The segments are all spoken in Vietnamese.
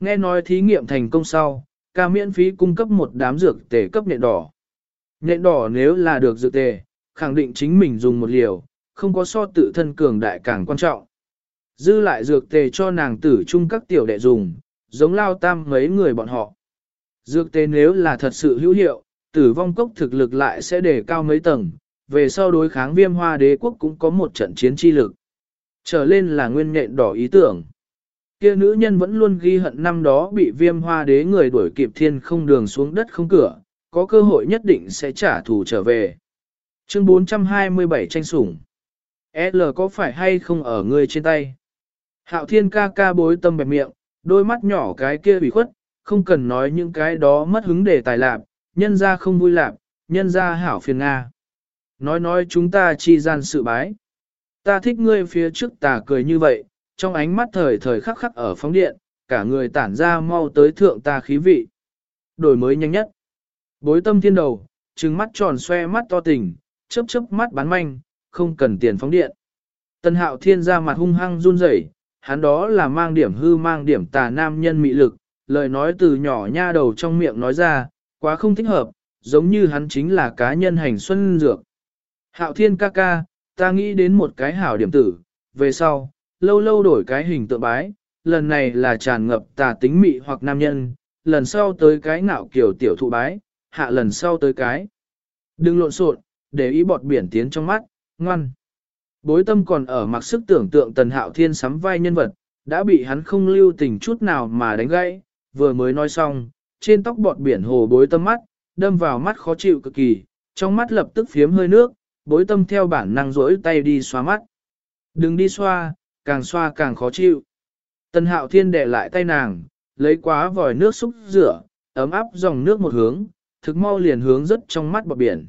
Nghe nói thí nghiệm thành công sau, ca miễn phí cung cấp một đám dược tề cấp nhện đỏ. Nhện đỏ nếu là được dược tề, khẳng định chính mình dùng một liều, không có so tự thân cường đại càng quan trọng. Dư lại dược tề cho nàng tử chung các tiểu đệ dùng, giống lao tam mấy người bọn họ. Dược tề nếu là thật sự hữu hiệu, tử vong cốc thực lực lại sẽ đề cao mấy tầng, về sau đối kháng viêm hoa đế quốc cũng có một trận chiến chi lực. Trở lên là nguyên nhện đỏ ý tưởng. Kia nữ nhân vẫn luôn ghi hận năm đó bị viêm hoa đế người đuổi kịp thiên không đường xuống đất không cửa, có cơ hội nhất định sẽ trả thù trở về. Chương 427 tranh sủng. L có phải hay không ở ngươi trên tay? Hạo thiên ca ca bối tâm bẹp miệng, đôi mắt nhỏ cái kia bị khuất, không cần nói những cái đó mất hứng để tài lạp, nhân ra không vui lạp, nhân ra hảo phiền Nga. Nói nói chúng ta chi gian sự bái. Ta thích ngươi phía trước tà cười như vậy, trong ánh mắt thời thời khắc khắc ở phóng điện, cả người tản ra mau tới thượng ta khí vị. Đổi mới nhanh nhất. Bối tâm thiên đầu, trừng mắt tròn xoe mắt to tình, chớp chớp mắt bán manh, không cần tiền phóng điện. Tân hạo thiên ra mặt hung hăng run rẩy, hắn đó là mang điểm hư mang điểm tà nam nhân mị lực, lời nói từ nhỏ nha đầu trong miệng nói ra, quá không thích hợp, giống như hắn chính là cá nhân hành xuân dược. Hạo thiên ca ca, ta nghĩ đến một cái hảo điểm tử, về sau, lâu lâu đổi cái hình tượng bái, lần này là tràn ngập tà tính mị hoặc nam nhân, lần sau tới cái ngạo kiểu tiểu thụ bái, hạ lần sau tới cái. Đừng lộn xộn, để ý bọt biển tiến trong mắt, ngoan. Bối tâm còn ở mặc sức tưởng tượng tần hạo thiên sắm vai nhân vật, đã bị hắn không lưu tình chút nào mà đánh gãy, vừa mới nói xong, trên tóc bọt biển hồ bối tâm mắt, đâm vào mắt khó chịu cực kỳ, trong mắt lập tức phiếm hơi nước, bối tâm theo bản năng rỗi tay đi xóa mắt. Đừng đi xoa, càng xoa càng khó chịu. Tần hạo thiên đè lại tay nàng, lấy quá vòi nước xúc rửa, ấm áp dòng nước một hướng, thực mau liền hướng rất trong mắt bọc biển.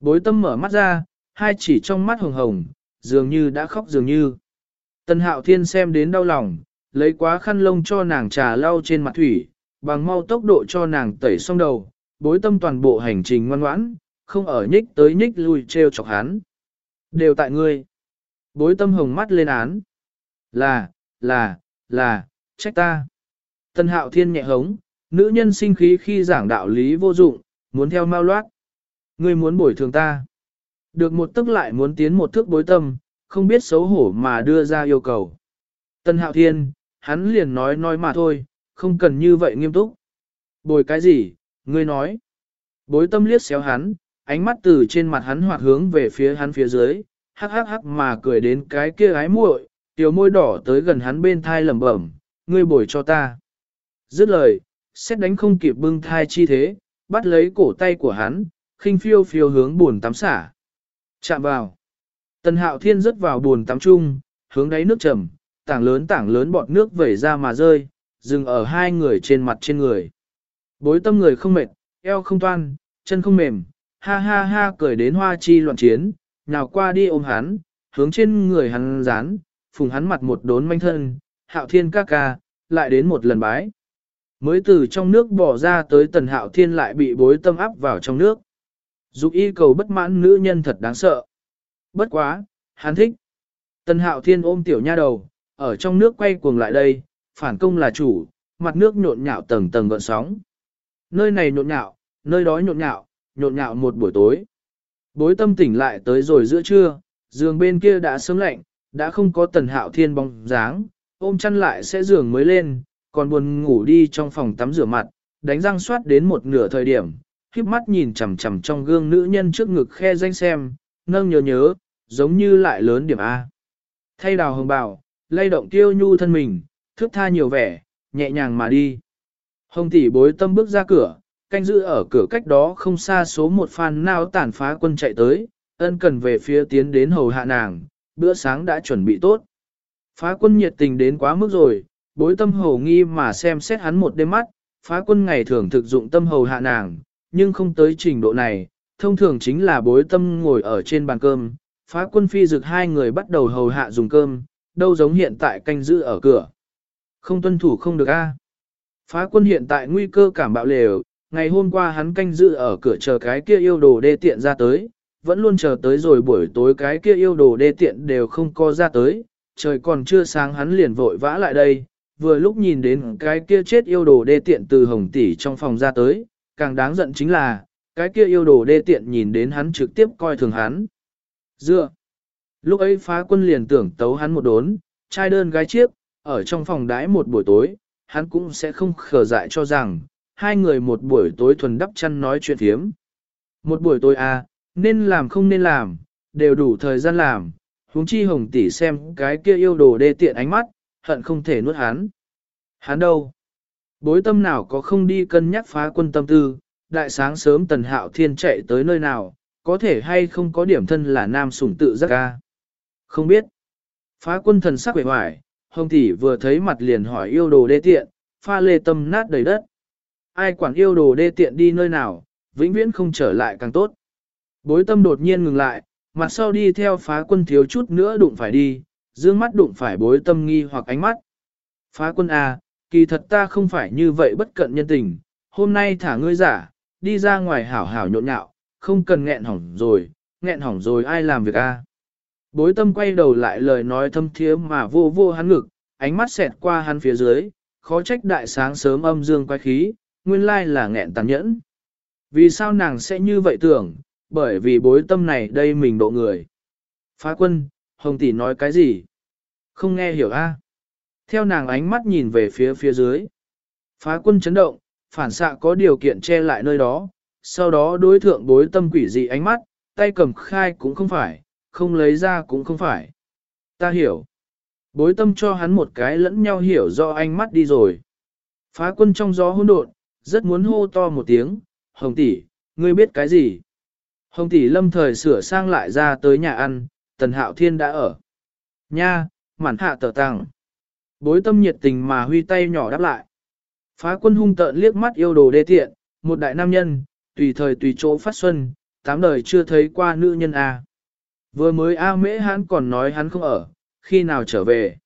Bối tâm mở mắt ra, hai chỉ trong mắt hồng hồng, dường như đã khóc dường như. Tần hạo thiên xem đến đau lòng, lấy quá khăn lông cho nàng trà lau trên mặt thủy, bằng mau tốc độ cho nàng tẩy xong đầu, bối tâm toàn bộ hành trình ngoan ngoãn, không ở nhích tới nhích lui treo chọc hắn. Đều tại ngươi. Bối tâm hồng mắt lên án. Là, là, là, trách ta. Tân hạo thiên nhẹ hống, nữ nhân sinh khí khi giảng đạo lý vô dụng, muốn theo mau loát. Ngươi muốn bồi thường ta. Được một tức lại muốn tiến một thước bối tâm, không biết xấu hổ mà đưa ra yêu cầu. Tân hạo thiên, hắn liền nói nói mà thôi, không cần như vậy nghiêm túc. Bồi cái gì, ngươi nói. Bối tâm liếc xéo hắn, ánh mắt từ trên mặt hắn hoạt hướng về phía hắn phía dưới, hắc hắc hắc mà cười đến cái kia gái muội, tiểu môi đỏ tới gần hắn bên thai lẩm bẩm, ngươi bồi cho ta. Dứt lời, xét đánh không kịp bưng thai chi thế, bắt lấy cổ tay của hắn, khinh phiêu phiêu hướng buồn tắm xả. Chạm vào. Tần hạo thiên rớt vào buồn tắm chung, hướng đáy nước trầm, tảng lớn tảng lớn bọt nước vẩy ra mà rơi, dừng ở hai người trên mặt trên người. Bối tâm người không mệt, eo không toan, chân không mềm, ha ha ha cười đến hoa chi loạn chiến, nào qua đi ôm hắn, hướng trên người hắn dán, phùng hắn mặt một đốn manh thân, hạo thiên ca ca, lại đến một lần bái. Mới từ trong nước bỏ ra tới tần hạo thiên lại bị bối tâm áp vào trong nước. Dục y cầu bất mãn nữ nhân thật đáng sợ. Bất quá, hắn thích. Tần hạo thiên ôm tiểu nha đầu, ở trong nước quay cuồng lại đây, phản công là chủ, mặt nước nhộn nhạo tầng tầng gợn sóng. Nơi này nhộn nhạo, nơi đó nhộn nhạo, nhộn nhạo một buổi tối. Bối tâm tỉnh lại tới rồi giữa trưa, giường bên kia đã sớm lạnh, đã không có tần hạo thiên bóng dáng, ôm chăn lại sẽ giường mới lên, còn buồn ngủ đi trong phòng tắm rửa mặt, đánh răng soát đến một nửa thời điểm, khiếp mắt nhìn chằm chằm trong gương nữ nhân trước ngực khe danh xem, nâng nhớ nhớ, giống như lại lớn điểm A. Thay đào hồng bào, lay động tiêu nhu thân mình, thước tha nhiều vẻ, nhẹ nhàng mà đi. Hồng tỷ bối tâm bước ra cửa, canh giữ ở cửa cách đó không xa số một phan nào tàn phá quân chạy tới, ân cần về phía tiến đến hầu hạ nàng, bữa sáng đã chuẩn bị tốt. Phá quân nhiệt tình đến quá mức rồi, bối tâm hầu nghi mà xem xét hắn một đêm mắt, phá quân ngày thường thực dụng tâm hầu hạ nàng, nhưng không tới trình độ này, thông thường chính là bối tâm ngồi ở trên bàn cơm, phá quân phi dực hai người bắt đầu hầu hạ dùng cơm, đâu giống hiện tại canh giữ ở cửa. Không tuân thủ không được a. Phá quân hiện tại nguy cơ cảm bạo lều, ngày hôm qua hắn canh giữ ở cửa chờ cái kia yêu đồ đê tiện ra tới, vẫn luôn chờ tới rồi buổi tối cái kia yêu đồ đê tiện đều không có ra tới, trời còn chưa sáng hắn liền vội vã lại đây, vừa lúc nhìn đến cái kia chết yêu đồ đê tiện từ hồng tỷ trong phòng ra tới, càng đáng giận chính là, cái kia yêu đồ đê tiện nhìn đến hắn trực tiếp coi thường hắn. Dựa. Lúc ấy phá quân liền tưởng tấu hắn một đốn, trai đơn gái chiếc, ở trong phòng đái một buổi tối, hắn cũng sẽ không khờ dại cho rằng, hai người một buổi tối thuần đắp chăn nói chuyện thiếm. Một buổi tối à, nên làm không nên làm, đều đủ thời gian làm, huống chi hồng tỷ xem cái kia yêu đồ đê tiện ánh mắt, hận không thể nuốt hắn. Hắn đâu? Bối tâm nào có không đi cân nhắc phá quân tâm tư, đại sáng sớm tần hạo thiên chạy tới nơi nào, có thể hay không có điểm thân là nam sủng tự giác ca. Không biết. Phá quân thần sắc vẻ hoài, hồng tỷ vừa thấy mặt liền hỏi yêu đồ đê tiện, pha lê tâm nát đầy đất. Ai quản yêu đồ đê tiện đi nơi nào, vĩnh viễn không trở lại càng tốt. Bối tâm đột nhiên ngừng lại, mặt sau đi theo phá quân thiếu chút nữa đụng phải đi, dương mắt đụng phải bối tâm nghi hoặc ánh mắt. Phá quân à, kỳ thật ta không phải như vậy bất cận nhân tình, hôm nay thả ngươi giả, đi ra ngoài hảo hảo nhộn nhạo, không cần nghẹn hỏng rồi, nghẹn hỏng rồi ai làm việc a? À? Bối tâm quay đầu lại lời nói thâm thiế mà vô vô hắn ngực, ánh mắt xẹt qua hắn phía dưới, khó trách đại sáng sớm âm dương quay khí, nguyên lai là nghẹn tàn nhẫn. Vì sao nàng sẽ như vậy tưởng, bởi vì bối tâm này đây mình độ người. Phá quân, Hồng Tỷ nói cái gì? Không nghe hiểu a? Theo nàng ánh mắt nhìn về phía phía dưới. Phá quân chấn động, phản xạ có điều kiện che lại nơi đó, sau đó đối thượng bối tâm quỷ dị ánh mắt, tay cầm khai cũng không phải, không lấy ra cũng không phải. Ta hiểu. Bối tâm cho hắn một cái lẫn nhau hiểu do ánh mắt đi rồi. Phá quân trong gió hỗn độn, rất muốn hô to một tiếng, Hồng tỷ, ngươi biết cái gì? Hồng tỷ lâm thời sửa sang lại ra tới nhà ăn, tần hạo thiên đã ở. Nha, mản hạ tờ tàng. Bối tâm nhiệt tình mà huy tay nhỏ đáp lại. Phá quân hung tợn liếc mắt yêu đồ đê tiện, một đại nam nhân, tùy thời tùy chỗ phát xuân, tám đời chưa thấy qua nữ nhân A. Vừa mới A mễ hắn còn nói hắn không ở, khi nào trở về.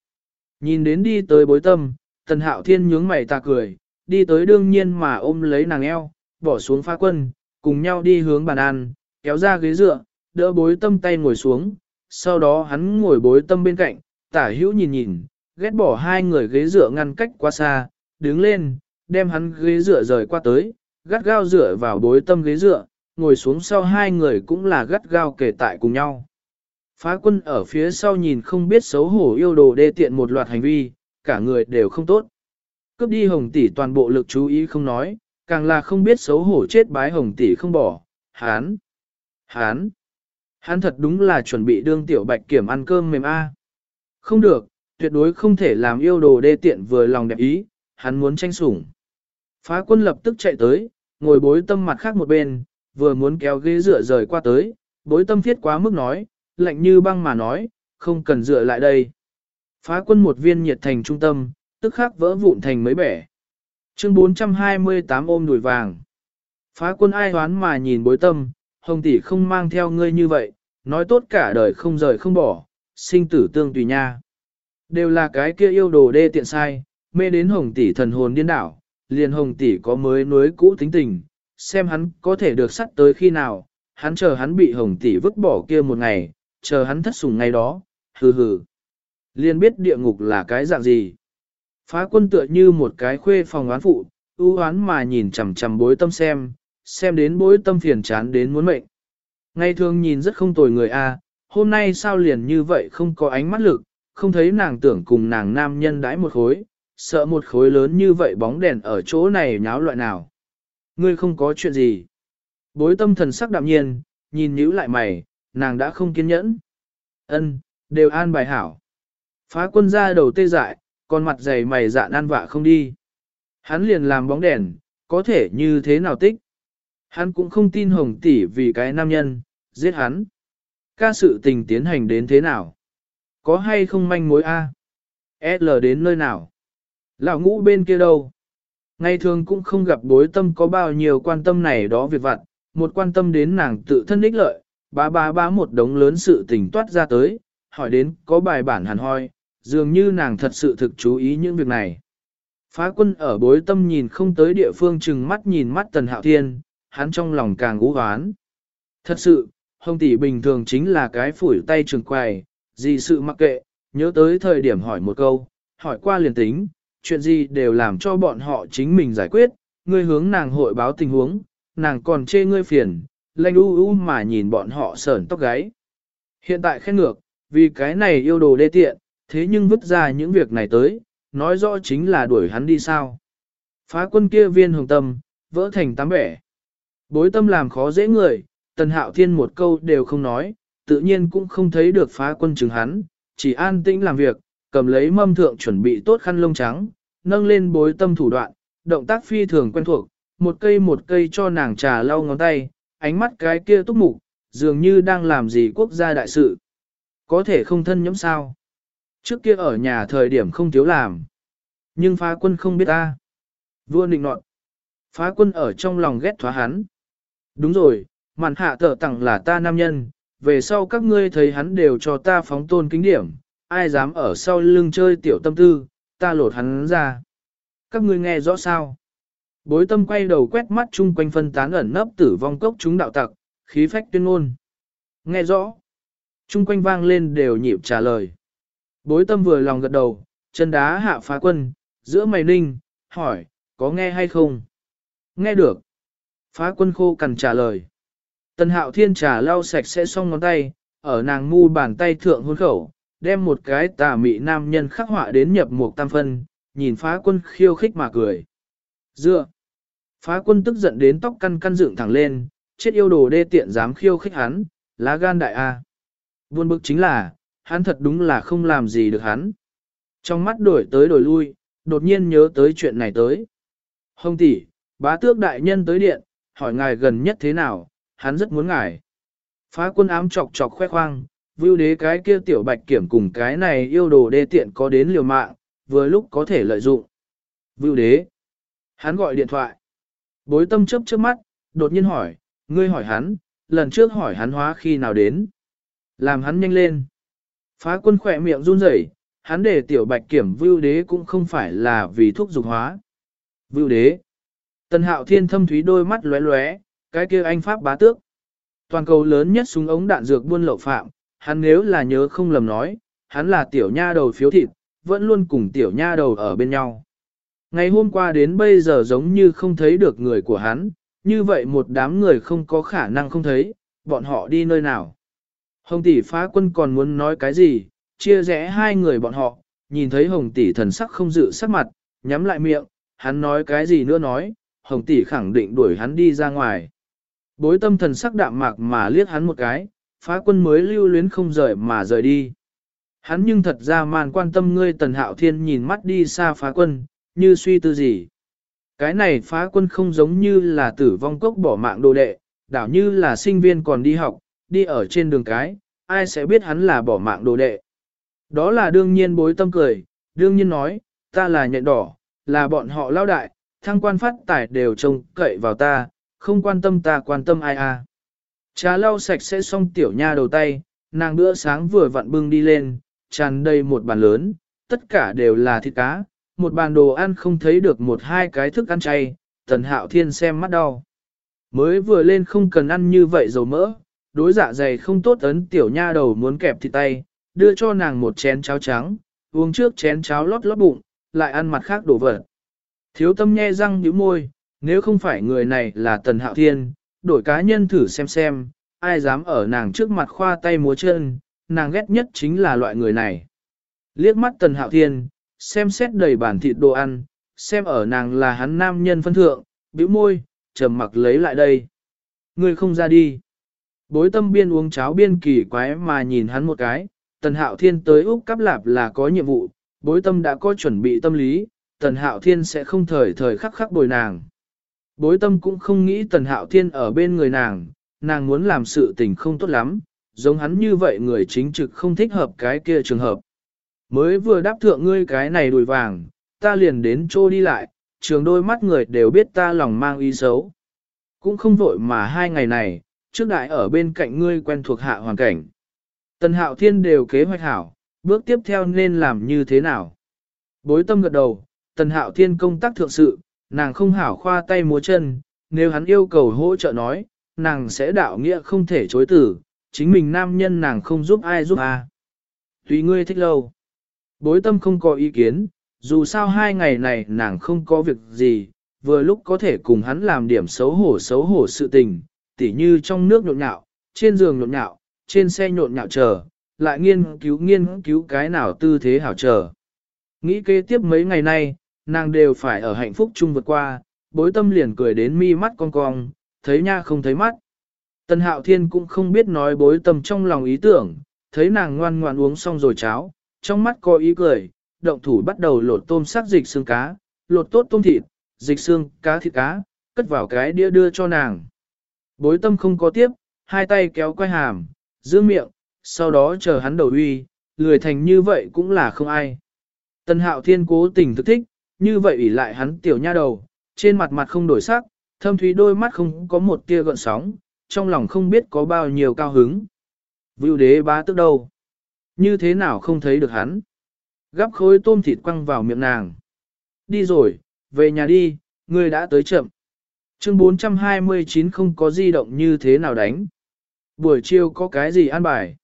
Nhìn đến đi tới bối tâm, tần hạo thiên nhướng mày ta cười, đi tới đương nhiên mà ôm lấy nàng eo, bỏ xuống phá quân, cùng nhau đi hướng bàn ăn, kéo ra ghế dựa, đỡ bối tâm tay ngồi xuống, sau đó hắn ngồi bối tâm bên cạnh, tả hữu nhìn nhìn, ghét bỏ hai người ghế dựa ngăn cách quá xa, đứng lên, đem hắn ghế dựa rời qua tới, gắt gao dựa vào bối tâm ghế dựa, ngồi xuống sau hai người cũng là gắt gao kể tại cùng nhau. Phá quân ở phía sau nhìn không biết xấu hổ yêu đồ đê tiện một loạt hành vi, cả người đều không tốt. Cướp đi hồng tỷ toàn bộ lực chú ý không nói, càng là không biết xấu hổ chết bái hồng tỷ không bỏ, hán, hán, hán thật đúng là chuẩn bị đương tiểu bạch kiểm ăn cơm mềm a. Không được, tuyệt đối không thể làm yêu đồ đê tiện vừa lòng đẹp ý, hắn muốn tranh sủng. Phá quân lập tức chạy tới, ngồi bối tâm mặt khác một bên, vừa muốn kéo ghế dựa rời qua tới, bối tâm thiết quá mức nói, lạnh như băng mà nói, không cần dựa lại đây. Phá quân một viên nhiệt thành trung tâm, tức khắc vỡ vụn thành mấy bẻ. Chương 428 ôm đùi vàng. Phá quân ai hoán mà nhìn bối tâm, hồng tỷ không mang theo ngươi như vậy, nói tốt cả đời không rời không bỏ, sinh tử tương tùy nha. Đều là cái kia yêu đồ đê tiện sai, mê đến hồng tỷ thần hồn điên đảo, liền hồng tỷ có mới nuối cũ tính tình, xem hắn có thể được sắt tới khi nào, hắn chờ hắn bị hồng tỷ vứt bỏ kia một ngày, chờ hắn thất sủng ngày đó, hừ hừ. Liền biết địa ngục là cái dạng gì. Phá quân tựa như một cái khuê phòng oán phụ, ưu oán mà nhìn chằm chằm bối tâm xem, xem đến bối tâm phiền chán đến muốn mệnh. Ngày thường nhìn rất không tồi người a, hôm nay sao liền như vậy không có ánh mắt lực, không thấy nàng tưởng cùng nàng nam nhân đãi một khối, sợ một khối lớn như vậy bóng đèn ở chỗ này nháo loại nào. Ngươi không có chuyện gì. Bối tâm thần sắc đạm nhiên, nhìn nhữ lại mày, nàng đã không kiên nhẫn. Ân, đều an bài hảo. Phá quân ra đầu tê dại, còn mặt dày mày dạn an vạ không đi. Hắn liền làm bóng đèn, có thể như thế nào tích. Hắn cũng không tin hồng tỷ vì cái nam nhân, giết hắn. Ca sự tình tiến hành đến thế nào? Có hay không manh mối A? L đến nơi nào? Lão ngũ bên kia đâu? Ngày thường cũng không gặp bối tâm có bao nhiêu quan tâm này đó việc vặt, một quan tâm đến nàng tự thân ích lợi, bá bá bá một đống lớn sự tình toát ra tới, hỏi đến có bài bản hẳn hoi, dường như nàng thật sự thực chú ý những việc này. Phá quân ở bối tâm nhìn không tới địa phương chừng mắt nhìn mắt tần hạo thiên, hắn trong lòng càng ú hoán. Thật sự, hồng tỷ bình thường chính là cái phủi tay trường quài, gì sự mặc kệ, nhớ tới thời điểm hỏi một câu, hỏi qua liền tính, chuyện gì đều làm cho bọn họ chính mình giải quyết, ngươi hướng nàng hội báo tình huống, nàng còn chê ngươi phiền, lanh u u mà nhìn bọn họ sởn tóc gáy. Hiện tại khen ngược, vì cái này yêu đồ đê tiện, thế nhưng vứt ra những việc này tới, nói rõ chính là đuổi hắn đi sao. Phá quân kia viên hồng tâm, vỡ thành tám bẻ. Bối tâm làm khó dễ người, tần hạo thiên một câu đều không nói, tự nhiên cũng không thấy được phá quân chứng hắn, chỉ an tĩnh làm việc, cầm lấy mâm thượng chuẩn bị tốt khăn lông trắng, nâng lên bối tâm thủ đoạn, động tác phi thường quen thuộc, một cây một cây cho nàng trà lau ngón tay, ánh mắt cái kia túc mục, dường như đang làm gì quốc gia đại sự. Có thể không thân nhẫm sao. Trước kia ở nhà thời điểm không thiếu làm. Nhưng phá quân không biết ta. Vua nịnh nọt. Phá quân ở trong lòng ghét thoá hắn. Đúng rồi, màn hạ thở tặng là ta nam nhân, về sau các ngươi thấy hắn đều cho ta phóng tôn kính điểm, ai dám ở sau lưng chơi tiểu tâm tư, ta lột hắn ra. Các ngươi nghe rõ sao? Bối tâm quay đầu quét mắt chung quanh phân tán ẩn nấp tử vong cốc chúng đạo tặc, khí phách tuyên ngôn. Nghe rõ. Chung quanh vang lên đều nhịp trả lời. Bối tâm vừa lòng gật đầu, chân đá hạ phá quân, giữa mày ninh, hỏi, có nghe hay không? Nghe được. Phá quân khô cần trả lời. Tần hạo thiên trà lau sạch sẽ xong ngón tay, ở nàng ngu bàn tay thượng hôn khẩu, đem một cái tà mị nam nhân khắc họa đến nhập một tam phân, nhìn phá quân khiêu khích mà cười. Dựa. Phá quân tức giận đến tóc căn căn dựng thẳng lên, chết yêu đồ đê tiện dám khiêu khích hắn, lá gan đại A. Buồn bực chính là, hắn thật đúng là không làm gì được hắn. Trong mắt đổi tới đổi lui, đột nhiên nhớ tới chuyện này tới. Hồng tỷ, bá tước đại nhân tới điện, hỏi ngài gần nhất thế nào, hắn rất muốn ngài. Phá quân ám chọc chọc khoe khoang, vưu đế cái kia tiểu bạch kiểm cùng cái này yêu đồ đê tiện có đến liều mạng, vừa lúc có thể lợi dụng. Vưu đế. Hắn gọi điện thoại. Bối tâm chấp trước mắt, đột nhiên hỏi, ngươi hỏi hắn, lần trước hỏi hắn hóa khi nào đến. Làm hắn nhanh lên. Phá quân khỏe miệng run rẩy, hắn để tiểu bạch kiểm vưu đế cũng không phải là vì thuốc dục hóa. Vưu đế. Tần hạo thiên thâm thúy đôi mắt lóe lóe, cái kia anh Pháp bá tước. Toàn cầu lớn nhất súng ống đạn dược buôn lậu phạm, hắn nếu là nhớ không lầm nói, hắn là tiểu nha đầu phiếu thịt, vẫn luôn cùng tiểu nha đầu ở bên nhau. Ngày hôm qua đến bây giờ giống như không thấy được người của hắn, như vậy một đám người không có khả năng không thấy, bọn họ đi nơi nào. Hồng tỷ phá quân còn muốn nói cái gì, chia rẽ hai người bọn họ, nhìn thấy hồng tỷ thần sắc không dự sắc mặt, nhắm lại miệng, hắn nói cái gì nữa nói, hồng tỷ khẳng định đuổi hắn đi ra ngoài. Bối tâm thần sắc đạm mạc mà liếc hắn một cái, phá quân mới lưu luyến không rời mà rời đi. Hắn nhưng thật ra màn quan tâm ngươi tần hạo thiên nhìn mắt đi xa phá quân, như suy tư gì. Cái này phá quân không giống như là tử vong cốc bỏ mạng đồ đệ, đảo như là sinh viên còn đi học, đi ở trên đường cái, ai sẽ biết hắn là bỏ mạng đồ đệ. Đó là đương nhiên bối tâm cười, đương nhiên nói, ta là nhận đỏ, là bọn họ lao đại, thăng quan phát tài đều trông cậy vào ta, không quan tâm ta quan tâm ai à. Trà lau sạch sẽ xong tiểu nha đầu tay, nàng bữa sáng vừa vặn bưng đi lên, tràn đầy một bàn lớn, tất cả đều là thịt cá, một bàn đồ ăn không thấy được một hai cái thức ăn chay, tần hạo thiên xem mắt đau. Mới vừa lên không cần ăn như vậy dầu mỡ, đối dạ dày không tốt ấn tiểu nha đầu muốn kẹp thịt tay, đưa cho nàng một chén cháo trắng, uống trước chén cháo lót lót bụng, lại ăn mặt khác đổ vật. Thiếu tâm nhe răng nhíu môi, nếu không phải người này là tần hạo thiên, đổi cá nhân thử xem xem, ai dám ở nàng trước mặt khoa tay múa chân, nàng ghét nhất chính là loại người này. Liếc mắt tần hạo thiên, xem xét đầy bản thịt đồ ăn, xem ở nàng là hắn nam nhân phân thượng, bĩu môi, trầm mặc lấy lại đây. Người không ra đi. Bối tâm biên uống cháo biên kỳ quái mà nhìn hắn một cái, tần hạo thiên tới Úc cắp lạp là có nhiệm vụ, bối tâm đã có chuẩn bị tâm lý, tần hạo thiên sẽ không thời thời khắc khắc bồi nàng. Bối tâm cũng không nghĩ tần hạo thiên ở bên người nàng, nàng muốn làm sự tình không tốt lắm, giống hắn như vậy người chính trực không thích hợp cái kia trường hợp. Mới vừa đáp thượng ngươi cái này đùi vàng, ta liền đến trô đi lại, trường đôi mắt người đều biết ta lòng mang ý xấu. Cũng không vội mà hai ngày này, trước đại ở bên cạnh ngươi quen thuộc hạ hoàn cảnh. Tần hạo thiên đều kế hoạch hảo, bước tiếp theo nên làm như thế nào. Bối tâm gật đầu, tần hạo thiên công tác thượng sự, nàng không hảo khoa tay múa chân, nếu hắn yêu cầu hỗ trợ nói, nàng sẽ đạo nghĩa không thể chối tử, chính mình nam nhân nàng không giúp ai giúp. À. Tùy ngươi thích lâu. Bối tâm không có ý kiến, dù sao hai ngày này nàng không có việc gì, vừa lúc có thể cùng hắn làm điểm xấu hổ xấu hổ sự tình, tỉ như trong nước nhộn nhạo, trên giường nhộn nhạo, trên xe nhộn nhạo chờ, lại nghiên cứu nghiên cứu cái nào tư thế hảo chờ. Nghĩ kế tiếp mấy ngày nay, nàng đều phải ở hạnh phúc chung vượt qua, bối tâm liền cười đến mi mắt cong cong, thấy nha không thấy mắt. Tần hạo thiên cũng không biết nói bối tâm trong lòng ý tưởng, thấy nàng ngoan ngoan uống xong rồi cháo, trong mắt có ý cười, động thủ bắt đầu lột tôm sắc dịch xương cá, lột tốt tôm thịt, dịch xương cá thịt cá, cất vào cái đĩa đưa cho nàng. Bối tâm không có tiếp, hai tay kéo quay hàm, giữ miệng, sau đó chờ hắn đầu uy, lười thành như vậy cũng là không ai. Tần hạo thiên cố tình thực thích, như vậy ủy lại hắn tiểu nha đầu, trên mặt mặt không đổi sắc, thâm thúy đôi mắt không có một tia gợn sóng, trong lòng không biết có bao nhiêu cao hứng. Vưu đế bá tức đâu? Như thế nào không thấy được hắn? Gắp khối tôm thịt quăng vào miệng nàng. Đi rồi, về nhà đi, ngươi đã tới chậm. Chương 429 không có di động như thế nào đánh. Buổi chiều có cái gì ăn bài?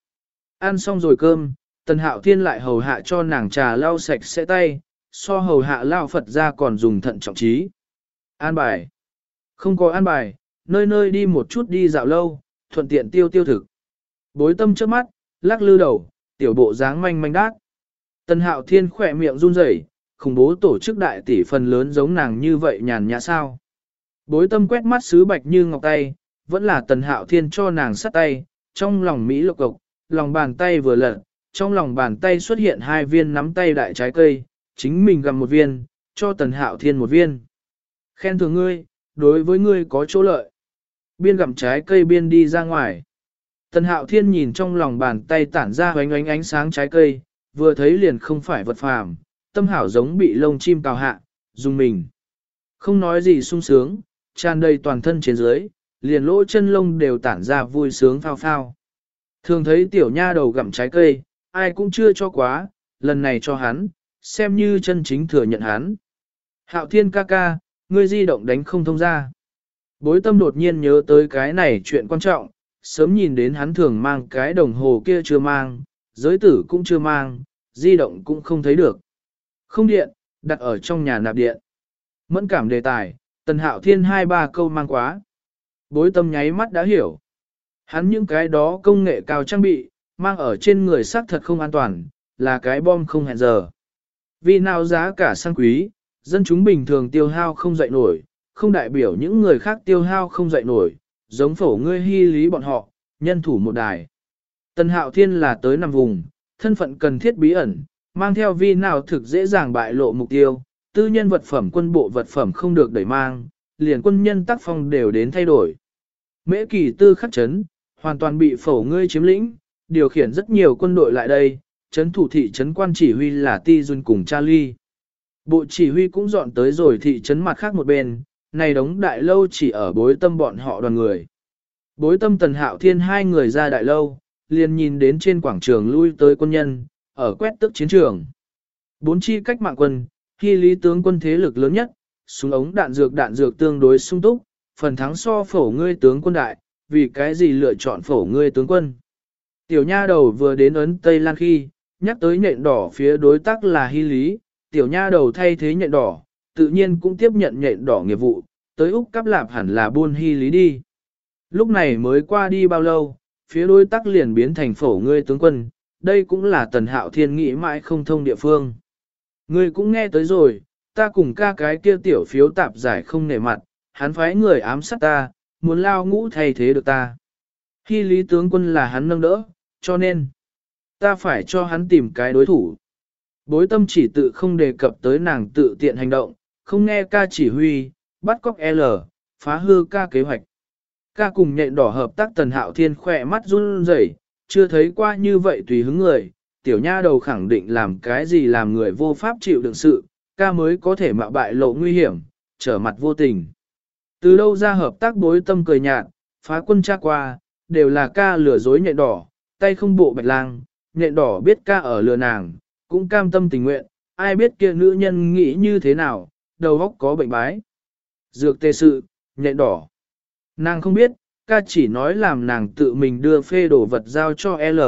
Ăn xong rồi cơm, tần hạo thiên lại hầu hạ cho nàng trà lau sạch sẽ tay, so hầu hạ lao Phật ra còn dùng thận trọng trí. An bài. Không có an bài, nơi nơi đi một chút đi dạo lâu, thuận tiện tiêu tiêu thực. Bối tâm trước mắt, lắc lư đầu, tiểu bộ dáng manh manh đát. tân hạo thiên khỏe miệng run rẩy, khủng bố tổ chức đại tỷ phần lớn giống nàng như vậy nhàn nhã sao. Bối tâm quét mắt sứ bạch như ngọc tay, vẫn là tần hạo thiên cho nàng sắt tay, trong lòng Mỹ lộc cộc, lòng bàn tay vừa lật, trong lòng bàn tay xuất hiện hai viên nắm tay đại trái cây, chính mình gặm một viên, cho tần hạo thiên một viên. Khen thưởng ngươi, đối với ngươi có chỗ lợi. Biên gặm trái cây biên đi ra ngoài. Tần hạo thiên nhìn trong lòng bàn tay tản ra ánh ánh ánh sáng trái cây, vừa thấy liền không phải vật phàm, tâm hảo giống bị lông chim cào hạ, dùng mình. Không nói gì sung sướng, tràn đầy toàn thân trên dưới, liền lỗ chân lông đều tản ra vui sướng phao phao. Thường thấy tiểu nha đầu gặm trái cây, ai cũng chưa cho quá, lần này cho hắn, xem như chân chính thừa nhận hắn. Hạo thiên ca ca, ngươi di động đánh không thông ra. Bối tâm đột nhiên nhớ tới cái này chuyện quan trọng, sớm nhìn đến hắn thường mang cái đồng hồ kia chưa mang, giới tử cũng chưa mang, di động cũng không thấy được. Không điện, đặt ở trong nhà nạp điện. Mẫn cảm đề tài, tần hạo thiên hai ba câu mang quá. Bối tâm nháy mắt đã hiểu. Hắn những cái đó công nghệ cao trang bị, mang ở trên người xác thật không an toàn, là cái bom không hẹn giờ. Vì nào giá cả sang quý, dân chúng bình thường tiêu hao không dậy nổi, không đại biểu những người khác tiêu hao không dậy nổi, giống phổ ngươi hy lý bọn họ, nhân thủ một đài. Tần hạo thiên là tới nằm vùng, thân phận cần thiết bí ẩn, mang theo vi nào thực dễ dàng bại lộ mục tiêu, tư nhân vật phẩm quân bộ vật phẩm không được đẩy mang, liền quân nhân tác phong đều đến thay đổi. Mễ kỳ tư khắc chấn, hoàn toàn bị phổ ngươi chiếm lĩnh, điều khiển rất nhiều quân đội lại đây, chấn thủ thị trấn quan chỉ huy là Ti Jun cùng Charlie. Bộ chỉ huy cũng dọn tới rồi thị trấn mặt khác một bên, này đống đại lâu chỉ ở bối tâm bọn họ đoàn người. Bối tâm tần hạo thiên hai người ra đại lâu, liền nhìn đến trên quảng trường lui tới quân nhân, ở quét tức chiến trường. Bốn chi cách mạng quân, khi lý tướng quân thế lực lớn nhất, súng ống đạn dược đạn dược tương đối sung túc, phần thắng so phổ ngươi tướng quân đại, vì cái gì lựa chọn phổ ngươi tướng quân. Tiểu nha đầu vừa đến ấn Tây Lan khi, nhắc tới nhện đỏ phía đối tác là hy lý, tiểu nha đầu thay thế nhện đỏ, tự nhiên cũng tiếp nhận nhện đỏ nghiệp vụ, tới Úc cắp Lạp hẳn là buôn hy lý đi. Lúc này mới qua đi bao lâu, phía đối tác liền biến thành phổ ngươi tướng quân, đây cũng là tần hạo thiên nghĩ mãi không thông địa phương. Ngươi cũng nghe tới rồi, ta cùng ca cái kia tiểu phiếu tạp giải không nể mặt, hắn phái người ám sát ta, muốn lao ngũ thay thế được ta. Khi lý tướng quân là hắn nâng đỡ, cho nên, ta phải cho hắn tìm cái đối thủ. Bối tâm chỉ tự không đề cập tới nàng tự tiện hành động, không nghe ca chỉ huy, bắt cóc L, phá hư ca kế hoạch. Ca cùng nhện đỏ hợp tác tần hạo thiên khỏe mắt run rẩy, chưa thấy qua như vậy tùy hứng người, tiểu nha đầu khẳng định làm cái gì làm người vô pháp chịu đựng sự, ca mới có thể mạo bại lộ nguy hiểm, trở mặt vô tình. Từ đâu ra hợp tác bối tâm cười nhạt, phá quân tra qua, đều là ca lừa dối nhện đỏ, tay không bộ bạch lang, nện đỏ biết ca ở lừa nàng, cũng cam tâm tình nguyện, ai biết kia nữ nhân nghĩ như thế nào, đầu óc có bệnh bái. Dược tê sự, nhện đỏ. Nàng không biết, ca chỉ nói làm nàng tự mình đưa phê đồ vật giao cho L,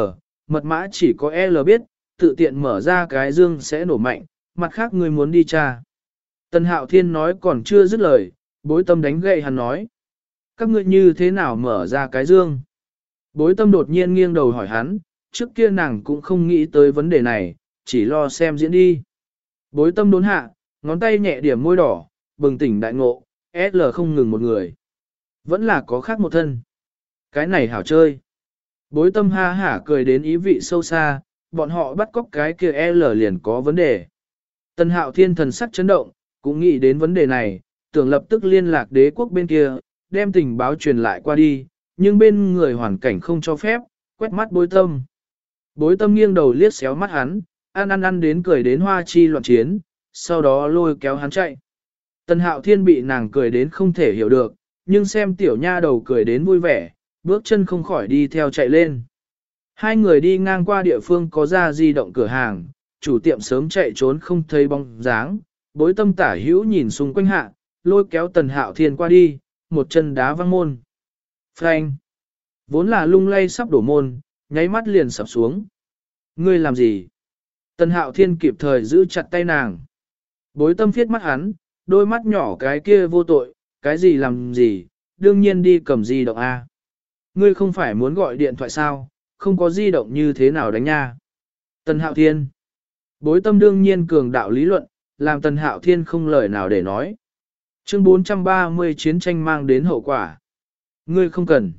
mật mã chỉ có L biết, tự tiện mở ra cái dương sẽ nổ mạnh, mặt khác người muốn đi cha. tân Hạo Thiên nói còn chưa dứt lời, bối tâm đánh gậy hắn nói. Các ngươi như thế nào mở ra cái dương? Bối tâm đột nhiên nghiêng đầu hỏi hắn, trước kia nàng cũng không nghĩ tới vấn đề này, chỉ lo xem diễn đi. Bối tâm đốn hạ, ngón tay nhẹ điểm môi đỏ, bừng tỉnh đại ngộ, SL không ngừng một người. Vẫn là có khác một thân. Cái này hảo chơi. Bối tâm ha hả cười đến ý vị sâu xa, bọn họ bắt cóc cái kia L liền có vấn đề. Tân hạo thiên thần sắc chấn động, cũng nghĩ đến vấn đề này, tưởng lập tức liên lạc đế quốc bên kia, đem tình báo truyền lại qua đi, nhưng bên người hoàn cảnh không cho phép, quét mắt bối tâm. Bối tâm nghiêng đầu liếc xéo mắt hắn, ăn ăn ăn đến cười đến hoa chi loạn chiến, sau đó lôi kéo hắn chạy. Tần hạo thiên bị nàng cười đến không thể hiểu được, nhưng xem tiểu nha đầu cười đến vui vẻ, bước chân không khỏi đi theo chạy lên. Hai người đi ngang qua địa phương có ra di động cửa hàng, chủ tiệm sớm chạy trốn không thấy bóng dáng, bối tâm tả hữu nhìn xung quanh hạ, lôi kéo tần hạo thiên qua đi, một chân đá văng môn. Frank! Vốn là lung lay sắp đổ môn, nháy mắt liền sập xuống. Ngươi làm gì? Tần hạo thiên kịp thời giữ chặt tay nàng. Bối tâm phiết mắt hắn, đôi mắt nhỏ cái kia vô tội, cái gì làm gì, đương nhiên đi cầm di động A. Ngươi không phải muốn gọi điện thoại sao, không có di động như thế nào đánh nha. Tần Hạo Thiên Bối tâm đương nhiên cường đạo lý luận, làm Tần Hạo Thiên không lời nào để nói. Chương 430 chiến tranh mang đến hậu quả. Ngươi không cần.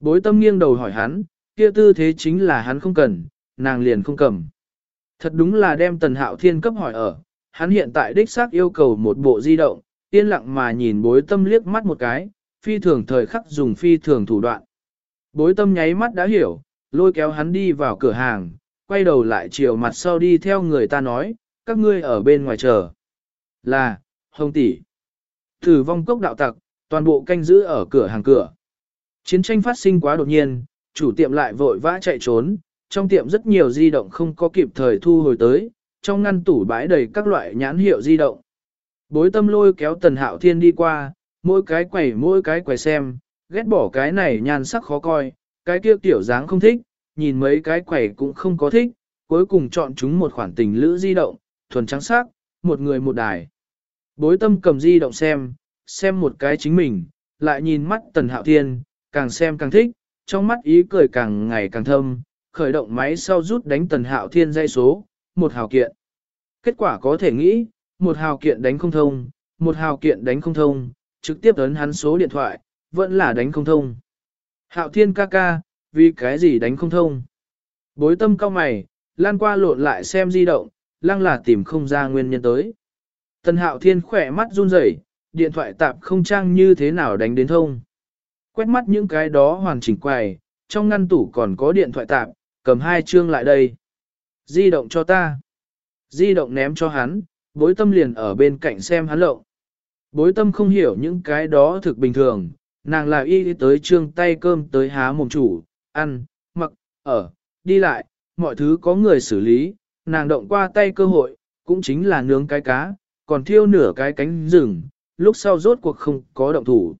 Bối tâm nghiêng đầu hỏi hắn, kia tư thế chính là hắn không cần, nàng liền không cầm. Thật đúng là đem Tần Hạo Thiên cấp hỏi ở, hắn hiện tại đích xác yêu cầu một bộ di động, yên lặng mà nhìn bối tâm liếc mắt một cái, phi thường thời khắc dùng phi thường thủ đoạn. Bối tâm nháy mắt đã hiểu, lôi kéo hắn đi vào cửa hàng, quay đầu lại chiều mặt sau đi theo người ta nói, các ngươi ở bên ngoài chờ. Là, hồng tỷ. Thử vong cốc đạo tặc, toàn bộ canh giữ ở cửa hàng cửa. Chiến tranh phát sinh quá đột nhiên, chủ tiệm lại vội vã chạy trốn, trong tiệm rất nhiều di động không có kịp thời thu hồi tới, trong ngăn tủ bãi đầy các loại nhãn hiệu di động. Bối tâm lôi kéo tần hạo thiên đi qua, mỗi cái quẩy mỗi cái quẩy xem, ghét bỏ cái này nhan sắc khó coi, cái kia tiểu dáng không thích, nhìn mấy cái quẩy cũng không có thích, cuối cùng chọn chúng một khoản tình lữ di động, thuần trắng sắc, một người một đài. Bối tâm cầm di động xem, xem một cái chính mình, lại nhìn mắt tần hạo thiên, càng xem càng thích, trong mắt ý cười càng ngày càng thâm, khởi động máy sau rút đánh tần hạo thiên dây số, một hào kiện. Kết quả có thể nghĩ, một hào kiện đánh không thông, một hào kiện đánh không thông, trực tiếp ấn hắn số điện thoại, vẫn là đánh không thông. Hạo thiên ca ca, vì cái gì đánh không thông? Bối tâm cao mày, lan qua lộn lại xem di động, lăng là tìm không ra nguyên nhân tới. Tần hạo thiên khỏe mắt run rẩy, điện thoại tạp không trang như thế nào đánh đến thông. Quét mắt những cái đó hoàn chỉnh quầy, trong ngăn tủ còn có điện thoại tạp, cầm hai chương lại đây. Di động cho ta. Di động ném cho hắn, bối tâm liền ở bên cạnh xem hắn lộng. Bối tâm không hiểu những cái đó thực bình thường, nàng là y tới trương tay cơm tới há mồm chủ, ăn, mặc, ở, đi lại, mọi thứ có người xử lý, nàng động qua tay cơ hội, cũng chính là nướng cái cá, còn thiêu nửa cái cánh rừng, lúc sau rốt cuộc không có động thủ.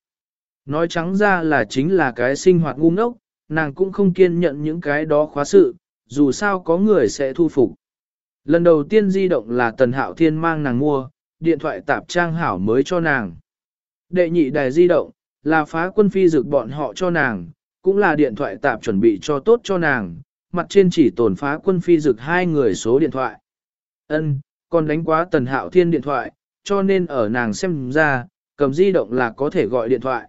Nói trắng ra là chính là cái sinh hoạt ngu ngốc, nàng cũng không kiên nhận những cái đó khóa sự, dù sao có người sẽ thu phục. Lần đầu tiên di động là Tần Hạo Thiên mang nàng mua, điện thoại tạp trang hảo mới cho nàng. Đệ nhị đài di động, là phá quân phi dược bọn họ cho nàng, cũng là điện thoại tạp chuẩn bị cho tốt cho nàng, mặt trên chỉ tổn phá quân phi dược hai người số điện thoại. Ân, còn đánh quá Tần Hạo Thiên điện thoại, cho nên ở nàng xem ra, cầm di động là có thể gọi điện thoại.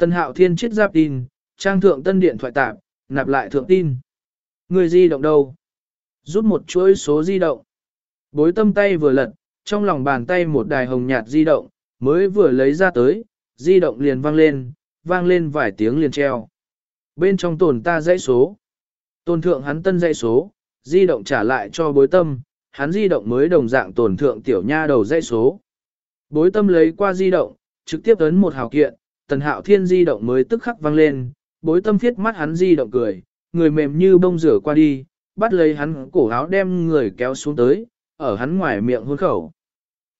Tân Hạo Thiên chết giáp tin, trang thượng tân điện thoại tạp, nạp lại thượng tin. Người di động đâu? Rút một chuỗi số di động. Bối tâm tay vừa lật, trong lòng bàn tay một đài hồng nhạt di động, mới vừa lấy ra tới, di động liền vang lên, vang lên vài tiếng liền treo. Bên trong tồn ta dãy số. Tồn thượng hắn tân dãy số, di động trả lại cho bối tâm, hắn di động mới đồng dạng tồn thượng tiểu nha đầu dãy số. Bối tâm lấy qua di động, trực tiếp ấn một hào kiện, tần hạo thiên di động mới tức khắc vang lên, bối tâm thiết mắt hắn di động cười, người mềm như bông rửa qua đi, bắt lấy hắn cổ áo đem người kéo xuống tới, ở hắn ngoài miệng hôn khẩu.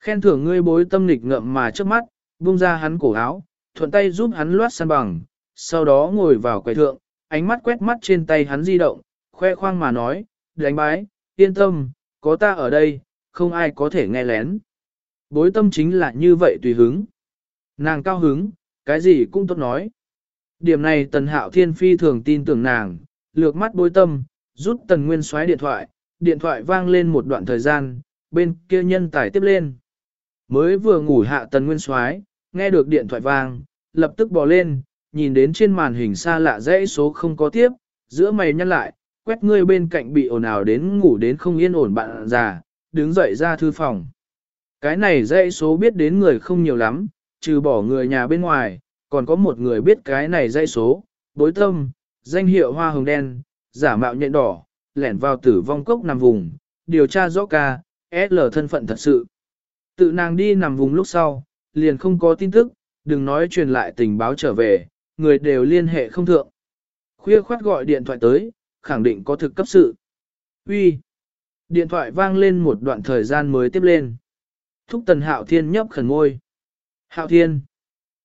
Khen thưởng ngươi bối tâm lịch ngậm mà trước mắt, buông ra hắn cổ áo, thuận tay giúp hắn loát săn bằng, sau đó ngồi vào quầy thượng, ánh mắt quét mắt trên tay hắn di động, khoe khoang mà nói, đánh bái, yên tâm, có ta ở đây, không ai có thể nghe lén. Bối tâm chính là như vậy tùy hứng. Nàng cao hứng, cái gì cũng tốt nói. Điểm này tần hạo thiên phi thường tin tưởng nàng, lược mắt bối tâm, rút tần nguyên xoáy điện thoại, điện thoại vang lên một đoạn thời gian, bên kia nhân tài tiếp lên. Mới vừa ngủ hạ tần nguyên xoáy, nghe được điện thoại vang, lập tức bỏ lên, nhìn đến trên màn hình xa lạ dãy số không có tiếp, giữa mày nhăn lại, quét ngươi bên cạnh bị ồn ào đến ngủ đến không yên ổn bạn già, đứng dậy ra thư phòng. Cái này dãy số biết đến người không nhiều lắm, trừ bỏ người nhà bên ngoài, còn có một người biết cái này dây số, bối tâm, danh hiệu hoa hồng đen, giả mạo nhện đỏ, lẻn vào tử vong cốc nằm vùng, điều tra rõ ca, L thân phận thật sự. Tự nàng đi nằm vùng lúc sau, liền không có tin tức, đừng nói truyền lại tình báo trở về, người đều liên hệ không thượng. Khuya khoát gọi điện thoại tới, khẳng định có thực cấp sự. Uy. Điện thoại vang lên một đoạn thời gian mới tiếp lên. Thúc tần hạo thiên nhấp khẩn ngôi. Hạo thiên.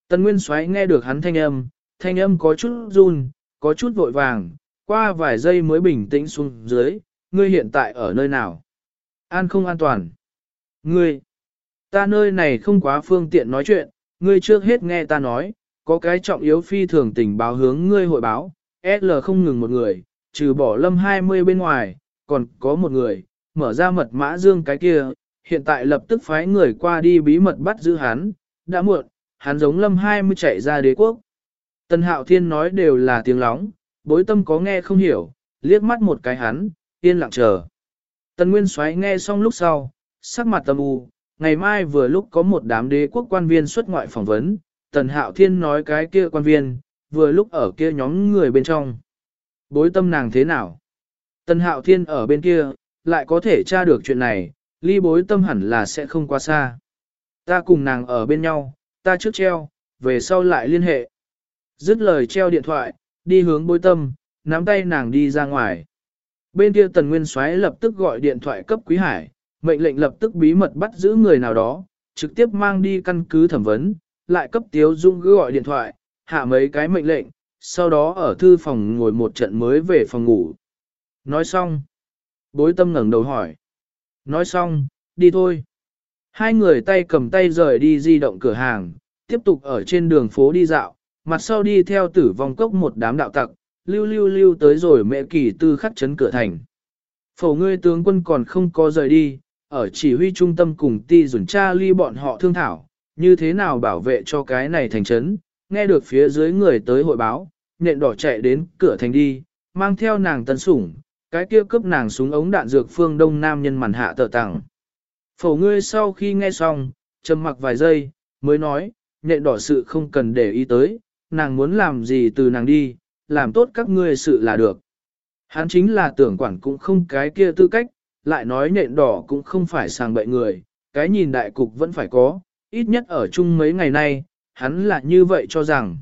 Tần Nguyên Soái nghe được hắn thanh âm, thanh âm có chút run, có chút vội vàng, qua vài giây mới bình tĩnh xuống dưới, ngươi hiện tại ở nơi nào? An không an toàn. Ngươi, ta nơi này không quá phương tiện nói chuyện, ngươi trước hết nghe ta nói, có cái trọng yếu phi thường tình báo hướng ngươi hội báo, L không ngừng một người, trừ bỏ lâm 20 bên ngoài, còn có một người, mở ra mật mã dương cái kia, hiện tại lập tức phái người qua đi bí mật bắt giữ hắn, đã muộn, hắn giống lâm 20 chạy ra đế quốc. tần hạo thiên nói đều là tiếng lóng, bối tâm có nghe không hiểu, liếc mắt một cái hắn, yên lặng chờ. Tần Nguyên Soái nghe xong lúc sau, sắc mặt tâm u, ngày mai vừa lúc có một đám đế quốc quan viên xuất ngoại phỏng vấn, Tần Hạo Thiên nói cái kia quan viên, vừa lúc ở kia nhóm người bên trong. Bối tâm nàng thế nào? Tần Hạo Thiên ở bên kia, lại có thể tra được chuyện này, ly bối tâm hẳn là sẽ không quá xa. Ta cùng nàng ở bên nhau, ta trước treo, về sau lại liên hệ. Dứt lời treo điện thoại, đi hướng bối tâm, nắm tay nàng đi ra ngoài. Bên kia Tần Nguyên Soái lập tức gọi điện thoại cấp Quý Hải, mệnh lệnh lập tức bí mật bắt giữ người nào đó, trực tiếp mang đi căn cứ thẩm vấn, lại cấp Tiếu Dung gọi điện thoại, hạ mấy cái mệnh lệnh, sau đó ở thư phòng ngồi một trận mới về phòng ngủ. Nói xong. Bối tâm ngẩng đầu hỏi. Nói xong, đi thôi. Hai người tay cầm tay rời đi di động cửa hàng, tiếp tục ở trên đường phố đi dạo, mặt sau đi theo tử vong cốc một đám đạo tặc, lưu lưu lưu tới rồi mẹ kỳ tư khắc chấn cửa thành. Phổ ngươi tướng quân còn không có rời đi, ở chỉ huy trung tâm cùng ti dùn cha ly bọn họ thương thảo, như thế nào bảo vệ cho cái này thành trấn, nghe được phía dưới người tới hội báo, nện đỏ chạy đến cửa thành đi, mang theo nàng tân sủng, cái kia cướp nàng súng ống đạn dược phương đông nam nhân màn hạ tờ tặng. Phổ ngươi sau khi nghe xong, trầm mặc vài giây, mới nói, nện đỏ sự không cần để ý tới, nàng muốn làm gì từ nàng đi, làm tốt các ngươi sự là được. Hắn chính là tưởng quản cũng không cái kia tư cách, lại nói nện đỏ cũng không phải sàng bậy người, cái nhìn đại cục vẫn phải có, ít nhất ở chung mấy ngày nay, hắn là như vậy cho rằng.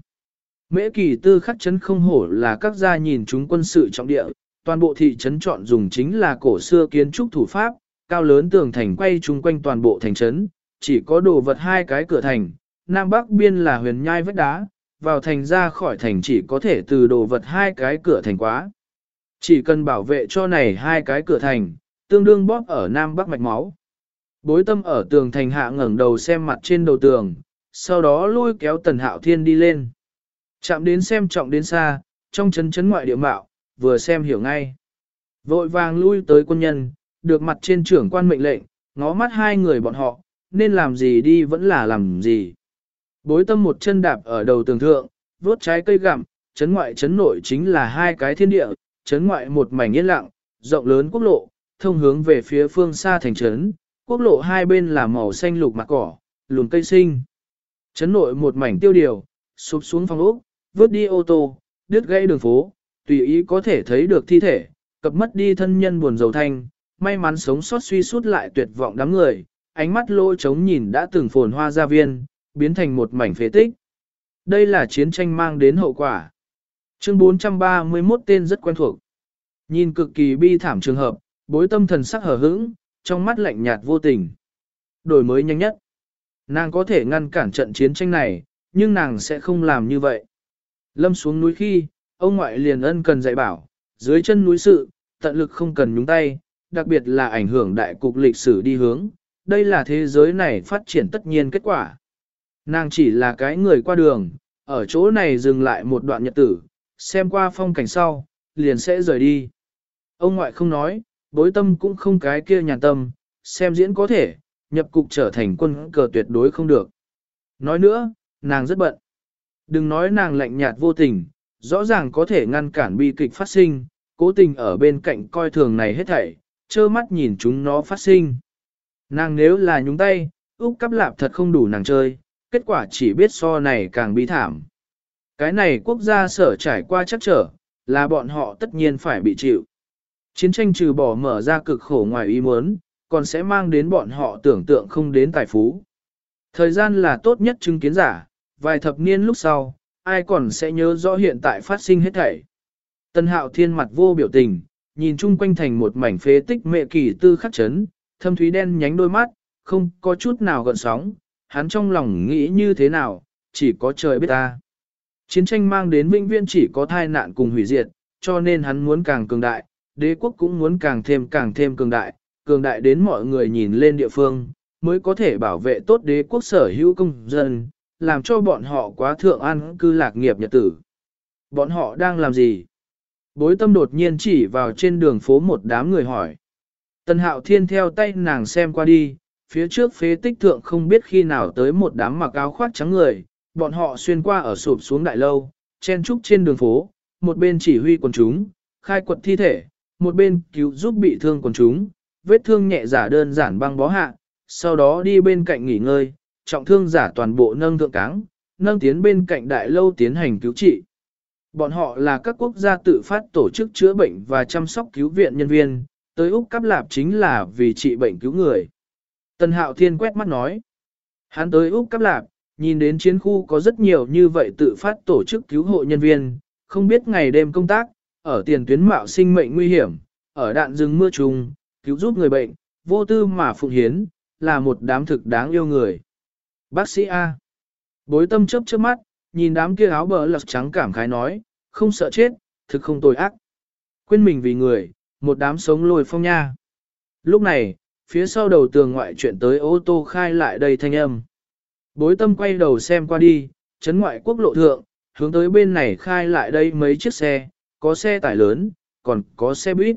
Mễ kỳ tư khắc chấn không hổ là các gia nhìn chúng quân sự trọng địa, toàn bộ thị trấn chọn dùng chính là cổ xưa kiến trúc thủ pháp, cao lớn tường thành quay chung quanh toàn bộ thành trấn, chỉ có đồ vật hai cái cửa thành, nam bắc biên là huyền nhai vách đá, vào thành ra khỏi thành chỉ có thể từ đồ vật hai cái cửa thành quá. Chỉ cần bảo vệ cho này hai cái cửa thành, tương đương bóp ở nam bắc mạch máu. Bối tâm ở tường thành hạ ngẩng đầu xem mặt trên đầu tường, sau đó lôi kéo tần hạo thiên đi lên. Chạm đến xem trọng đến xa, trong chấn chấn ngoại địa mạo, vừa xem hiểu ngay. Vội vàng lui tới quân nhân, được mặt trên trưởng quan mệnh lệnh, ngó mắt hai người bọn họ, nên làm gì đi vẫn là làm gì. Bối tâm một chân đạp ở đầu tường thượng, vốt trái cây gặm, chấn ngoại chấn nội chính là hai cái thiên địa, chấn ngoại một mảnh yên lặng, rộng lớn quốc lộ, thông hướng về phía phương xa thành trấn, quốc lộ hai bên là màu xanh lục mặt cỏ, lùn cây sinh. Chấn nội một mảnh tiêu điều, sụp xuống phòng ốc, vớt đi ô tô, đứt gãy đường phố, tùy ý có thể thấy được thi thể, cập mất đi thân nhân buồn dầu thanh, may mắn sống sót suy sút lại tuyệt vọng đám người, ánh mắt lỗ trống nhìn đã từng phồn hoa gia viên, biến thành một mảnh phế tích. Đây là chiến tranh mang đến hậu quả. Chương 431 tên rất quen thuộc. Nhìn cực kỳ bi thảm trường hợp, bối tâm thần sắc hở hững, trong mắt lạnh nhạt vô tình. Đổi mới nhanh nhất. Nàng có thể ngăn cản trận chiến tranh này, nhưng nàng sẽ không làm như vậy. Lâm xuống núi khi, ông ngoại liền ân cần dạy bảo, dưới chân núi sự, tận lực không cần nhúng tay, đặc biệt là ảnh hưởng đại cục lịch sử đi hướng, đây là thế giới này phát triển tất nhiên kết quả. Nàng chỉ là cái người qua đường, ở chỗ này dừng lại một đoạn nhật tử, xem qua phong cảnh sau, liền sẽ rời đi. Ông ngoại không nói, bối tâm cũng không cái kia nhàn tâm, xem diễn có thể, nhập cục trở thành quân cờ tuyệt đối không được. Nói nữa, nàng rất bận. Đừng nói nàng lạnh nhạt vô tình, rõ ràng có thể ngăn cản bi kịch phát sinh, cố tình ở bên cạnh coi thường này hết thảy, trơ mắt nhìn chúng nó phát sinh. Nàng nếu là nhúng tay, Úc cắp lạp thật không đủ nàng chơi, kết quả chỉ biết so này càng bi thảm. Cái này quốc gia sở trải qua chắc trở, là bọn họ tất nhiên phải bị chịu. Chiến tranh trừ bỏ mở ra cực khổ ngoài ý muốn, còn sẽ mang đến bọn họ tưởng tượng không đến tài phú. Thời gian là tốt nhất chứng kiến giả, vài thập niên lúc sau, ai còn sẽ nhớ rõ hiện tại phát sinh hết thảy. Tân hạo thiên mặt vô biểu tình, nhìn chung quanh thành một mảnh phế tích mệ kỳ tư khắc chấn, thâm thúy đen nhánh đôi mắt, không có chút nào gợn sóng, hắn trong lòng nghĩ như thế nào, chỉ có trời biết ta. Chiến tranh mang đến vĩnh viễn chỉ có thai nạn cùng hủy diệt, cho nên hắn muốn càng cường đại, đế quốc cũng muốn càng thêm càng thêm cường đại, cường đại đến mọi người nhìn lên địa phương, mới có thể bảo vệ tốt đế quốc sở hữu công dân, làm cho bọn họ quá thượng an cư lạc nghiệp nhật tử. Bọn họ đang làm gì? Bối tâm đột nhiên chỉ vào trên đường phố một đám người hỏi. Tần hạo thiên theo tay nàng xem qua đi, phía trước phế tích thượng không biết khi nào tới một đám mặc áo khoác trắng người, bọn họ xuyên qua ở sụp xuống đại lâu, chen trúc trên đường phố, một bên chỉ huy quần chúng, khai quật thi thể, một bên cứu giúp bị thương quần chúng, vết thương nhẹ giả đơn giản băng bó hạ, sau đó đi bên cạnh nghỉ ngơi, trọng thương giả toàn bộ nâng thượng cáng, nâng tiến bên cạnh đại lâu tiến hành cứu trị. Bọn họ là các quốc gia tự phát tổ chức chữa bệnh và chăm sóc cứu viện nhân viên, tới Úc Cáp Lạp chính là vì trị bệnh cứu người. Tần Hạo Thiên quét mắt nói. Hắn tới Úc Cáp Lạp, nhìn đến chiến khu có rất nhiều như vậy tự phát tổ chức cứu hộ nhân viên, không biết ngày đêm công tác, ở tiền tuyến mạo sinh mệnh nguy hiểm, ở đạn rừng mưa trùng, cứu giúp người bệnh, vô tư mà phụng hiến, là một đám thực đáng yêu người. Bác sĩ A. Bối tâm chớp trước mắt, nhìn đám kia áo bờ lật trắng cảm khái nói, không sợ chết, thực không tồi ác. Quên mình vì người, một đám sống lôi phong nha. Lúc này, phía sau đầu tường ngoại chuyện tới ô tô khai lại đây thanh âm. Bối tâm quay đầu xem qua đi, chấn ngoại quốc lộ thượng, hướng tới bên này khai lại đây mấy chiếc xe, có xe tải lớn, còn có xe buýt.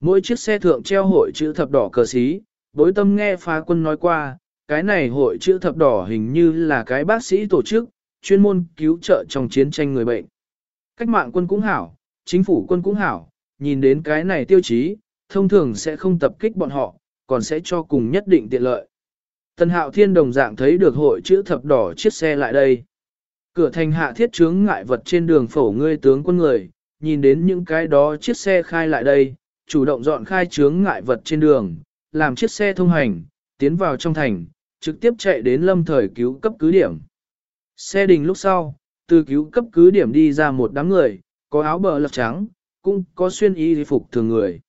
Mỗi chiếc xe thượng treo hội chữ thập đỏ cờ xí, bối tâm nghe phá quân nói qua, cái này hội chữ thập đỏ hình như là cái bác sĩ tổ chức, chuyên môn cứu trợ trong chiến tranh người bệnh. Cách mạng quân cũng hảo, chính phủ quân cũng hảo, nhìn đến cái này tiêu chí, thông thường sẽ không tập kích bọn họ, còn sẽ cho cùng nhất định tiện lợi. Tần hạo thiên đồng dạng thấy được hội chữ thập đỏ chiếc xe lại đây. Cửa thành hạ thiết chướng ngại vật trên đường phổ ngươi tướng quân người, nhìn đến những cái đó chiếc xe khai lại đây, chủ động dọn khai chướng ngại vật trên đường, làm chiếc xe thông hành, tiến vào trong thành, trực tiếp chạy đến lâm thời cứu cấp cứ điểm. Xe đình lúc sau, từ cứu cấp cứ điểm đi ra một đám người, có áo bờ lật trắng, cũng có xuyên y phục thường người.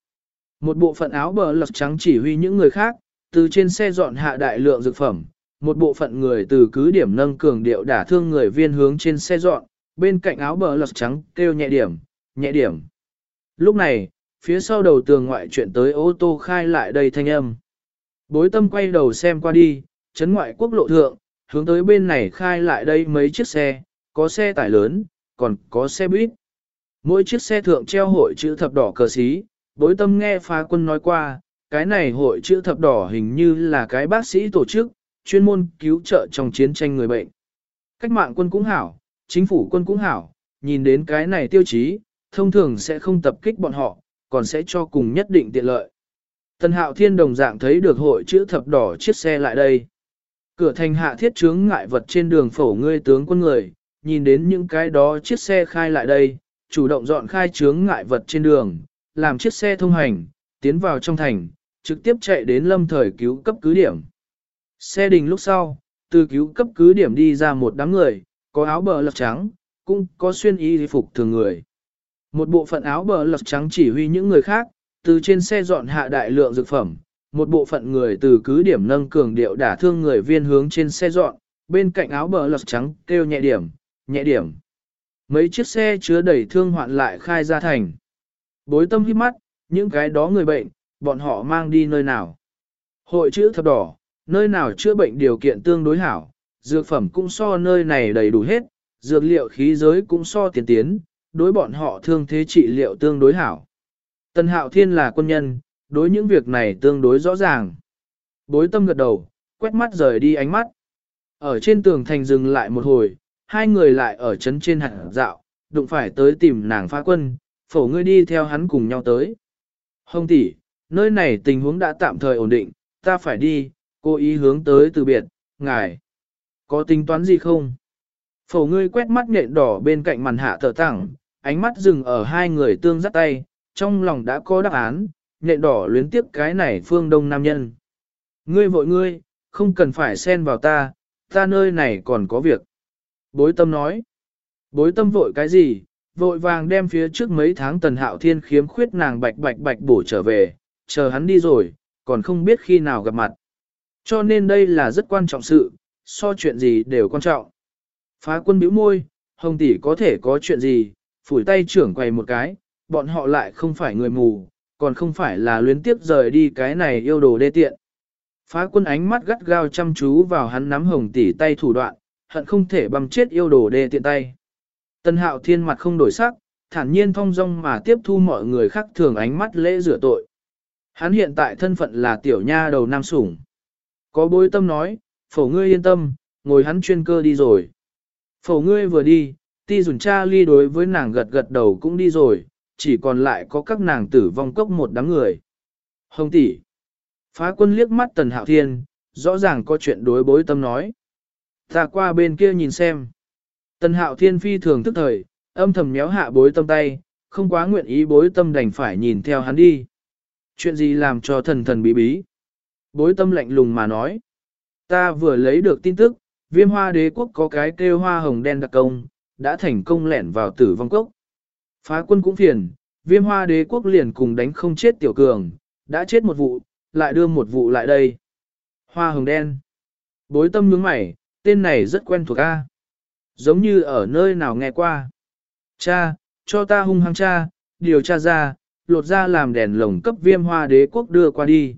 Một bộ phận áo bờ lật trắng chỉ huy những người khác, từ trên xe dọn hạ đại lượng dược phẩm, một bộ phận người từ cứ điểm nâng cường điệu đả thương người viên hướng trên xe dọn, bên cạnh áo bờ lật trắng kêu nhẹ điểm, nhẹ điểm. Lúc này, phía sau đầu tường ngoại chuyện tới ô tô khai lại đây thanh âm. Bối tâm quay đầu xem qua đi, chấn ngoại quốc lộ thượng, hướng tới bên này khai lại đây mấy chiếc xe, có xe tải lớn, còn có xe buýt. Mỗi chiếc xe thượng treo hội chữ thập đỏ cờ xí, bối tâm nghe phá quân nói qua, cái này hội chữ thập đỏ hình như là cái bác sĩ tổ chức, chuyên môn cứu trợ trong chiến tranh người bệnh. Cách mạng quân cũng hảo, chính phủ quân cũng hảo, nhìn đến cái này tiêu chí, thông thường sẽ không tập kích bọn họ, còn sẽ cho cùng nhất định tiện lợi. Tần hạo thiên đồng dạng thấy được hội chữ thập đỏ chiếc xe lại đây. Cửa thành hạ thiết chướng ngại vật trên đường phổ ngươi tướng quân người, nhìn đến những cái đó chiếc xe khai lại đây, chủ động dọn khai chướng ngại vật trên đường, làm chiếc xe thông hành, tiến vào trong thành, trực tiếp chạy đến lâm thời cứu cấp cứ điểm. Xe đình lúc sau, từ cứu cấp cứ điểm đi ra một đám người, có áo bờ lật trắng, cũng có xuyên y phục thường người. Một bộ phận áo bờ lật trắng chỉ huy những người khác, từ trên xe dọn hạ đại lượng dược phẩm, một bộ phận người từ cứ điểm nâng cường điệu đả thương người viên hướng trên xe dọn, bên cạnh áo bờ lật trắng kêu nhẹ điểm, nhẹ điểm. Mấy chiếc xe chứa đầy thương hoạn lại khai ra thành. Bối tâm hít mắt, những cái đó người bệnh, bọn họ mang đi nơi nào. Hội chữ thập đỏ, nơi nào chữa bệnh điều kiện tương đối hảo, dược phẩm cũng so nơi này đầy đủ hết, dược liệu khí giới cũng so tiền tiến, đối bọn họ thương thế trị liệu tương đối hảo. Tân Hạo Thiên là quân nhân, đối những việc này tương đối rõ ràng. Bối tâm gật đầu, quét mắt rời đi ánh mắt. Ở trên tường thành dừng lại một hồi, hai người lại ở trấn trên hạt dạo, đụng phải tới tìm nàng phá quân, phổ ngươi đi theo hắn cùng nhau tới. Hồng tỷ, nơi này tình huống đã tạm thời ổn định, ta phải đi, cô ý hướng tới từ biệt, ngài. Có tính toán gì không? Phổ ngươi quét mắt nhện đỏ bên cạnh màn hạ thở thẳng, ánh mắt dừng ở hai người tương dắt tay, trong lòng đã có đáp án, nhện đỏ luyến tiếp cái này phương đông nam nhân. Ngươi vội ngươi, không cần phải xen vào ta, ta nơi này còn có việc. Bối tâm nói, bối tâm vội cái gì, vội vàng đem phía trước mấy tháng tần hạo thiên khiếm khuyết nàng bạch bạch bạch bổ trở về, chờ hắn đi rồi, còn không biết khi nào gặp mặt. Cho nên đây là rất quan trọng sự, so chuyện gì đều quan trọng. Phá quân bĩu môi, hồng tỷ có thể có chuyện gì, phủi tay trưởng quầy một cái, bọn họ lại không phải người mù, còn không phải là luyến tiếp rời đi cái này yêu đồ đê tiện. Phá quân ánh mắt gắt gao chăm chú vào hắn nắm hồng tỉ tay thủ đoạn, hận không thể băm chết yêu đồ đê tiện tay. Tân hạo thiên mặt không đổi sắc, thản nhiên thong dong mà tiếp thu mọi người khác thường ánh mắt lễ rửa tội. Hắn hiện tại thân phận là tiểu nha đầu nam sủng. Có bối tâm nói, phổ ngươi yên tâm, ngồi hắn chuyên cơ đi rồi. Phổ ngươi vừa đi, ti dùn cha ly đối với nàng gật gật đầu cũng đi rồi, chỉ còn lại có các nàng tử vong cốc một đám người. Hồng tỷ, phá quân liếc mắt tần hạo thiên, rõ ràng có chuyện đối bối tâm nói. Ta qua bên kia nhìn xem. Tần hạo thiên phi thường tức thời, âm thầm méo hạ bối tâm tay, không quá nguyện ý bối tâm đành phải nhìn theo hắn đi. Chuyện gì làm cho thần thần bí bí? Bối tâm lạnh lùng mà nói. Ta vừa lấy được tin tức, viêm hoa đế quốc có cái kêu hoa hồng đen đặc công, đã thành công lẻn vào tử vong cốc. Phá quân cũng phiền, viêm hoa đế quốc liền cùng đánh không chết tiểu cường, đã chết một vụ, lại đưa một vụ lại đây. Hoa hồng đen. Bối tâm nhướng mày, tên này rất quen thuộc a. Giống như ở nơi nào nghe qua. Cha, cho ta hung hăng cha, điều tra ra, lột ra làm đèn lồng cấp viêm hoa đế quốc đưa qua đi.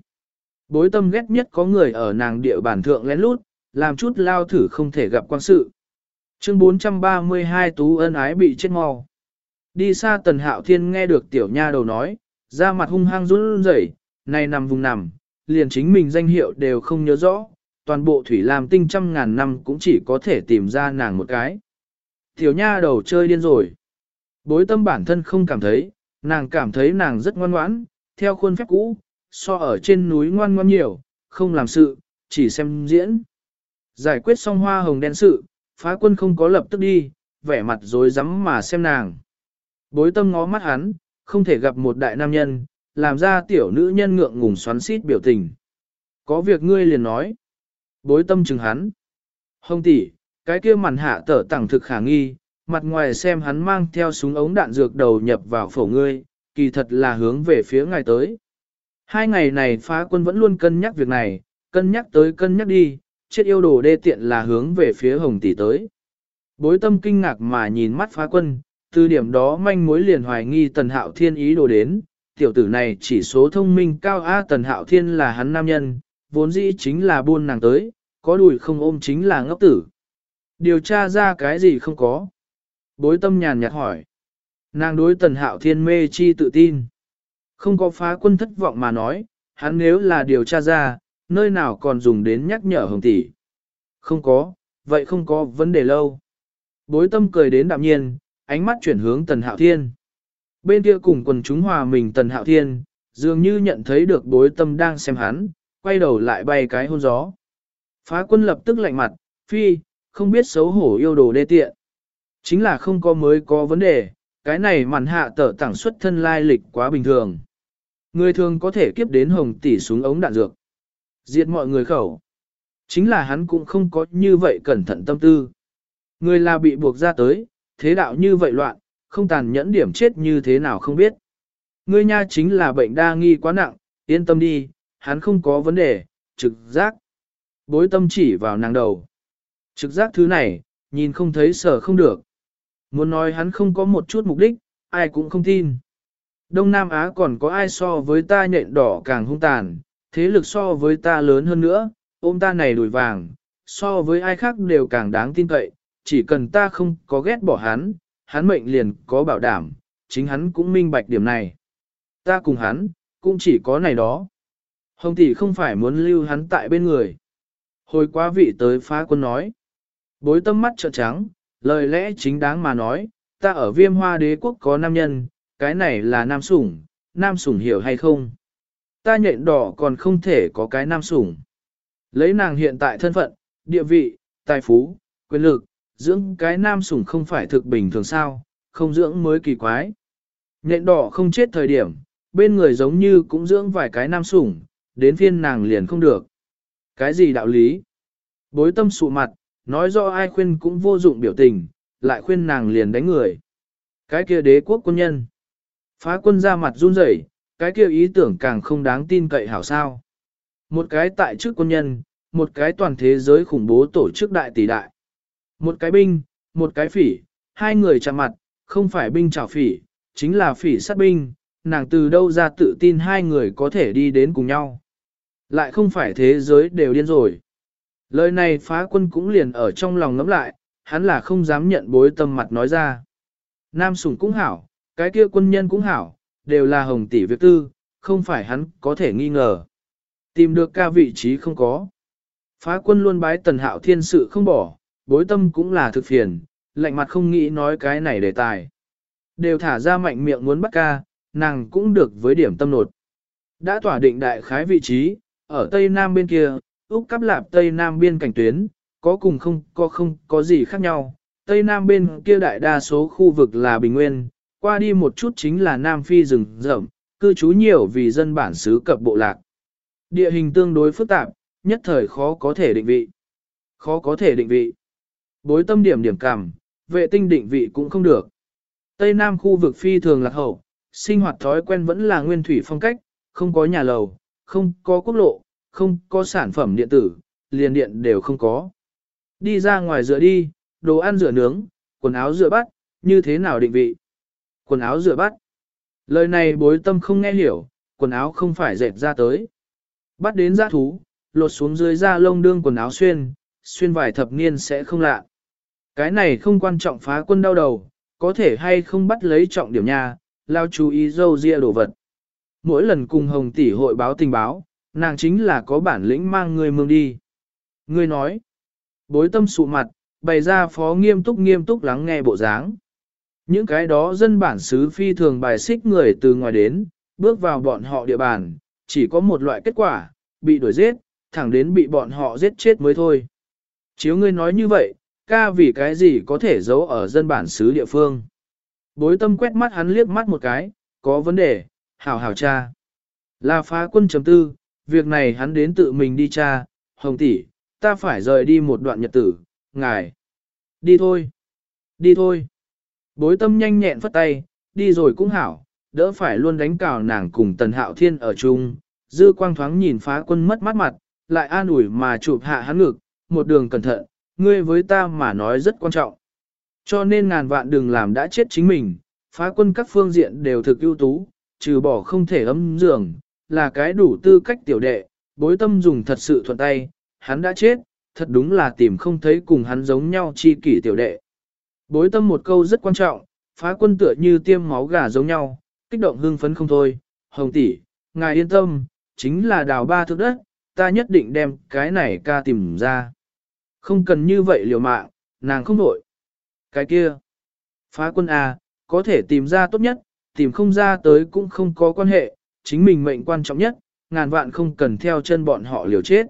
Bối tâm ghét nhất có người ở nàng địa bản thượng lén lút, làm chút lao thử không thể gặp quan sự. Chương 432 Tú ân ái bị chết mau. Đi xa tần hạo thiên nghe được tiểu nha đầu nói, ra mặt hung hăng run rẩy, này nằm vùng nằm, liền chính mình danh hiệu đều không nhớ rõ, toàn bộ thủy làm tinh trăm ngàn năm cũng chỉ có thể tìm ra nàng một cái. Tiểu nha đầu chơi điên rồi. Bối tâm bản thân không cảm thấy, nàng cảm thấy nàng rất ngoan ngoãn, theo khuôn phép cũ, so ở trên núi ngoan ngoan nhiều, không làm sự, chỉ xem diễn. Giải quyết xong hoa hồng đen sự, phá quân không có lập tức đi, vẻ mặt dối rắm mà xem nàng. Bối tâm ngó mắt hắn, không thể gặp một đại nam nhân, làm ra tiểu nữ nhân ngượng ngùng xoắn xít biểu tình. Có việc ngươi liền nói. Bối tâm chừng hắn. Hồng tỷ, cái kia màn hạ tở tẳng thực khả nghi, mặt ngoài xem hắn mang theo súng ống đạn dược đầu nhập vào phổ ngươi, kỳ thật là hướng về phía ngài tới. Hai ngày này phá quân vẫn luôn cân nhắc việc này, cân nhắc tới cân nhắc đi, chết yêu đồ đê tiện là hướng về phía hồng tỷ tới. Bối tâm kinh ngạc mà nhìn mắt phá quân, từ điểm đó manh mối liền hoài nghi tần hạo thiên ý đồ đến, tiểu tử này chỉ số thông minh cao A tần hạo thiên là hắn nam nhân, vốn dĩ chính là buôn nàng tới, có đùi không ôm chính là ngốc tử. Điều tra ra cái gì không có. Bối tâm nhàn nhạt hỏi. Nàng đối tần hạo thiên mê chi tự tin. Không có phá quân thất vọng mà nói, hắn nếu là điều tra ra, nơi nào còn dùng đến nhắc nhở hồng tỷ. Không có, vậy không có vấn đề lâu. Bối tâm cười đến đạm nhiên, ánh mắt chuyển hướng tần hạo thiên. Bên kia cùng quần chúng hòa mình tần hạo thiên, dường như nhận thấy được bối tâm đang xem hắn, quay đầu lại bay cái hôn gió. Phá quân lập tức lạnh mặt, phi, không biết xấu hổ yêu đồ đê tiện. Chính là không có mới có vấn đề, cái này màn hạ tở tảng xuất thân lai lịch quá bình thường. Người thường có thể kiếp đến hồng tỷ xuống ống đạn dược. Diệt mọi người khẩu. Chính là hắn cũng không có như vậy cẩn thận tâm tư. Người là bị buộc ra tới, thế đạo như vậy loạn, không tàn nhẫn điểm chết như thế nào không biết. Ngươi nha chính là bệnh đa nghi quá nặng, yên tâm đi, hắn không có vấn đề, trực giác. Bối tâm chỉ vào nàng đầu. Trực giác thứ này, nhìn không thấy sở không được. Muốn nói hắn không có một chút mục đích, ai cũng không tin. Đông Nam Á còn có ai so với ta nhện đỏ càng hung tàn, thế lực so với ta lớn hơn nữa, ôm ta này đùi vàng, so với ai khác đều càng đáng tin cậy, chỉ cần ta không có ghét bỏ hắn, hắn mệnh liền có bảo đảm, chính hắn cũng minh bạch điểm này. Ta cùng hắn, cũng chỉ có này đó. Hồng tỷ không phải muốn lưu hắn tại bên người. Hồi quá vị tới phá quân nói. Bối tâm mắt trợn trắng, lời lẽ chính đáng mà nói, ta ở viêm hoa đế quốc có nam nhân, cái này là nam sủng, nam sủng hiểu hay không? Ta nhện đỏ còn không thể có cái nam sủng. Lấy nàng hiện tại thân phận, địa vị, tài phú, quyền lực, dưỡng cái nam sủng không phải thực bình thường sao, không dưỡng mới kỳ quái. Nhện đỏ không chết thời điểm, bên người giống như cũng dưỡng vài cái nam sủng, đến phiên nàng liền không được. Cái gì đạo lý? Bối tâm sụ mặt, nói rõ ai khuyên cũng vô dụng biểu tình, lại khuyên nàng liền đánh người. Cái kia đế quốc quân nhân. Phá quân ra mặt run rẩy, cái kia ý tưởng càng không đáng tin cậy hảo sao. Một cái tại chức quân nhân, một cái toàn thế giới khủng bố tổ chức đại tỷ đại. Một cái binh, một cái phỉ, hai người chạm mặt, không phải binh chảo phỉ, chính là phỉ sát binh, nàng từ đâu ra tự tin hai người có thể đi đến cùng nhau. Lại không phải thế giới đều điên rồi. Lời này phá quân cũng liền ở trong lòng ngẫm lại, hắn là không dám nhận bối tâm mặt nói ra. Nam sủng cũng hảo, cái kia quân nhân cũng hảo, đều là hồng tỷ việc tư, không phải hắn có thể nghi ngờ. Tìm được ca vị trí không có. Phá quân luôn bái tần hạo thiên sự không bỏ, bối tâm cũng là thực phiền, lạnh mặt không nghĩ nói cái này đề tài. Đều thả ra mạnh miệng muốn bắt ca, nàng cũng được với điểm tâm nột. Đã tỏa định đại khái vị trí, ở Tây Nam bên kia, Úc cắp lạp Tây Nam biên cảnh tuyến, có cùng không có không có gì khác nhau. Tây Nam bên kia đại đa số khu vực là bình nguyên, qua đi một chút chính là Nam Phi rừng rậm, cư trú nhiều vì dân bản xứ cập bộ lạc. Địa hình tương đối phức tạp, nhất thời khó có thể định vị. Khó có thể định vị. Bối tâm điểm điểm cảm, vệ tinh định vị cũng không được. Tây Nam khu vực phi thường lạc hậu, sinh hoạt thói quen vẫn là nguyên thủy phong cách, không có nhà lầu, không có quốc lộ, không có sản phẩm điện tử, liền điện đều không có. Đi ra ngoài rửa đi, đồ ăn rửa nướng, quần áo rửa bắt, như thế nào định vị? Quần áo rửa bắt. Lời này bối tâm không nghe hiểu, quần áo không phải dệt ra tới. Bắt đến giã thú, lột xuống dưới da lông đương quần áo xuyên, xuyên vài thập niên sẽ không lạ. Cái này không quan trọng phá quân đau đầu, có thể hay không bắt lấy trọng điểm nha, lao chú ý dâu ria đồ vật. Mỗi lần cùng hồng tỷ hội báo tình báo, nàng chính là có bản lĩnh mang người mương đi. Người nói, bối tâm sụ mặt, bày ra phó nghiêm túc nghiêm túc lắng nghe bộ dáng. Những cái đó dân bản xứ phi thường bài xích người từ ngoài đến, bước vào bọn họ địa bàn, chỉ có một loại kết quả, bị đuổi giết, thẳng đến bị bọn họ giết chết mới thôi. Chiếu ngươi nói như vậy, ca vì cái gì có thể giấu ở dân bản xứ địa phương. Bối tâm quét mắt hắn liếc mắt một cái, có vấn đề, hảo hảo cha. Là phá quân chấm tư, việc này hắn đến tự mình đi cha, hồng tỷ, ta phải rời đi một đoạn nhật tử, ngài. Đi thôi, đi thôi. Bối tâm nhanh nhẹn phất tay, đi rồi cũng hảo, đỡ phải luôn đánh cào nàng cùng tần hạo thiên ở chung. Dư quang thoáng nhìn phá quân mất mắt mặt, lại an ủi mà chụp hạ hắn ngực, một đường cẩn thận, ngươi với ta mà nói rất quan trọng. Cho nên ngàn vạn đừng làm đã chết chính mình, phá quân các phương diện đều thực ưu tú, trừ bỏ không thể ấm giường, là cái đủ tư cách tiểu đệ, bối tâm dùng thật sự thuận tay, hắn đã chết, thật đúng là tìm không thấy cùng hắn giống nhau chi kỷ tiểu đệ. Bối tâm một câu rất quan trọng, phá quân tựa như tiêm máu gà giống nhau, kích động hưng phấn không thôi, hồng tỷ, ngài yên tâm, chính là đào ba thước đất, ta nhất định đem cái này ca tìm ra. Không cần như vậy liều mạng, nàng không nổi. Cái kia, phá quân à, có thể tìm ra tốt nhất, tìm không ra tới cũng không có quan hệ, chính mình mệnh quan trọng nhất, ngàn vạn không cần theo chân bọn họ liều chết.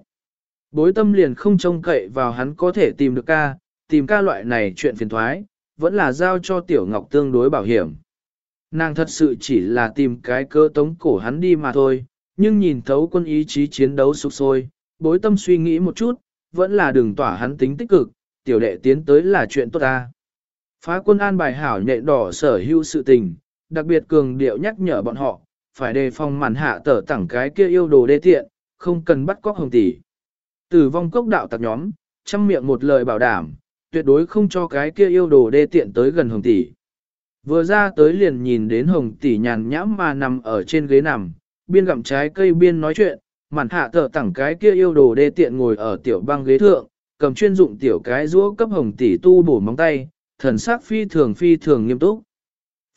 Bối tâm liền không trông cậy vào hắn có thể tìm được ca, tìm ca loại này chuyện phiền thoái, vẫn là giao cho Tiểu Ngọc tương đối bảo hiểm. Nàng thật sự chỉ là tìm cái cơ tống cổ hắn đi mà thôi, nhưng nhìn thấu quân ý chí chiến đấu sục sôi, bối tâm suy nghĩ một chút, vẫn là đừng tỏa hắn tính tích cực, tiểu đệ tiến tới là chuyện tốt ta. Phá quân an bài hảo nhện đỏ sở hữu sự tình, đặc biệt cường điệu nhắc nhở bọn họ, phải đề phòng màn hạ tở tẳng cái kia yêu đồ đê tiện, không cần bắt cóc hồng tỷ. Tử vong cốc đạo tặc nhóm, chăm miệng một lời bảo đảm, tuyệt đối không cho cái kia yêu đồ đê tiện tới gần hồng tỷ. Vừa ra tới liền nhìn đến hồng tỷ nhàn nhãm mà nằm ở trên ghế nằm, biên gặm trái cây biên nói chuyện, màn hạ thở tẳng cái kia yêu đồ đê tiện ngồi ở tiểu băng ghế thượng, cầm chuyên dụng tiểu cái rũa cấp hồng tỷ tu bổ móng tay, thần sắc phi thường phi thường nghiêm túc.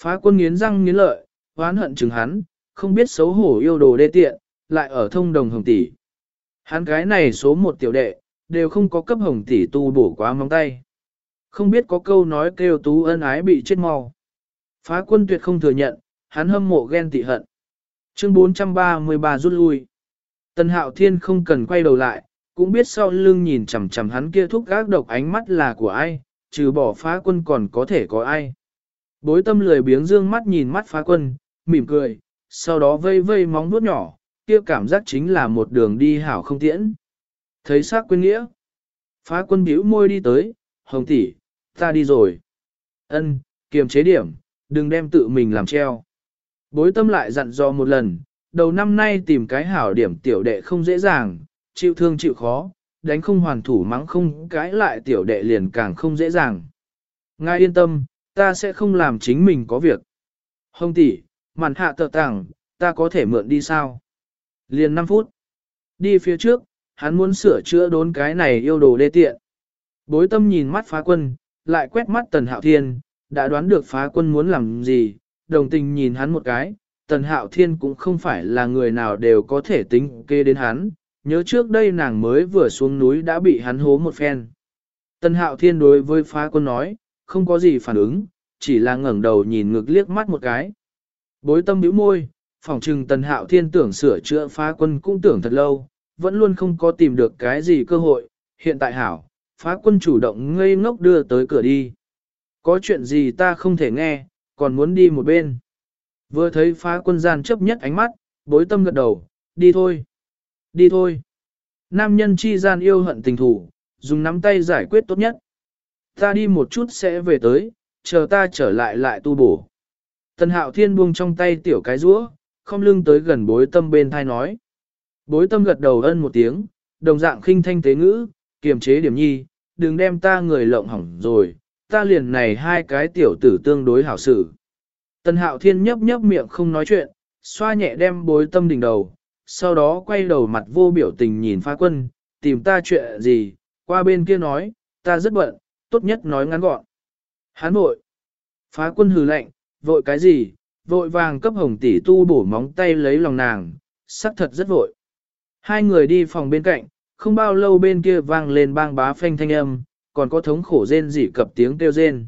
Phá quân nghiến răng nghiến lợi, oán hận chừng hắn, không biết xấu hổ yêu đồ đê tiện, lại ở thông đồng hồng tỷ. Hắn cái này số một tiểu đệ, đều không có cấp hồng tỷ tu bổ quá móng tay. Không biết có câu nói kêu tú ân ái bị chết mau. Phá quân tuyệt không thừa nhận, hắn hâm mộ ghen tị hận. Chương 433 rút lui. Tần hạo thiên không cần quay đầu lại, cũng biết sau lưng nhìn chằm chằm hắn kia thúc gác độc ánh mắt là của ai, trừ bỏ phá quân còn có thể có ai. Bối tâm lười biếng dương mắt nhìn mắt phá quân, mỉm cười, sau đó vây vây móng vuốt nhỏ, kia cảm giác chính là một đường đi hảo không tiễn. Thấy xác quên nghĩa. Phá quân bĩu môi đi tới, hồng tỷ, ta đi rồi. Ân, kiềm chế điểm, đừng đem tự mình làm treo. Bối tâm lại dặn dò một lần, đầu năm nay tìm cái hảo điểm tiểu đệ không dễ dàng, chịu thương chịu khó, đánh không hoàn thủ mắng không cãi lại tiểu đệ liền càng không dễ dàng. Ngài yên tâm, ta sẽ không làm chính mình có việc. Hồng tỷ, màn hạ tờ tảng, ta có thể mượn đi sao? Liền 5 phút. Đi phía trước, hắn muốn sửa chữa đốn cái này yêu đồ đê tiện. Bối tâm nhìn mắt phá quân, lại quét mắt tần hạo thiên, đã đoán được phá quân muốn làm gì, đồng tình nhìn hắn một cái, tần hạo thiên cũng không phải là người nào đều có thể tính kê đến hắn, nhớ trước đây nàng mới vừa xuống núi đã bị hắn hố một phen. Tần hạo thiên đối với phá quân nói, không có gì phản ứng, chỉ là ngẩng đầu nhìn ngực liếc mắt một cái. Bối tâm bĩu môi, phòng trừng tần hạo thiên tưởng sửa chữa phá quân cũng tưởng thật lâu, vẫn luôn không có tìm được cái gì cơ hội, hiện tại hảo, phá quân chủ động ngây ngốc đưa tới cửa đi. Có chuyện gì ta không thể nghe, còn muốn đi một bên. Vừa thấy phá quân gian chấp nhất ánh mắt, bối tâm gật đầu, đi thôi. Đi thôi. Nam nhân chi gian yêu hận tình thủ, dùng nắm tay giải quyết tốt nhất. Ta đi một chút sẽ về tới, chờ ta trở lại lại tu bổ. Tần hạo thiên buông trong tay tiểu cái rũa, không lưng tới gần bối tâm bên thai nói. Bối tâm gật đầu ân một tiếng, đồng dạng khinh thanh tế ngữ, kiềm chế điểm nhi, đừng đem ta người lộng hỏng rồi, ta liền này hai cái tiểu tử tương đối hảo xử. Tần hạo thiên nhấp nhấp miệng không nói chuyện, xoa nhẹ đem bối tâm đỉnh đầu, sau đó quay đầu mặt vô biểu tình nhìn phá quân, tìm ta chuyện gì, qua bên kia nói, ta rất bận, tốt nhất nói ngắn gọn. Hán vội. Phá quân hừ lạnh, vội cái gì, vội vàng cấp hồng tỷ tu bổ móng tay lấy lòng nàng, sắc thật rất vội. Hai người đi phòng bên cạnh, không bao lâu bên kia vang lên bang bá phanh thanh âm, còn có thống khổ rên rỉ cập tiếng kêu rên.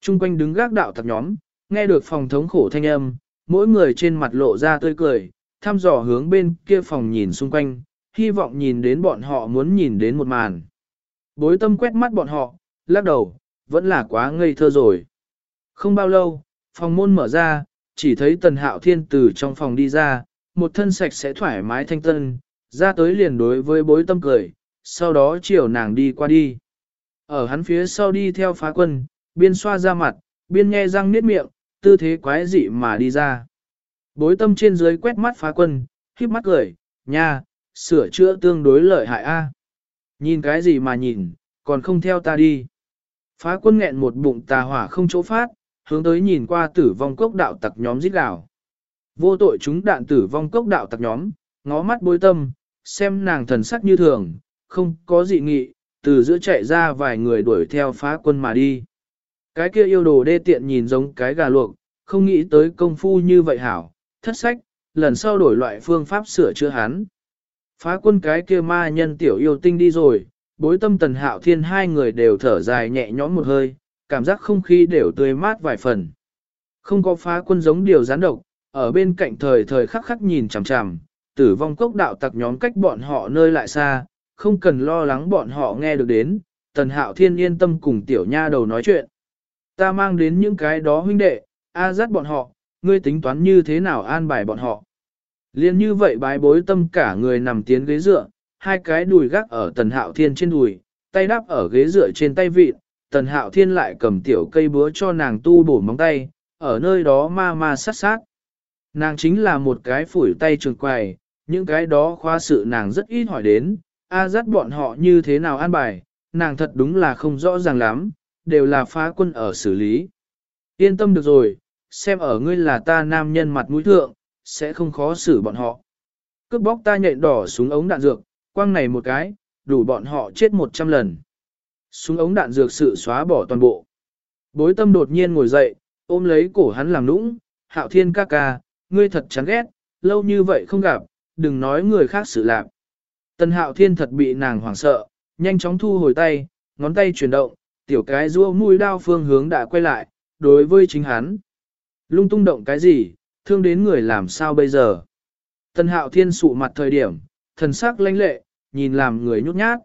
Trung quanh đứng gác đạo tập nhóm, nghe được phòng thống khổ thanh âm, mỗi người trên mặt lộ ra tươi cười, thăm dò hướng bên kia phòng nhìn xung quanh, hy vọng nhìn đến bọn họ muốn nhìn đến một màn. Bối tâm quét mắt bọn họ, lắc đầu, vẫn là quá ngây thơ rồi. Không bao lâu, phòng môn mở ra, chỉ thấy tần hạo thiên từ trong phòng đi ra, một thân sạch sẽ thoải mái thanh tân, ra tới liền đối với bối tâm cười, sau đó chiều nàng đi qua đi. Ở hắn phía sau đi theo phá quân, biên xoa ra mặt, biên nghe răng niết miệng, tư thế quái dị mà đi ra. Bối tâm trên dưới quét mắt phá quân, khiếp mắt cười, nha, sửa chữa tương đối lợi hại a. Nhìn cái gì mà nhìn, còn không theo ta đi. Phá quân nghẹn một bụng tà hỏa không chỗ phát, hướng tới nhìn qua tử vong cốc đạo tặc nhóm giết đảo. Vô tội chúng đạn tử vong cốc đạo tặc nhóm, ngó mắt bối tâm, xem nàng thần sắc như thường, không có dị nghị, từ giữa chạy ra vài người đuổi theo phá quân mà đi. Cái kia yêu đồ đê tiện nhìn giống cái gà luộc, không nghĩ tới công phu như vậy hảo, thất sách, lần sau đổi loại phương pháp sửa chữa hắn. Phá quân cái kia ma nhân tiểu yêu tinh đi rồi, bối tâm tần hạo thiên hai người đều thở dài nhẹ nhõm một hơi, cảm giác không khí đều tươi mát vài phần. Không có phá quân giống điều gián độc, ở bên cạnh thời thời khắc khắc nhìn chằm chằm, tử vong cốc đạo tặc nhóm cách bọn họ nơi lại xa, không cần lo lắng bọn họ nghe được đến, tần hạo thiên yên tâm cùng tiểu nha đầu nói chuyện. Ta mang đến những cái đó huynh đệ, a dắt bọn họ, ngươi tính toán như thế nào an bài bọn họ. Liên như vậy bái bối tâm cả người nằm tiến ghế dựa, hai cái đùi gác ở tần hạo thiên trên đùi, tay đắp ở ghế dựa trên tay vịt, tần hạo thiên lại cầm tiểu cây búa cho nàng tu bổ móng tay, ở nơi đó ma ma sát sát. Nàng chính là một cái phủi tay trường quài, những cái đó khoa sự nàng rất ít hỏi đến, a dắt bọn họ như thế nào an bài, nàng thật đúng là không rõ ràng lắm, đều là phá quân ở xử lý. Yên tâm được rồi, xem ở ngươi là ta nam nhân mặt mũi thượng, sẽ không khó xử bọn họ. Cướp bóc ta nhện đỏ súng ống đạn dược, quăng này một cái, đủ bọn họ chết một trăm lần. Súng ống đạn dược sự xóa bỏ toàn bộ. Bối tâm đột nhiên ngồi dậy, ôm lấy cổ hắn làm nũng, hạo thiên ca ca, ngươi thật chán ghét, lâu như vậy không gặp, đừng nói người khác sự lạc. Tần hạo thiên thật bị nàng hoảng sợ, nhanh chóng thu hồi tay, ngón tay chuyển động, tiểu cái rua mũi đao phương hướng đã quay lại, đối với chính hắn. Lung tung động cái gì, thương đến người làm sao bây giờ. Tần hạo thiên sụ mặt thời điểm, thần sắc lanh lệ, nhìn làm người nhút nhát.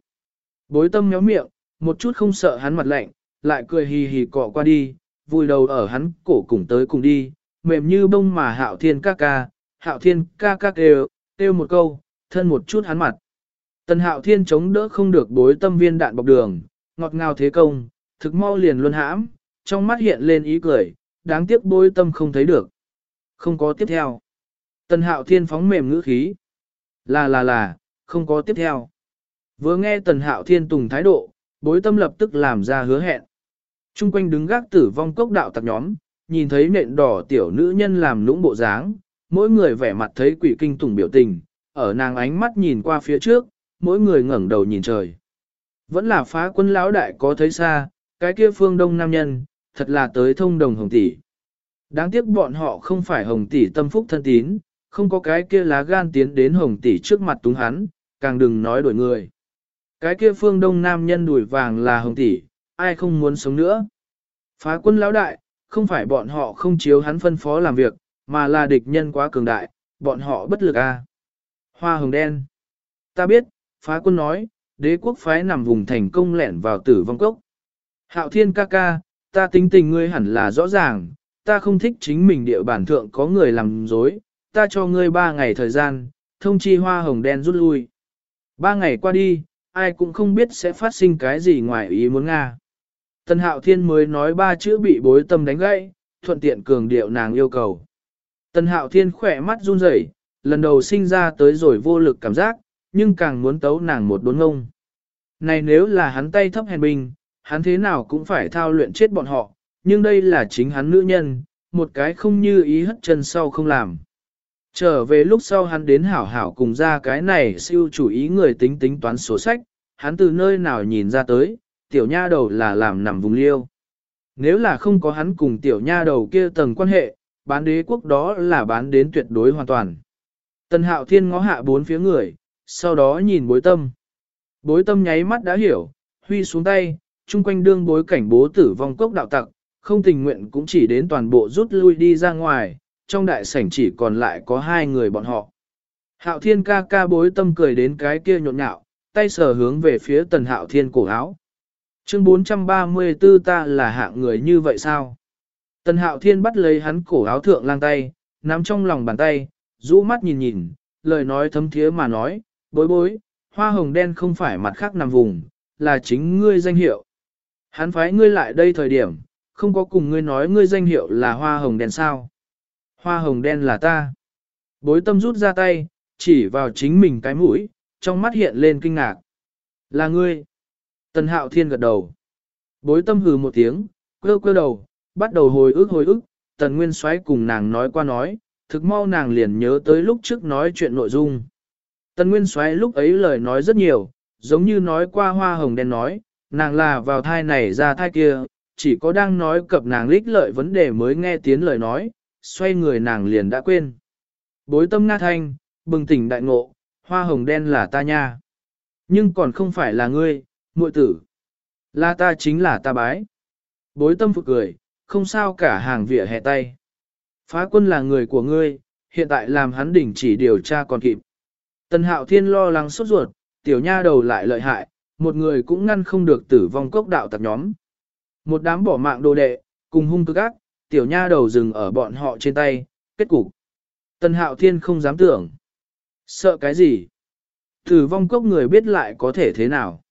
Bối tâm méo miệng, một chút không sợ hắn mặt lạnh, lại cười hì hì cọ qua đi, vùi đầu ở hắn cổ cùng tới cùng đi, mềm như bông mà hạo thiên ca ca, hạo thiên ca ca kêu, kêu một câu, thân một chút hắn mặt. Tần hạo thiên chống đỡ không được bối tâm viên đạn bọc đường, ngọt ngào thế công, thực mau liền luôn hãm, trong mắt hiện lên ý cười, đáng tiếc bối tâm không thấy được. Không có tiếp theo. Tần hạo thiên phóng mềm ngữ khí. Là là là, không có tiếp theo. Vừa nghe tần hạo thiên tùng thái độ, bối tâm lập tức làm ra hứa hẹn. Trung quanh đứng gác tử vong cốc đạo tặc nhóm, nhìn thấy nện đỏ tiểu nữ nhân làm lũng bộ dáng, mỗi người vẻ mặt thấy quỷ kinh tùng biểu tình, ở nàng ánh mắt nhìn qua phía trước, mỗi người ngẩng đầu nhìn trời. Vẫn là phá quân lão đại có thấy xa, cái kia phương đông nam nhân, thật là tới thông đồng hồng tỷ. Đáng tiếc bọn họ không phải hồng tỷ tâm phúc thân tín, không có cái kia lá gan tiến đến hồng tỷ trước mặt túng hắn, càng đừng nói đổi người. Cái kia phương đông nam nhân đuổi vàng là hồng tỷ, ai không muốn sống nữa. Phá quân lão đại, không phải bọn họ không chiếu hắn phân phó làm việc, mà là địch nhân quá cường đại, bọn họ bất lực a. À. Hoa hồng đen. Ta biết, phá quân nói, đế quốc phái nằm vùng thành công lẻn vào tử vong cốc. Hạo thiên ca ca, ta tính tình ngươi hẳn là rõ ràng, ta không thích chính mình địa bản thượng có người làm dối, ta cho ngươi ba ngày thời gian, thông chi hoa hồng đen rút lui. Ba ngày qua đi, ai cũng không biết sẽ phát sinh cái gì ngoài ý muốn Nga. Tân Hạo Thiên mới nói ba chữ bị bối tâm đánh gãy, thuận tiện cường điệu nàng yêu cầu. Tân Hạo Thiên khỏe mắt run rẩy, lần đầu sinh ra tới rồi vô lực cảm giác, nhưng càng muốn tấu nàng một đốn ngông. Này nếu là hắn tay thấp hèn bình hắn thế nào cũng phải thao luyện chết bọn họ, nhưng đây là chính hắn nữ nhân, một cái không như ý hất chân sau không làm. Trở về lúc sau hắn đến hảo hảo cùng ra cái này siêu chủ ý người tính tính toán sổ sách, hắn từ nơi nào nhìn ra tới, tiểu nha đầu là làm nằm vùng liêu. Nếu là không có hắn cùng tiểu nha đầu kia tầng quan hệ, bán đế quốc đó là bán đến tuyệt đối hoàn toàn. Tần hạo thiên ngó hạ bốn phía người, sau đó nhìn bối tâm. Bối tâm nháy mắt đã hiểu, huy xuống tay, chung quanh đương bối cảnh bố tử vong cốc đạo tặc, không tình nguyện cũng chỉ đến toàn bộ rút lui đi ra ngoài, trong đại sảnh chỉ còn lại có hai người bọn họ. Hạo thiên ca ca bối tâm cười đến cái kia nhộn nhạo, tay sờ hướng về phía tần hạo thiên cổ áo. Chương 434 ta là hạng người như vậy sao? Tần hạo thiên bắt lấy hắn cổ áo thượng lang tay, nắm trong lòng bàn tay, rũ mắt nhìn nhìn, lời nói thấm thiế mà nói, bối bối, hoa hồng đen không phải mặt khác nằm vùng, là chính ngươi danh hiệu. Hắn phái ngươi lại đây thời điểm, không có cùng ngươi nói ngươi danh hiệu là hoa hồng đen sao. Hoa hồng đen là ta. Bối tâm rút ra tay, chỉ vào chính mình cái mũi, trong mắt hiện lên kinh ngạc. Là ngươi. Tần hạo thiên gật đầu. Bối tâm hừ một tiếng, quơ quơ đầu, bắt đầu hồi ức hồi ức, tần nguyên xoáy cùng nàng nói qua nói, thực mau nàng liền nhớ tới lúc trước nói chuyện nội dung. Tần nguyên xoáy lúc ấy lời nói rất nhiều, giống như nói qua hoa hồng đen nói, nàng là vào thai này ra thai kia, chỉ có đang nói cập nàng lích lợi vấn đề mới nghe tiếng lời nói, xoay người nàng liền đã quên. Bối tâm nga thanh, bừng tỉnh đại ngộ, hoa hồng đen là ta nha. Nhưng còn không phải là ngươi, muội tử. Là ta chính là ta bái. Bối tâm phụ cười, không sao cả hàng vỉa hè tay. Phá quân là người của ngươi, hiện tại làm hắn đỉnh chỉ điều tra còn kịp. Tần hạo thiên lo lắng sốt ruột, tiểu nha đầu lại lợi hại, một người cũng ngăn không được tử vong cốc đạo tập nhóm. Một đám bỏ mạng đồ đệ, cùng hung cực ác, tiểu nha đầu dừng ở bọn họ trên tay, kết cục. Tần hạo thiên không dám tưởng. Sợ cái gì? Tử vong cốc người biết lại có thể thế nào?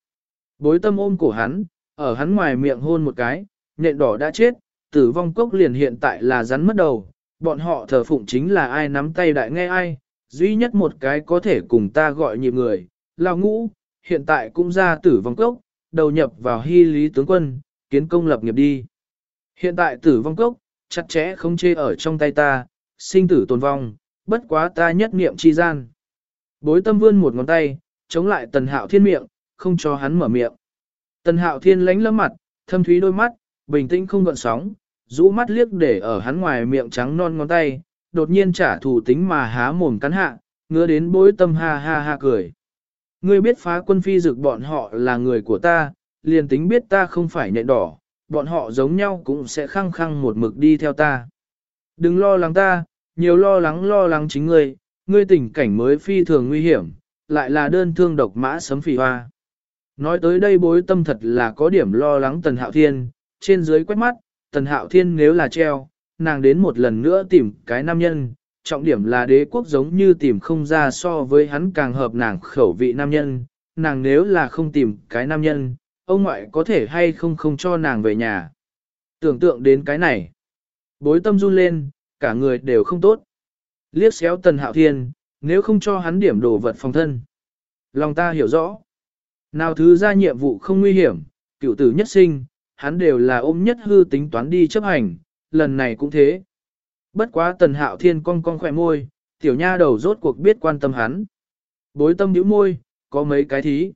Bối tâm ôm cổ hắn, ở hắn ngoài miệng hôn một cái, nện đỏ đã chết, tử vong cốc liền hiện tại là rắn mất đầu, bọn họ thờ phụng chính là ai nắm tay đại nghe ai, duy nhất một cái có thể cùng ta gọi nhịp người, lao ngũ, hiện tại cũng ra tử vong cốc, đầu nhập vào hy lý tướng quân, kiến công lập nghiệp đi. Hiện tại tử vong cốc, chặt chẽ không chê ở trong tay ta, sinh tử tồn vong, bất quá ta nhất niệm chi gian. Bối tâm vươn một ngón tay, chống lại tần hạo thiên miệng, không cho hắn mở miệng. Tần hạo thiên lánh lấm mặt, thâm thúy đôi mắt, bình tĩnh không gợn sóng, rũ mắt liếc để ở hắn ngoài miệng trắng non ngón tay, đột nhiên trả thù tính mà há mồm cắn hạ, ngứa đến bối tâm ha ha ha cười. Ngươi biết phá quân phi dực bọn họ là người của ta, liền tính biết ta không phải nhện đỏ, bọn họ giống nhau cũng sẽ khăng khăng một mực đi theo ta. Đừng lo lắng ta, nhiều lo lắng lo lắng chính ngươi, ngươi tình cảnh mới phi thường nguy hiểm, lại là đơn thương độc mã sấm phỉ hoa. Nói tới đây bối tâm thật là có điểm lo lắng Tần Hạo Thiên, trên dưới quét mắt, Tần Hạo Thiên nếu là treo, nàng đến một lần nữa tìm cái nam nhân, trọng điểm là đế quốc giống như tìm không ra so với hắn càng hợp nàng khẩu vị nam nhân, nàng nếu là không tìm cái nam nhân, ông ngoại có thể hay không không cho nàng về nhà. Tưởng tượng đến cái này, bối tâm run lên, cả người đều không tốt. Liếc xéo tần hạo thiên, nếu không cho hắn điểm đồ vật phòng thân. Lòng ta hiểu rõ. Nào thứ ra nhiệm vụ không nguy hiểm, cựu tử nhất sinh, hắn đều là ôm nhất hư tính toán đi chấp hành, lần này cũng thế. Bất quá tần hạo thiên cong cong khỏe môi, tiểu nha đầu rốt cuộc biết quan tâm hắn. Bối tâm nhíu môi, có mấy cái thí.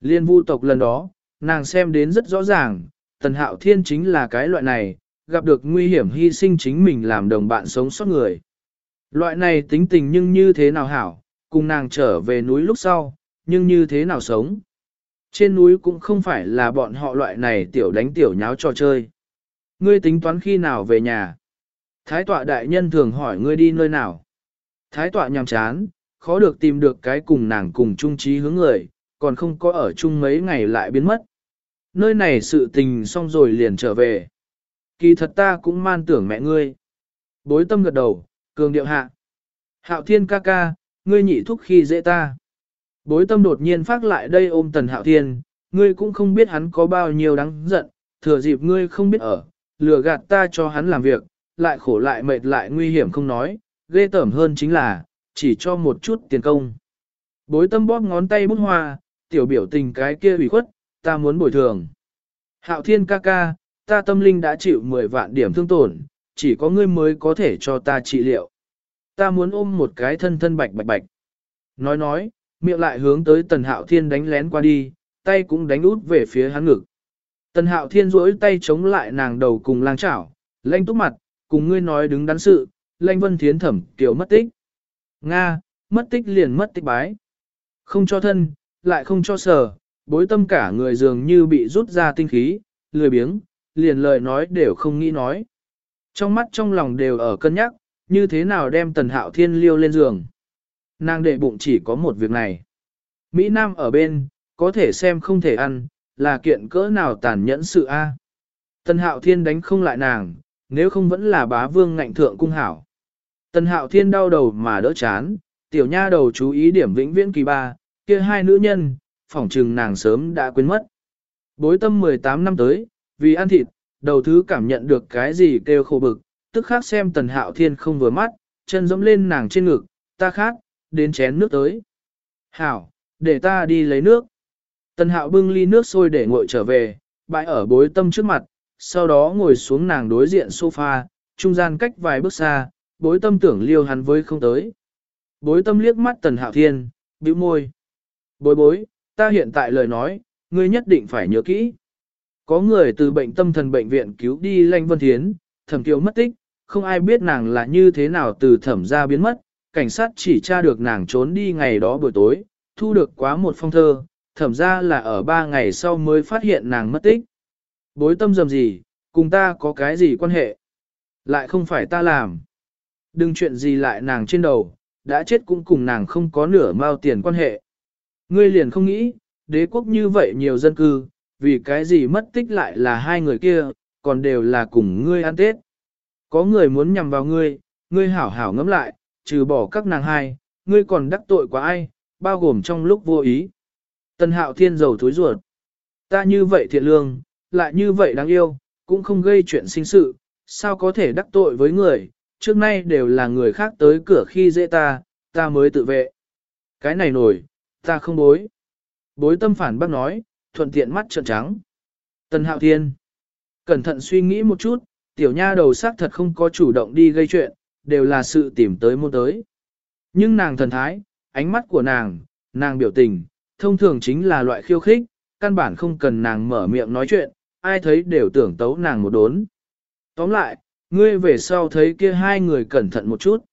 Liên vu tộc lần đó, nàng xem đến rất rõ ràng, tần hạo thiên chính là cái loại này, gặp được nguy hiểm hy sinh chính mình làm đồng bạn sống sót người. Loại này tính tình nhưng như thế nào hảo, cùng nàng trở về núi lúc sau, nhưng như thế nào sống. Trên núi cũng không phải là bọn họ loại này tiểu đánh tiểu nháo trò chơi. Ngươi tính toán khi nào về nhà? Thái tọa đại nhân thường hỏi ngươi đi nơi nào? Thái tọa nhằm chán, khó được tìm được cái cùng nàng cùng chung trí hướng người, còn không có ở chung mấy ngày lại biến mất. Nơi này sự tình xong rồi liền trở về. Kỳ thật ta cũng man tưởng mẹ ngươi. Bối tâm gật đầu, cường điệu hạ. Hạo thiên ca ca, ngươi nhị thúc khi dễ ta. Bối tâm đột nhiên phát lại đây ôm tần hạo thiên, ngươi cũng không biết hắn có bao nhiêu đáng giận, thừa dịp ngươi không biết ở, lừa gạt ta cho hắn làm việc, lại khổ lại mệt lại nguy hiểm không nói, ghê tởm hơn chính là, chỉ cho một chút tiền công. Bối tâm bóp ngón tay bút hoa, tiểu biểu tình cái kia bị khuất, ta muốn bồi thường. Hạo thiên ca ca, ta tâm linh đã chịu 10 vạn điểm thương tổn, chỉ có ngươi mới có thể cho ta trị liệu. Ta muốn ôm một cái thân thân bạch bạch bạch. Nói nói, miệng lại hướng tới tần hạo thiên đánh lén qua đi, tay cũng đánh út về phía hắn ngực. Tần hạo thiên duỗi tay chống lại nàng đầu cùng lang chảo, lanh túc mặt, cùng ngươi nói đứng đắn sự, lanh vân thiến thẩm kiểu mất tích. Nga, mất tích liền mất tích bái. Không cho thân, lại không cho sờ, bối tâm cả người dường như bị rút ra tinh khí, lười biếng, liền lời nói đều không nghĩ nói. Trong mắt trong lòng đều ở cân nhắc, như thế nào đem tần hạo thiên liêu lên giường. Nàng đệ bụng chỉ có một việc này. Mỹ Nam ở bên, có thể xem không thể ăn, là kiện cỡ nào tàn nhẫn sự a. Tần hạo thiên đánh không lại nàng, nếu không vẫn là bá vương ngạnh thượng cung hảo. Tần hạo thiên đau đầu mà đỡ chán, tiểu nha đầu chú ý điểm vĩnh viễn kỳ ba, kia hai nữ nhân, phỏng trừng nàng sớm đã quên mất. Bối tâm 18 năm tới, vì ăn thịt, đầu thứ cảm nhận được cái gì kêu khổ bực, tức khác xem tần hạo thiên không vừa mắt, chân dẫm lên nàng trên ngực, ta khác, đến chén nước tới. Hảo, để ta đi lấy nước. Tần hạo bưng ly nước sôi để nguội trở về, bãi ở bối tâm trước mặt, sau đó ngồi xuống nàng đối diện sofa, trung gian cách vài bước xa, bối tâm tưởng liêu hắn với không tới. Bối tâm liếc mắt tần hạo thiên, bĩu môi. Bối bối, ta hiện tại lời nói, ngươi nhất định phải nhớ kỹ. Có người từ bệnh tâm thần bệnh viện cứu đi Lanh Vân Thiến, thẩm kiều mất tích, không ai biết nàng là như thế nào từ thẩm ra biến mất, cảnh sát chỉ tra được nàng trốn đi ngày đó buổi tối, thu được quá một phong thơ, thẩm ra là ở ba ngày sau mới phát hiện nàng mất tích. Bối tâm dầm gì, cùng ta có cái gì quan hệ? Lại không phải ta làm. Đừng chuyện gì lại nàng trên đầu, đã chết cũng cùng nàng không có nửa mao tiền quan hệ. Ngươi liền không nghĩ, đế quốc như vậy nhiều dân cư, vì cái gì mất tích lại là hai người kia, còn đều là cùng ngươi ăn tết. Có người muốn nhằm vào ngươi, ngươi hảo hảo ngẫm lại, trừ bỏ các nàng hai, ngươi còn đắc tội quá ai, bao gồm trong lúc vô ý. Tân hạo thiên giàu thối ruột. Ta như vậy thiện lương, lại như vậy đáng yêu, cũng không gây chuyện sinh sự, sao có thể đắc tội với người, trước nay đều là người khác tới cửa khi dễ ta, ta mới tự vệ. Cái này nổi, ta không bối. Bối tâm phản bác nói, thuận tiện mắt trợn trắng. Tần Hạo Thiên. Cẩn thận suy nghĩ một chút, Tiểu nha đầu xác thật không có chủ động đi gây chuyện, đều là sự tìm tới môn tới. Nhưng nàng thần thái, ánh mắt của nàng, nàng biểu tình, thông thường chính là loại khiêu khích, căn bản không cần nàng mở miệng nói chuyện, ai thấy đều tưởng tấu nàng một đốn. Tóm lại, ngươi về sau thấy kia hai người cẩn thận một chút.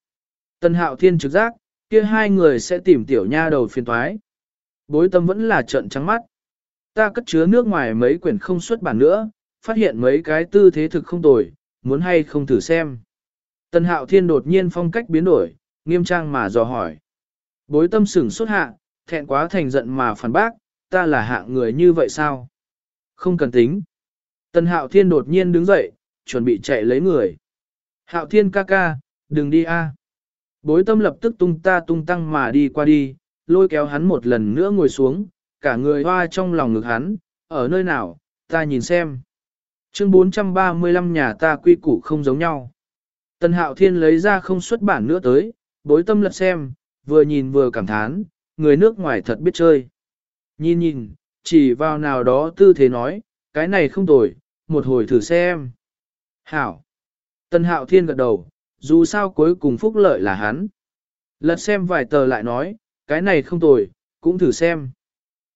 Tân hạo thiên trực giác, kia hai người sẽ tìm tiểu nha đầu phiền toái. Bối tâm vẫn là trận trắng mắt. Ta cất chứa nước ngoài mấy quyển không xuất bản nữa, phát hiện mấy cái tư thế thực không tồi, muốn hay không thử xem. Tân hạo thiên đột nhiên phong cách biến đổi, nghiêm trang mà dò hỏi. Bối tâm sửng xuất hạ, thẹn quá thành giận mà phản bác, ta là hạng người như vậy sao? Không cần tính. Tân hạo thiên đột nhiên đứng dậy, chuẩn bị chạy lấy người. Hạo thiên ca ca, đừng đi a. Bối tâm lập tức tung ta tung tăng mà đi qua đi, lôi kéo hắn một lần nữa ngồi xuống, cả người hoa trong lòng ngực hắn, ở nơi nào, ta nhìn xem. Chương 435 nhà ta quy củ không giống nhau. Tần Hạo Thiên lấy ra không xuất bản nữa tới, bối tâm lật xem, vừa nhìn vừa cảm thán, người nước ngoài thật biết chơi. Nhìn nhìn, chỉ vào nào đó tư thế nói, cái này không tồi, một hồi thử xem. Hảo. tân Hạo Thiên gật đầu, dù sao cuối cùng phúc lợi là hắn. Lật xem vài tờ lại nói, cái này không tồi, cũng thử xem.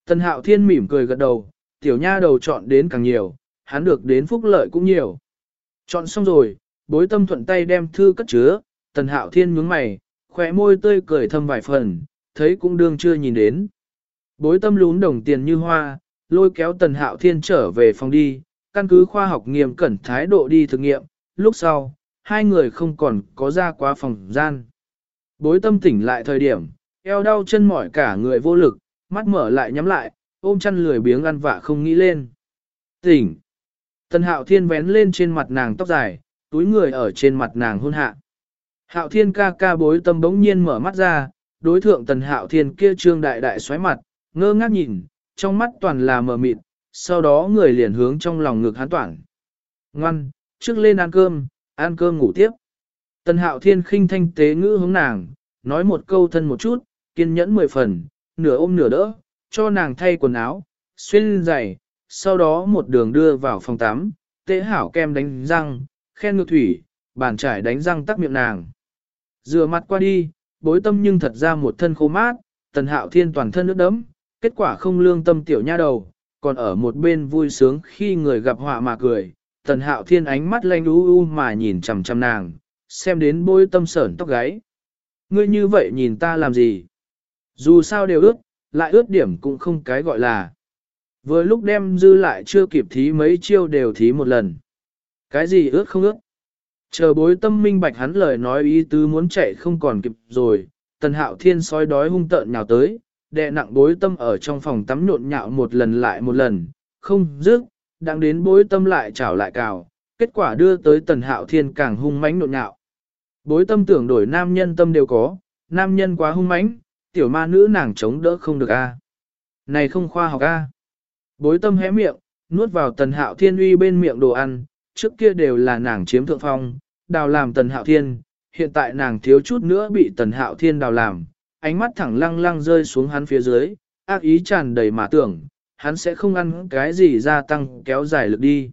tân Hạo Thiên mỉm cười gật đầu, tiểu nha đầu chọn đến càng nhiều, hắn được đến phúc lợi cũng nhiều. Chọn xong rồi, bối tâm thuận tay đem thư cất chứa, Tần Hạo Thiên nhướng mày, khỏe môi tươi cười thâm vài phần, thấy cũng đương chưa nhìn đến. Bối tâm lún đồng tiền như hoa, lôi kéo Tần Hạo Thiên trở về phòng đi, căn cứ khoa học nghiêm cẩn thái độ đi thực nghiệm, lúc sau, hai người không còn có ra quá phòng gian. Bối tâm tỉnh lại thời điểm, eo đau chân mỏi cả người vô lực, mắt mở lại nhắm lại, ôm chăn lười biếng ăn vạ không nghĩ lên. Tỉnh. Tần hạo thiên vén lên trên mặt nàng tóc dài, túi người ở trên mặt nàng hôn hạ. Hạo thiên ca ca bối tâm bỗng nhiên mở mắt ra, đối thượng tần hạo thiên kia trương đại đại xoáy mặt, ngơ ngác nhìn, trong mắt toàn là mờ mịt, sau đó người liền hướng trong lòng ngực hắn toàn. Ngoan, trước lên ăn cơm, ăn cơm ngủ tiếp. Tần hạo thiên khinh thanh tế ngữ hướng nàng, nói một câu thân một chút, kiên nhẫn mười phần, nửa ôm nửa đỡ, cho nàng thay quần áo, xuyên giày, sau đó một đường đưa vào phòng tắm, tế hảo kem đánh răng, khen ngược thủy, bàn trải đánh răng tắc miệng nàng. Rửa mặt qua đi, bối tâm nhưng thật ra một thân khô mát, tần hạo thiên toàn thân nước đấm, kết quả không lương tâm tiểu nha đầu, còn ở một bên vui sướng khi người gặp họa mà cười, tần hạo thiên ánh mắt lanh u u mà nhìn chằm chằm nàng, xem đến bôi tâm sởn tóc gáy. Ngươi như vậy nhìn ta làm gì? Dù sao đều ướt, lại ướt điểm cũng không cái gọi là. Vừa lúc đem dư lại chưa kịp thí mấy chiêu đều thí một lần. Cái gì ướt không ướt? Chờ bối tâm minh bạch hắn lời nói ý tứ muốn chạy không còn kịp rồi, tần hạo thiên sói đói hung tợn nhào tới, đè nặng bối tâm ở trong phòng tắm nhộn nhạo một lần lại một lần, không dứt, đang đến bối tâm lại chảo lại cào, kết quả đưa tới tần hạo thiên càng hung mãnh nhộn nhạo. Bối tâm tưởng đổi nam nhân tâm đều có, nam nhân quá hung mãnh, tiểu ma nữ nàng chống đỡ không được a. Này không khoa học a. Bối tâm hé miệng, nuốt vào tần hạo thiên uy bên miệng đồ ăn, trước kia đều là nàng chiếm thượng phong, đào làm tần hạo thiên, hiện tại nàng thiếu chút nữa bị tần hạo thiên đào làm, ánh mắt thẳng lăng lăng rơi xuống hắn phía dưới, ác ý tràn đầy mà tưởng, hắn sẽ không ăn cái gì gia tăng kéo dài lực đi.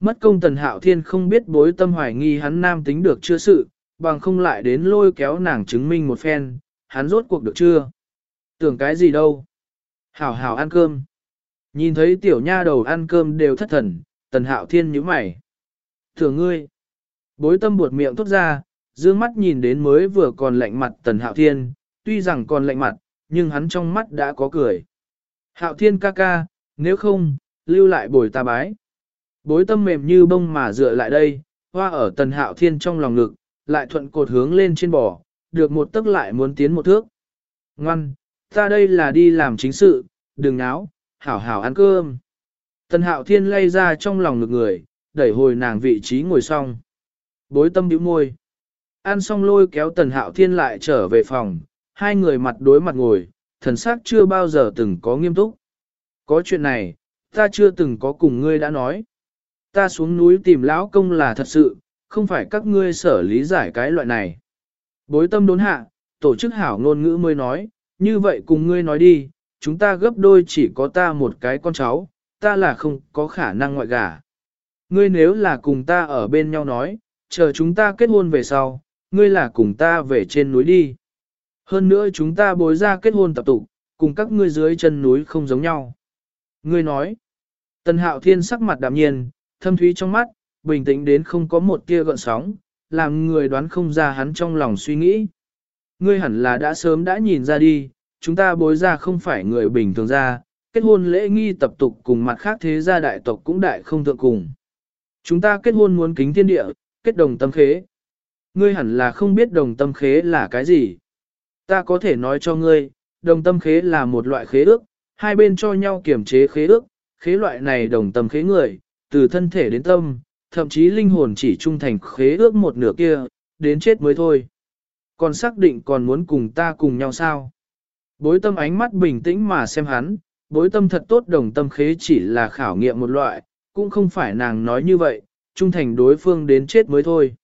Mất công tần hạo thiên không biết bối tâm hoài nghi hắn nam tính được chưa sự, bằng không lại đến lôi kéo nàng chứng minh một phen, hắn rốt cuộc được chưa? Tưởng cái gì đâu? Hảo hảo ăn cơm. Nhìn thấy tiểu nha đầu ăn cơm đều thất thần, tần hạo thiên nhíu mày thừa ngươi. Bối tâm buột miệng thốt ra, dương mắt nhìn đến mới vừa còn lạnh mặt tần hạo thiên, tuy rằng còn lạnh mặt, nhưng hắn trong mắt đã có cười. Hạo thiên ca ca, nếu không, lưu lại bồi ta bái. Bối tâm mềm như bông mà dựa lại đây, hoa ở tần hạo thiên trong lòng ngực, lại thuận cột hướng lên trên bò, được một tức lại muốn tiến một thước. Ngoan, ta đây là đi làm chính sự, đừng náo, hảo hảo ăn cơm. Tần hạo thiên lay ra trong lòng ngực người, đẩy hồi nàng vị trí ngồi xong. Bối tâm bĩu môi. Ăn xong lôi kéo tần hạo thiên lại trở về phòng, hai người mặt đối mặt ngồi, thần sắc chưa bao giờ từng có nghiêm túc. Có chuyện này, ta chưa từng có cùng ngươi đã nói. Ta xuống núi tìm lão công là thật sự, không phải các ngươi sở lý giải cái loại này. Bối tâm đốn hạ, tổ chức hảo ngôn ngữ mới nói, như vậy cùng ngươi nói đi, chúng ta gấp đôi chỉ có ta một cái con cháu, ta là không có khả năng ngoại gả. Ngươi nếu là cùng ta ở bên nhau nói, chờ chúng ta kết hôn về sau, ngươi là cùng ta về trên núi đi. Hơn nữa chúng ta bối ra kết hôn tập tục, cùng các ngươi dưới chân núi không giống nhau. Ngươi nói, Tần Hạo Thiên sắc mặt đạm nhiên, thâm thúy trong mắt, bình tĩnh đến không có một tia gợn sóng, làm người đoán không ra hắn trong lòng suy nghĩ. Ngươi hẳn là đã sớm đã nhìn ra đi, chúng ta bối ra không phải người bình thường ra, kết hôn lễ nghi tập tục cùng mặt khác thế gia đại tộc cũng đại không thượng cùng. Chúng ta kết hôn muốn kính thiên địa, kết đồng tâm khế. Ngươi hẳn là không biết đồng tâm khế là cái gì. Ta có thể nói cho ngươi, đồng tâm khế là một loại khế ước, hai bên cho nhau kiểm chế khế ước, khế loại này đồng tâm khế người, từ thân thể đến tâm, thậm chí linh hồn chỉ trung thành khế ước một nửa kia, đến chết mới thôi. Còn xác định còn muốn cùng ta cùng nhau sao? Bối tâm ánh mắt bình tĩnh mà xem hắn, bối tâm thật tốt đồng tâm khế chỉ là khảo nghiệm một loại, cũng không phải nàng nói như vậy, trung thành đối phương đến chết mới thôi.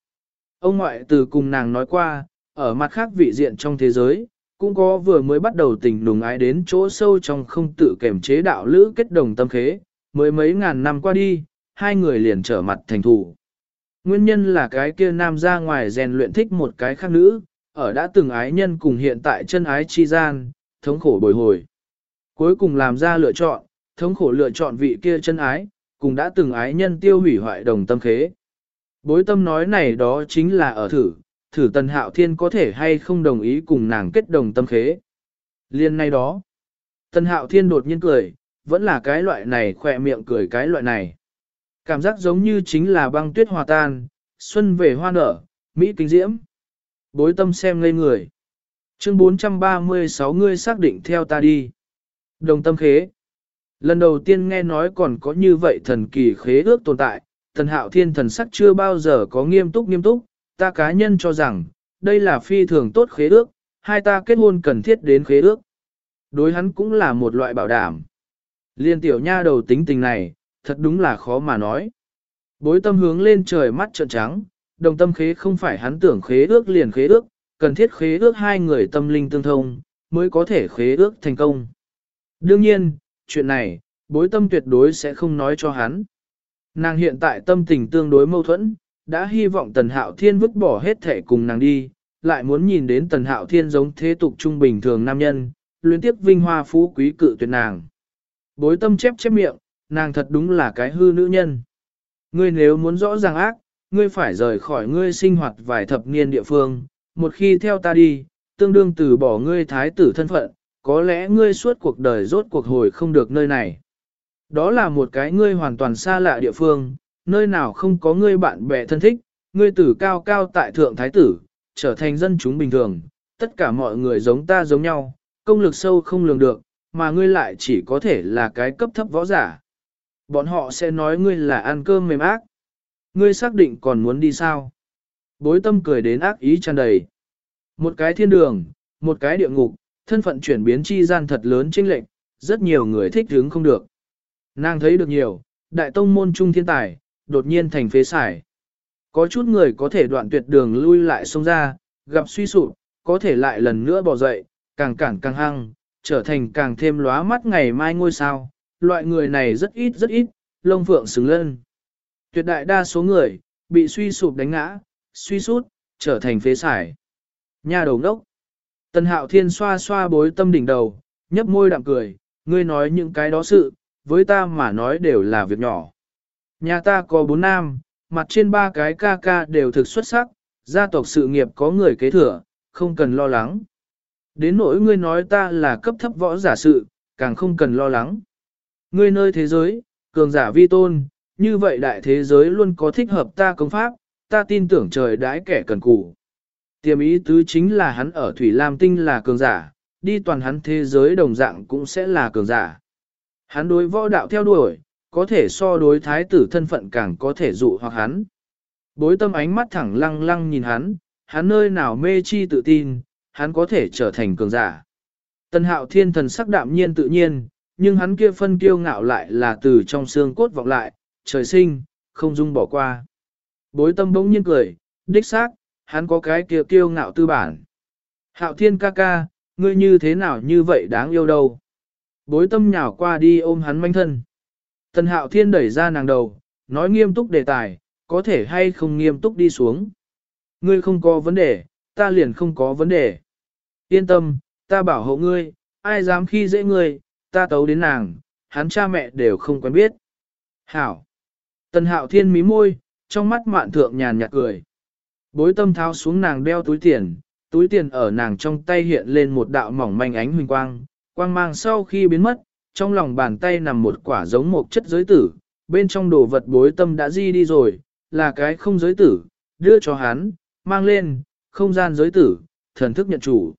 Ông ngoại từ cùng nàng nói qua, ở mặt khác vị diện trong thế giới, cũng có vừa mới bắt đầu tình đùng ái đến chỗ sâu trong không tự kềm chế đạo lữ kết đồng tâm khế, mới mấy ngàn năm qua đi, hai người liền trở mặt thành thủ. Nguyên nhân là cái kia nam ra ngoài rèn luyện thích một cái khác nữ, ở đã từng ái nhân cùng hiện tại chân ái chi gian, thống khổ bồi hồi. Cuối cùng làm ra lựa chọn, thống khổ lựa chọn vị kia chân ái, cùng đã từng ái nhân tiêu hủy hoại đồng tâm khế. Bối tâm nói này đó chính là ở thử, thử tần hạo thiên có thể hay không đồng ý cùng nàng kết đồng tâm khế. Liên nay đó, tần hạo thiên đột nhiên cười, vẫn là cái loại này khỏe miệng cười cái loại này. Cảm giác giống như chính là băng tuyết hòa tan, xuân về hoa nở, Mỹ kinh diễm. Bối tâm xem ngây người. Chương 436 ngươi xác định theo ta đi. Đồng tâm khế. Lần đầu tiên nghe nói còn có như vậy thần kỳ khế ước tồn tại, thần hạo thiên thần sắc chưa bao giờ có nghiêm túc nghiêm túc, ta cá nhân cho rằng, đây là phi thường tốt khế ước, hai ta kết hôn cần thiết đến khế ước. Đối hắn cũng là một loại bảo đảm. Liên tiểu nha đầu tính tình này, thật đúng là khó mà nói. Bối tâm hướng lên trời mắt trợn trắng, đồng tâm khế không phải hắn tưởng khế ước liền khế ước, cần thiết khế ước hai người tâm linh tương thông, mới có thể khế ước thành công. Đương nhiên, chuyện này, bối tâm tuyệt đối sẽ không nói cho hắn. Nàng hiện tại tâm tình tương đối mâu thuẫn, đã hy vọng Tần Hạo Thiên vứt bỏ hết thể cùng nàng đi, lại muốn nhìn đến Tần Hạo Thiên giống thế tục trung bình thường nam nhân, luyến tiếp vinh hoa phú quý cự tuyệt nàng. Bối tâm chép chép miệng, nàng thật đúng là cái hư nữ nhân. Ngươi nếu muốn rõ ràng ác, ngươi phải rời khỏi ngươi sinh hoạt vài thập niên địa phương, một khi theo ta đi, tương đương từ bỏ ngươi thái tử thân phận, có lẽ ngươi suốt cuộc đời rốt cuộc hồi không được nơi này. Đó là một cái ngươi hoàn toàn xa lạ địa phương, nơi nào không có ngươi bạn bè thân thích, ngươi tử cao cao tại thượng thái tử, trở thành dân chúng bình thường, tất cả mọi người giống ta giống nhau, công lực sâu không lường được, mà ngươi lại chỉ có thể là cái cấp thấp võ giả. Bọn họ sẽ nói ngươi là ăn cơm mềm ác. Ngươi xác định còn muốn đi sao? Bối tâm cười đến ác ý tràn đầy. Một cái thiên đường, một cái địa ngục, thân phận chuyển biến chi gian thật lớn chênh lệch, rất nhiều người thích hướng không được. Nàng thấy được nhiều, đại tông môn trung thiên tài, đột nhiên thành phế xài. Có chút người có thể đoạn tuyệt đường lui lại sông ra, gặp suy sụp, có thể lại lần nữa bỏ dậy, càng cản càng hăng, trở thành càng thêm lóa mắt ngày mai ngôi sao. Loại người này rất ít rất ít, lông phượng xứng lên. Tuyệt đại đa số người, bị suy sụp đánh ngã, suy sút, trở thành phế xài. Nhà đầu ngốc. Tần hạo thiên xoa xoa bối tâm đỉnh đầu, nhấp môi đạm cười, ngươi nói những cái đó sự, với ta mà nói đều là việc nhỏ. Nhà ta có bốn nam, mặt trên ba cái ca ca đều thực xuất sắc, gia tộc sự nghiệp có người kế thừa, không cần lo lắng. Đến nỗi ngươi nói ta là cấp thấp võ giả sự, càng không cần lo lắng. Ngươi nơi thế giới, cường giả vi tôn, như vậy đại thế giới luôn có thích hợp ta công pháp, ta tin tưởng trời đãi kẻ cần cù. Tiềm ý tứ chính là hắn ở Thủy Lam Tinh là cường giả, đi toàn hắn thế giới đồng dạng cũng sẽ là cường giả. Hắn đối võ đạo theo đuổi, có thể so đối thái tử thân phận càng có thể dụ hoặc hắn. Bối tâm ánh mắt thẳng lăng lăng nhìn hắn, hắn nơi nào mê chi tự tin, hắn có thể trở thành cường giả. Tân hạo thiên thần sắc đạm nhiên tự nhiên, nhưng hắn kia phân kiêu ngạo lại là từ trong xương cốt vọng lại, trời sinh, không dung bỏ qua. Bối tâm bỗng nhiên cười, đích xác, hắn có cái kia kiêu ngạo tư bản. Hạo thiên ca ca, ngươi như thế nào như vậy đáng yêu đâu. Bối tâm nhào qua đi ôm hắn manh thân. Tần hạo thiên đẩy ra nàng đầu, nói nghiêm túc đề tài, có thể hay không nghiêm túc đi xuống. Ngươi không có vấn đề, ta liền không có vấn đề. Yên tâm, ta bảo hộ ngươi, ai dám khi dễ ngươi, ta tấu đến nàng, hắn cha mẹ đều không quen biết. Hảo. Tần hạo thiên mí môi, trong mắt mạn thượng nhàn nhạt cười. Bối tâm tháo xuống nàng đeo túi tiền, túi tiền ở nàng trong tay hiện lên một đạo mỏng manh ánh huỳnh quang, quang mang sau khi biến mất, trong lòng bàn tay nằm một quả giống một chất giới tử, bên trong đồ vật bối tâm đã di đi rồi, là cái không giới tử, đưa cho hắn, mang lên, không gian giới tử, thần thức nhận chủ.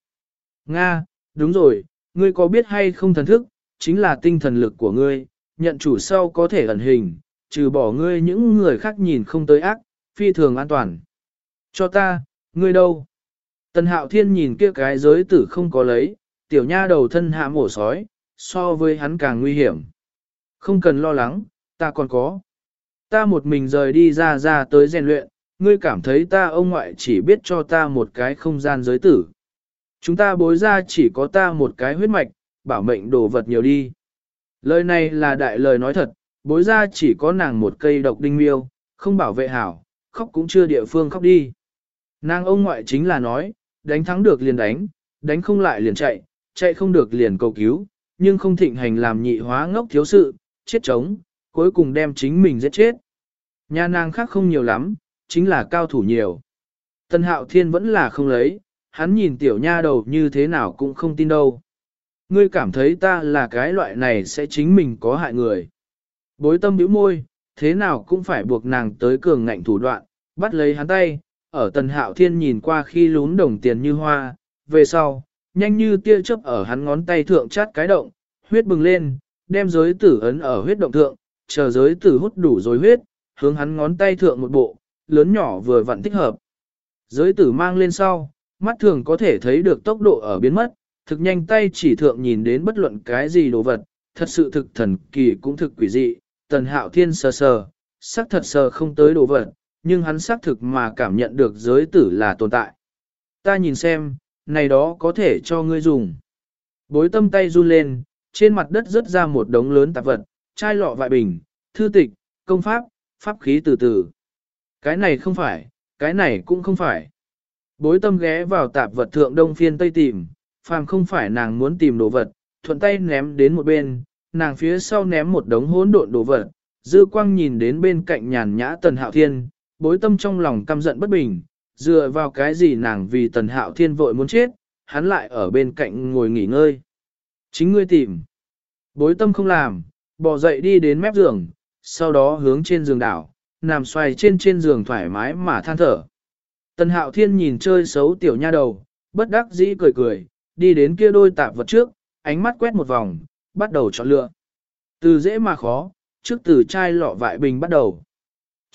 Nga, đúng rồi, ngươi có biết hay không thần thức, chính là tinh thần lực của ngươi, nhận chủ sau có thể ẩn hình, trừ bỏ ngươi những người khác nhìn không tới ác, phi thường an toàn. Cho ta, ngươi đâu? Tần hạo thiên nhìn kia cái giới tử không có lấy, tiểu nha đầu thân hạ mổ sói, so với hắn càng nguy hiểm. Không cần lo lắng, ta còn có. Ta một mình rời đi ra ra tới rèn luyện, ngươi cảm thấy ta ông ngoại chỉ biết cho ta một cái không gian giới tử. Chúng ta bối ra chỉ có ta một cái huyết mạch, bảo mệnh đồ vật nhiều đi. Lời này là đại lời nói thật, bối ra chỉ có nàng một cây độc đinh miêu, không bảo vệ hảo, khóc cũng chưa địa phương khóc đi. Nàng ông ngoại chính là nói, đánh thắng được liền đánh, đánh không lại liền chạy, chạy không được liền cầu cứu, nhưng không thịnh hành làm nhị hóa ngốc thiếu sự, chết chống, cuối cùng đem chính mình giết chết. Nhà nàng khác không nhiều lắm, chính là cao thủ nhiều. Tân hạo thiên vẫn là không lấy, hắn nhìn tiểu nha đầu như thế nào cũng không tin đâu. Ngươi cảm thấy ta là cái loại này sẽ chính mình có hại người. Bối tâm bĩu môi, thế nào cũng phải buộc nàng tới cường ngạnh thủ đoạn, bắt lấy hắn tay, ở tần hạo thiên nhìn qua khi lún đồng tiền như hoa, về sau, nhanh như tia chớp ở hắn ngón tay thượng chát cái động, huyết bừng lên, đem giới tử ấn ở huyết động thượng, chờ giới tử hút đủ rồi huyết, hướng hắn ngón tay thượng một bộ, lớn nhỏ vừa vặn thích hợp. Giới tử mang lên sau, mắt thường có thể thấy được tốc độ ở biến mất, thực nhanh tay chỉ thượng nhìn đến bất luận cái gì đồ vật, thật sự thực thần kỳ cũng thực quỷ dị, tần hạo thiên sờ sờ, sắc thật sờ không tới đồ vật, nhưng hắn xác thực mà cảm nhận được giới tử là tồn tại. Ta nhìn xem, này đó có thể cho ngươi dùng. Bối tâm tay run lên, trên mặt đất rớt ra một đống lớn tạp vật, chai lọ vại bình, thư tịch, công pháp, pháp khí từ từ. Cái này không phải, cái này cũng không phải. Bối tâm ghé vào tạp vật thượng đông phiên tây tìm, phàm không phải nàng muốn tìm đồ vật, thuận tay ném đến một bên, nàng phía sau ném một đống hỗn độn đồ vật, dư quang nhìn đến bên cạnh nhàn nhã tần hạo thiên, bối tâm trong lòng căm giận bất bình, dựa vào cái gì nàng vì tần hạo thiên vội muốn chết, hắn lại ở bên cạnh ngồi nghỉ ngơi. Chính ngươi tìm. Bối tâm không làm, bỏ dậy đi đến mép giường, sau đó hướng trên giường đảo, nằm xoay trên trên giường thoải mái mà than thở. Tần hạo thiên nhìn chơi xấu tiểu nha đầu, bất đắc dĩ cười cười, đi đến kia đôi tạp vật trước, ánh mắt quét một vòng, bắt đầu chọn lựa. Từ dễ mà khó, trước từ chai lọ vại bình bắt đầu.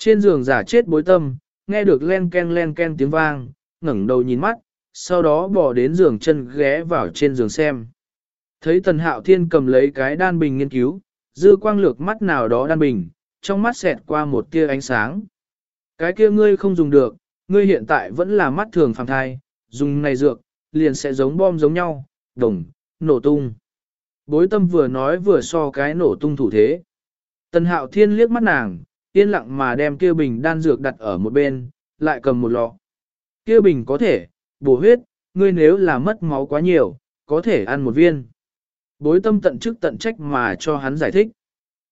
Trên giường giả chết bối tâm, nghe được len ken len ken tiếng vang, ngẩng đầu nhìn mắt, sau đó bỏ đến giường chân ghé vào trên giường xem. Thấy tần hạo thiên cầm lấy cái đan bình nghiên cứu, dư quang lược mắt nào đó đan bình, trong mắt xẹt qua một tia ánh sáng. Cái kia ngươi không dùng được, ngươi hiện tại vẫn là mắt thường phàm thai, dùng này dược, liền sẽ giống bom giống nhau, đồng, nổ tung. Bối tâm vừa nói vừa so cái nổ tung thủ thế. Tần hạo thiên liếc mắt nàng, yên lặng mà đem kia bình đan dược đặt ở một bên, lại cầm một lọ. Kia bình có thể, bổ huyết, ngươi nếu là mất máu quá nhiều, có thể ăn một viên. Bối tâm tận chức tận trách mà cho hắn giải thích.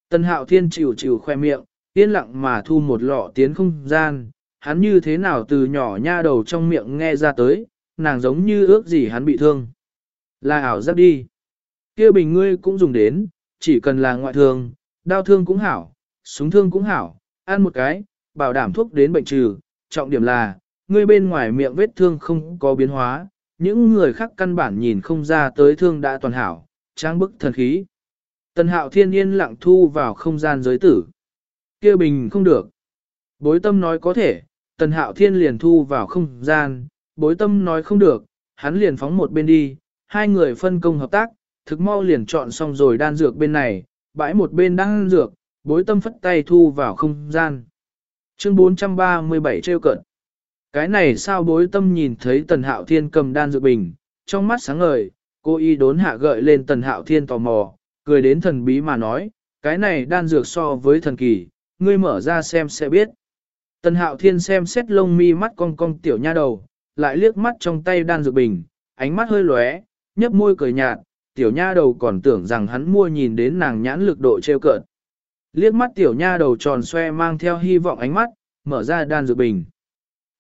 Tân hạo thiên chịu chịu khoe miệng, yên lặng mà thu một lọ tiến không gian, hắn như thế nào từ nhỏ nha đầu trong miệng nghe ra tới, nàng giống như ước gì hắn bị thương. Là ảo giác đi. kia bình ngươi cũng dùng đến, chỉ cần là ngoại thương, đau thương cũng hảo, súng thương cũng hảo, ăn một cái, bảo đảm thuốc đến bệnh trừ, trọng điểm là, ngươi bên ngoài miệng vết thương không có biến hóa, những người khác căn bản nhìn không ra tới thương đã toàn hảo, trang bức thần khí. Tần hạo thiên yên lặng thu vào không gian giới tử. kia bình không được. Bối tâm nói có thể, tần hạo thiên liền thu vào không gian, bối tâm nói không được, hắn liền phóng một bên đi, hai người phân công hợp tác, thực mau liền chọn xong rồi đan dược bên này, bãi một bên đan dược, bối tâm phất tay thu vào không gian. Chương 437 trêu cận. Cái này sao bối tâm nhìn thấy tần hạo thiên cầm đan dược bình, trong mắt sáng ngời, cô y đốn hạ gợi lên tần hạo thiên tò mò, cười đến thần bí mà nói, cái này đan dược so với thần kỳ, ngươi mở ra xem sẽ biết. Tần hạo thiên xem xét lông mi mắt cong cong tiểu nha đầu, lại liếc mắt trong tay đan dược bình, ánh mắt hơi lóe, nhấp môi cười nhạt, tiểu nha đầu còn tưởng rằng hắn mua nhìn đến nàng nhãn lực độ trêu cợt. Liếc mắt tiểu nha đầu tròn xoe mang theo hy vọng ánh mắt, mở ra đan dược bình.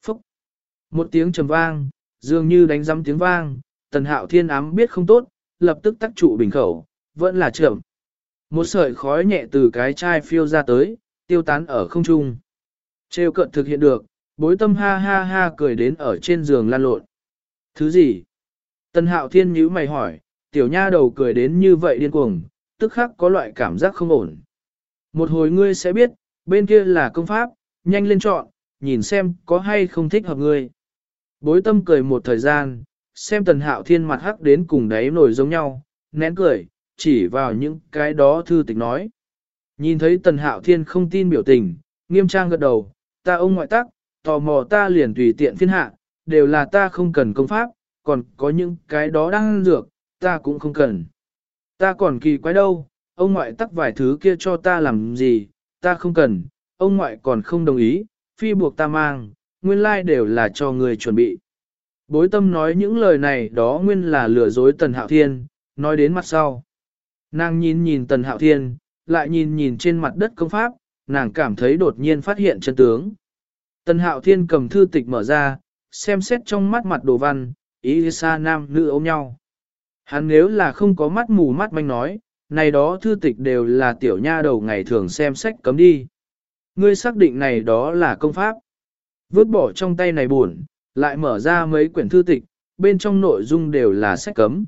Phúc! Một tiếng trầm vang, dường như đánh rắm tiếng vang, tần hạo thiên ám biết không tốt, lập tức tắt trụ bình khẩu, vẫn là chậm. Một sợi khói nhẹ từ cái chai phiêu ra tới, tiêu tán ở không trung. Trêu cận thực hiện được, bối tâm ha ha ha cười đến ở trên giường lan lộn. Thứ gì? Tần hạo thiên nhíu mày hỏi, tiểu nha đầu cười đến như vậy điên cuồng, tức khắc có loại cảm giác không ổn. Một hồi ngươi sẽ biết, bên kia là công pháp, nhanh lên chọn, nhìn xem có hay không thích hợp ngươi. Bối tâm cười một thời gian, xem tần hạo thiên mặt hắc đến cùng đáy nổi giống nhau, nén cười, chỉ vào những cái đó thư tịch nói. Nhìn thấy tần hạo thiên không tin biểu tình, nghiêm trang gật đầu, ta ông ngoại tắc, tò mò ta liền tùy tiện phiên hạ, đều là ta không cần công pháp, còn có những cái đó đang dược, ta cũng không cần. Ta còn kỳ quái đâu, ông ngoại tắc vài thứ kia cho ta làm gì, ta không cần, ông ngoại còn không đồng ý, phi buộc ta mang, nguyên lai like đều là cho người chuẩn bị. Bối tâm nói những lời này đó nguyên là lừa dối Tần Hạo Thiên, nói đến mặt sau. Nàng nhìn nhìn Tần Hạo Thiên, lại nhìn nhìn trên mặt đất công pháp, nàng cảm thấy đột nhiên phát hiện chân tướng. Tần Hạo Thiên cầm thư tịch mở ra, xem xét trong mắt mặt đồ văn, ý xa nam nữ ôm nhau. Hắn nếu là không có mắt mù mắt manh nói, này đó thư tịch đều là tiểu nha đầu ngày thường xem sách cấm đi. Ngươi xác định này đó là công pháp. Vứt bỏ trong tay này buồn, lại mở ra mấy quyển thư tịch, bên trong nội dung đều là sách cấm.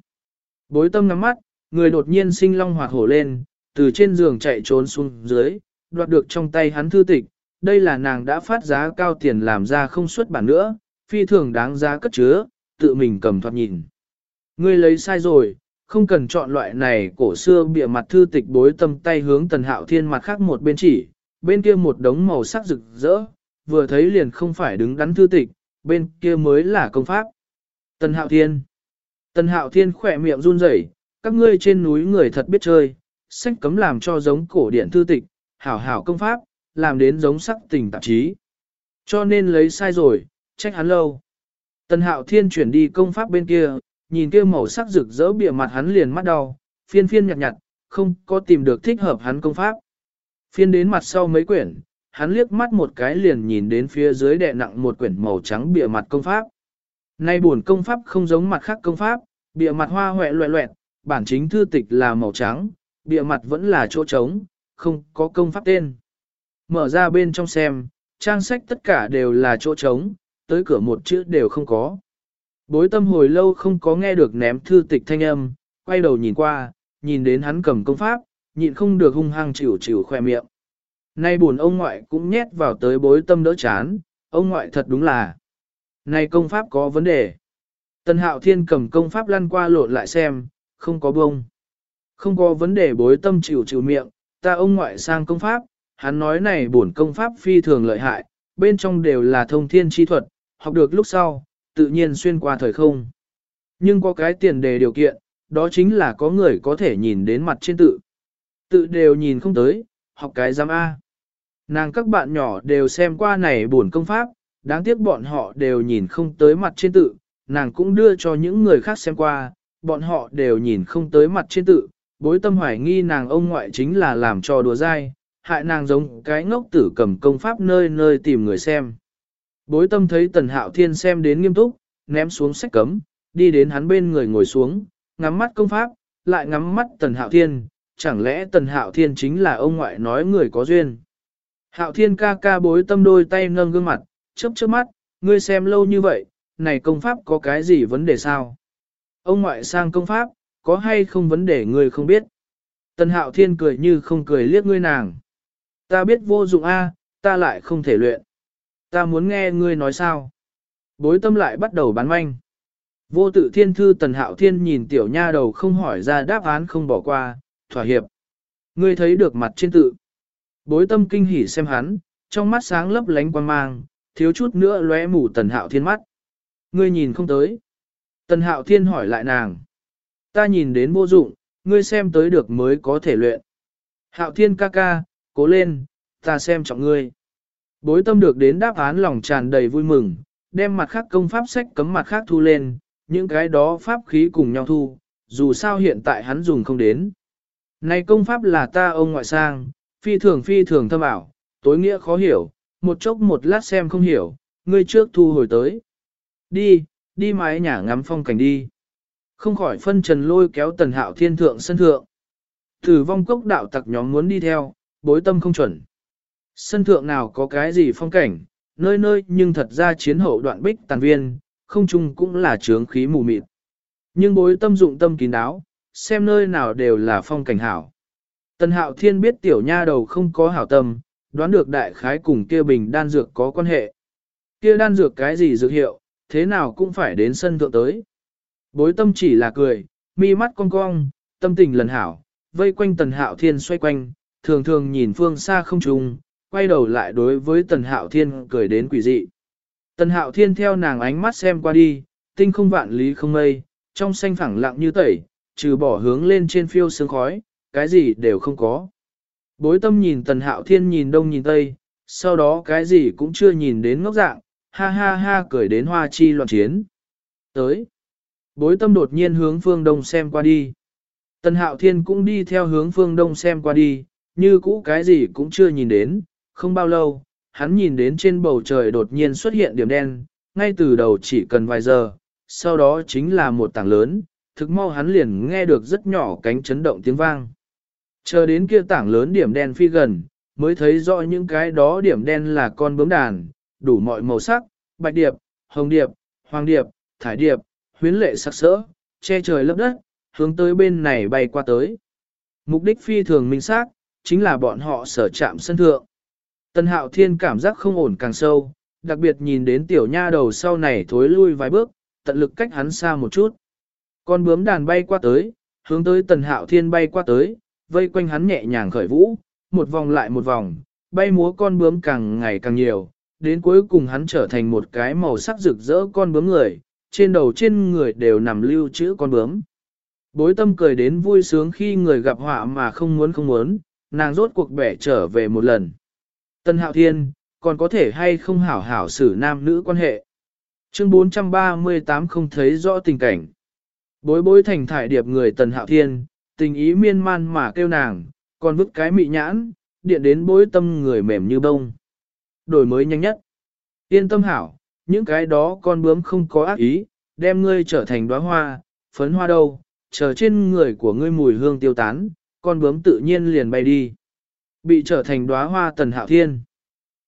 Bối tâm ngắm mắt, người đột nhiên sinh long hoạt hổ lên, từ trên giường chạy trốn xuống dưới, đoạt được trong tay hắn thư tịch. Đây là nàng đã phát giá cao tiền làm ra không xuất bản nữa, phi thường đáng giá cất chứa, tự mình cầm thoạt nhìn. Ngươi lấy sai rồi, không cần chọn loại này cổ xưa bịa mặt thư tịch bối tâm tay hướng tần hạo thiên mặt khác một bên chỉ, bên kia một đống màu sắc rực rỡ, vừa thấy liền không phải đứng đắn thư tịch, bên kia mới là công pháp. Tần hạo thiên Tần hạo thiên khỏe miệng run rẩy, các ngươi trên núi người thật biết chơi, sách cấm làm cho giống cổ điển thư tịch, hảo hảo công pháp, làm đến giống sắc tình tạp chí. Cho nên lấy sai rồi, trách hắn lâu. Tần hạo thiên chuyển đi công pháp bên kia, nhìn kia màu sắc rực rỡ bìa mặt hắn liền mắt đau, phiên phiên nhặt nhặt, không có tìm được thích hợp hắn công pháp. Phiên đến mặt sau mấy quyển, hắn liếc mắt một cái liền nhìn đến phía dưới đè nặng một quyển màu trắng bìa mặt công pháp. Nay buồn công pháp không giống mặt khác công pháp, bìa mặt hoa hoẹ loẹ loẹt, bản chính thư tịch là màu trắng, bìa mặt vẫn là chỗ trống, không có công pháp tên. Mở ra bên trong xem, trang sách tất cả đều là chỗ trống, tới cửa một chữ đều không có. Bối tâm hồi lâu không có nghe được ném thư tịch thanh âm, quay đầu nhìn qua, nhìn đến hắn cầm công pháp, nhịn không được hung hăng chịu chịu khoe miệng. Nay buồn ông ngoại cũng nhét vào tới bối tâm đỡ chán, ông ngoại thật đúng là. Này công pháp có vấn đề. Tần hạo thiên cầm công pháp lăn qua lộn lại xem, không có bông. Không có vấn đề bối tâm chịu chịu miệng, ta ông ngoại sang công pháp, hắn nói này buồn công pháp phi thường lợi hại, bên trong đều là thông thiên chi thuật, học được lúc sau, tự nhiên xuyên qua thời không. Nhưng có cái tiền đề điều kiện, đó chính là có người có thể nhìn đến mặt trên tự. Tự đều nhìn không tới, học cái giám A. Nàng các bạn nhỏ đều xem qua này buồn công pháp, đáng tiếc bọn họ đều nhìn không tới mặt trên tự, nàng cũng đưa cho những người khác xem qua, bọn họ đều nhìn không tới mặt trên tự, bối tâm hoài nghi nàng ông ngoại chính là làm trò đùa dai, hại nàng giống cái ngốc tử cầm công pháp nơi nơi tìm người xem. Bối tâm thấy tần hạo thiên xem đến nghiêm túc, ném xuống sách cấm, đi đến hắn bên người ngồi xuống, ngắm mắt công pháp, lại ngắm mắt tần hạo thiên, chẳng lẽ tần hạo thiên chính là ông ngoại nói người có duyên. Hạo thiên ca ca bối tâm đôi tay nâng gương mặt, chớp chớp mắt, ngươi xem lâu như vậy, này công pháp có cái gì vấn đề sao? Ông ngoại sang công pháp, có hay không vấn đề ngươi không biết? Tần hạo thiên cười như không cười liếc ngươi nàng. Ta biết vô dụng A, ta lại không thể luyện. Ta muốn nghe ngươi nói sao? Bối tâm lại bắt đầu bán manh. Vô tự thiên thư tần hạo thiên nhìn tiểu nha đầu không hỏi ra đáp án không bỏ qua, thỏa hiệp. Ngươi thấy được mặt trên tự. Bối tâm kinh hỉ xem hắn, trong mắt sáng lấp lánh quan mang, thiếu chút nữa lóe mù tần hạo thiên mắt. Ngươi nhìn không tới. Tần hạo thiên hỏi lại nàng. Ta nhìn đến vô dụng, ngươi xem tới được mới có thể luyện. Hạo thiên ca ca, cố lên, ta xem trọng ngươi. Bối tâm được đến đáp án lòng tràn đầy vui mừng, đem mặt khác công pháp sách cấm mặt khác thu lên, những cái đó pháp khí cùng nhau thu, dù sao hiện tại hắn dùng không đến. Này công pháp là ta ông ngoại sang, phi thường phi thường thâm ảo, tối nghĩa khó hiểu, một chốc một lát xem không hiểu, ngươi trước thu hồi tới. Đi, đi mái nhà ngắm phong cảnh đi. Không khỏi phân trần lôi kéo tần hạo thiên thượng sân thượng. Thử vong cốc đạo tặc nhóm muốn đi theo, bối tâm không chuẩn. Sân thượng nào có cái gì phong cảnh, nơi nơi nhưng thật ra chiến hậu đoạn bích tàn viên, không chung cũng là trướng khí mù mịt. Nhưng bối tâm dụng tâm kín đáo, xem nơi nào đều là phong cảnh hảo. Tần hạo thiên biết tiểu nha đầu không có hảo tâm, đoán được đại khái cùng kia bình đan dược có quan hệ. Kia đan dược cái gì dược hiệu, thế nào cũng phải đến sân thượng tới. Bối tâm chỉ là cười, mi mắt cong cong, tâm tình lần hảo, vây quanh tần hạo thiên xoay quanh, thường thường nhìn phương xa không trùng, quay đầu lại đối với tần hạo thiên cười đến quỷ dị. Tần hạo thiên theo nàng ánh mắt xem qua đi, tinh không vạn lý không mây, trong xanh phẳng lặng như tẩy, trừ bỏ hướng lên trên phiêu sương khói, cái gì đều không có. Bối tâm nhìn tần hạo thiên nhìn đông nhìn tây, sau đó cái gì cũng chưa nhìn đến ngốc dạng, ha ha ha cười đến hoa chi loạn chiến. Tới. Bối tâm đột nhiên hướng phương đông xem qua đi. Tần hạo thiên cũng đi theo hướng phương đông xem qua đi, như cũ cái gì cũng chưa nhìn đến, không bao lâu, hắn nhìn đến trên bầu trời đột nhiên xuất hiện điểm đen, ngay từ đầu chỉ cần vài giờ, sau đó chính là một tảng lớn, thực mau hắn liền nghe được rất nhỏ cánh chấn động tiếng vang. Chờ đến kia tảng lớn điểm đen phi gần, mới thấy rõ những cái đó điểm đen là con bướm đàn, đủ mọi màu sắc, bạch điệp, hồng điệp, hoàng điệp, thải điệp, huyến lệ sắc sỡ, che trời lấp đất, hướng tới bên này bay qua tới. Mục đích phi thường minh xác, chính là bọn họ sở chạm sân thượng. Tân hạo thiên cảm giác không ổn càng sâu, đặc biệt nhìn đến tiểu nha đầu sau này thối lui vài bước, tận lực cách hắn xa một chút. Con bướm đàn bay qua tới, hướng tới tần hạo thiên bay qua tới, vây quanh hắn nhẹ nhàng khởi vũ, một vòng lại một vòng, bay múa con bướm càng ngày càng nhiều, đến cuối cùng hắn trở thành một cái màu sắc rực rỡ con bướm người, trên đầu trên người đều nằm lưu chữ con bướm. Bối tâm cười đến vui sướng khi người gặp họa mà không muốn không muốn, nàng rốt cuộc bẻ trở về một lần. Tân Hạo Thiên, còn có thể hay không hảo hảo xử nam nữ quan hệ. Chương 438 không thấy rõ tình cảnh. Bối bối thành thải điệp người Tần Hạo Thiên, tình ý miên man mà kêu nàng, còn vứt cái mị nhãn, điện đến bối tâm người mềm như bông. Đổi mới nhanh nhất. Yên tâm hảo, những cái đó con bướm không có ác ý, đem ngươi trở thành đóa hoa, phấn hoa đâu, chờ trên người của ngươi mùi hương tiêu tán, con bướm tự nhiên liền bay đi. Bị trở thành đóa hoa tần hạo thiên.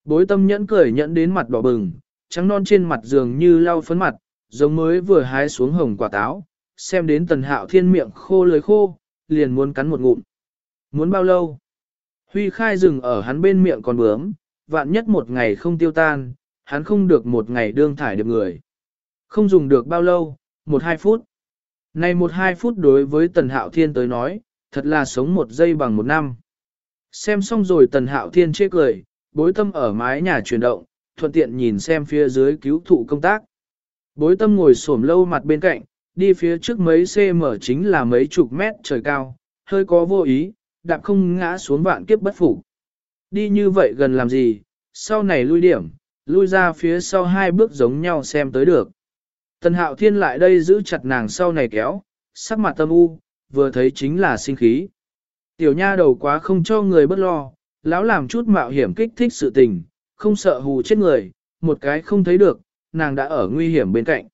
Bối tâm nhẫn cười nhẫn đến mặt đỏ bừng, trắng non trên mặt dường như lau phấn mặt, giống mới vừa hái xuống hồng quả táo, xem đến tần hạo thiên miệng khô lưới khô, liền muốn cắn một ngụm. Muốn bao lâu? Huy khai rừng ở hắn bên miệng còn bướm, vạn nhất một ngày không tiêu tan, hắn không được một ngày đương thải được người. Không dùng được bao lâu, một hai phút. Này một hai phút đối với tần hạo thiên tới nói, thật là sống một giây bằng một năm. Xem xong rồi tần hạo thiên chê cười, bối tâm ở mái nhà chuyển động, thuận tiện nhìn xem phía dưới cứu thụ công tác. Bối tâm ngồi xổm lâu mặt bên cạnh, đi phía trước mấy cm chính là mấy chục mét trời cao, hơi có vô ý, đạp không ngã xuống vạn kiếp bất phục. Đi như vậy gần làm gì, sau này lui điểm, lui ra phía sau hai bước giống nhau xem tới được. Tần hạo thiên lại đây giữ chặt nàng sau này kéo, sắc mặt tâm u, vừa thấy chính là sinh khí. Tiểu nha đầu quá không cho người bất lo, lão làm chút mạo hiểm kích thích sự tình, không sợ hù chết người, một cái không thấy được, nàng đã ở nguy hiểm bên cạnh.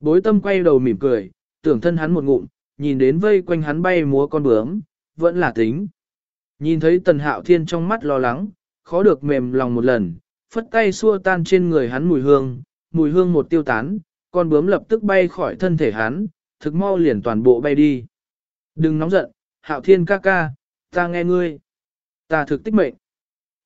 Bối tâm quay đầu mỉm cười, tưởng thân hắn một ngụm, nhìn đến vây quanh hắn bay múa con bướm, vẫn là tính. Nhìn thấy tần hạo thiên trong mắt lo lắng, khó được mềm lòng một lần, phất tay xua tan trên người hắn mùi hương, mùi hương một tiêu tán, con bướm lập tức bay khỏi thân thể hắn, thực mau liền toàn bộ bay đi. Đừng nóng giận, hạo thiên ca ca, ta nghe ngươi. Ta thực tích mệnh.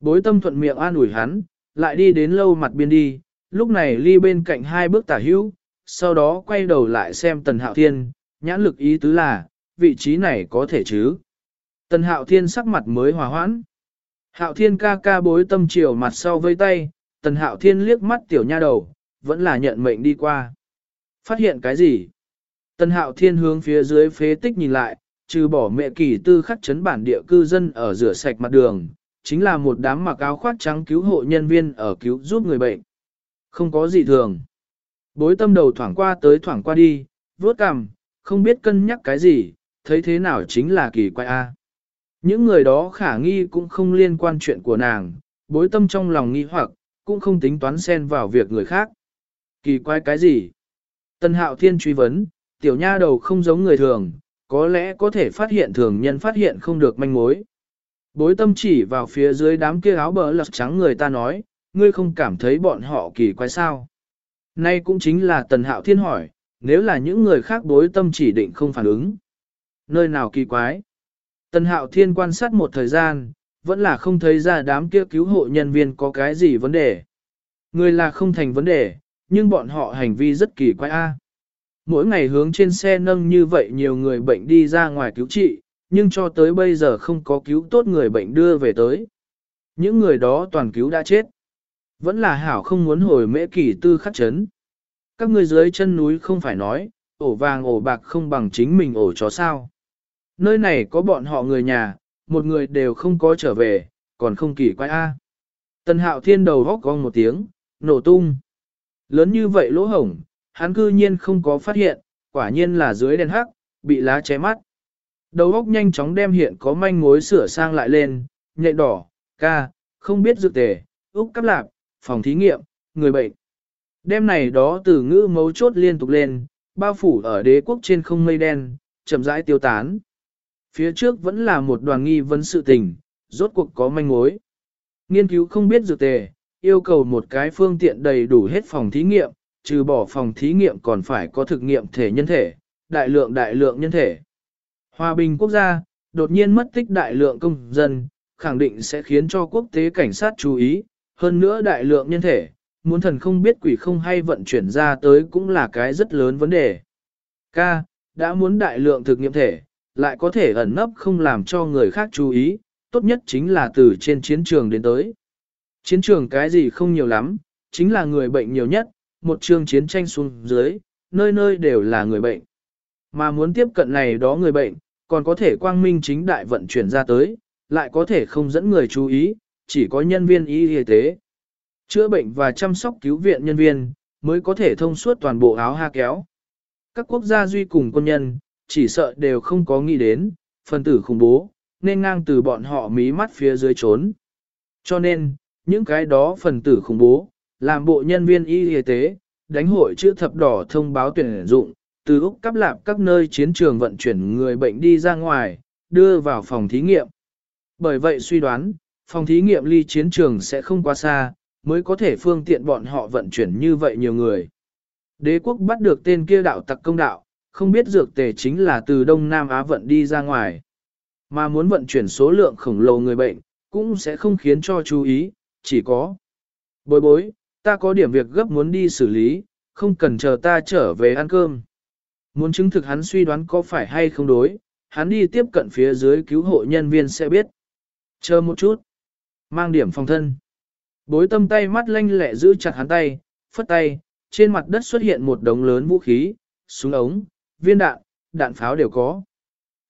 Bối tâm thuận miệng an ủi hắn, lại đi đến lâu mặt biên đi, lúc này ly bên cạnh hai bước tả hữu, sau đó quay đầu lại xem tần hạo thiên, nhãn lực ý tứ là, vị trí này có thể chứ. Tần hạo thiên sắc mặt mới hòa hoãn. Hạo thiên ca ca bối tâm chiều mặt sau vây tay, tần hạo thiên liếc mắt tiểu nha đầu, vẫn là nhận mệnh đi qua. Phát hiện cái gì? Tần hạo thiên hướng phía dưới phế tích nhìn lại, trừ bỏ mẹ kỳ tư khắc chấn bản địa cư dân ở rửa sạch mặt đường, chính là một đám mặc áo khoác trắng cứu hộ nhân viên ở cứu giúp người bệnh. Không có gì thường. Bối tâm đầu thoảng qua tới thoảng qua đi, vuốt cằm, không biết cân nhắc cái gì, thấy thế nào chính là kỳ quái a. Những người đó khả nghi cũng không liên quan chuyện của nàng, bối tâm trong lòng nghi hoặc, cũng không tính toán xen vào việc người khác. Kỳ quái cái gì? Tân hạo thiên truy vấn, tiểu nha đầu không giống người thường, có lẽ có thể phát hiện thường nhân phát hiện không được manh mối. Bối tâm chỉ vào phía dưới đám kia áo bờ lật trắng người ta nói, ngươi không cảm thấy bọn họ kỳ quái sao? Nay cũng chính là tần hạo thiên hỏi, nếu là những người khác bối tâm chỉ định không phản ứng. Nơi nào kỳ quái? Tần hạo thiên quan sát một thời gian, vẫn là không thấy ra đám kia cứu hộ nhân viên có cái gì vấn đề. Người là không thành vấn đề, nhưng bọn họ hành vi rất kỳ quái a. Mỗi ngày hướng trên xe nâng như vậy nhiều người bệnh đi ra ngoài cứu trị, nhưng cho tới bây giờ không có cứu tốt người bệnh đưa về tới. Những người đó toàn cứu đã chết. Vẫn là hảo không muốn hồi mễ kỳ tư khắc chấn. Các người dưới chân núi không phải nói, ổ vàng ổ bạc không bằng chính mình ổ chó sao. Nơi này có bọn họ người nhà, một người đều không có trở về, còn không kỳ quái A. Tần hạo thiên đầu góc cong một tiếng, nổ tung. Lớn như vậy lỗ hổng, hắn cư nhiên không có phát hiện, quả nhiên là dưới đèn hắc, bị lá che mắt. Đầu óc nhanh chóng đem hiện có manh mối sửa sang lại lên, nhạy đỏ, ca, không biết dược tề, úc cắp lạp, phòng thí nghiệm, người bệnh. Đêm này đó từ ngữ mấu chốt liên tục lên, bao phủ ở đế quốc trên không mây đen, chậm rãi tiêu tán. Phía trước vẫn là một đoàn nghi vấn sự tình, rốt cuộc có manh mối. Nghiên cứu không biết dược tề, yêu cầu một cái phương tiện đầy đủ hết phòng thí nghiệm, trừ bỏ phòng thí nghiệm còn phải có thực nghiệm thể nhân thể, đại lượng đại lượng nhân thể. Hòa bình quốc gia, đột nhiên mất tích đại lượng công dân, khẳng định sẽ khiến cho quốc tế cảnh sát chú ý, hơn nữa đại lượng nhân thể, muốn thần không biết quỷ không hay vận chuyển ra tới cũng là cái rất lớn vấn đề. Ca, đã muốn đại lượng thực nghiệm thể, lại có thể ẩn nấp không làm cho người khác chú ý, tốt nhất chính là từ trên chiến trường đến tới. Chiến trường cái gì không nhiều lắm, chính là người bệnh nhiều nhất, một trường chiến tranh xuống dưới, nơi nơi đều là người bệnh. Mà muốn tiếp cận này đó người bệnh, còn có thể quang minh chính đại vận chuyển ra tới, lại có thể không dẫn người chú ý, chỉ có nhân viên y y tế. Chữa bệnh và chăm sóc cứu viện nhân viên, mới có thể thông suốt toàn bộ áo ha kéo. Các quốc gia duy cùng quân nhân, chỉ sợ đều không có nghĩ đến, phân tử khủng bố, nên ngang từ bọn họ mí mắt phía dưới trốn. Cho nên, những cái đó phần tử khủng bố, làm bộ nhân viên y y tế, đánh hội chữ thập đỏ thông báo tuyển dụng, từ Úc cắp lạp các nơi chiến trường vận chuyển người bệnh đi ra ngoài, đưa vào phòng thí nghiệm. Bởi vậy suy đoán, phòng thí nghiệm ly chiến trường sẽ không quá xa, mới có thể phương tiện bọn họ vận chuyển như vậy nhiều người. Đế quốc bắt được tên kia đạo tặc công đạo, không biết dược tề chính là từ Đông Nam Á vận đi ra ngoài. Mà muốn vận chuyển số lượng khổng lồ người bệnh, cũng sẽ không khiến cho chú ý, chỉ có. Bối bối, ta có điểm việc gấp muốn đi xử lý, không cần chờ ta trở về ăn cơm. Muốn chứng thực hắn suy đoán có phải hay không đối, hắn đi tiếp cận phía dưới cứu hộ nhân viên sẽ biết. Chờ một chút. Mang điểm phòng thân. Bối tâm tay mắt lanh lẹ giữ chặt hắn tay, phất tay, trên mặt đất xuất hiện một đống lớn vũ khí, súng ống, viên đạn, đạn pháo đều có.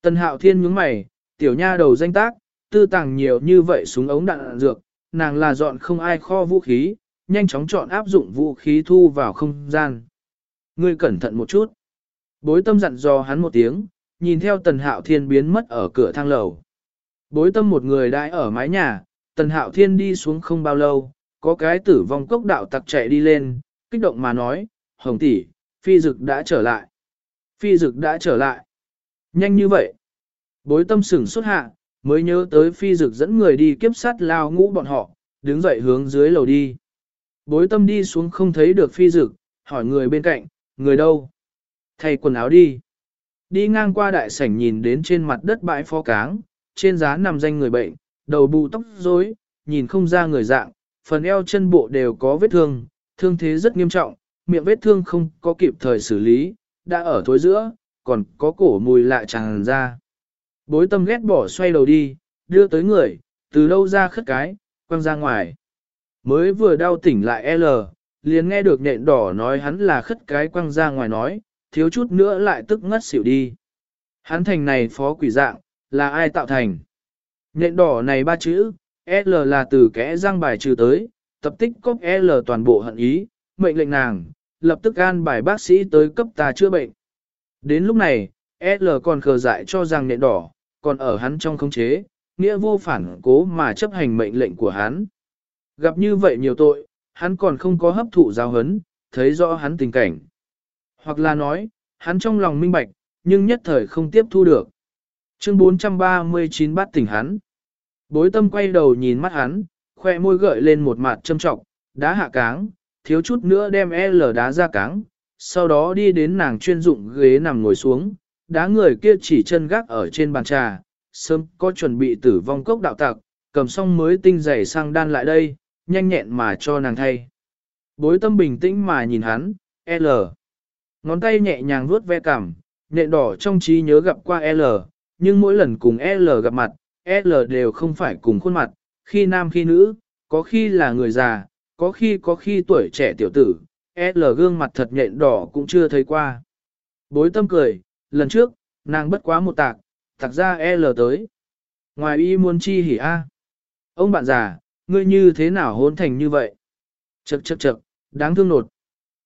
Tần hạo thiên nhướng mày, tiểu nha đầu danh tác, tư tàng nhiều như vậy súng ống đạn, đạn dược, nàng là dọn không ai kho vũ khí, nhanh chóng chọn áp dụng vũ khí thu vào không gian. Ngươi cẩn thận một chút. Bối tâm dặn dò hắn một tiếng, nhìn theo tần hạo thiên biến mất ở cửa thang lầu. Bối tâm một người đãi ở mái nhà, tần hạo thiên đi xuống không bao lâu, có cái tử vong cốc đạo tặc chạy đi lên, kích động mà nói, hồng tỷ, phi dực đã trở lại. Phi dực đã trở lại. Nhanh như vậy. Bối tâm sửng xuất hạ, mới nhớ tới phi dực dẫn người đi kiếp sát lao ngũ bọn họ, đứng dậy hướng dưới lầu đi. Bối tâm đi xuống không thấy được phi dực, hỏi người bên cạnh, người đâu? Thay quần áo đi. Đi ngang qua đại sảnh nhìn đến trên mặt đất bãi phó cáng, trên giá nằm danh người bệnh, đầu bù tóc rối, nhìn không ra người dạng, phần eo chân bộ đều có vết thương, thương thế rất nghiêm trọng, miệng vết thương không có kịp thời xử lý, đã ở thối giữa, còn có cổ mùi lạ tràn ra. Bối tâm ghét bỏ xoay đầu đi, đưa tới người, từ đâu ra khất cái, quăng ra ngoài. Mới vừa đau tỉnh lại L, liền nghe được nhện đỏ nói hắn là khất cái quăng ra ngoài nói, thiếu chút nữa lại tức ngất xỉu đi. Hắn thành này phó quỷ dạng, là ai tạo thành? Nhện đỏ này ba chữ, L là từ kẽ răng bài trừ tới, tập tích cốc L toàn bộ hận ý, mệnh lệnh nàng, lập tức an bài bác sĩ tới cấp ta chữa bệnh. Đến lúc này, L còn khờ dại cho rằng nện đỏ, còn ở hắn trong khống chế, nghĩa vô phản cố mà chấp hành mệnh lệnh của hắn. Gặp như vậy nhiều tội, hắn còn không có hấp thụ giáo hấn, thấy rõ hắn tình cảnh. Hoặc là nói, hắn trong lòng minh bạch, nhưng nhất thời không tiếp thu được. Chương 439 bắt tỉnh hắn. Bối tâm quay đầu nhìn mắt hắn, khoe môi gợi lên một mặt châm trọng, đá hạ cáng, thiếu chút nữa đem L đá ra cáng, sau đó đi đến nàng chuyên dụng ghế nằm ngồi xuống, đá người kia chỉ chân gác ở trên bàn trà, sớm có chuẩn bị tử vong cốc đạo tặc, cầm xong mới tinh giày sang đan lại đây, nhanh nhẹn mà cho nàng thay. Bối tâm bình tĩnh mà nhìn hắn, L. Ngón tay nhẹ nhàng vuốt ve cằm, nện đỏ trong trí nhớ gặp qua L, nhưng mỗi lần cùng L gặp mặt, L đều không phải cùng khuôn mặt, khi nam khi nữ, có khi là người già, có khi có khi tuổi trẻ tiểu tử, L gương mặt thật nhện đỏ cũng chưa thấy qua. Bối tâm cười, lần trước, nàng bất quá một tạc, tạc ra L tới. Ngoài y muốn chi hỉ a. Ông bạn già, ngươi như thế nào hôn thành như vậy? Chậc chậc chậc, đáng thương nột.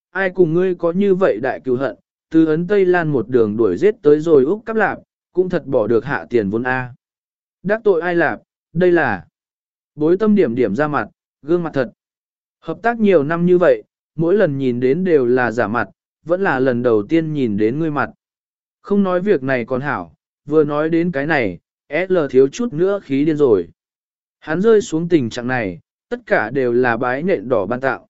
Ai cùng ngươi có như vậy đại cừu hận, từ ấn Tây Lan một đường đuổi giết tới rồi Úc cắp lạp, cũng thật bỏ được hạ tiền vốn A. Đắc tội ai lạp, đây là bối tâm điểm điểm ra mặt, gương mặt thật. Hợp tác nhiều năm như vậy, mỗi lần nhìn đến đều là giả mặt, vẫn là lần đầu tiên nhìn đến ngươi mặt. Không nói việc này còn hảo, vừa nói đến cái này, L thiếu chút nữa khí điên rồi. Hắn rơi xuống tình trạng này, tất cả đều là bái nện đỏ ban tạo.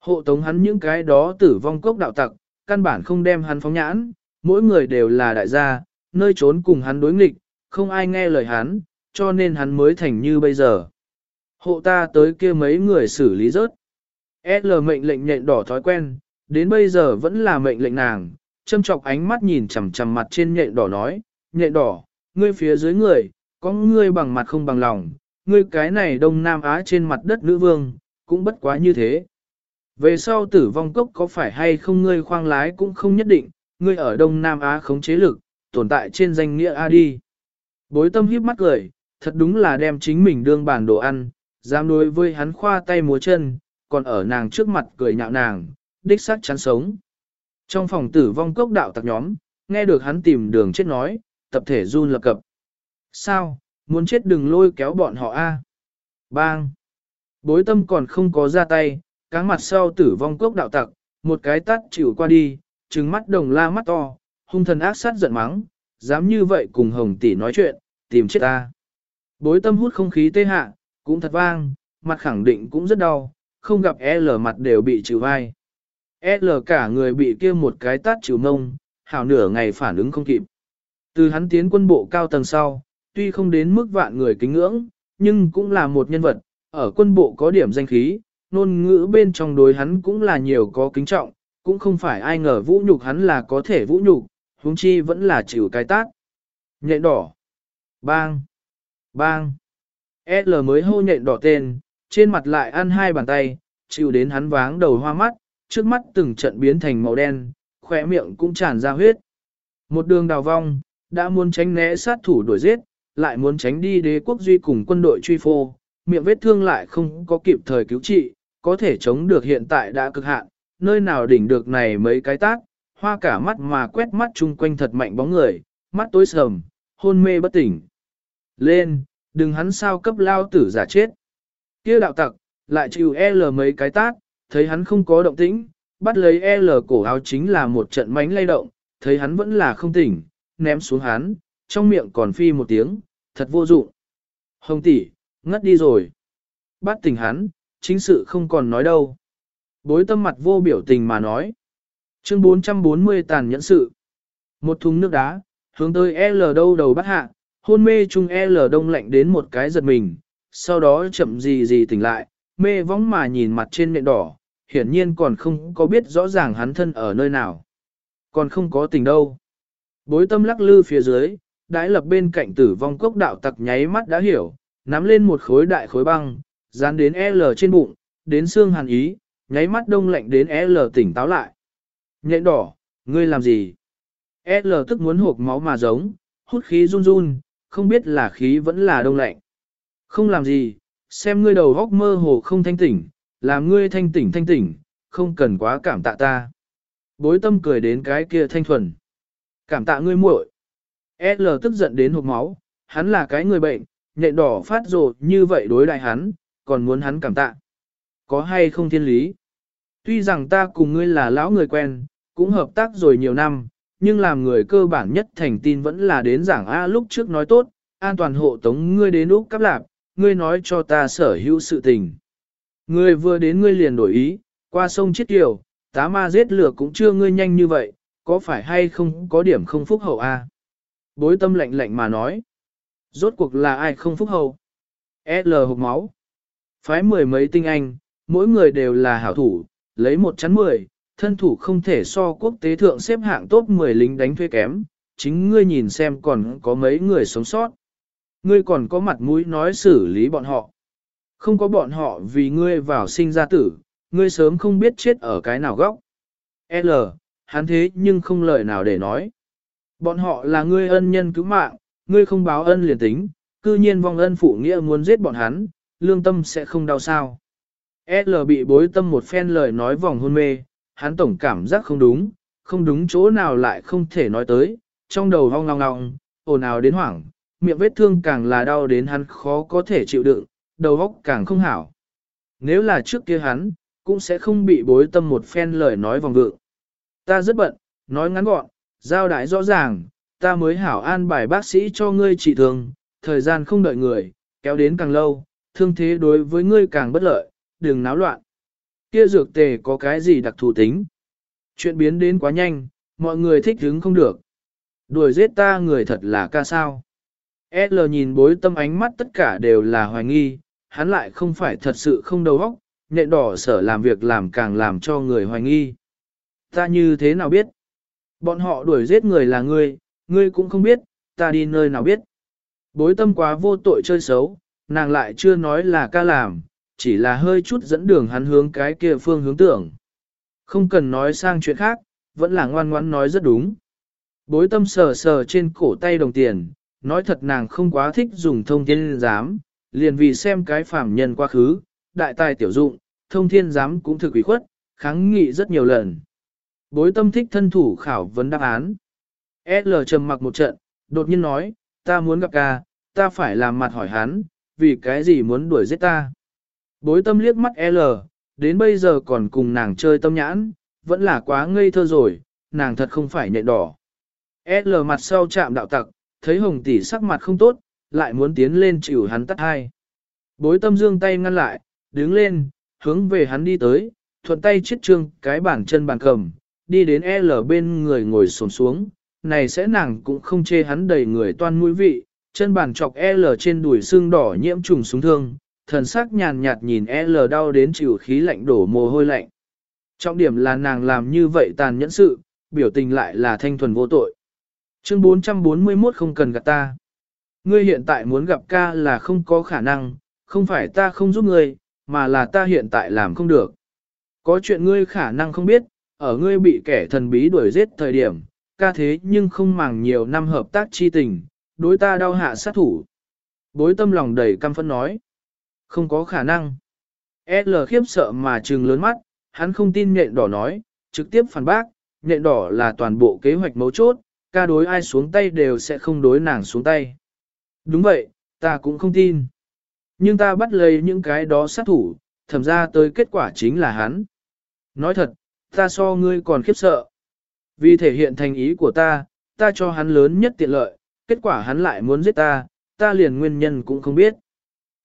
Hộ tống hắn những cái đó tử vong cốc đạo tặc, căn bản không đem hắn phóng nhãn, mỗi người đều là đại gia, nơi trốn cùng hắn đối nghịch, không ai nghe lời hắn, cho nên hắn mới thành như bây giờ. Hộ ta tới kia mấy người xử lý rớt. L mệnh lệnh nhện đỏ thói quen, đến bây giờ vẫn là mệnh lệnh nàng, châm chọc ánh mắt nhìn chằm chằm mặt trên nhện đỏ nói, nhện đỏ, ngươi phía dưới người, có ngươi bằng mặt không bằng lòng, ngươi cái này Đông Nam Á trên mặt đất nữ vương, cũng bất quá như thế. Về sau tử vong cốc có phải hay không ngươi khoang lái cũng không nhất định, ngươi ở Đông Nam Á khống chế lực, tồn tại trên danh nghĩa A đi. Bối tâm hiếp mắt cười, thật đúng là đem chính mình đương bản đồ ăn, dám đối với hắn khoa tay múa chân, còn ở nàng trước mặt cười nhạo nàng, đích xác chắn sống. Trong phòng tử vong cốc đạo tặc nhóm, nghe được hắn tìm đường chết nói, tập thể run lập cập. Sao, muốn chết đừng lôi kéo bọn họ a. Bang! Bối tâm còn không có ra tay, cáng mặt sau tử vong cốc đạo tặc, một cái tắt chịu qua đi, trừng mắt đồng la mắt to, hung thần ác sát giận mắng, dám như vậy cùng hồng tỷ nói chuyện, tìm chết ta. Bối tâm hút không khí tê hạ, cũng thật vang, mặt khẳng định cũng rất đau, không gặp L mặt đều bị chịu vai. L cả người bị kia một cái tát chịu mông, hảo nửa ngày phản ứng không kịp. Từ hắn tiến quân bộ cao tầng sau, tuy không đến mức vạn người kính ngưỡng, nhưng cũng là một nhân vật, ở quân bộ có điểm danh khí, ngôn ngữ bên trong đối hắn cũng là nhiều có kính trọng, cũng không phải ai ngờ vũ nhục hắn là có thể vũ nhục, huống chi vẫn là chịu cái tát. Nhện đỏ. Bang. Bang. L mới hô nhện đỏ tên, trên mặt lại ăn hai bàn tay, chịu đến hắn váng đầu hoa mắt, trước mắt từng trận biến thành màu đen, khỏe miệng cũng tràn ra huyết. Một đường đào vong, đã muốn tránh né sát thủ đuổi giết, lại muốn tránh đi đế quốc duy cùng quân đội truy phô, miệng vết thương lại không có kịp thời cứu trị, có thể chống được hiện tại đã cực hạn, nơi nào đỉnh được này mấy cái tác, hoa cả mắt mà quét mắt chung quanh thật mạnh bóng người, mắt tối sầm, hôn mê bất tỉnh. Lên, đừng hắn sao cấp lao tử giả chết. kia đạo tặc, lại chịu L mấy cái tác, thấy hắn không có động tĩnh, bắt lấy L cổ áo chính là một trận mánh lay động, thấy hắn vẫn là không tỉnh, ném xuống hắn, trong miệng còn phi một tiếng, thật vô dụng. Hồng tỷ, ngất đi rồi. Bắt tỉnh hắn, chính sự không còn nói đâu. Bối tâm mặt vô biểu tình mà nói. Chương 440 tàn nhẫn sự. Một thùng nước đá, hướng tới L đâu đầu bắt hạ, hôn mê chung L đông lạnh đến một cái giật mình, sau đó chậm gì gì tỉnh lại, mê vóng mà nhìn mặt trên miệng đỏ, hiển nhiên còn không có biết rõ ràng hắn thân ở nơi nào. Còn không có tình đâu. Bối tâm lắc lư phía dưới, đãi lập bên cạnh tử vong cốc đạo tặc nháy mắt đã hiểu, nắm lên một khối đại khối băng, dán đến L trên bụng, đến xương hàn ý, nháy mắt đông lạnh đến L tỉnh táo lại. Nhện đỏ, ngươi làm gì? L tức muốn hộp máu mà giống, hút khí run run, không biết là khí vẫn là đông lạnh. Không làm gì, xem ngươi đầu góc mơ hồ không thanh tỉnh, làm ngươi thanh tỉnh thanh tỉnh, không cần quá cảm tạ ta. Bối tâm cười đến cái kia thanh thuần. Cảm tạ ngươi muội. L tức giận đến hộp máu, hắn là cái người bệnh, nhện đỏ phát rồ như vậy đối đại hắn, còn muốn hắn cảm tạ. Có hay không thiên lý? Tuy rằng ta cùng ngươi là lão người quen, cũng hợp tác rồi nhiều năm, nhưng làm người cơ bản nhất thành tin vẫn là đến giảng A lúc trước nói tốt, an toàn hộ tống ngươi đến Úc cắp lạp, ngươi nói cho ta sở hữu sự tình. Ngươi vừa đến ngươi liền đổi ý, qua sông chết kiểu, tá ma giết lửa cũng chưa ngươi nhanh như vậy, có phải hay không có điểm không phúc hậu A? Bối tâm lạnh lạnh mà nói. Rốt cuộc là ai không phúc hậu? L hộp máu. Phái mười mấy tinh anh, mỗi người đều là hảo thủ, lấy một chắn mười, thân thủ không thể so quốc tế thượng xếp hạng top 10 lính đánh thuê kém, chính ngươi nhìn xem còn có mấy người sống sót. Ngươi còn có mặt mũi nói xử lý bọn họ. Không có bọn họ vì ngươi vào sinh ra tử, ngươi sớm không biết chết ở cái nào góc. L, hắn thế nhưng không lời nào để nói. Bọn họ là ngươi ân nhân cứu mạng, ngươi không báo ân liền tính, cư nhiên vong ân phụ nghĩa muốn giết bọn hắn, lương tâm sẽ không đau sao. L bị bối tâm một phen lời nói vòng hôn mê, hắn tổng cảm giác không đúng, không đúng chỗ nào lại không thể nói tới, trong đầu hoang ngọng ngọng, ồn ào đến hoảng, miệng vết thương càng là đau đến hắn khó có thể chịu đựng, đầu óc càng không hảo. Nếu là trước kia hắn, cũng sẽ không bị bối tâm một phen lời nói vòng vượng. Ta rất bận, nói ngắn gọn, giao đại rõ ràng, ta mới hảo an bài bác sĩ cho ngươi trị thương, thời gian không đợi người, kéo đến càng lâu, thương thế đối với ngươi càng bất lợi, đừng náo loạn. Kia dược tề có cái gì đặc thù tính? Chuyện biến đến quá nhanh, mọi người thích hứng không được. Đuổi giết ta người thật là ca sao. L nhìn bối tâm ánh mắt tất cả đều là hoài nghi, hắn lại không phải thật sự không đầu óc, nhện đỏ sở làm việc làm càng làm cho người hoài nghi. Ta như thế nào biết? Bọn họ đuổi giết người là ngươi, ngươi cũng không biết, ta đi nơi nào biết. Bối tâm quá vô tội chơi xấu, nàng lại chưa nói là ca làm, chỉ là hơi chút dẫn đường hắn hướng cái kia phương hướng tưởng. Không cần nói sang chuyện khác, vẫn là ngoan ngoãn nói rất đúng. Bối tâm sờ sờ trên cổ tay đồng tiền, nói thật nàng không quá thích dùng thông thiên giám, liền vì xem cái phạm nhân quá khứ, đại tài tiểu dụng, thông thiên giám cũng thực ủy khuất, kháng nghị rất nhiều lần. Bối tâm thích thân thủ khảo vấn đáp án. L trầm mặc một trận, đột nhiên nói, ta muốn gặp ca, ta phải làm mặt hỏi hắn, vì cái gì muốn đuổi giết ta. Bối tâm liếc mắt L, đến bây giờ còn cùng nàng chơi tâm nhãn, vẫn là quá ngây thơ rồi, nàng thật không phải nhện đỏ. L mặt sau chạm đạo tặc, thấy hồng tỷ sắc mặt không tốt, lại muốn tiến lên chịu hắn tắt hai. Bối tâm dương tay ngăn lại, đứng lên, hướng về hắn đi tới, thuận tay chiếc trương cái bàn chân bàn cầm, đi đến L bên người ngồi xổm xuống, này sẽ nàng cũng không chê hắn đầy người toan mũi vị, chân bàn chọc L trên đùi xương đỏ nhiễm trùng xuống thương, thần sắc nhàn nhạt nhìn L đau đến chịu khí lạnh đổ mồ hôi lạnh. Trọng điểm là nàng làm như vậy tàn nhẫn sự, biểu tình lại là thanh thuần vô tội. Chương 441 không cần gặp ta. Ngươi hiện tại muốn gặp ca là không có khả năng, không phải ta không giúp ngươi, mà là ta hiện tại làm không được. Có chuyện ngươi khả năng không biết, ở ngươi bị kẻ thần bí đuổi giết thời điểm, ca thế nhưng không màng nhiều năm hợp tác chi tình, đối ta đau hạ sát thủ. Bối tâm lòng đầy căm phẫn nói. Không có khả năng. L khiếp sợ mà trừng lớn mắt, hắn không tin nhện đỏ nói, trực tiếp phản bác, nhện đỏ là toàn bộ kế hoạch mấu chốt, ca đối ai xuống tay đều sẽ không đối nàng xuống tay. Đúng vậy, ta cũng không tin. Nhưng ta bắt lấy những cái đó sát thủ, thẩm ra tới kết quả chính là hắn. Nói thật, ta so ngươi còn khiếp sợ. Vì thể hiện thành ý của ta, ta cho hắn lớn nhất tiện lợi, kết quả hắn lại muốn giết ta, ta liền nguyên nhân cũng không biết.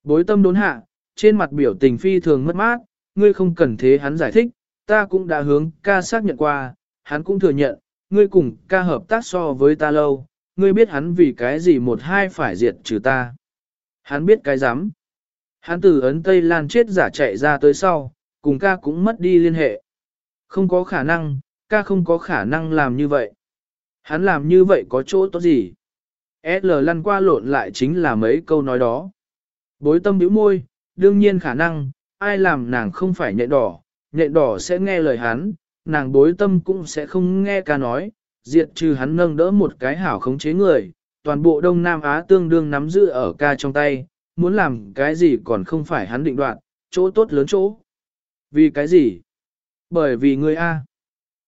Bối tâm đốn hạ, trên mặt biểu tình phi thường mất mát, ngươi không cần thế hắn giải thích, ta cũng đã hướng ca xác nhận qua, hắn cũng thừa nhận, ngươi cùng ca hợp tác so với ta lâu, ngươi biết hắn vì cái gì một hai phải diệt trừ ta. Hắn biết cái dám. Hắn từ ấn Tây Lan chết giả chạy ra tới sau, cùng ca cũng mất đi liên hệ. Không có khả năng, ca không có khả năng làm như vậy. Hắn làm như vậy có chỗ tốt gì? L lăn qua lộn lại chính là mấy câu nói đó. Bối tâm bĩu môi, đương nhiên khả năng, ai làm nàng không phải nhện đỏ, nhện đỏ sẽ nghe lời hắn, nàng bối tâm cũng sẽ không nghe ca nói, diệt trừ hắn nâng đỡ một cái hảo khống chế người, toàn bộ Đông Nam Á tương đương nắm giữ ở ca trong tay, muốn làm cái gì còn không phải hắn định đoạt, chỗ tốt lớn chỗ. Vì cái gì? Bởi vì ngươi A.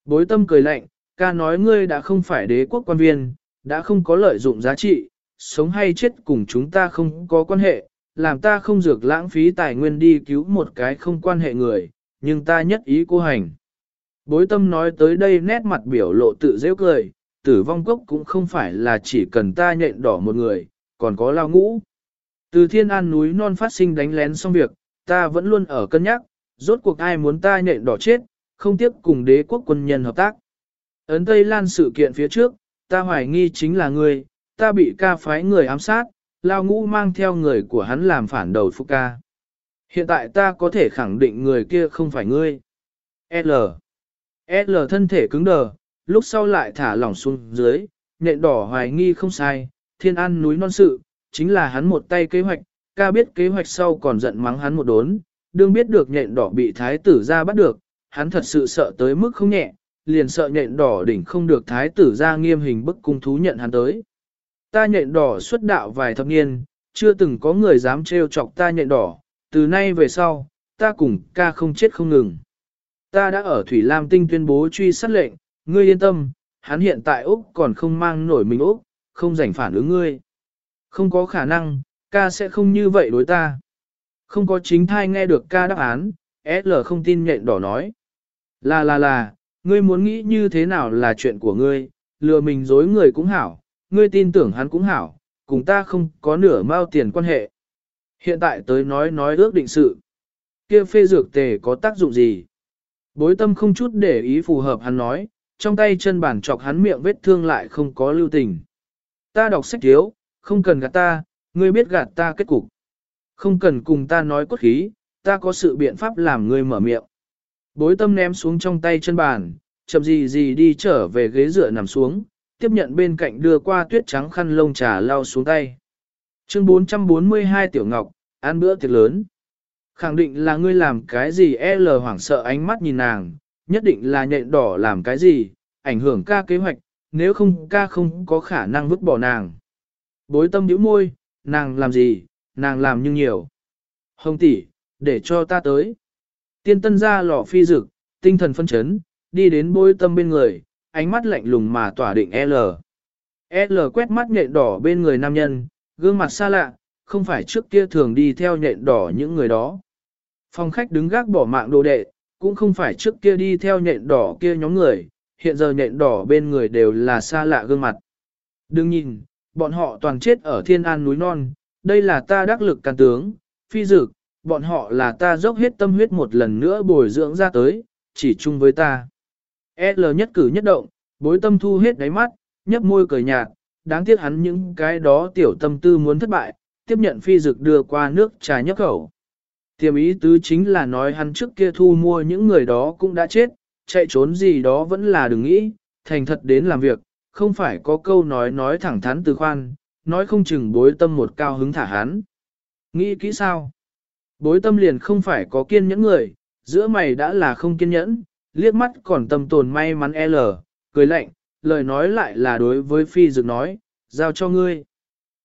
Bối tâm cười lạnh, ca nói ngươi đã không phải đế quốc quan viên, đã không có lợi dụng giá trị, sống hay chết cùng chúng ta không có quan hệ, làm ta không dược lãng phí tài nguyên đi cứu một cái không quan hệ người, nhưng ta nhất ý cô hành. Bối tâm nói tới đây nét mặt biểu lộ tự dễ cười, tử vong cốc cũng không phải là chỉ cần ta nhện đỏ một người, còn có lao ngũ. Từ thiên an núi non phát sinh đánh lén xong việc, ta vẫn luôn ở cân nhắc, rốt cuộc ai muốn ta nhện đỏ chết, không tiếp cùng đế quốc quân nhân hợp tác. Ấn Tây Lan sự kiện phía trước, ta hoài nghi chính là ngươi, ta bị ca phái người ám sát, lao ngũ mang theo người của hắn làm phản đầu Phúc ca. Hiện tại ta có thể khẳng định người kia không phải ngươi. L. L thân thể cứng đờ, lúc sau lại thả lỏng xuống dưới, nện đỏ hoài nghi không sai, thiên an núi non sự, chính là hắn một tay kế hoạch, ca biết kế hoạch sau còn giận mắng hắn một đốn, đương biết được nhện đỏ bị thái tử ra bắt được, hắn thật sự sợ tới mức không nhẹ, liền sợ nhện đỏ đỉnh không được thái tử ra nghiêm hình bức cung thú nhận hắn tới. Ta nhện đỏ xuất đạo vài thập niên, chưa từng có người dám trêu chọc ta nhện đỏ, từ nay về sau, ta cùng ca không chết không ngừng. Ta đã ở Thủy Lam Tinh tuyên bố truy sát lệnh, ngươi yên tâm, hắn hiện tại Úc còn không mang nổi mình Úc, không rảnh phản ứng ngươi. Không có khả năng, ca sẽ không như vậy đối ta. Không có chính thai nghe được ca đáp án, L không tin nhện đỏ nói. Là là là, ngươi muốn nghĩ như thế nào là chuyện của ngươi, lừa mình dối người cũng hảo, ngươi tin tưởng hắn cũng hảo, cùng ta không có nửa mao tiền quan hệ. Hiện tại tới nói nói ước định sự. kia phê dược tề có tác dụng gì? Bối tâm không chút để ý phù hợp hắn nói, trong tay chân bản chọc hắn miệng vết thương lại không có lưu tình. Ta đọc sách thiếu, không cần gạt ta, ngươi biết gạt ta kết cục. Không cần cùng ta nói cốt khí, ta có sự biện pháp làm ngươi mở miệng. Bối tâm ném xuống trong tay chân bàn, chậm gì gì đi trở về ghế dựa nằm xuống, tiếp nhận bên cạnh đưa qua tuyết trắng khăn lông trà lau xuống tay. Chương 442 Tiểu Ngọc, ăn bữa tiệc lớn. Khẳng định là ngươi làm cái gì L hoảng sợ ánh mắt nhìn nàng, nhất định là nhện đỏ làm cái gì, ảnh hưởng ca kế hoạch, nếu không ca không có khả năng vứt bỏ nàng. Bối tâm nhíu môi, nàng làm gì, nàng làm nhưng nhiều. Hồng tỷ, để cho ta tới. Tiên tân ra lò phi dực, tinh thần phân chấn, đi đến bôi tâm bên người, ánh mắt lạnh lùng mà tỏa định L. L quét mắt nhện đỏ bên người nam nhân, gương mặt xa lạ, không phải trước kia thường đi theo nhện đỏ những người đó. Phòng khách đứng gác bỏ mạng đồ đệ, cũng không phải trước kia đi theo nhện đỏ kia nhóm người, hiện giờ nhện đỏ bên người đều là xa lạ gương mặt. Đừng nhìn, bọn họ toàn chết ở thiên an núi non, đây là ta đắc lực can tướng, phi dực, bọn họ là ta dốc hết tâm huyết một lần nữa bồi dưỡng ra tới, chỉ chung với ta. L nhất cử nhất động, bối tâm thu hết đáy mắt, nhấp môi cười nhạt, đáng tiếc hắn những cái đó tiểu tâm tư muốn thất bại, tiếp nhận phi dực đưa qua nước trà nhấp khẩu. Tiềm ý tứ chính là nói hắn trước kia thu mua những người đó cũng đã chết, chạy trốn gì đó vẫn là đừng nghĩ, thành thật đến làm việc, không phải có câu nói nói thẳng thắn từ khoan, nói không chừng bối tâm một cao hứng thả hắn. Nghĩ kỹ sao? Bối tâm liền không phải có kiên nhẫn người, giữa mày đã là không kiên nhẫn, liếc mắt còn tâm tồn may mắn L, cười lạnh, lời nói lại là đối với phi dực nói, giao cho ngươi.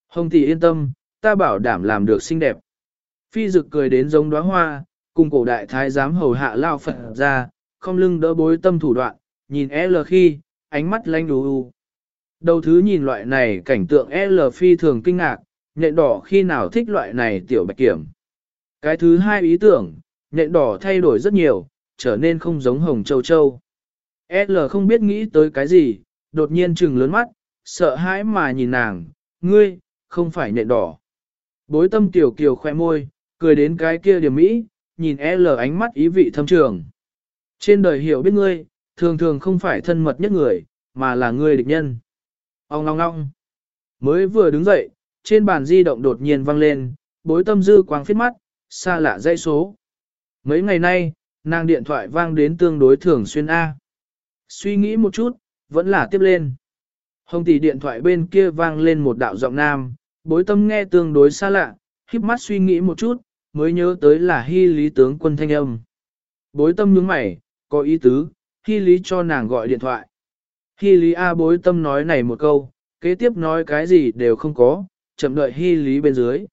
Hồng tỷ yên tâm, ta bảo đảm làm được xinh đẹp. Phi dực cười đến giống đóa hoa, cùng cổ đại thái giám hầu hạ lao phật ra, không lưng đỡ bối tâm thủ đoạn, nhìn L khi, ánh mắt lanh đù u. Đầu thứ nhìn loại này cảnh tượng L phi thường kinh ngạc, nhện đỏ khi nào thích loại này tiểu bạch kiểm. Cái thứ hai ý tưởng, nhện đỏ thay đổi rất nhiều, trở nên không giống hồng châu châu. L không biết nghĩ tới cái gì, đột nhiên trừng lớn mắt, sợ hãi mà nhìn nàng, ngươi, không phải nhện đỏ. Bối tâm tiểu kiều khoe môi, cười đến cái kia điểm mỹ, nhìn L ánh mắt ý vị thâm trường. Trên đời hiểu biết ngươi, thường thường không phải thân mật nhất người, mà là ngươi địch nhân. Ông ngong ngong. Mới vừa đứng dậy, trên bàn di động đột nhiên vang lên, bối tâm dư quang phiết mắt, xa lạ dãy số. Mấy ngày nay, nàng điện thoại vang đến tương đối thường xuyên A. Suy nghĩ một chút, vẫn là tiếp lên. Hồng tỷ điện thoại bên kia vang lên một đạo giọng nam, bối tâm nghe tương đối xa lạ, híp mắt suy nghĩ một chút, mới nhớ tới là hy lý tướng quân thanh âm. Bối tâm nhướng mày, có ý tứ, hy lý cho nàng gọi điện thoại. Hy lý A bối tâm nói này một câu, kế tiếp nói cái gì đều không có, chậm đợi hy lý bên dưới.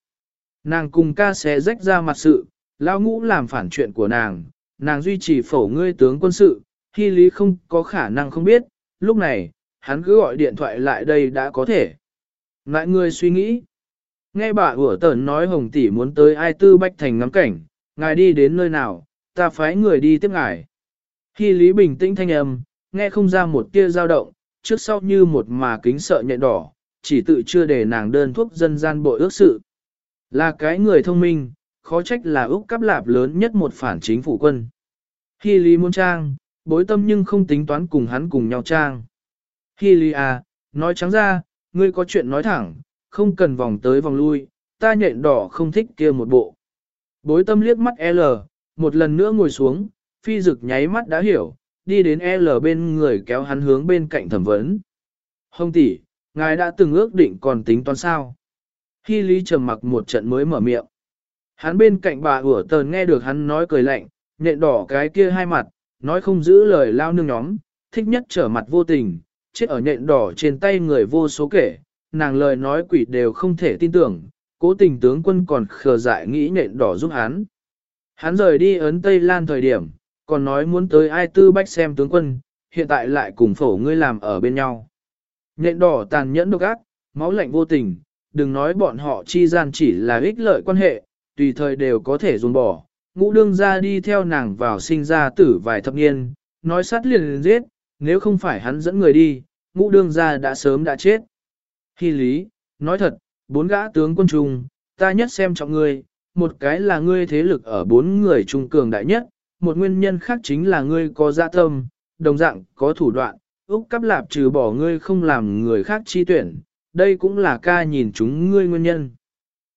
Nàng cùng ca xé rách ra mặt sự, lão ngũ làm phản chuyện của nàng, nàng duy trì phổ ngươi tướng quân sự, hy lý không có khả năng không biết, lúc này, hắn cứ gọi điện thoại lại đây đã có thể. Lại người suy nghĩ, nghe bà ủa tờn nói hồng tỷ muốn tới ai tư bách thành ngắm cảnh, ngài đi đến nơi nào, ta phái người đi tiếp ngài. Hy lý bình tĩnh thanh âm, nghe không ra một tia dao động, trước sau như một mà kính sợ nhện đỏ, chỉ tự chưa để nàng đơn thuốc dân gian bội ước sự. Là cái người thông minh, khó trách là Úc cắp lạp lớn nhất một phản chính phủ quân. Hy lý muốn trang, bối tâm nhưng không tính toán cùng hắn cùng nhau trang. Hy lý à, nói trắng ra, ngươi có chuyện nói thẳng, không cần vòng tới vòng lui, ta nhện đỏ không thích kia một bộ. Bối tâm liếc mắt L, một lần nữa ngồi xuống, phi dực nháy mắt đã hiểu, đi đến L bên người kéo hắn hướng bên cạnh thẩm vấn. Hồng tỷ, ngài đã từng ước định còn tính toán sao? Hy lý trầm mặc một trận mới mở miệng. Hắn bên cạnh bà ủa tờn nghe được hắn nói cười lạnh, nhện đỏ cái kia hai mặt, nói không giữ lời lao nương nhóm, thích nhất trở mặt vô tình, chết ở nhện đỏ trên tay người vô số kể, nàng lời nói quỷ đều không thể tin tưởng, cố tình tướng quân còn khờ dại nghĩ nhện đỏ giúp hắn. Hắn rời đi ấn Tây Lan thời điểm, còn nói muốn tới ai tư bách xem tướng quân, hiện tại lại cùng phổ ngươi làm ở bên nhau. Nhện đỏ tàn nhẫn độc ác, máu lạnh vô tình, đừng nói bọn họ chi gian chỉ là ích lợi quan hệ, tùy thời đều có thể dùng bỏ. Ngũ đương ra đi theo nàng vào sinh ra tử vài thập niên, nói sát liền liền giết, nếu không phải hắn dẫn người đi, ngũ đương ra đã sớm đã chết. Hy lý, nói thật, bốn gã tướng quân trung, ta nhất xem trọng ngươi, một cái là ngươi thế lực ở bốn người trung cường đại nhất, một nguyên nhân khác chính là ngươi có dạ tâm, đồng dạng có thủ đoạn, Úc cắp lạp trừ bỏ ngươi không làm người khác chi tuyển, đây cũng là ca nhìn chúng ngươi nguyên nhân.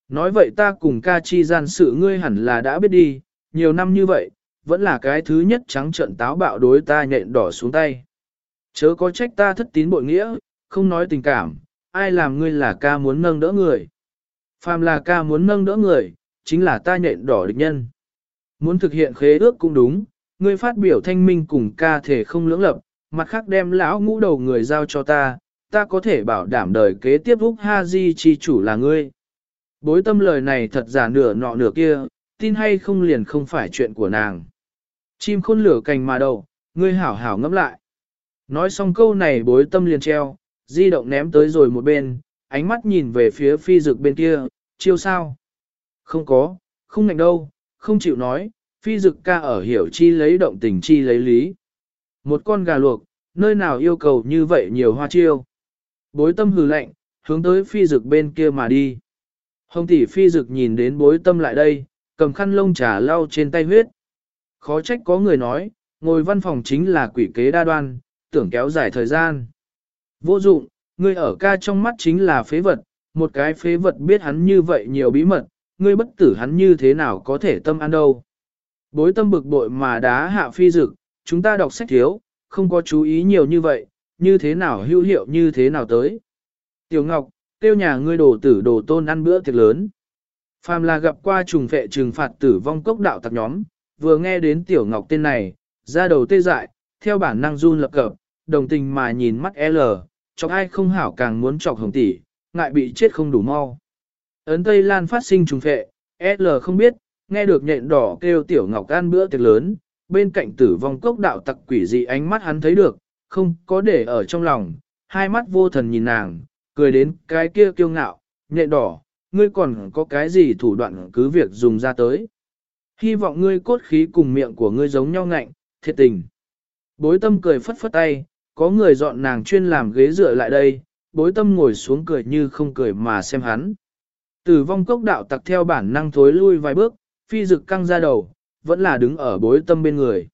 Nói vậy ta cùng ca chi gian sự ngươi hẳn là đã biết đi, nhiều năm như vậy, vẫn là cái thứ nhất trắng trận táo bạo đối ta nhện đỏ xuống tay. Chớ có trách ta thất tín bội nghĩa, không nói tình cảm, ai làm ngươi là ca muốn nâng đỡ người. Phàm là ca muốn nâng đỡ người, chính là ta nhện đỏ địch nhân. Muốn thực hiện khế ước cũng đúng, ngươi phát biểu thanh minh cùng ca thể không lưỡng lập, mặt khác đem lão ngũ đầu người giao cho ta, ta có thể bảo đảm đời kế tiếp Úc Ha Di chi chủ là ngươi. Bối tâm lời này thật giả nửa nọ nửa kia, tin hay không liền không phải chuyện của nàng. Chim khôn lửa cành mà đầu, ngươi hảo hảo ngẫm lại. Nói xong câu này bối tâm liền treo, di động ném tới rồi một bên, ánh mắt nhìn về phía phi dực bên kia, chiêu sao? Không có, không ngạnh đâu, không chịu nói, phi dực ca ở hiểu chi lấy động tình chi lấy lý. Một con gà luộc, nơi nào yêu cầu như vậy nhiều hoa chiêu. Bối tâm hừ lạnh, hướng tới phi dực bên kia mà đi. Hồng tỷ phi dực nhìn đến bối tâm lại đây, cầm khăn lông trà lau trên tay huyết. Khó trách có người nói, ngồi văn phòng chính là quỷ kế đa đoan, tưởng kéo dài thời gian. Vô dụng, ngươi ở ca trong mắt chính là phế vật, một cái phế vật biết hắn như vậy nhiều bí mật, ngươi bất tử hắn như thế nào có thể tâm an đâu. Bối tâm bực bội mà đá hạ phi dực, chúng ta đọc sách thiếu, không có chú ý nhiều như vậy, như thế nào hữu hiệu như thế nào tới. Tiểu Ngọc, tiêu nhà ngươi đồ tử đồ tôn ăn bữa tiệc lớn. Phàm là gặp qua trùng phệ trừng phạt tử vong cốc đạo tặc nhóm, vừa nghe đến Tiểu Ngọc tên này, ra đầu tê dại, theo bản năng run lập cập, đồng tình mà nhìn mắt L, chọc ai không hảo càng muốn chọc hồng tỷ, ngại bị chết không đủ mau. Ấn Tây Lan phát sinh trùng phệ, L không biết, nghe được nhện đỏ kêu Tiểu Ngọc ăn bữa tiệc lớn, bên cạnh tử vong cốc đạo tặc quỷ dị ánh mắt hắn thấy được, không có để ở trong lòng, hai mắt vô thần nhìn nàng, cười đến cái kia kiêu ngạo, nhẹ đỏ, ngươi còn có cái gì thủ đoạn cứ việc dùng ra tới. Hy vọng ngươi cốt khí cùng miệng của ngươi giống nhau ngạnh, thiệt tình. Bối tâm cười phất phất tay, có người dọn nàng chuyên làm ghế dựa lại đây, bối tâm ngồi xuống cười như không cười mà xem hắn. Tử vong cốc đạo tặc theo bản năng thối lui vài bước, phi dực căng ra đầu, vẫn là đứng ở bối tâm bên người.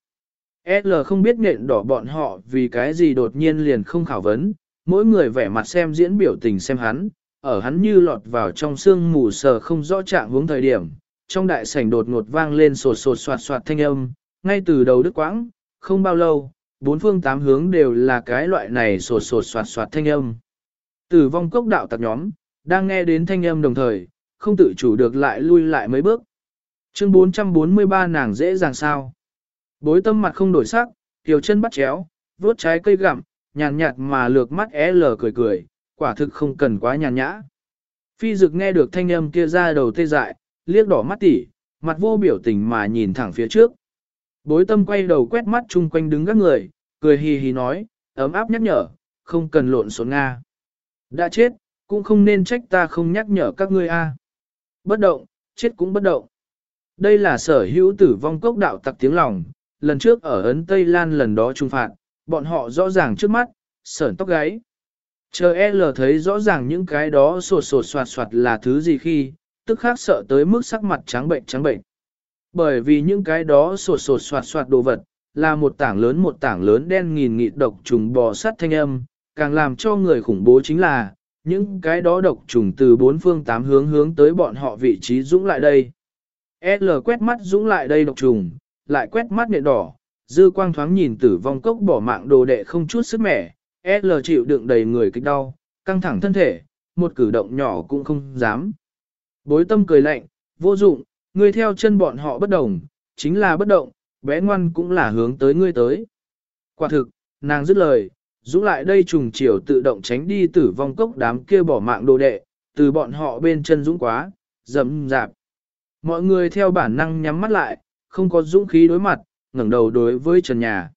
L không biết nện đỏ bọn họ vì cái gì đột nhiên liền không khảo vấn, mỗi người vẻ mặt xem diễn biểu tình xem hắn, ở hắn như lọt vào trong sương mù sờ không rõ trạng hướng thời điểm, trong đại sảnh đột ngột vang lên sột sột soạt soạt thanh âm, ngay từ đầu đức quãng, không bao lâu, bốn phương tám hướng đều là cái loại này sột sột soạt soạt thanh âm. Tử vong cốc đạo tặc nhóm, đang nghe đến thanh âm đồng thời, không tự chủ được lại lui lại mấy bước. Chương 443 nàng dễ dàng sao. Bối tâm mặt không đổi sắc, kiều chân bắt chéo, vuốt trái cây gặm, nhàn nhạt mà lược mắt é lờ cười cười, quả thực không cần quá nhàn nhã. Phi dực nghe được thanh âm kia ra đầu tê dại, liếc đỏ mắt tỉ, mặt vô biểu tình mà nhìn thẳng phía trước. Bối tâm quay đầu quét mắt chung quanh đứng các người, cười hì hì nói, ấm áp nhắc nhở, không cần lộn xộn Nga. Đã chết, cũng không nên trách ta không nhắc nhở các ngươi a. Bất động, chết cũng bất động. Đây là sở hữu tử vong cốc đạo tặc tiếng lòng, lần trước ở Ấn Tây Lan lần đó trung phạt, bọn họ rõ ràng trước mắt, sởn tóc gáy. Chờ L thấy rõ ràng những cái đó sột sột soạt soạt là thứ gì khi, tức khác sợ tới mức sắc mặt trắng bệnh trắng bệnh. Bởi vì những cái đó sột sột soạt soạt đồ vật, là một tảng lớn một tảng lớn đen nghìn nghịt độc trùng bò sát thanh âm, càng làm cho người khủng bố chính là, những cái đó độc trùng từ bốn phương tám hướng hướng tới bọn họ vị trí dũng lại đây. L quét mắt dũng lại đây độc trùng, lại quét mắt nệ đỏ, dư quang thoáng nhìn tử vong cốc bỏ mạng đồ đệ không chút sức mẻ, L chịu đựng đầy người kích đau, căng thẳng thân thể, một cử động nhỏ cũng không dám. Bối tâm cười lạnh, vô dụng, ngươi theo chân bọn họ bất đồng, chính là bất động, bé ngoan cũng là hướng tới ngươi tới. Quả thực, nàng dứt lời, dũng lại đây trùng chiều tự động tránh đi tử vong cốc đám kia bỏ mạng đồ đệ, từ bọn họ bên chân dũng quá, dầm dạp. Mọi người theo bản năng nhắm mắt lại, không có dũng khí đối mặt, ngẩng đầu đối với trần nhà.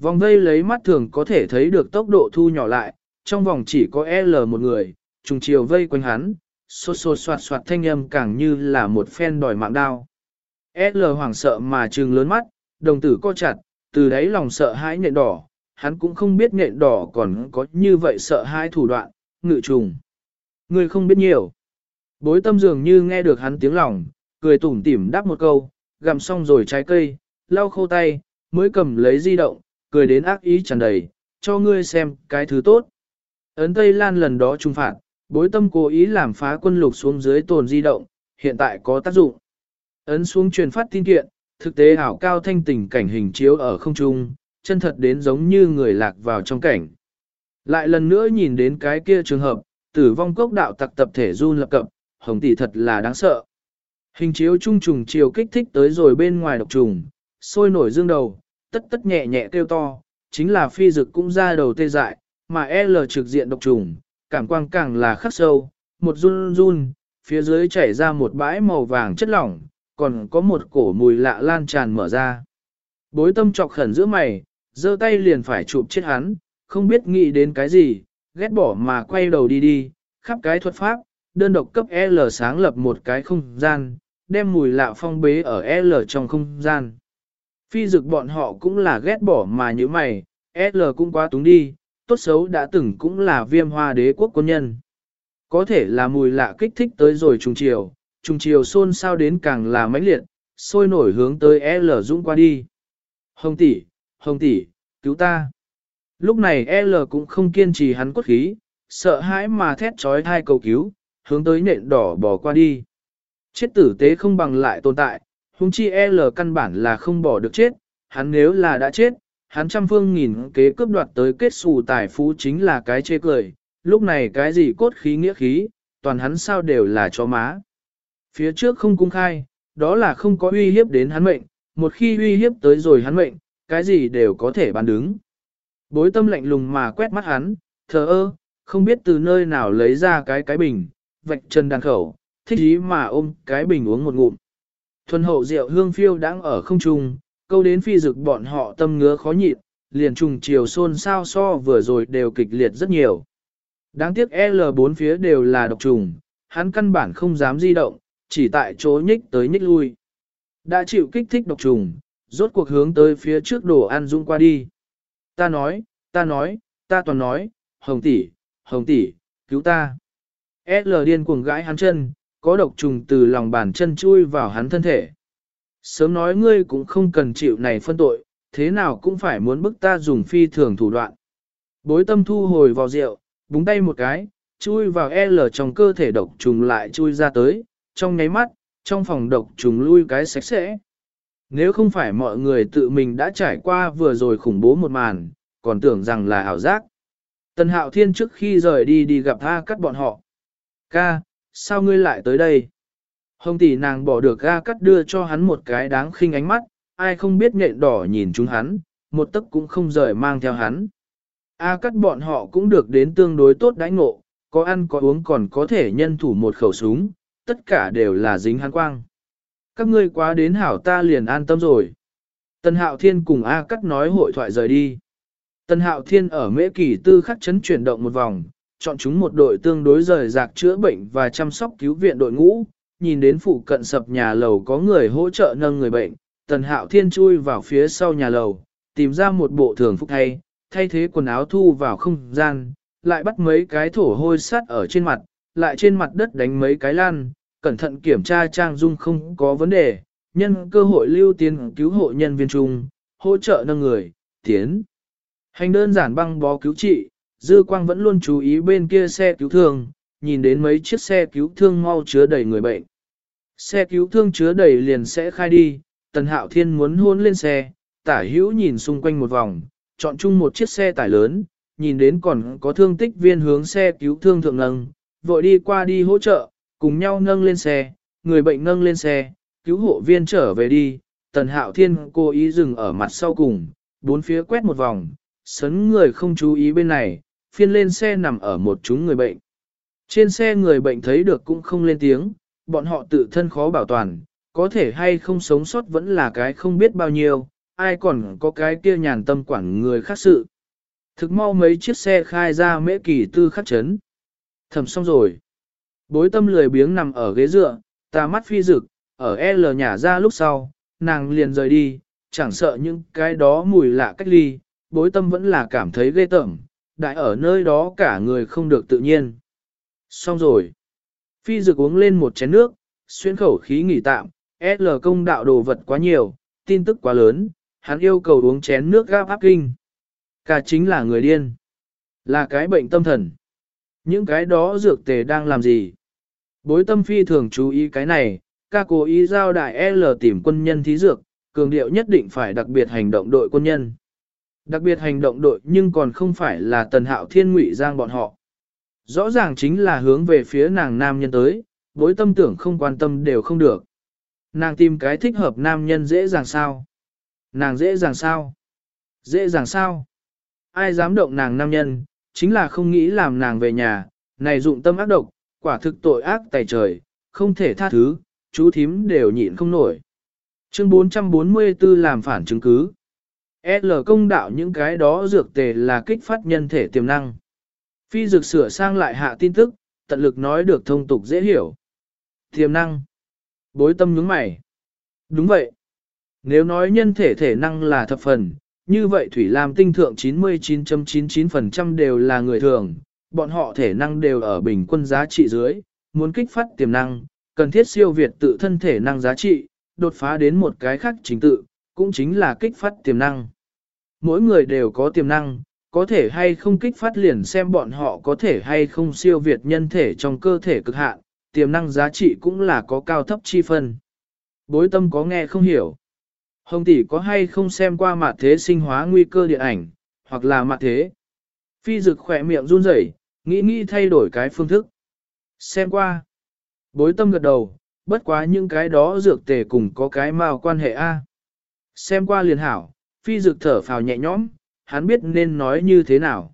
Vòng vây lấy mắt thường có thể thấy được tốc độ thu nhỏ lại, trong vòng chỉ có L một người, trùng chiều vây quanh hắn, xô xô soạt soạt thanh âm càng như là một phen đòi mạng đao. L hoảng sợ mà trừng lớn mắt, đồng tử co chặt, từ đấy lòng sợ hãi nhện đỏ, hắn cũng không biết nhện đỏ còn có như vậy sợ hãi thủ đoạn, ngự trùng. Người không biết nhiều. Bối tâm dường như nghe được hắn tiếng lòng, cười tủm tỉm đáp một câu, gặm xong rồi trái cây, lau khô tay, mới cầm lấy di động, cười đến ác ý tràn đầy, cho ngươi xem cái thứ tốt. Ấn Tây Lan lần đó trung phạt, bối tâm cố ý làm phá quân lục xuống dưới tồn di động, hiện tại có tác dụng. Ấn xuống truyền phát tin kiện, thực tế ảo cao thanh tình cảnh hình chiếu ở không trung, chân thật đến giống như người lạc vào trong cảnh. Lại lần nữa nhìn đến cái kia trường hợp, tử vong cốc đạo tặc tập thể run lập cập, hồng tỷ thật là đáng sợ. Hình chiếu trung trùng chiều kích thích tới rồi bên ngoài độc trùng, sôi nổi dương đầu, tất tất nhẹ nhẹ kêu to, chính là phi dực cũng ra đầu tê dại, mà L trực diện độc trùng, cảm quang càng là khắc sâu, một run run, phía dưới chảy ra một bãi màu vàng chất lỏng, còn có một cổ mùi lạ lan tràn mở ra. Bối tâm trọc khẩn giữa mày, giơ tay liền phải chụp chết hắn, không biết nghĩ đến cái gì, ghét bỏ mà quay đầu đi đi, khắp cái thuật pháp, đơn độc cấp L sáng lập một cái không gian, đem mùi lạ phong bế ở L trong không gian. Phi dực bọn họ cũng là ghét bỏ mà như mày, L cũng quá túng đi, tốt xấu đã từng cũng là viêm hoa đế quốc quân nhân. Có thể là mùi lạ kích thích tới rồi trùng chiều, trùng chiều xôn sao đến càng là mãnh liệt, sôi nổi hướng tới L dũng qua đi. Hồng tỷ, hồng tỷ, cứu ta. Lúc này L cũng không kiên trì hắn cốt khí, sợ hãi mà thét trói thai cầu cứu, hướng tới nện đỏ bỏ qua đi. Chết tử tế không bằng lại tồn tại, huống chi L căn bản là không bỏ được chết, hắn nếu là đã chết, hắn trăm phương nghìn kế cướp đoạt tới kết xù tài phú chính là cái chê cười, lúc này cái gì cốt khí nghĩa khí, toàn hắn sao đều là cho má. Phía trước không cung khai, đó là không có uy hiếp đến hắn mệnh, một khi uy hiếp tới rồi hắn mệnh, cái gì đều có thể bàn đứng. Bối tâm lạnh lùng mà quét mắt hắn, thờ ơ, không biết từ nơi nào lấy ra cái cái bình, vạch chân đàn khẩu, thích ý mà ôm cái bình uống một ngụm. Thuần hậu rượu hương phiêu đang ở không trung, câu đến phi dực bọn họ tâm ngứa khó nhịn, liền trùng chiều xôn sao so vừa rồi đều kịch liệt rất nhiều. Đáng tiếc L4 phía đều là độc trùng, hắn căn bản không dám di động, chỉ tại chỗ nhích tới nhích lui. Đã chịu kích thích độc trùng, rốt cuộc hướng tới phía trước đồ ăn dung qua đi. Ta nói, ta nói, ta toàn nói, hồng tỷ, hồng tỷ, cứu ta. L điên cuồng gãi hắn chân, có độc trùng từ lòng bàn chân chui vào hắn thân thể. Sớm nói ngươi cũng không cần chịu này phân tội, thế nào cũng phải muốn bức ta dùng phi thường thủ đoạn. Bối tâm thu hồi vào rượu, búng tay một cái, chui vào L trong cơ thể độc trùng lại chui ra tới, trong nháy mắt, trong phòng độc trùng lui cái sạch sẽ. Nếu không phải mọi người tự mình đã trải qua vừa rồi khủng bố một màn, còn tưởng rằng là ảo giác. Tần Hạo Thiên trước khi rời đi đi gặp tha cắt bọn họ. Ca, sao ngươi lại tới đây? Hồng tỷ nàng bỏ được ga cắt đưa cho hắn một cái đáng khinh ánh mắt, ai không biết nhện đỏ nhìn chúng hắn, một tấc cũng không rời mang theo hắn. A cắt bọn họ cũng được đến tương đối tốt đãi ngộ, có ăn có uống còn có thể nhân thủ một khẩu súng, tất cả đều là dính hắn quang. Các ngươi quá đến hảo ta liền an tâm rồi. tân Hạo Thiên cùng A Cắt nói hội thoại rời đi. tân Hạo Thiên ở Mễ Kỳ Tư khắc chấn chuyển động một vòng, chọn chúng một đội tương đối rời rạc chữa bệnh và chăm sóc cứu viện đội ngũ, nhìn đến phụ cận sập nhà lầu có người hỗ trợ nâng người bệnh, Tần Hạo Thiên chui vào phía sau nhà lầu, tìm ra một bộ thường phục thay, thay thế quần áo thu vào không gian, lại bắt mấy cái thổ hôi sắt ở trên mặt, lại trên mặt đất đánh mấy cái lan, cẩn thận kiểm tra trang dung không có vấn đề, nhân cơ hội lưu tiến cứu hộ nhân viên chung, hỗ trợ nâng người, tiến. Hành đơn giản băng bó cứu trị, Dư Quang vẫn luôn chú ý bên kia xe cứu thương, nhìn đến mấy chiếc xe cứu thương mau chứa đầy người bệnh. Xe cứu thương chứa đầy liền sẽ khai đi, Tần Hạo Thiên muốn hôn lên xe, tả hữu nhìn xung quanh một vòng, chọn chung một chiếc xe tải lớn, nhìn đến còn có thương tích viên hướng xe cứu thương thượng nâng, vội đi qua đi hỗ trợ, cùng nhau nâng lên xe, người bệnh nâng lên xe, cứu hộ viên trở về đi, Tần Hạo Thiên cố ý dừng ở mặt sau cùng, bốn phía quét một vòng, sấn người không chú ý bên này, phiên lên xe nằm ở một chúng người bệnh. Trên xe người bệnh thấy được cũng không lên tiếng, bọn họ tự thân khó bảo toàn, có thể hay không sống sót vẫn là cái không biết bao nhiêu, ai còn có cái kia nhàn tâm quản người khác sự. Thực mau mấy chiếc xe khai ra mễ kỳ tư khắc chấn. Thầm xong rồi. Bối tâm lười biếng nằm ở ghế dựa, ta mắt phi rực, ở L nhà ra lúc sau, nàng liền rời đi, chẳng sợ những cái đó mùi lạ cách ly, bối tâm vẫn là cảm thấy ghê tởm, đại ở nơi đó cả người không được tự nhiên. Xong rồi. Phi dược uống lên một chén nước, xuyên khẩu khí nghỉ tạm, L công đạo đồ vật quá nhiều, tin tức quá lớn, hắn yêu cầu uống chén nước gáp áp kinh. Cả chính là người điên. Là cái bệnh tâm thần. Những cái đó dược tề đang làm gì? Bối tâm phi thường chú ý cái này, ca cố ý giao đại L tìm quân nhân thí dược, cường điệu nhất định phải đặc biệt hành động đội quân nhân. Đặc biệt hành động đội nhưng còn không phải là tần hạo thiên ngụy giang bọn họ. Rõ ràng chính là hướng về phía nàng nam nhân tới, bối tâm tưởng không quan tâm đều không được. Nàng tìm cái thích hợp nam nhân dễ dàng sao? Nàng dễ dàng sao? Dễ dàng sao? Ai dám động nàng nam nhân, chính là không nghĩ làm nàng về nhà, này dụng tâm ác độc, quả thực tội ác tài trời, không thể tha thứ, chú thím đều nhịn không nổi. Chương 444 làm phản chứng cứ. L công đạo những cái đó dược tề là kích phát nhân thể tiềm năng. Phi dược sửa sang lại hạ tin tức, tận lực nói được thông tục dễ hiểu. Tiềm năng. Bối tâm nhướng mày. Đúng vậy. Nếu nói nhân thể thể năng là thập phần, như vậy Thủy Lam tinh thượng 99.99% đều là người thường, bọn họ thể năng đều ở bình quân giá trị dưới, muốn kích phát tiềm năng, cần thiết siêu việt tự thân thể năng giá trị, đột phá đến một cái khác chính tự, cũng chính là kích phát tiềm năng. Mỗi người đều có tiềm năng, có thể hay không kích phát liền xem bọn họ có thể hay không siêu việt nhân thể trong cơ thể cực hạn, tiềm năng giá trị cũng là có cao thấp chi phân. Bối tâm có nghe không hiểu. Hồng tỷ có hay không xem qua mặt thế sinh hóa nguy cơ điện ảnh, hoặc là mặt thế. Phi dực khỏe miệng run rẩy, nghĩ nghĩ thay đổi cái phương thức. Xem qua. Bối tâm gật đầu, bất quá những cái đó dược tề cùng có cái mao quan hệ A. Xem qua liền hảo, phi dực thở phào nhẹ nhõm, hắn biết nên nói như thế nào.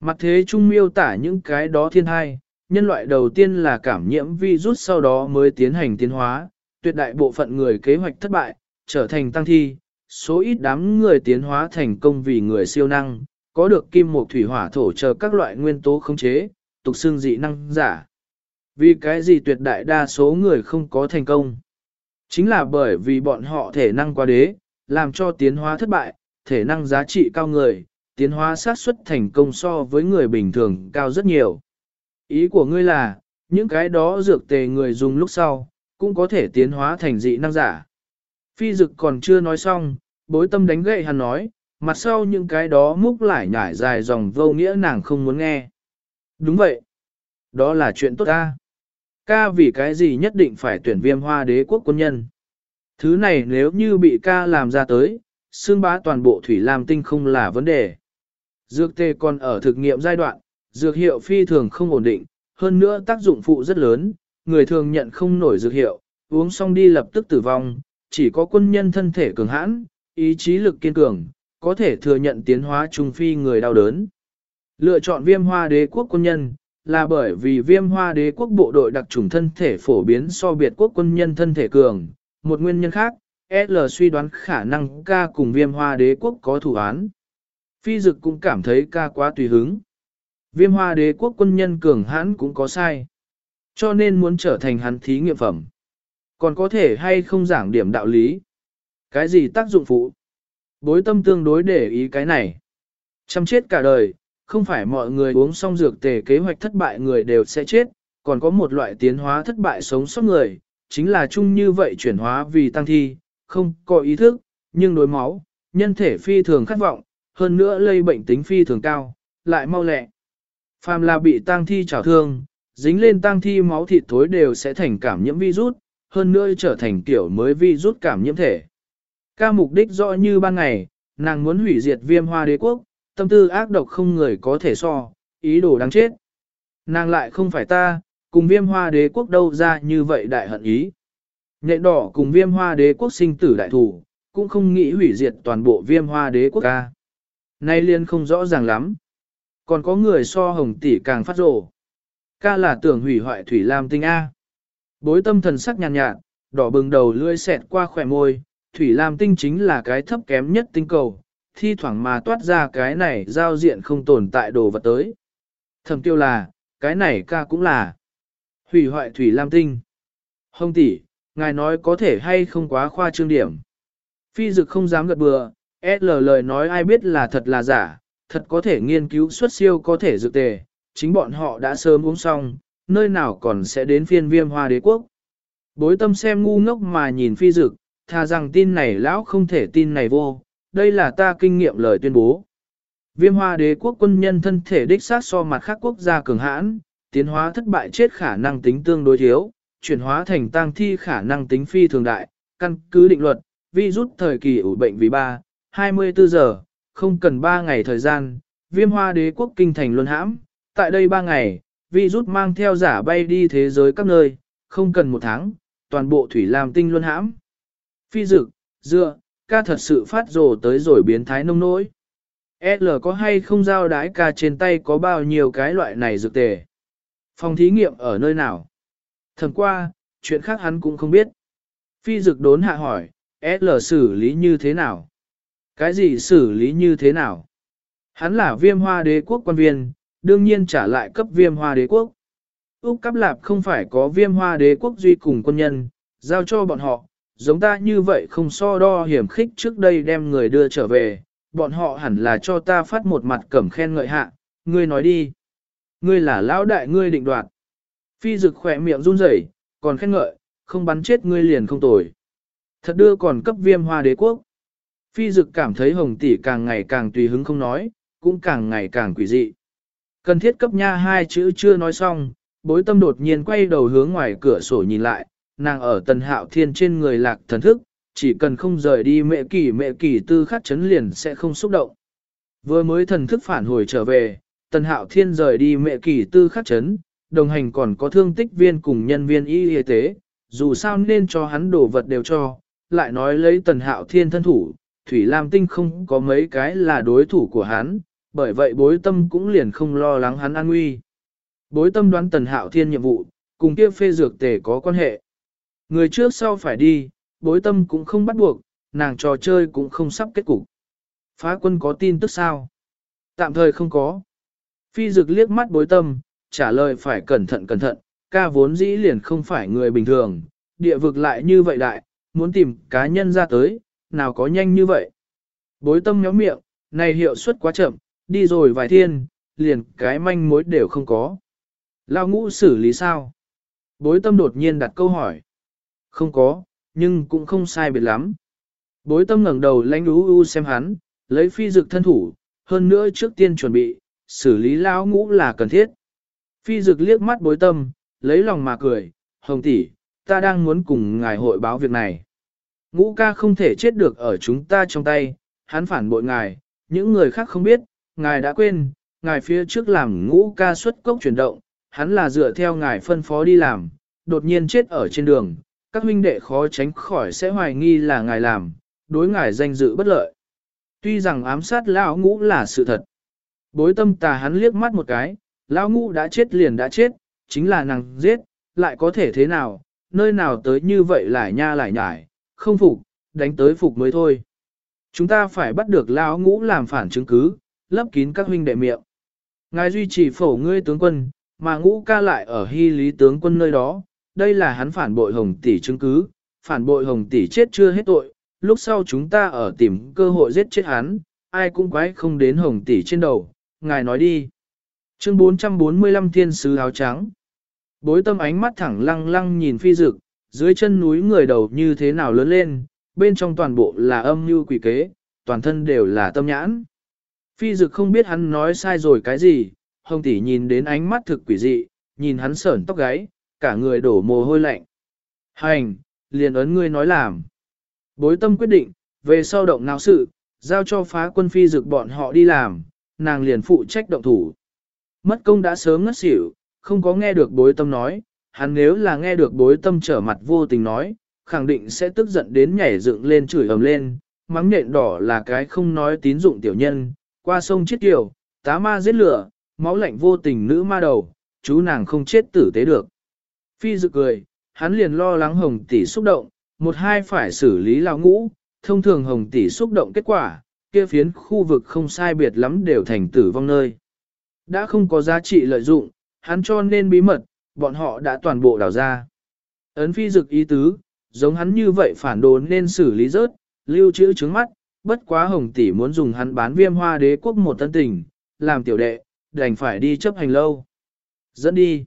Mặt thế trung miêu tả những cái đó thiên hai, nhân loại đầu tiên là cảm nhiễm virus sau đó mới tiến hành tiến hóa, tuyệt đại bộ phận người kế hoạch thất bại, trở thành tăng thi, số ít đám người tiến hóa thành công vì người siêu năng, có được kim mộc thủy hỏa thổ chờ các loại nguyên tố khống chế, tục xương dị năng giả. Vì cái gì tuyệt đại đa số người không có thành công? Chính là bởi vì bọn họ thể năng quá đế, làm cho tiến hóa thất bại, thể năng giá trị cao người, tiến hóa xác suất thành công so với người bình thường cao rất nhiều. Ý của ngươi là, những cái đó dược tề người dùng lúc sau, cũng có thể tiến hóa thành dị năng giả. Phi dực còn chưa nói xong, bối tâm đánh gậy hắn nói, mặt sau những cái đó múc lại nhải dài dòng vô nghĩa nàng không muốn nghe. Đúng vậy. Đó là chuyện tốt ta. Ca vì cái gì nhất định phải tuyển viêm hoa đế quốc quân nhân. Thứ này nếu như bị ca làm ra tới, xương bá toàn bộ thủy lam tinh không là vấn đề. Dược tê còn ở thực nghiệm giai đoạn, dược hiệu phi thường không ổn định, hơn nữa tác dụng phụ rất lớn, người thường nhận không nổi dược hiệu, uống xong đi lập tức tử vong, chỉ có quân nhân thân thể cường hãn, ý chí lực kiên cường, có thể thừa nhận tiến hóa trung phi người đau đớn. Lựa chọn viêm hoa đế quốc quân nhân, là bởi vì viêm hoa đế quốc bộ đội đặc trùng thân thể phổ biến so biệt quốc quân nhân thân thể cường. Một nguyên nhân khác, L suy đoán khả năng ca cùng viêm hoa đế quốc có thủ án. Phi dực cũng cảm thấy ca quá tùy hứng. Viêm hoa đế quốc quân nhân cường hãn cũng có sai. Cho nên muốn trở thành hắn thí nghiệm phẩm. Còn có thể hay không giảng điểm đạo lý. Cái gì tác dụng phụ? Bối tâm tương đối để ý cái này. Chăm chết cả đời, không phải mọi người uống xong dược tề kế hoạch thất bại người đều sẽ chết, còn có một loại tiến hóa thất bại sống sót người, chính là chung như vậy chuyển hóa vì tăng thi, không có ý thức, nhưng đối máu, nhân thể phi thường khát vọng, hơn nữa lây bệnh tính phi thường cao, lại mau lẹ. Phàm là bị tăng thi trào thương, dính lên tăng thi máu thịt thối đều sẽ thành cảm nhiễm virus, hơn nữa trở thành kiểu mới virus cảm nhiễm thể. Ca mục đích rõ như ban ngày, nàng muốn hủy diệt viêm hoa đế quốc, tâm tư ác độc không người có thể so, ý đồ đáng chết. Nàng lại không phải ta, cùng viêm hoa đế quốc đâu ra như vậy đại hận ý. Nhện đỏ cùng viêm hoa đế quốc sinh tử đại thủ, cũng không nghĩ hủy diệt toàn bộ viêm hoa đế quốc ca. Nay liên không rõ ràng lắm. Còn có người so hồng tỷ càng phát rồ. Ca là tưởng hủy hoại thủy lam tinh A. Bối tâm thần sắc nhàn nhạt, nhạt, đỏ bừng đầu lưỡi xẹt qua khỏe môi, thủy lam tinh chính là cái thấp kém nhất tinh cầu, thi thoảng mà toát ra cái này giao diện không tồn tại đồ vật tới. Thầm tiêu là, cái này ca cũng là hủy hoại thủy lam tinh. Hồng tỷ, ngài nói có thể hay không quá khoa trương điểm. Phi dực không dám gật bừa, L lời nói ai biết là thật là giả, thật có thể nghiên cứu xuất siêu có thể dự tề, chính bọn họ đã sớm uống xong, nơi nào còn sẽ đến phiên viêm hoa đế quốc. Bối tâm xem ngu ngốc mà nhìn phi dực, thà rằng tin này lão không thể tin này vô, đây là ta kinh nghiệm lời tuyên bố. Viêm hoa đế quốc quân nhân thân thể đích sát so mặt khác quốc gia cường hãn, tiến hóa thất bại chết khả năng tính tương đối thiếu, chuyển hóa thành tang thi khả năng tính phi thường đại, căn cứ định luật, vi rút thời kỳ ủ bệnh vì 3, 24 giờ, không cần 3 ngày thời gian, viêm hoa đế quốc kinh thành luân hãm, tại đây 3 ngày, vi rút mang theo giả bay đi thế giới các nơi, không cần một tháng, toàn bộ thủy làm tinh luân hãm. Phi dực, dựa, ca thật sự phát rồ tới rồi biến thái nông nỗi. L có hay không giao đái ca trên tay có bao nhiêu cái loại này dược tề? Phòng thí nghiệm ở nơi nào? Thầm qua, chuyện khác hắn cũng không biết. Phi dực đốn hạ hỏi, L xử lý như thế nào? Cái gì xử lý như thế nào? Hắn là viêm hoa đế quốc quan viên, đương nhiên trả lại cấp viêm hoa đế quốc. Úc Cáp Lạp không phải có viêm hoa đế quốc duy cùng quân nhân, giao cho bọn họ, giống ta như vậy không so đo hiểm khích trước đây đem người đưa trở về, bọn họ hẳn là cho ta phát một mặt cẩm khen ngợi hạ, ngươi nói đi. Ngươi là lão đại ngươi định đoạt. Phi dực khỏe miệng run rẩy, còn khen ngợi, không bắn chết ngươi liền không tồi. Thật đưa còn cấp viêm hoa đế quốc. Phi dực cảm thấy hồng tỷ càng ngày càng tùy hứng không nói, cũng càng ngày càng quỷ dị. Cần thiết cấp nha hai chữ chưa nói xong, bối tâm đột nhiên quay đầu hướng ngoài cửa sổ nhìn lại, nàng ở tần hạo thiên trên người lạc thần thức, chỉ cần không rời đi mẹ kỳ mẹ kỳ tư khắc chấn liền sẽ không xúc động. Vừa mới thần thức phản hồi trở về, tần hạo thiên rời đi mẹ kỳ tư khắc chấn, đồng hành còn có thương tích viên cùng nhân viên y y tế, dù sao nên cho hắn đồ vật đều cho, lại nói lấy tần hạo thiên thân thủ, Thủy Lam Tinh không có mấy cái là đối thủ của hắn, bởi vậy bối tâm cũng liền không lo lắng hắn an nguy. Bối tâm đoán tần hạo thiên nhiệm vụ, cùng kia phê dược tề có quan hệ. Người trước sau phải đi, bối tâm cũng không bắt buộc, nàng trò chơi cũng không sắp kết cục. Phá quân có tin tức sao? Tạm thời không có. Phi dực liếc mắt bối tâm, trả lời phải cẩn thận cẩn thận, ca vốn dĩ liền không phải người bình thường, địa vực lại như vậy đại, muốn tìm cá nhân ra tới, nào có nhanh như vậy. Bối tâm nhóm miệng, này hiệu suất quá chậm, đi rồi vài thiên, liền cái manh mối đều không có. Lao ngũ xử lý sao? Bối tâm đột nhiên đặt câu hỏi. Không có, nhưng cũng không sai biệt lắm. Bối tâm ngẩng đầu lánh đú u xem hắn, lấy phi dực thân thủ, hơn nữa trước tiên chuẩn bị, xử lý lão ngũ là cần thiết. Phi dực liếc mắt bối tâm, lấy lòng mà cười, hồng tỷ, ta đang muốn cùng ngài hội báo việc này. Ngũ ca không thể chết được ở chúng ta trong tay, hắn phản bội ngài, những người khác không biết, ngài đã quên, ngài phía trước làm ngũ ca xuất cốc chuyển động, hắn là dựa theo ngài phân phó đi làm, đột nhiên chết ở trên đường, các huynh đệ khó tránh khỏi sẽ hoài nghi là ngài làm, đối ngài danh dự bất lợi. Tuy rằng ám sát lão ngũ là sự thật. Bối tâm tà hắn liếc mắt một cái, lão ngũ đã chết liền đã chết, chính là nàng giết, lại có thể thế nào, nơi nào tới như vậy lại nha lại nhải, không phục, đánh tới phục mới thôi. Chúng ta phải bắt được lão ngũ làm phản chứng cứ, lấp kín các huynh đệ miệng. Ngài duy trì phổ ngươi tướng quân, mà ngũ ca lại ở hy lý tướng quân nơi đó, đây là hắn phản bội hồng tỷ chứng cứ, phản bội hồng tỷ chết chưa hết tội, lúc sau chúng ta ở tìm cơ hội giết chết hắn, ai cũng quái không đến hồng tỷ trên đầu, ngài nói đi. Chương 445 Thiên Sứ Áo Trắng Bối tâm ánh mắt thẳng lăng lăng nhìn phi dực, dưới chân núi người đầu như thế nào lớn lên, bên trong toàn bộ là âm như quỷ kế, toàn thân đều là tâm nhãn. Phi dực không biết hắn nói sai rồi cái gì, hồng tỷ nhìn đến ánh mắt thực quỷ dị, nhìn hắn sởn tóc gáy, cả người đổ mồ hôi lạnh. Hành, liền ấn ngươi nói làm. Bối tâm quyết định, về sau động nào sự, giao cho phá quân phi dực bọn họ đi làm, nàng liền phụ trách động thủ. Mất công đã sớm ngất xỉu, không có nghe được bối tâm nói, hắn nếu là nghe được bối tâm trở mặt vô tình nói, khẳng định sẽ tức giận đến nhảy dựng lên chửi ầm lên, mắng nện đỏ là cái không nói tín dụng tiểu nhân, qua sông chết tiểu, tá ma giết lửa, máu lạnh vô tình nữ ma đầu, chú nàng không chết tử tế được. Phi dự cười, hắn liền lo lắng hồng tỷ xúc động, một hai phải xử lý lao ngũ, thông thường hồng tỷ xúc động kết quả, kia phiến khu vực không sai biệt lắm đều thành tử vong nơi. Đã không có giá trị lợi dụng, hắn cho nên bí mật, bọn họ đã toàn bộ đào ra. Ấn phi dực ý tứ, giống hắn như vậy phản đồ nên xử lý rớt, lưu trữ trứng mắt, bất quá hồng tỷ muốn dùng hắn bán viêm hoa đế quốc một tân tình, làm tiểu đệ, đành phải đi chấp hành lâu. Dẫn đi.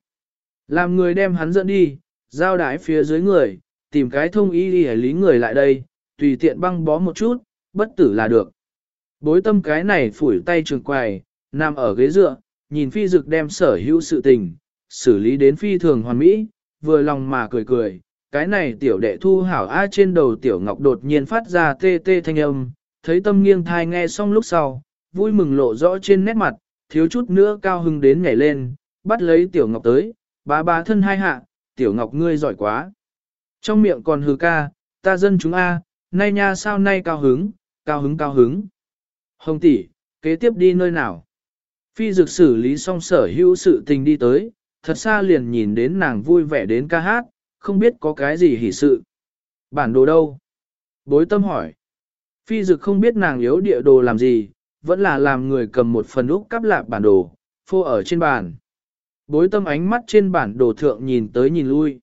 Làm người đem hắn dẫn đi, giao đái phía dưới người, tìm cái thông y đi lý người lại đây, tùy tiện băng bó một chút, bất tử là được. Bối tâm cái này phủi tay trường quài, nằm ở ghế dựa, nhìn phi dực đem sở hữu sự tình, xử lý đến phi thường hoàn mỹ, vừa lòng mà cười cười. Cái này tiểu đệ thu hảo A trên đầu tiểu ngọc đột nhiên phát ra tê tê thanh âm, thấy tâm nghiêng thai nghe xong lúc sau, vui mừng lộ rõ trên nét mặt, thiếu chút nữa cao hưng đến nhảy lên, bắt lấy tiểu ngọc tới, bá bá thân hai hạ, tiểu ngọc ngươi giỏi quá. Trong miệng còn hừ ca, ta dân chúng A, nay nha sao nay cao hứng, cao hứng cao hứng. Hồng tỷ, kế tiếp đi nơi nào? Phi dực xử lý xong sở hữu sự tình đi tới, thật xa liền nhìn đến nàng vui vẻ đến ca hát, không biết có cái gì hỉ sự. Bản đồ đâu? Bối tâm hỏi. Phi dực không biết nàng yếu địa đồ làm gì, vẫn là làm người cầm một phần úc cắp lạp bản đồ, phô ở trên bàn. Bối tâm ánh mắt trên bản đồ thượng nhìn tới nhìn lui.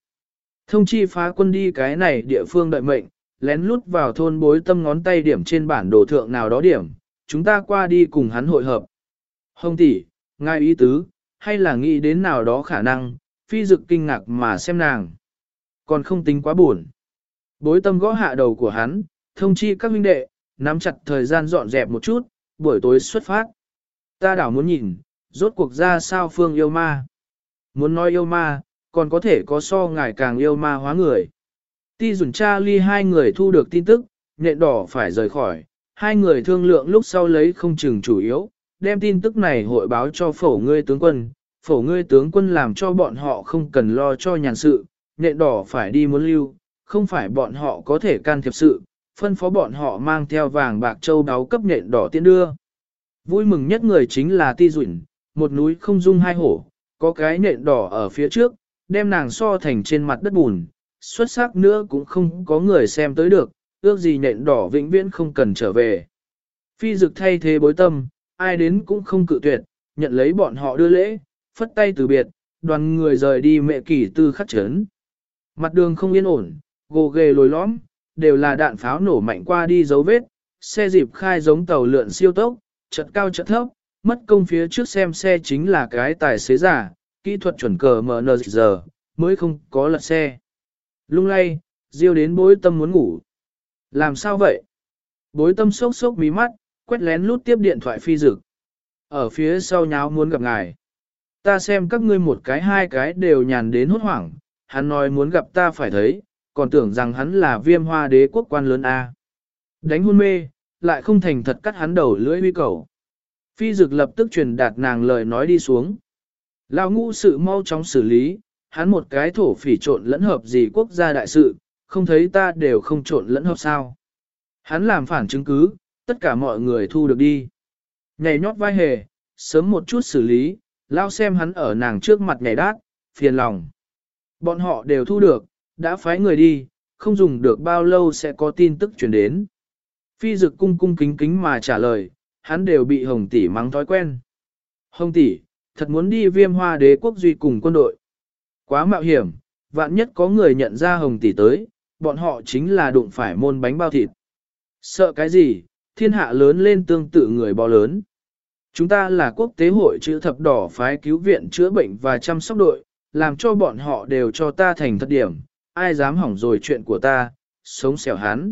Thông chi phá quân đi cái này địa phương đợi mệnh, lén lút vào thôn bối tâm ngón tay điểm trên bản đồ thượng nào đó điểm, chúng ta qua đi cùng hắn hội hợp. Hồng tỷ, ngài ý tứ, hay là nghĩ đến nào đó khả năng, phi dực kinh ngạc mà xem nàng. Còn không tính quá buồn. Bối tâm gõ hạ đầu của hắn, thông chi các huynh đệ, nắm chặt thời gian dọn dẹp một chút, buổi tối xuất phát. Ta đảo muốn nhìn, rốt cuộc ra sao phương yêu ma. Muốn nói yêu ma, còn có thể có so ngài càng yêu ma hóa người. Ti dùn cha ly hai người thu được tin tức, nhện đỏ phải rời khỏi, hai người thương lượng lúc sau lấy không chừng chủ yếu, đem tin tức này hội báo cho phổ ngươi tướng quân, phổ ngươi tướng quân làm cho bọn họ không cần lo cho nhàn sự, nện đỏ phải đi muốn lưu, không phải bọn họ có thể can thiệp sự, phân phó bọn họ mang theo vàng bạc châu đáo cấp nện đỏ tiến đưa. Vui mừng nhất người chính là ti duyển một núi không dung hai hổ, có cái nện đỏ ở phía trước, đem nàng so thành trên mặt đất bùn, xuất sắc nữa cũng không có người xem tới được, ước gì nhện đỏ vĩnh viễn không cần trở về. Phi dực thay thế bối tâm, ai đến cũng không cự tuyệt, nhận lấy bọn họ đưa lễ, phất tay từ biệt, đoàn người rời đi mẹ kỳ tư khắc chấn. Mặt đường không yên ổn, gồ ghề lồi lõm, đều là đạn pháo nổ mạnh qua đi dấu vết, xe dịp khai giống tàu lượn siêu tốc, chật cao chật thấp, mất công phía trước xem xe chính là cái tài xế giả, kỹ thuật chuẩn cờ MNZ, mới không có lật xe. Lung lay, diêu đến bối tâm muốn ngủ. Làm sao vậy? Bối tâm sốc sốc mí mắt, quét lén lút tiếp điện thoại phi dực. Ở phía sau nháo muốn gặp ngài. Ta xem các ngươi một cái hai cái đều nhàn đến hốt hoảng, hắn nói muốn gặp ta phải thấy, còn tưởng rằng hắn là viêm hoa đế quốc quan lớn A. Đánh hôn mê, lại không thành thật cắt hắn đầu lưỡi huy cầu. Phi dực lập tức truyền đạt nàng lời nói đi xuống. Lão ngũ sự mau chóng xử lý, hắn một cái thổ phỉ trộn lẫn hợp gì quốc gia đại sự, không thấy ta đều không trộn lẫn hợp sao. Hắn làm phản chứng cứ, tất cả mọi người thu được đi. Nhảy nhót vai hề, sớm một chút xử lý, lao xem hắn ở nàng trước mặt nhảy đát, phiền lòng. Bọn họ đều thu được, đã phái người đi, không dùng được bao lâu sẽ có tin tức chuyển đến. Phi dực cung cung kính kính mà trả lời, hắn đều bị hồng tỷ mắng thói quen. Hồng tỷ, thật muốn đi viêm hoa đế quốc duy cùng quân đội. Quá mạo hiểm, vạn nhất có người nhận ra hồng tỷ tới, bọn họ chính là đụng phải môn bánh bao thịt. Sợ cái gì, thiên hạ lớn lên tương tự người bò lớn. Chúng ta là quốc tế hội chữ thập đỏ phái cứu viện chữa bệnh và chăm sóc đội, làm cho bọn họ đều cho ta thành thật điểm, ai dám hỏng rồi chuyện của ta, sống xẻo hắn.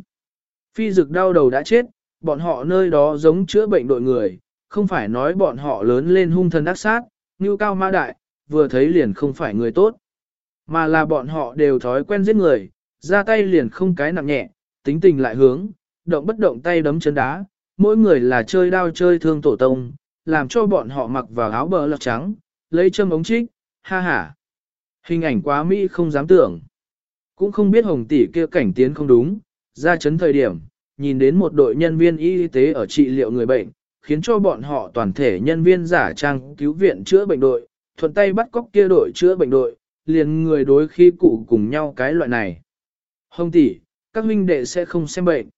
Phi dực đau đầu đã chết, bọn họ nơi đó giống chữa bệnh đội người, không phải nói bọn họ lớn lên hung thần ác sát, như cao mã đại, vừa thấy liền không phải người tốt. Mà là bọn họ đều thói quen giết người, ra tay liền không cái nặng nhẹ, tính tình lại hướng, động bất động tay đấm chân đá, mỗi người là chơi đao chơi thương tổ tông, làm cho bọn họ mặc vào áo bờ lọc trắng, lấy châm ống trích, ha ha. Hình ảnh quá mỹ không dám tưởng. Cũng không biết hồng tỷ kia cảnh tiến không đúng, ra chấn thời điểm, nhìn đến một đội nhân viên y tế ở trị liệu người bệnh, khiến cho bọn họ toàn thể nhân viên giả trang cứu viện chữa bệnh đội, thuận tay bắt cóc kia đội chữa bệnh đội, liền người đối khi cụ cùng nhau cái loại này. Hồng tỷ, các huynh đệ sẽ không xem bệnh.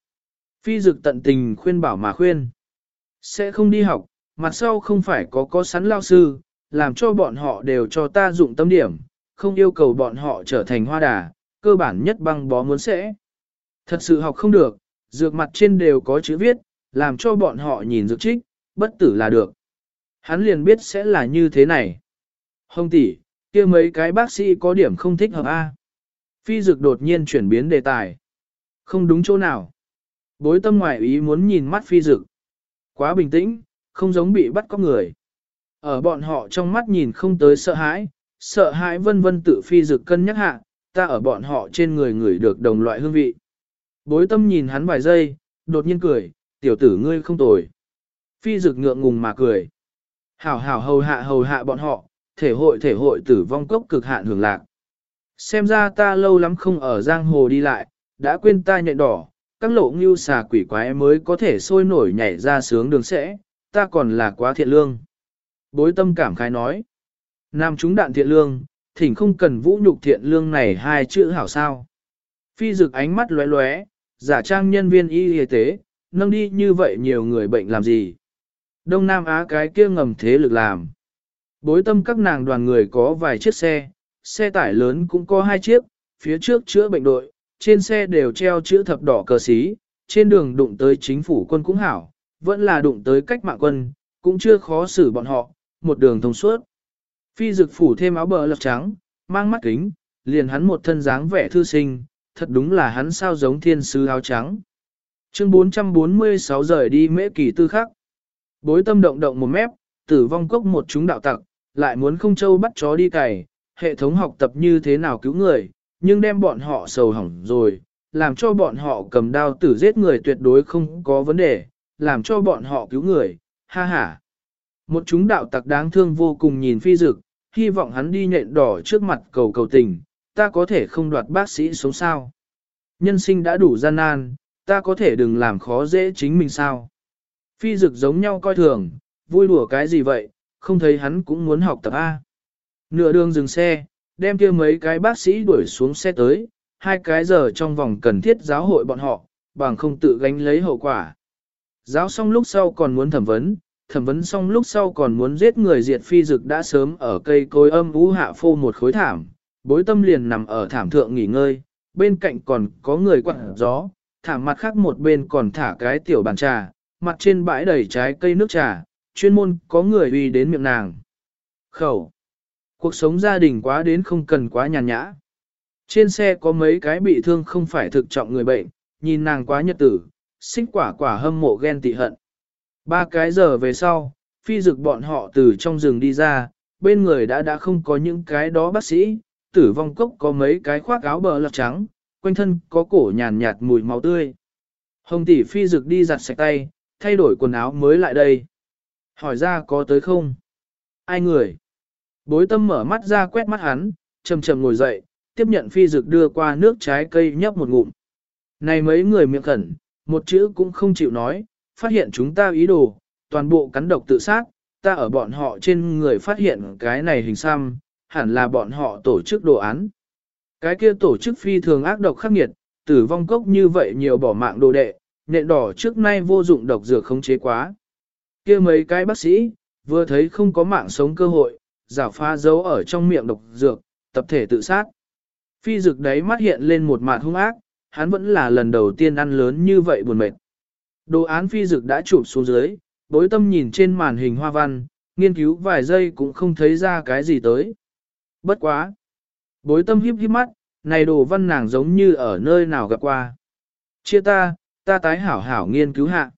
Phi dực tận tình khuyên bảo mà khuyên. Sẽ không đi học, mặt sau không phải có có sắn lao sư, làm cho bọn họ đều cho ta dụng tâm điểm, không yêu cầu bọn họ trở thành hoa đà, cơ bản nhất băng bó muốn sẽ. Thật sự học không được, dược mặt trên đều có chữ viết, làm cho bọn họ nhìn dược trích, bất tử là được. Hắn liền biết sẽ là như thế này. Hồng tỷ, kia mấy cái bác sĩ có điểm không thích hợp A. Phi Dực đột nhiên chuyển biến đề tài. Không đúng chỗ nào. Bối tâm ngoại ý muốn nhìn mắt phi dực. Quá bình tĩnh, không giống bị bắt cóc người. Ở bọn họ trong mắt nhìn không tới sợ hãi, sợ hãi vân vân tự phi dực cân nhắc hạ, ta ở bọn họ trên người người được đồng loại hương vị. Bối tâm nhìn hắn vài giây, đột nhiên cười, tiểu tử ngươi không tồi. Phi dực ngượng ngùng mà cười. Hảo hảo hầu hạ hầu hạ bọn họ, thể hội thể hội tử vong cốc cực hạn hưởng lạc. Xem ra ta lâu lắm không ở giang hồ đi lại, đã quên ta nhện đỏ, các lộ ngưu xà quỷ quái mới có thể sôi nổi nhảy ra sướng đường sẽ, ta còn là quá thiện lương. Bối tâm cảm khái nói. Nam chúng đạn thiện lương, thỉnh không cần vũ nhục thiện lương này hai chữ hảo sao. Phi dực ánh mắt lóe lóe, giả trang nhân viên y y tế, nâng đi như vậy nhiều người bệnh làm gì. Đông Nam Á cái kia ngầm thế lực làm. Bối tâm các nàng đoàn người có vài chiếc xe, xe tải lớn cũng có hai chiếc, phía trước chữa bệnh đội, trên xe đều treo chữ thập đỏ cờ xí, trên đường đụng tới chính phủ quân cũng hảo, vẫn là đụng tới cách mạng quân, cũng chưa khó xử bọn họ, một đường thông suốt. Phi dực phủ thêm áo bờ lật trắng, mang mắt kính, liền hắn một thân dáng vẻ thư sinh, thật đúng là hắn sao giống thiên sứ áo trắng. Chương 446 rời đi mễ kỳ tư khắc. Bối tâm động động một mép, tử vong cốc một chúng đạo tặc, lại muốn không châu bắt chó đi cày, hệ thống học tập như thế nào cứu người, nhưng đem bọn họ sầu hỏng rồi, làm cho bọn họ cầm đao tử giết người tuyệt đối không có vấn đề, làm cho bọn họ cứu người, ha ha. Một chúng đạo tặc đáng thương vô cùng nhìn phi dực, hy vọng hắn đi nhện đỏ trước mặt cầu cầu tình, ta có thể không đoạt bác sĩ sống sao. Nhân sinh đã đủ gian nan, ta có thể đừng làm khó dễ chính mình sao. Phi dực giống nhau coi thường, vui đùa cái gì vậy, không thấy hắn cũng muốn học tập A. Nửa đường dừng xe, đem kia mấy cái bác sĩ đuổi xuống xe tới, hai cái giờ trong vòng cần thiết giáo hội bọn họ, bằng không tự gánh lấy hậu quả. Giáo xong lúc sau còn muốn thẩm vấn, thẩm vấn xong lúc sau còn muốn giết người diệt phi dực đã sớm ở cây cối âm ú hạ phô một khối thảm, bối tâm liền nằm ở thảm thượng nghỉ ngơi, bên cạnh còn có người quạt gió, thảm mặt khác một bên còn thả cái tiểu bàn trà, mặt trên bãi đầy trái cây nước trà, chuyên môn có người uy đến miệng nàng. Khẩu. Cuộc sống gia đình quá đến không cần quá nhàn nhã. Trên xe có mấy cái bị thương không phải thực trọng người bệnh, nhìn nàng quá nhật tử, xích quả quả hâm mộ ghen tị hận. Ba cái giờ về sau, phi dực bọn họ từ trong rừng đi ra, bên người đã đã không có những cái đó bác sĩ, tử vong cốc có mấy cái khoác áo bờ lọc trắng, quanh thân có cổ nhàn nhạt mùi máu tươi. Hồng tỷ phi dực đi giặt sạch tay, thay đổi quần áo mới lại đây. Hỏi ra có tới không? Ai người? Bối tâm mở mắt ra quét mắt hắn, chầm chầm ngồi dậy, tiếp nhận phi dực đưa qua nước trái cây nhấp một ngụm. Này mấy người miệng khẩn, một chữ cũng không chịu nói, phát hiện chúng ta ý đồ, toàn bộ cắn độc tự sát, ta ở bọn họ trên người phát hiện cái này hình xăm, hẳn là bọn họ tổ chức đồ án. Cái kia tổ chức phi thường ác độc khắc nghiệt, tử vong cốc như vậy nhiều bỏ mạng đồ đệ, nện đỏ trước nay vô dụng độc dược không chế quá. kia mấy cái bác sĩ, vừa thấy không có mạng sống cơ hội, giả pha dấu ở trong miệng độc dược, tập thể tự sát. Phi dực đấy mắt hiện lên một mạt hung ác, hắn vẫn là lần đầu tiên ăn lớn như vậy buồn mệt. Đồ án phi dực đã chụp xuống dưới, bối tâm nhìn trên màn hình hoa văn, nghiên cứu vài giây cũng không thấy ra cái gì tới. Bất quá. Bối tâm híp híp mắt, này đồ văn nàng giống như ở nơi nào gặp qua. Chia ta, ta tái hảo hảo nghiên cứu hạ.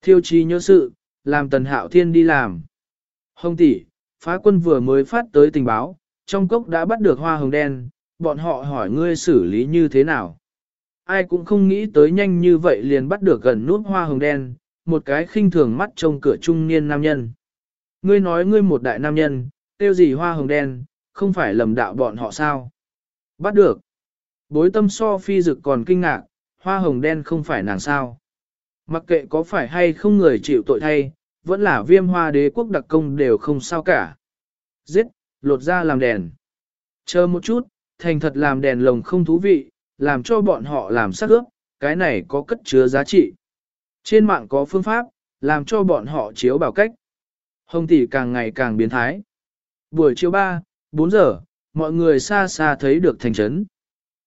Thiêu chi nhớ sự, làm tần hạo thiên đi làm. Hồng tỷ, phá quân vừa mới phát tới tình báo, trong cốc đã bắt được hoa hồng đen, bọn họ hỏi ngươi xử lý như thế nào. Ai cũng không nghĩ tới nhanh như vậy liền bắt được gần nút hoa hồng đen, một cái khinh thường mắt trông cửa trung niên nam nhân. Ngươi nói ngươi một đại nam nhân, tiêu gì hoa hồng đen, không phải lầm đạo bọn họ sao? Bắt được. Bối tâm so phi dực còn kinh ngạc, hoa hồng đen không phải nàng sao. Mặc kệ có phải hay không người chịu tội thay, vẫn là viêm hoa đế quốc đặc công đều không sao cả. Giết, lột ra làm đèn. Chờ một chút, thành thật làm đèn lồng không thú vị, làm cho bọn họ làm sắc ướp, cái này có cất chứa giá trị. Trên mạng có phương pháp, làm cho bọn họ chiếu bảo cách. Hồng tỷ càng ngày càng biến thái. Buổi chiều 3, 4 giờ, mọi người xa xa thấy được thành trấn.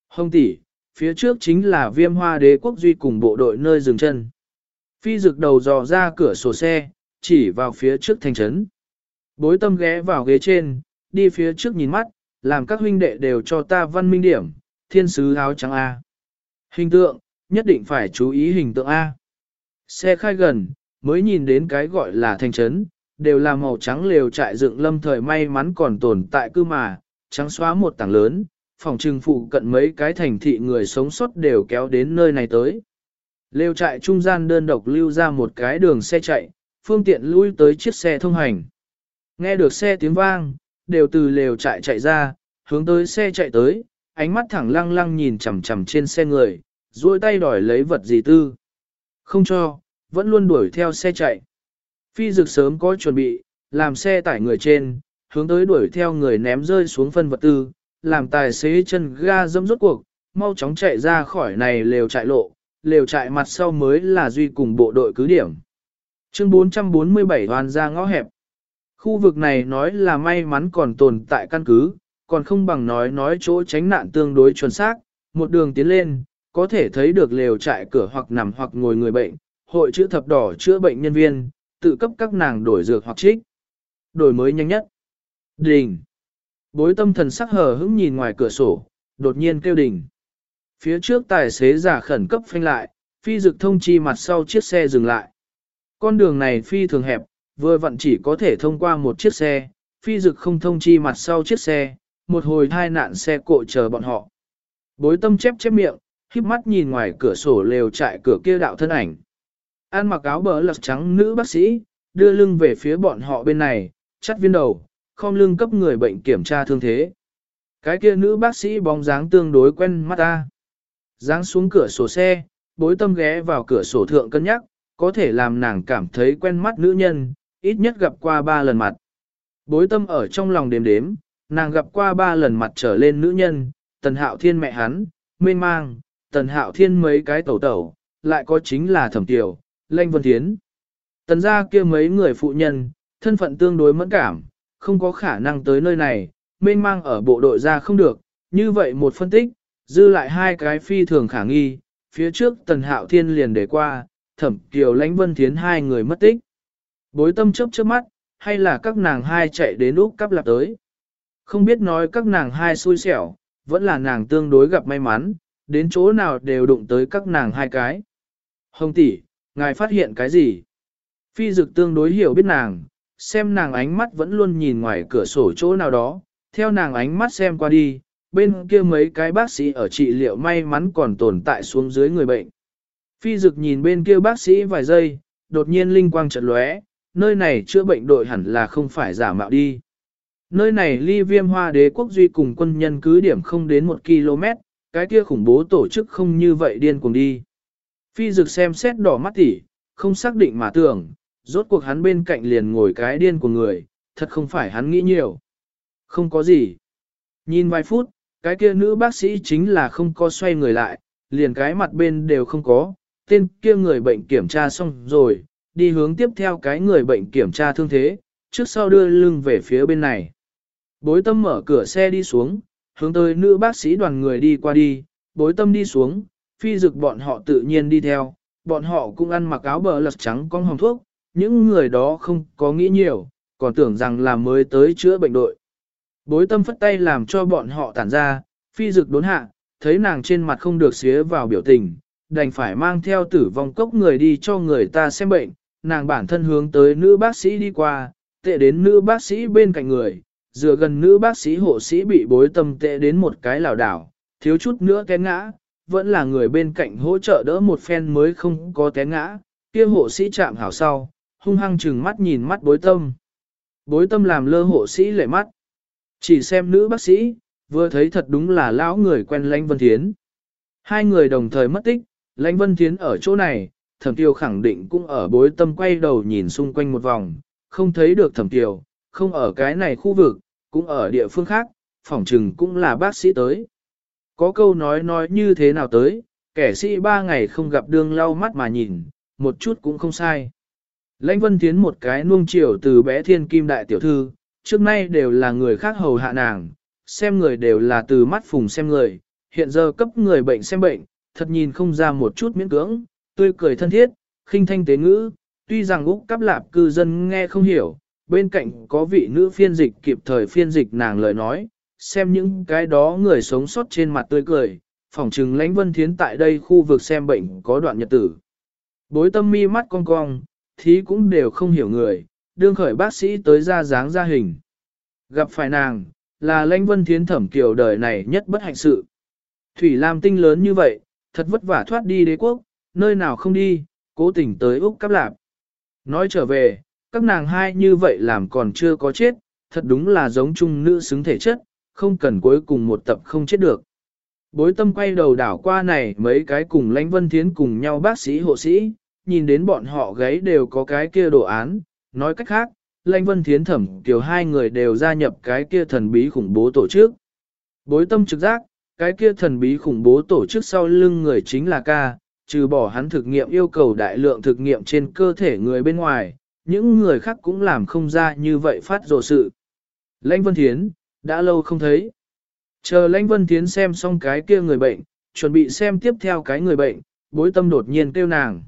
Hồng tỷ, phía trước chính là viêm hoa đế quốc duy cùng bộ đội nơi dừng chân. Phi rực đầu dò ra cửa sổ xe, chỉ vào phía trước thành trấn. Bối tâm ghé vào ghế trên, đi phía trước nhìn mắt, làm các huynh đệ đều cho ta văn minh điểm, thiên sứ áo trắng A. Hình tượng, nhất định phải chú ý hình tượng A. Xe khai gần, mới nhìn đến cái gọi là thành trấn, đều là màu trắng lều trại dựng lâm thời may mắn còn tồn tại cư mà, trắng xóa một tảng lớn, phòng trừng phụ cận mấy cái thành thị người sống sót đều kéo đến nơi này tới. Lều trại trung gian đơn độc lưu ra một cái đường xe chạy, phương tiện lui tới chiếc xe thông hành. Nghe được xe tiếng vang, đều từ lều trại chạy ra, hướng tới xe chạy tới, ánh mắt thẳng lăng lăng nhìn chằm chằm trên xe người, duỗi tay đòi lấy vật gì tư. Không cho, vẫn luôn đuổi theo xe chạy. Phi dực sớm có chuẩn bị, làm xe tải người trên, hướng tới đuổi theo người ném rơi xuống phân vật tư, làm tài xế chân ga dâm rốt cuộc, mau chóng chạy ra khỏi này lều trại lộ, lều trại mặt sau mới là duy cùng bộ đội cứ điểm. Chương 447 hoàn ra ngõ hẹp. Khu vực này nói là may mắn còn tồn tại căn cứ, còn không bằng nói nói chỗ tránh nạn tương đối chuẩn xác, một đường tiến lên, có thể thấy được lều trại cửa hoặc nằm hoặc ngồi người bệnh, hội chữ thập đỏ chữa bệnh nhân viên, tự cấp các nàng đổi dược hoặc trích. Đổi mới nhanh nhất. Đình. Bối tâm thần sắc hờ hững nhìn ngoài cửa sổ, đột nhiên kêu đình. Phía trước tài xế giả khẩn cấp phanh lại, phi dực thông chi mặt sau chiếc xe dừng lại. Con đường này phi thường hẹp, vừa vặn chỉ có thể thông qua một chiếc xe, phi dực không thông chi mặt sau chiếc xe, một hồi thai nạn xe cộ chờ bọn họ. Bối tâm chép chép miệng, khiếp mắt nhìn ngoài cửa sổ lều trại cửa kia đạo thân ảnh. An mặc áo bờ lật trắng nữ bác sĩ, đưa lưng về phía bọn họ bên này, chắt viên đầu, không lưng cấp người bệnh kiểm tra thương thế. Cái kia nữ bác sĩ bóng dáng tương đối quen mắt ta. Dáng xuống cửa sổ xe, bối tâm ghé vào cửa sổ thượng cân nhắc, có thể làm nàng cảm thấy quen mắt nữ nhân, ít nhất gặp qua ba lần mặt. Bối tâm ở trong lòng đếm đếm, nàng gặp qua ba lần mặt trở lên nữ nhân, tần hạo thiên mẹ hắn, mênh mang, tần hạo thiên mấy cái tẩu tẩu, lại có chính là thẩm tiểu, lanh vân thiến. Tần ra kia mấy người phụ nhân, thân phận tương đối mẫn cảm, không có khả năng tới nơi này, mênh mang ở bộ đội ra không được, như vậy một phân tích, dư lại hai cái phi thường khả nghi, phía trước tần hạo thiên liền để qua, thẩm kiều lãnh vân thiến hai người mất tích. Bối tâm chớp trước mắt, hay là các nàng hai chạy đến úc cắp lạp tới. Không biết nói các nàng hai xui xẻo, vẫn là nàng tương đối gặp may mắn, đến chỗ nào đều đụng tới các nàng hai cái. Hồng tỷ, ngài phát hiện cái gì? Phi dực tương đối hiểu biết nàng, xem nàng ánh mắt vẫn luôn nhìn ngoài cửa sổ chỗ nào đó, theo nàng ánh mắt xem qua đi, bên kia mấy cái bác sĩ ở trị liệu may mắn còn tồn tại xuống dưới người bệnh. Phi dực nhìn bên kia bác sĩ vài giây, đột nhiên linh quang chợt lóe, nơi này chữa bệnh đội hẳn là không phải giả mạo đi. Nơi này ly viêm hoa đế quốc duy cùng quân nhân cứ điểm không đến một km, cái kia khủng bố tổ chức không như vậy điên cuồng đi. Phi dực xem xét đỏ mắt tỉ, không xác định mà tưởng, rốt cuộc hắn bên cạnh liền ngồi cái điên của người, thật không phải hắn nghĩ nhiều. Không có gì. Nhìn vài phút, cái kia nữ bác sĩ chính là không có xoay người lại, liền cái mặt bên đều không có, tên kia người bệnh kiểm tra xong rồi, đi hướng tiếp theo cái người bệnh kiểm tra thương thế, trước sau đưa lưng về phía bên này. Bối tâm mở cửa xe đi xuống, hướng tới nữ bác sĩ đoàn người đi qua đi, bối tâm đi xuống, phi dực bọn họ tự nhiên đi theo, bọn họ cũng ăn mặc áo bờ lật trắng con hồng thuốc, những người đó không có nghĩ nhiều, còn tưởng rằng là mới tới chữa bệnh đội. Bối tâm phất tay làm cho bọn họ tản ra, phi dực đốn hạ, thấy nàng trên mặt không được xía vào biểu tình, đành phải mang theo tử vong cốc người đi cho người ta xem bệnh, nàng bản thân hướng tới nữ bác sĩ đi qua, tệ đến nữ bác sĩ bên cạnh người, dựa gần nữ bác sĩ hộ sĩ bị bối tâm tệ đến một cái lảo đảo, thiếu chút nữa té ngã, vẫn là người bên cạnh hỗ trợ đỡ một phen mới không có té ngã, kia hộ sĩ chạm hảo sau, hung hăng chừng mắt nhìn mắt bối tâm. Bối tâm làm lơ hộ sĩ lệ mắt. Chỉ xem nữ bác sĩ, vừa thấy thật đúng là lão người quen Lãnh Vân Thiến. Hai người đồng thời mất tích, Lãnh Vân Thiến ở chỗ này, thẩm tiêu khẳng định cũng ở bối tâm quay đầu nhìn xung quanh một vòng, không thấy được thẩm tiêu, không ở cái này khu vực, cũng ở địa phương khác, phỏng chừng cũng là bác sĩ tới. Có câu nói nói như thế nào tới, kẻ sĩ ba ngày không gặp đương lau mắt mà nhìn, một chút cũng không sai. Lãnh Vân Thiến một cái nuông chiều từ bé thiên kim đại tiểu thư, trước nay đều là người khác hầu hạ nàng, xem người đều là từ mắt phùng xem người, hiện giờ cấp người bệnh xem bệnh, thật nhìn không ra một chút miễn cưỡng, tươi cười thân thiết, khinh thanh tế ngữ, tuy rằng Úc Cáp lạp cư dân nghe không hiểu, bên cạnh có vị nữ phiên dịch kịp thời phiên dịch nàng lời nói, xem những cái đó người sống sót trên mặt tươi cười, phỏng trừng lãnh vân thiến tại đây khu vực xem bệnh có đoạn nhật tử. Bối tâm mi mắt cong cong, thí cũng đều không hiểu người, đương khởi bác sĩ tới ra dáng ra hình. Gặp phải nàng, là lãnh vân thiến thẩm kiều đời này nhất bất hạnh sự. Thủy Lam tinh lớn như vậy, thật vất vả thoát đi đế quốc, nơi nào không đi, cố tình tới Úc cắp lạp. Nói trở về, các nàng hai như vậy làm còn chưa có chết, thật đúng là giống chung nữ xứng thể chất, không cần cuối cùng một tập không chết được. Bối tâm quay đầu đảo qua này mấy cái cùng lãnh vân thiến cùng nhau bác sĩ hộ sĩ, nhìn đến bọn họ gáy đều có cái kia đồ án, nói cách khác, lãnh vân thiến thẩm kiểu hai người đều gia nhập cái kia thần bí khủng bố tổ chức. Bối tâm trực giác, cái kia thần bí khủng bố tổ chức sau lưng người chính là ca, trừ bỏ hắn thực nghiệm yêu cầu đại lượng thực nghiệm trên cơ thể người bên ngoài, những người khác cũng làm không ra như vậy phát rồ sự. Lãnh Vân Thiến, đã lâu không thấy. Chờ Lãnh Vân Thiến xem xong cái kia người bệnh, chuẩn bị xem tiếp theo cái người bệnh, bối tâm đột nhiên kêu nàng.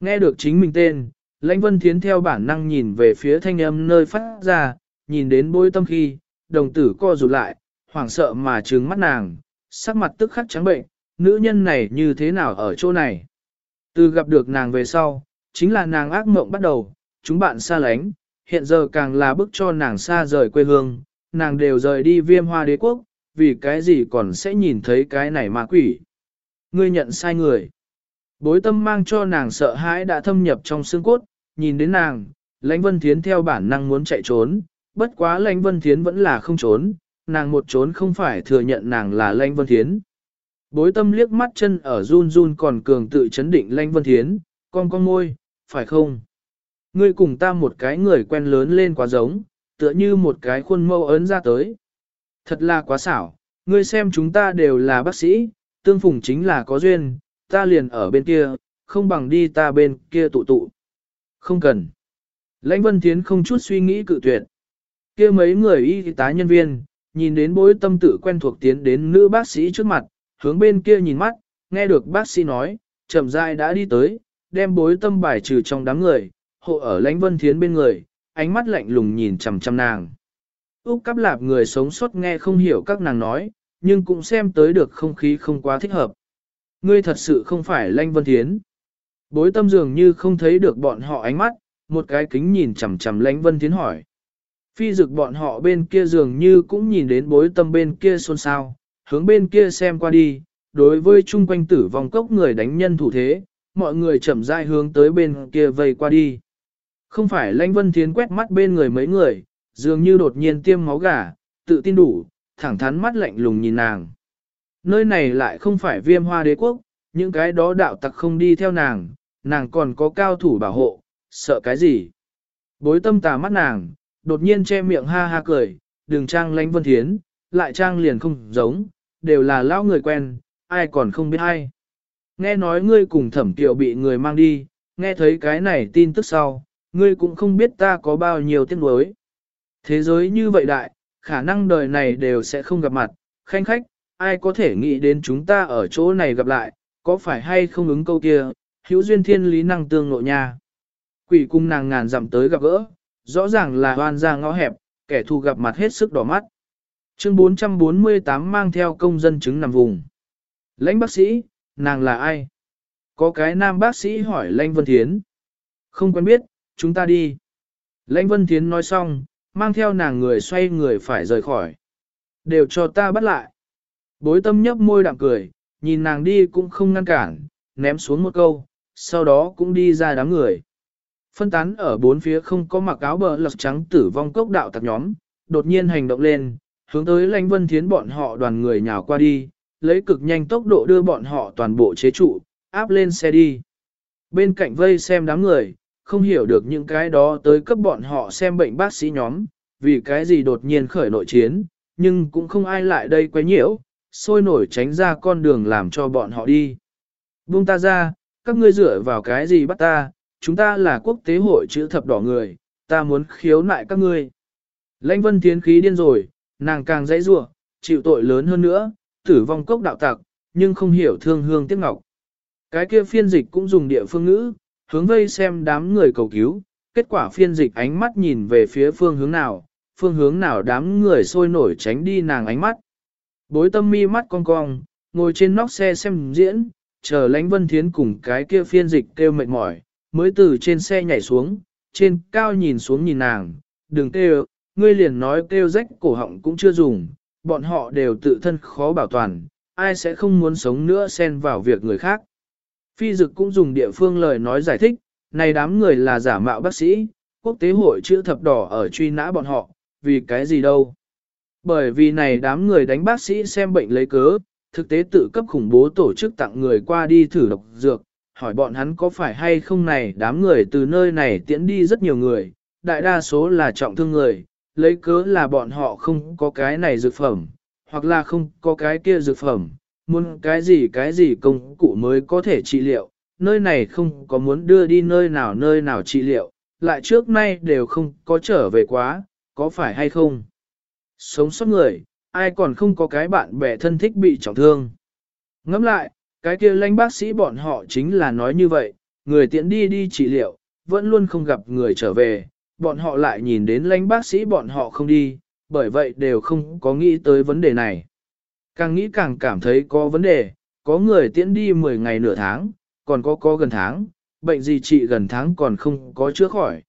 Nghe được chính mình tên, Lãnh Vân Thiến theo bản năng nhìn về phía thanh âm nơi phát ra, nhìn đến bối tâm khi, đồng tử co rụt lại, hoảng sợ mà trừng mắt nàng, sắc mặt tức khắc trắng bệnh, nữ nhân này như thế nào ở chỗ này. Từ gặp được nàng về sau, chính là nàng ác mộng bắt đầu, chúng bạn xa lánh, hiện giờ càng là bức cho nàng xa rời quê hương, nàng đều rời đi viêm hoa đế quốc, vì cái gì còn sẽ nhìn thấy cái này ma quỷ. Ngươi nhận sai người. Bối tâm mang cho nàng sợ hãi đã thâm nhập trong xương cốt, nhìn đến nàng, lãnh vân thiến theo bản năng muốn chạy trốn, bất quá lãnh vân thiến vẫn là không trốn, nàng một trốn không phải thừa nhận nàng là Lanh vân thiến. Bối tâm liếc mắt chân ở run run còn cường tự chấn định Lanh vân thiến, con con môi, phải không? Ngươi cùng ta một cái người quen lớn lên quá giống, tựa như một cái khuôn mẫu ấn ra tới. Thật là quá xảo, ngươi xem chúng ta đều là bác sĩ, tương phùng chính là có duyên, ta liền ở bên kia, không bằng đi ta bên kia tụ tụ. Không cần. Lãnh Vân Thiến không chút suy nghĩ cự tuyệt. kia mấy người y tá nhân viên, nhìn đến bối tâm tự quen thuộc tiến đến nữ bác sĩ trước mặt, hướng bên kia nhìn mắt, nghe được bác sĩ nói, chậm rãi đã đi tới, đem bối tâm bài trừ trong đám người, hộ ở lãnh vân thiến bên người, ánh mắt lạnh lùng nhìn chằm chằm nàng. Úc cắp lạp người sống sót nghe không hiểu các nàng nói, nhưng cũng xem tới được không khí không quá thích hợp. Ngươi thật sự không phải lãnh vân thiến. Bối tâm dường như không thấy được bọn họ ánh mắt, một cái kính nhìn chằm chằm lãnh vân thiến hỏi. Phi dực bọn họ bên kia dường như cũng nhìn đến bối tâm bên kia xôn xao, hướng bên kia xem qua đi, đối với chung quanh tử vong cốc người đánh nhân thủ thế, mọi người chậm rãi hướng tới bên kia vây qua đi. Không phải lãnh vân thiến quét mắt bên người mấy người, dường như đột nhiên tiêm máu gà, tự tin đủ, thẳng thắn mắt lạnh lùng nhìn nàng. Nơi này lại không phải viêm hoa đế quốc, những cái đó đạo tặc không đi theo nàng, nàng còn có cao thủ bảo hộ, sợ cái gì? Bối tâm tà mắt nàng, đột nhiên che miệng ha ha cười, đường trang lánh vân thiến, lại trang liền không giống, đều là lão người quen, ai còn không biết ai. Nghe nói ngươi cùng thẩm tiểu bị người mang đi, nghe thấy cái này tin tức sau, ngươi cũng không biết ta có bao nhiêu tiếc nuối. Thế giới như vậy đại, khả năng đời này đều sẽ không gặp mặt, khanh khách, ai có thể nghĩ đến chúng ta ở chỗ này gặp lại, có phải hay không ứng câu kia, hữu duyên thiên lý năng tương nội nha. Quỷ cung nàng ngàn dặm tới gặp gỡ, rõ ràng là hoan ra ngõ hẹp, kẻ thù gặp mặt hết sức đỏ mắt. Chương 448 mang theo công dân chứng nằm vùng. Lãnh bác sĩ, nàng là ai? Có cái nam bác sĩ hỏi Lãnh Vân Thiến. Không quen biết, chúng ta đi. Lãnh Vân Thiến nói xong, mang theo nàng người xoay người phải rời khỏi. Đều cho ta bắt lại. Bối tâm nhấp môi đạm cười, nhìn nàng đi cũng không ngăn cản, ném xuống một câu, sau đó cũng đi ra đám người. Phân tán ở bốn phía không có mặc áo bờ lật trắng tử vong cốc đạo tặc nhóm, đột nhiên hành động lên, hướng tới lãnh vân thiến bọn họ đoàn người nhào qua đi, lấy cực nhanh tốc độ đưa bọn họ toàn bộ chế trụ, áp lên xe đi. Bên cạnh vây xem đám người, không hiểu được những cái đó tới cấp bọn họ xem bệnh bác sĩ nhóm, vì cái gì đột nhiên khởi nội chiến, nhưng cũng không ai lại đây quấy nhiễu, sôi nổi tránh ra con đường làm cho bọn họ đi. Buông ta ra, các ngươi dựa vào cái gì bắt ta, chúng ta là quốc tế hội chữ thập đỏ người, ta muốn khiếu nại các ngươi. Lãnh vân tiến khí điên rồi, nàng càng dãy rủa, chịu tội lớn hơn nữa, tử vong cốc đạo tặc, nhưng không hiểu thương hương tiếc ngọc. Cái kia phiên dịch cũng dùng địa phương ngữ, hướng vây xem đám người cầu cứu, kết quả phiên dịch ánh mắt nhìn về phía phương hướng nào, phương hướng nào đám người sôi nổi tránh đi nàng ánh mắt. Bối tâm mi mắt cong cong, ngồi trên nóc xe xem diễn, chờ lãnh vân thiến cùng cái kia phiên dịch kêu mệt mỏi, mới từ trên xe nhảy xuống, trên cao nhìn xuống nhìn nàng, đừng kêu, ngươi liền nói kêu rách cổ họng cũng chưa dùng, bọn họ đều tự thân khó bảo toàn, ai sẽ không muốn sống nữa xen vào việc người khác. Phi dực cũng dùng địa phương lời nói giải thích, này đám người là giả mạo bác sĩ, quốc tế hội chữ thập đỏ ở truy nã bọn họ, vì cái gì đâu. Bởi vì này đám người đánh bác sĩ xem bệnh lấy cớ, thực tế tự cấp khủng bố tổ chức tặng người qua đi thử độc dược, hỏi bọn hắn có phải hay không này đám người từ nơi này tiễn đi rất nhiều người, đại đa số là trọng thương người, lấy cớ là bọn họ không có cái này dược phẩm, hoặc là không có cái kia dược phẩm, muốn cái gì cái gì công cụ mới có thể trị liệu, nơi này không có muốn đưa đi nơi nào nơi nào trị liệu, lại trước nay đều không có trở về quá, có phải hay không? Sống sót người, ai còn không có cái bạn bè thân thích bị trọng thương. Ngẫm lại, cái kia lãnh bác sĩ bọn họ chính là nói như vậy, người tiễn đi đi trị liệu, vẫn luôn không gặp người trở về, bọn họ lại nhìn đến lãnh bác sĩ bọn họ không đi, bởi vậy đều không có nghĩ tới vấn đề này. Càng nghĩ càng cảm thấy có vấn đề, có người tiễn đi 10 ngày nửa tháng, còn có có gần tháng, bệnh gì trị gần tháng còn không có chữa khỏi.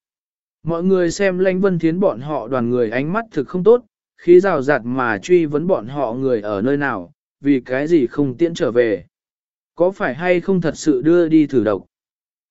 Mọi người xem lãnh vân thiến bọn họ đoàn người ánh mắt thực không tốt, khí rào rạt mà truy vấn bọn họ người ở nơi nào, vì cái gì không tiễn trở về. Có phải hay không thật sự đưa đi thử độc?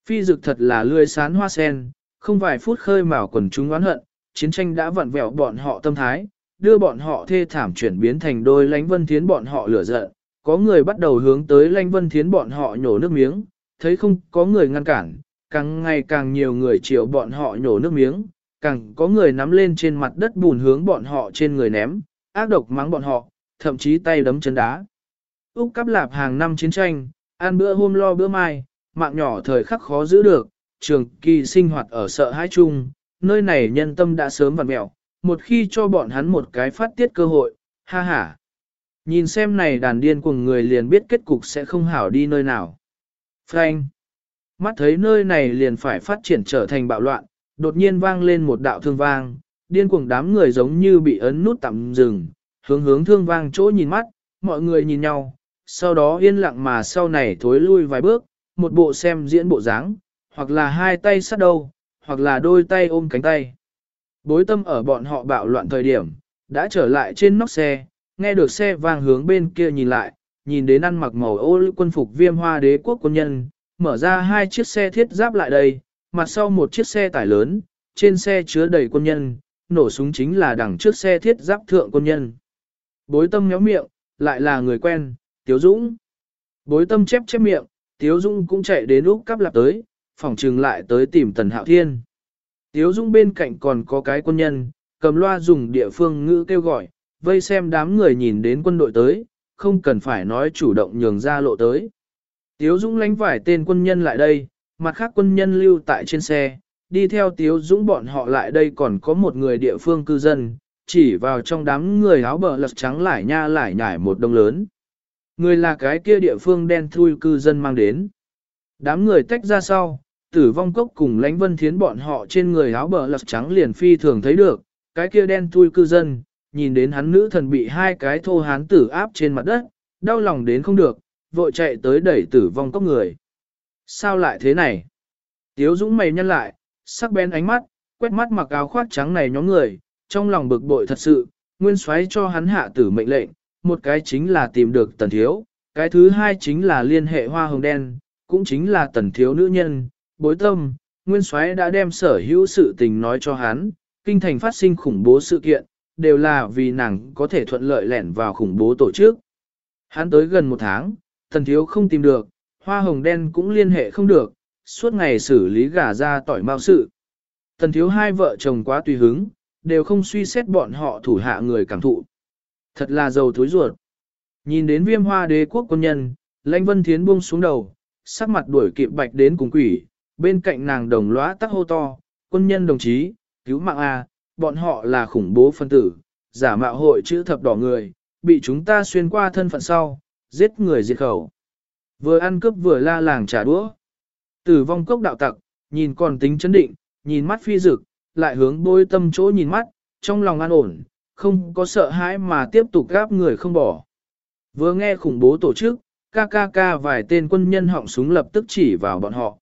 Phi dực thật là lươi sán hoa sen, không vài phút khơi mào quần chúng oán hận, chiến tranh đã vặn vẹo bọn họ tâm thái, đưa bọn họ thê thảm chuyển biến thành đôi lánh vân thiến bọn họ lửa giận. Có người bắt đầu hướng tới lánh vân thiến bọn họ nhổ nước miếng, thấy không có người ngăn cản, càng ngày càng nhiều người chịu bọn họ nhổ nước miếng, càng có người nắm lên trên mặt đất bùn hướng bọn họ trên người ném, ác độc mắng bọn họ, thậm chí tay đấm chân đá. Úc cắp lạp hàng năm chiến tranh, ăn bữa hôm lo bữa mai, mạng nhỏ thời khắc khó giữ được, trường kỳ sinh hoạt ở sợ hãi chung, nơi này nhân tâm đã sớm vặn mẹo, một khi cho bọn hắn một cái phát tiết cơ hội, ha ha. Nhìn xem này đàn điên của người liền biết kết cục sẽ không hảo đi nơi nào. Frank. Mắt thấy nơi này liền phải phát triển trở thành bạo loạn, đột nhiên vang lên một đạo thương vang, điên cuồng đám người giống như bị ấn nút tạm dừng, hướng hướng thương vang chỗ nhìn mắt, mọi người nhìn nhau, sau đó yên lặng mà sau này thối lui vài bước, một bộ xem diễn bộ dáng, hoặc là hai tay sát đầu, hoặc là đôi tay ôm cánh tay. Bối tâm ở bọn họ bạo loạn thời điểm, đã trở lại trên nóc xe, nghe được xe vang hướng bên kia nhìn lại, nhìn đến ăn mặc màu ô quân phục viêm hoa đế quốc quân nhân, mở ra hai chiếc xe thiết giáp lại đây, mặt sau một chiếc xe tải lớn, trên xe chứa đầy quân nhân, nổ súng chính là đằng trước xe thiết giáp thượng quân nhân. Bối tâm nhéo miệng, lại là người quen, Tiếu Dũng. Bối tâm chép chép miệng, Tiếu Dũng cũng chạy đến Úc cắp lạp tới, phỏng trừng lại tới tìm Tần Hạo Thiên. Tiếu Dũng bên cạnh còn có cái quân nhân, cầm loa dùng địa phương ngữ kêu gọi, vây xem đám người nhìn đến quân đội tới, không cần phải nói chủ động nhường ra lộ tới. Tiếu Dũng lánh vài tên quân nhân lại đây, mặt khác quân nhân lưu tại trên xe, đi theo Tiếu Dũng bọn họ lại đây còn có một người địa phương cư dân, chỉ vào trong đám người áo bờ lật trắng lại nha lại nhải một đông lớn. Người là cái kia địa phương đen thui cư dân mang đến. Đám người tách ra sau, tử vong cốc cùng lãnh vân thiến bọn họ trên người áo bờ lật trắng liền phi thường thấy được, cái kia đen thui cư dân, nhìn đến hắn nữ thần bị hai cái thô hán tử áp trên mặt đất, đau lòng đến không được, vội chạy tới đẩy tử vong cốc người. Sao lại thế này? Tiếu Dũng mày nhăn lại, sắc bén ánh mắt, quét mắt mặc áo khoác trắng này nhóm người, trong lòng bực bội thật sự, nguyên xoáy cho hắn hạ tử mệnh lệnh, một cái chính là tìm được tần thiếu, cái thứ hai chính là liên hệ hoa hồng đen, cũng chính là tần thiếu nữ nhân, bối tâm, nguyên soái đã đem sở hữu sự tình nói cho hắn, kinh thành phát sinh khủng bố sự kiện, đều là vì nàng có thể thuận lợi lẻn vào khủng bố tổ chức. Hắn tới gần một tháng, tần thiếu không tìm được, hoa hồng đen cũng liên hệ không được, suốt ngày xử lý gà ra tỏi mau sự. Tần thiếu hai vợ chồng quá tùy hứng, đều không suy xét bọn họ thủ hạ người cảm thụ. Thật là giàu thối ruột. Nhìn đến viêm hoa đế quốc quân nhân, lãnh vân thiến buông xuống đầu, sắc mặt đuổi kịp bạch đến cùng quỷ, bên cạnh nàng đồng lõa tắc hô to, quân nhân đồng chí, cứu mạng A, bọn họ là khủng bố phân tử, giả mạo hội chữ thập đỏ người, bị chúng ta xuyên qua thân phận sau, giết người diệt khẩu. Vừa ăn cướp vừa la làng trả đũa. Tử vong cốc đạo tặc, nhìn còn tính chấn định, nhìn mắt phi dực, lại hướng bôi tâm chỗ nhìn mắt, trong lòng an ổn, không có sợ hãi mà tiếp tục gáp người không bỏ. Vừa nghe khủng bố tổ chức, KKK vài tên quân nhân họng súng lập tức chỉ vào bọn họ.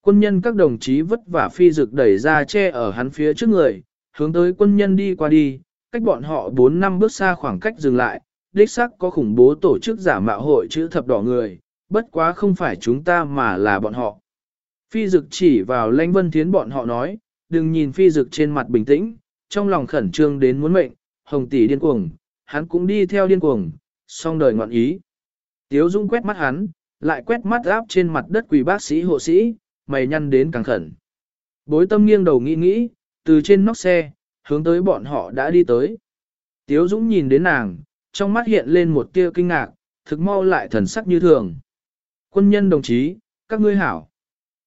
Quân nhân các đồng chí vất vả phi dực đẩy ra che ở hắn phía trước người, hướng tới quân nhân đi qua đi, cách bọn họ 4 năm bước xa khoảng cách dừng lại, đích xác có khủng bố tổ chức giả mạo hội chữ thập đỏ người, bất quá không phải chúng ta mà là bọn họ. Phi dực chỉ vào lãnh vân thiến bọn họ nói, đừng nhìn phi dực trên mặt bình tĩnh, trong lòng khẩn trương đến muốn mệnh, hồng tỷ điên cuồng, hắn cũng đi theo điên cuồng, song đời ngọn ý. Tiếu Dung quét mắt hắn, lại quét mắt áp trên mặt đất quỷ bác sĩ hộ sĩ, mày nhăn đến càng khẩn. Bối tâm nghiêng đầu nghĩ nghĩ, từ trên nóc xe, hướng tới bọn họ đã đi tới. Tiếu Dũng nhìn đến nàng, trong mắt hiện lên một tia kinh ngạc, thực mau lại thần sắc như thường. Quân nhân đồng chí, các ngươi hảo.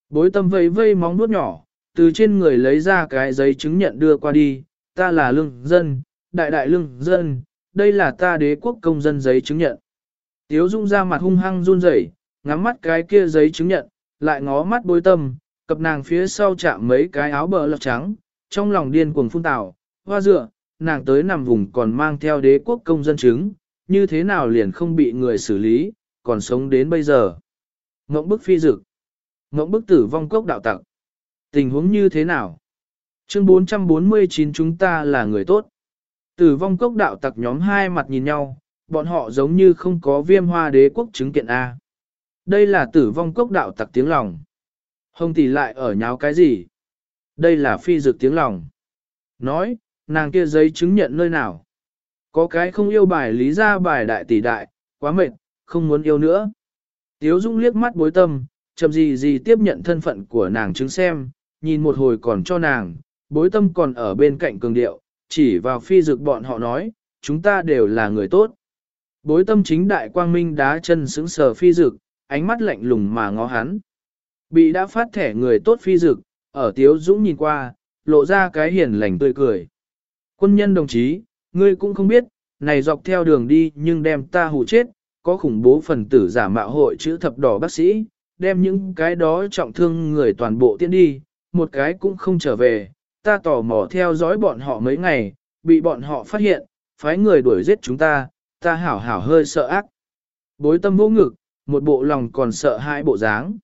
Bối tâm vây vây móng nuốt nhỏ, từ trên người lấy ra cái giấy chứng nhận đưa qua đi, ta là lương dân, đại đại lương dân, đây là ta đế quốc công dân giấy chứng nhận. Tiếu Dung ra mặt hung hăng run rẩy, ngắm mắt cái kia giấy chứng nhận, lại ngó mắt bối tâm, cặp nàng phía sau chạm mấy cái áo bờ lọc trắng, trong lòng điên cuồng phun tảo, hoa dựa, nàng tới nằm vùng còn mang theo đế quốc công dân chứng, như thế nào liền không bị người xử lý, còn sống đến bây giờ. Ngỗng bức phi dực, ngỗng bức tử vong cốc đạo tặc. Tình huống như thế nào? Chương 449 chúng ta là người tốt. Tử vong cốc đạo tặc nhóm hai mặt nhìn nhau, bọn họ giống như không có viêm hoa đế quốc chứng kiện A. Đây là tử vong cốc đạo tặc tiếng lòng. Hồng tỷ lại ở nháo cái gì? Đây là phi dược tiếng lòng. Nói, nàng kia giấy chứng nhận nơi nào? Có cái không yêu bài lý ra bài đại tỷ đại, quá mệt, không muốn yêu nữa. Tiếu Dung liếc mắt bối tâm, chậm gì gì tiếp nhận thân phận của nàng chứng xem, nhìn một hồi còn cho nàng, bối tâm còn ở bên cạnh cường điệu, chỉ vào phi dực bọn họ nói, chúng ta đều là người tốt. Bối tâm chính đại quang minh đá chân sững sờ phi dực, ánh mắt lạnh lùng mà ngó hắn. Bị đã phát thẻ người tốt phi dực, ở tiếu dũng nhìn qua, lộ ra cái hiền lành tươi cười. Quân nhân đồng chí, ngươi cũng không biết, này dọc theo đường đi nhưng đem ta hù chết, có khủng bố phần tử giả mạo hội chữ thập đỏ bác sĩ, đem những cái đó trọng thương người toàn bộ tiến đi, một cái cũng không trở về, ta tò mò theo dõi bọn họ mấy ngày, bị bọn họ phát hiện, phái người đuổi giết chúng ta, ta hảo hảo hơi sợ ác. Bối tâm vô ngực, một bộ lòng còn sợ hai bộ dáng.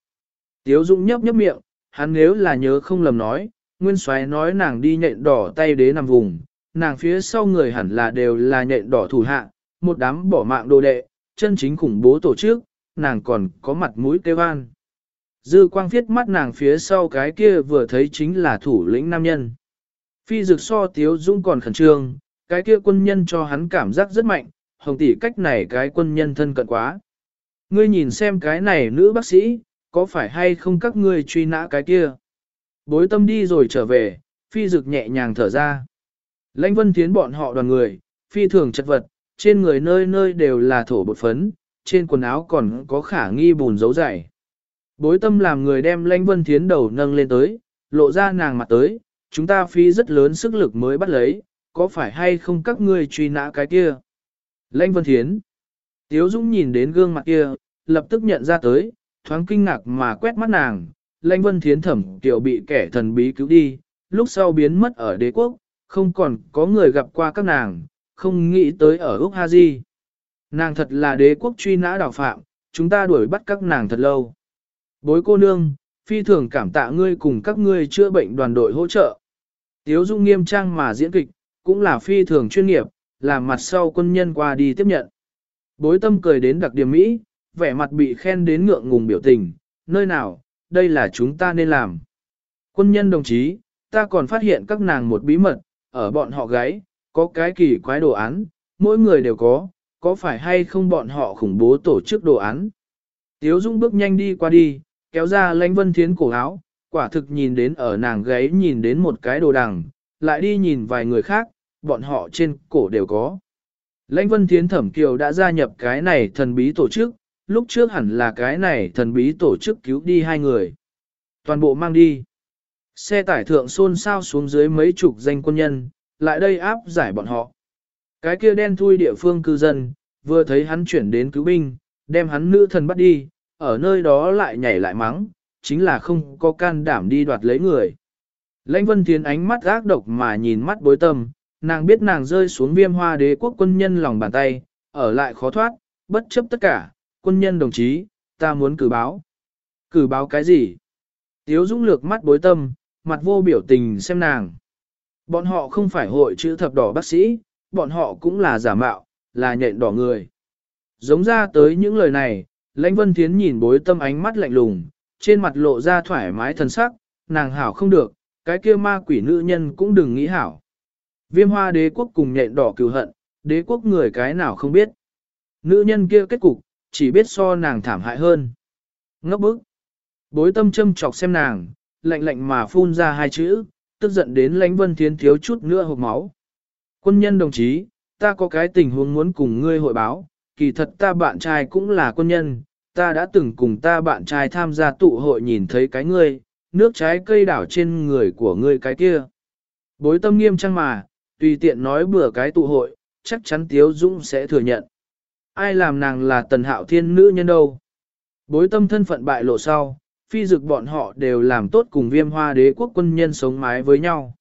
Tiếu Dũng nhấp nhấp miệng, hắn nếu là nhớ không lầm nói, Nguyên Soái nói nàng đi nhện đỏ tay đế nằm vùng, nàng phía sau người hẳn là đều là nhện đỏ thủ hạ, một đám bỏ mạng đồ đệ, chân chính khủng bố tổ chức, nàng còn có mặt mũi kêu an. Dư quang viết mắt nàng phía sau cái kia vừa thấy chính là thủ lĩnh nam nhân. Phi dực so tiếu dung còn khẩn trương, cái kia quân nhân cho hắn cảm giác rất mạnh, hồng tỷ cách này cái quân nhân thân cận quá. Ngươi nhìn xem cái này nữ bác sĩ, có phải hay không các ngươi truy nã cái kia? Bối tâm đi rồi trở về, phi dực nhẹ nhàng thở ra. Lãnh vân tiến bọn họ đoàn người, phi thường chật vật, trên người nơi nơi đều là thổ bột phấn, trên quần áo còn có khả nghi bùn dấu dày. Bối tâm làm người đem lãnh vân Thiến đầu nâng lên tới, lộ ra nàng mặt tới, chúng ta phí rất lớn sức lực mới bắt lấy, có phải hay không các ngươi truy nã cái kia? Lãnh vân thiến. Tiếu Dũng nhìn đến gương mặt kia, lập tức nhận ra tới, thoáng kinh ngạc mà quét mắt nàng, lãnh vân thiến thẩm tiểu bị kẻ thần bí cứu đi, lúc sau biến mất ở đế quốc, không còn có người gặp qua các nàng, không nghĩ tới ở Úc Ha Di. Nàng thật là đế quốc truy nã đào phạm, chúng ta đuổi bắt các nàng thật lâu. Bối cô nương, phi thường cảm tạ ngươi cùng các ngươi chữa bệnh đoàn đội hỗ trợ. Tiếu Dung nghiêm trang mà diễn kịch, cũng là phi thường chuyên nghiệp, làm mặt sau quân nhân qua đi tiếp nhận. Bối tâm cười đến đặc điểm Mỹ, vẻ mặt bị khen đến ngượng ngùng biểu tình, nơi nào, đây là chúng ta nên làm. Quân nhân đồng chí, ta còn phát hiện các nàng một bí mật, ở bọn họ gái, có cái kỳ quái đồ án, mỗi người đều có, có phải hay không bọn họ khủng bố tổ chức đồ án. Tiếu Dung bước nhanh đi qua đi, kéo ra lãnh vân thiến cổ áo, quả thực nhìn đến ở nàng gáy nhìn đến một cái đồ đằng, lại đi nhìn vài người khác, bọn họ trên cổ đều có. Lãnh vân thiến thẩm kiều đã gia nhập cái này thần bí tổ chức, lúc trước hẳn là cái này thần bí tổ chức cứu đi hai người. Toàn bộ mang đi. Xe tải thượng xôn xao xuống dưới mấy chục danh quân nhân, lại đây áp giải bọn họ. Cái kia đen thui địa phương cư dân, vừa thấy hắn chuyển đến cứu binh, đem hắn nữ thần bắt đi, ở nơi đó lại nhảy lại mắng, chính là không có can đảm đi đoạt lấy người. Lãnh Vân Thiến ánh mắt ác độc mà nhìn mắt bối tâm, nàng biết nàng rơi xuống viêm hoa đế quốc quân nhân lòng bàn tay, ở lại khó thoát, bất chấp tất cả, quân nhân đồng chí, ta muốn cử báo. Cử báo cái gì? Tiếu Dũng lược mắt bối tâm, mặt vô biểu tình xem nàng. Bọn họ không phải hội chữ thập đỏ bác sĩ, bọn họ cũng là giả mạo, là nhện đỏ người. Giống ra tới những lời này, lãnh vân thiến nhìn bối tâm ánh mắt lạnh lùng, trên mặt lộ ra thoải mái thần sắc, nàng hảo không được, cái kia ma quỷ nữ nhân cũng đừng nghĩ hảo. Viêm hoa đế quốc cùng nhện đỏ cừu hận, đế quốc người cái nào không biết. Nữ nhân kia kết cục, chỉ biết so nàng thảm hại hơn. Ngốc bức. Bối tâm châm chọc xem nàng, lạnh lạnh mà phun ra hai chữ, tức giận đến lãnh vân thiến thiếu chút nữa hộp máu. Quân nhân đồng chí, ta có cái tình huống muốn cùng ngươi hội báo, kỳ thật ta bạn trai cũng là quân nhân, ta đã từng cùng ta bạn trai tham gia tụ hội nhìn thấy cái ngươi, nước trái cây đảo trên người của ngươi cái kia. Bối tâm nghiêm trang mà, tùy tiện nói bừa cái tụ hội, chắc chắn Tiếu Dũng sẽ thừa nhận. Ai làm nàng là tần hạo thiên nữ nhân đâu? Bối tâm thân phận bại lộ sau, phi dực bọn họ đều làm tốt cùng viêm hoa đế quốc quân nhân sống mái với nhau.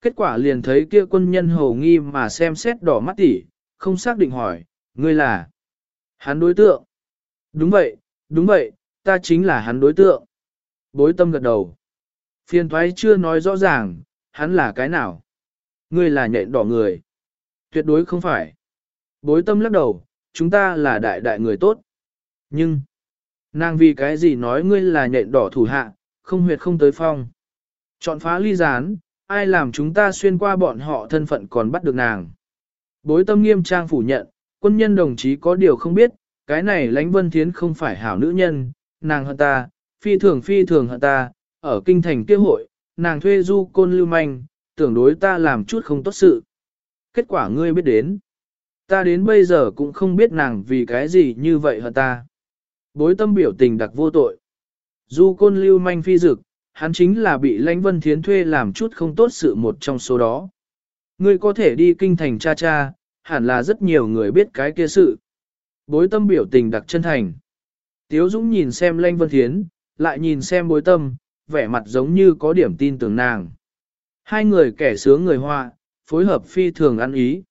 Kết quả liền thấy kia quân nhân hầu nghi mà xem xét đỏ mắt tỉ, không xác định hỏi, ngươi là hắn đối tượng. Đúng vậy, đúng vậy, ta chính là hắn đối tượng. Bối tâm gật đầu. Phiên thoái chưa nói rõ ràng, hắn là cái nào. Ngươi là nhện đỏ người. Tuyệt đối không phải. Bối tâm lắc đầu, chúng ta là đại đại người tốt. Nhưng, nàng vì cái gì nói ngươi là nhện đỏ thủ hạ, không huyệt không tới phong. Chọn phá ly gián, ai làm chúng ta xuyên qua bọn họ thân phận còn bắt được nàng. Bối tâm nghiêm trang phủ nhận, quân nhân đồng chí có điều không biết, cái này lãnh vân thiến không phải hảo nữ nhân, nàng hận ta, phi thường phi thường hận ta, ở kinh thành kia hội, nàng thuê du côn lưu manh, tưởng đối ta làm chút không tốt sự. Kết quả ngươi biết đến. Ta đến bây giờ cũng không biết nàng vì cái gì như vậy hận ta. Bối tâm biểu tình đặc vô tội. Du côn lưu manh phi dực, hắn chính là bị lãnh vân thiến thuê làm chút không tốt sự một trong số đó. Ngươi có thể đi kinh thành cha cha, hẳn là rất nhiều người biết cái kia sự. Bối tâm biểu tình đặc chân thành. Tiếu Dũng nhìn xem Lanh vân thiến, lại nhìn xem bối tâm, vẻ mặt giống như có điểm tin tưởng nàng. Hai người kẻ sướng người hoa, phối hợp phi thường ăn ý.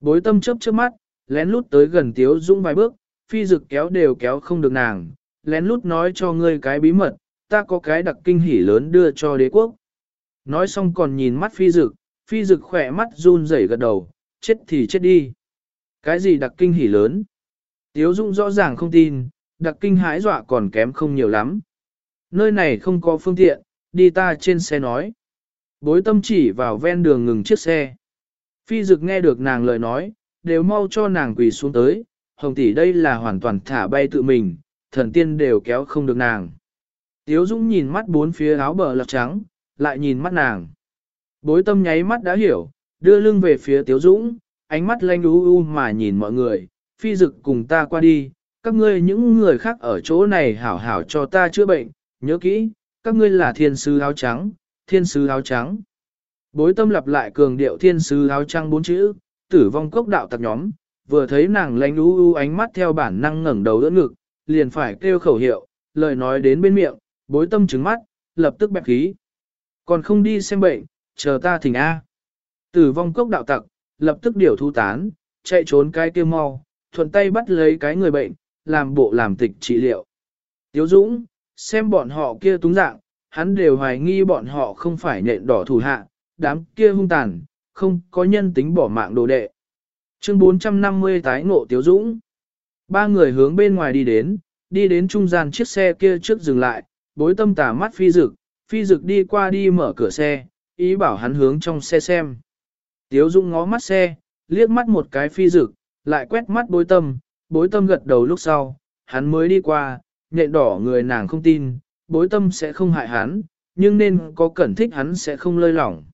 Bối tâm chớp trước mắt, lén lút tới gần Tiếu Dũng vài bước, phi dực kéo đều kéo không được nàng, lén lút nói cho ngươi cái bí mật, ta có cái đặc kinh hỉ lớn đưa cho đế quốc. Nói xong còn nhìn mắt phi dực, phi dực khỏe mắt run rẩy gật đầu, chết thì chết đi. Cái gì đặc kinh hỉ lớn? Tiếu Dung rõ ràng không tin, đặc kinh hãi dọa còn kém không nhiều lắm. Nơi này không có phương tiện, đi ta trên xe nói. Bối tâm chỉ vào ven đường ngừng chiếc xe. Phi dực nghe được nàng lời nói, đều mau cho nàng quỳ xuống tới. Hồng tỷ đây là hoàn toàn thả bay tự mình, thần tiên đều kéo không được nàng. Tiếu Dũng nhìn mắt bốn phía áo bờ lật trắng, lại nhìn mắt nàng. Bối tâm nháy mắt đã hiểu, đưa lưng về phía Tiếu Dũng, ánh mắt lanh u u mà nhìn mọi người, phi dực cùng ta qua đi, các ngươi những người khác ở chỗ này hảo hảo cho ta chữa bệnh, nhớ kỹ, các ngươi là thiên sứ áo trắng, thiên sứ áo trắng. Bối tâm lặp lại cường điệu thiên sứ áo trắng bốn chữ, tử vong cốc đạo tặc nhóm, vừa thấy nàng lanh u u ánh mắt theo bản năng ngẩng đầu đỡ ngực, liền phải kêu khẩu hiệu, lời nói đến bên miệng, bối tâm trứng mắt, lập tức bẹp khí. Còn không đi xem bệnh, chờ ta thỉnh A. Tử vong cốc đạo tặc, lập tức điều thu tán, chạy trốn cái kia mau, thuận tay bắt lấy cái người bệnh, làm bộ làm tịch trị liệu. Tiếu Dũng, xem bọn họ kia túng dạng, hắn đều hoài nghi bọn họ không phải nện đỏ thủ hạ, đám kia hung tàn, không có nhân tính bỏ mạng đồ đệ. Chương 450 tái ngộ Tiếu Dũng. Ba người hướng bên ngoài đi đến, đi đến trung gian chiếc xe kia trước dừng lại, bối tâm tả mắt phi dực, phi dực đi qua đi mở cửa xe, ý bảo hắn hướng trong xe xem. Tiếu Dung ngó mắt xe, liếc mắt một cái phi dực, lại quét mắt bối tâm, bối tâm gật đầu lúc sau, hắn mới đi qua, nhện đỏ người nàng không tin, bối tâm sẽ không hại hắn, nhưng nên có cẩn thích hắn sẽ không lơi lỏng.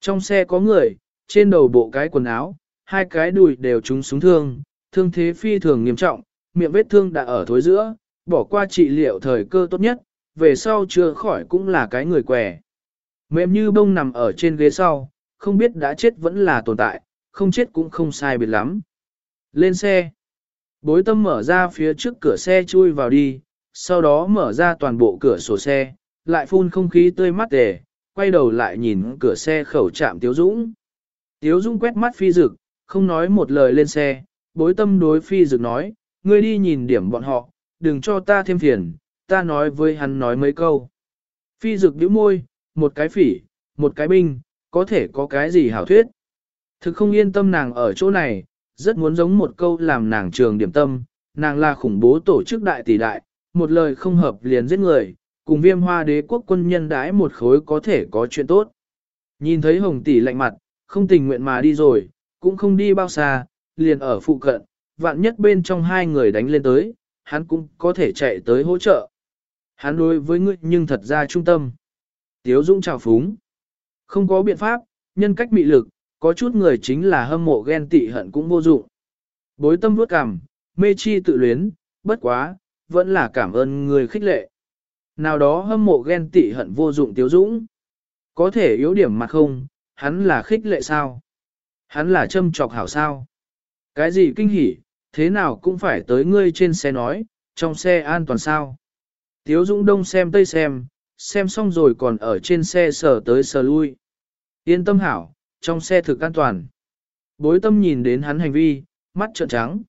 Trong xe có người, trên đầu bộ cái quần áo, hai cái đùi đều trúng súng thương, thương thế phi thường nghiêm trọng, miệng vết thương đã ở thối giữa, bỏ qua trị liệu thời cơ tốt nhất, về sau chưa khỏi cũng là cái người què. Mềm như bông nằm ở trên ghế sau, không biết đã chết vẫn là tồn tại, không chết cũng không sai biệt lắm. Lên xe. Bối tâm mở ra phía trước cửa xe chui vào đi, sau đó mở ra toàn bộ cửa sổ xe, lại phun không khí tươi mát để, quay đầu lại nhìn cửa xe khẩu trạm Tiếu Dũng. Tiếu Dũng quét mắt phi dực, không nói một lời lên xe, bối tâm đối phi dực nói, ngươi đi nhìn điểm bọn họ, đừng cho ta thêm phiền, ta nói với hắn nói mấy câu. Phi dực nhíu môi, một cái phỉ, một cái binh, có thể có cái gì hảo thuyết. Thực không yên tâm nàng ở chỗ này, rất muốn giống một câu làm nàng trường điểm tâm, nàng là khủng bố tổ chức đại tỷ đại, một lời không hợp liền giết người, cùng viêm hoa đế quốc quân nhân đái một khối có thể có chuyện tốt. Nhìn thấy hồng tỷ lạnh mặt, không tình nguyện mà đi rồi, cũng không đi bao xa, liền ở phụ cận, vạn nhất bên trong hai người đánh lên tới, hắn cũng có thể chạy tới hỗ trợ. Hắn đối với ngươi nhưng thật ra trung tâm. Tiếu Dũng chào phúng. Không có biện pháp, nhân cách mị lực, có chút người chính là hâm mộ ghen tị hận cũng vô dụng. Bối tâm vuốt cằm, mê chi tự luyến, bất quá, vẫn là cảm ơn người khích lệ. Nào đó hâm mộ ghen tị hận vô dụng Tiếu Dũng. Có thể yếu điểm mặt không, hắn là khích lệ sao? Hắn là châm trọc hảo sao? Cái gì kinh hỉ, thế nào cũng phải tới ngươi trên xe nói, trong xe an toàn sao? Tiếu Dũng đông xem tây xem, xem xong rồi còn ở trên xe sờ tới sờ lui. Yên tâm hảo, trong xe thực an toàn. Bối tâm nhìn đến hắn hành vi, mắt trợn trắng.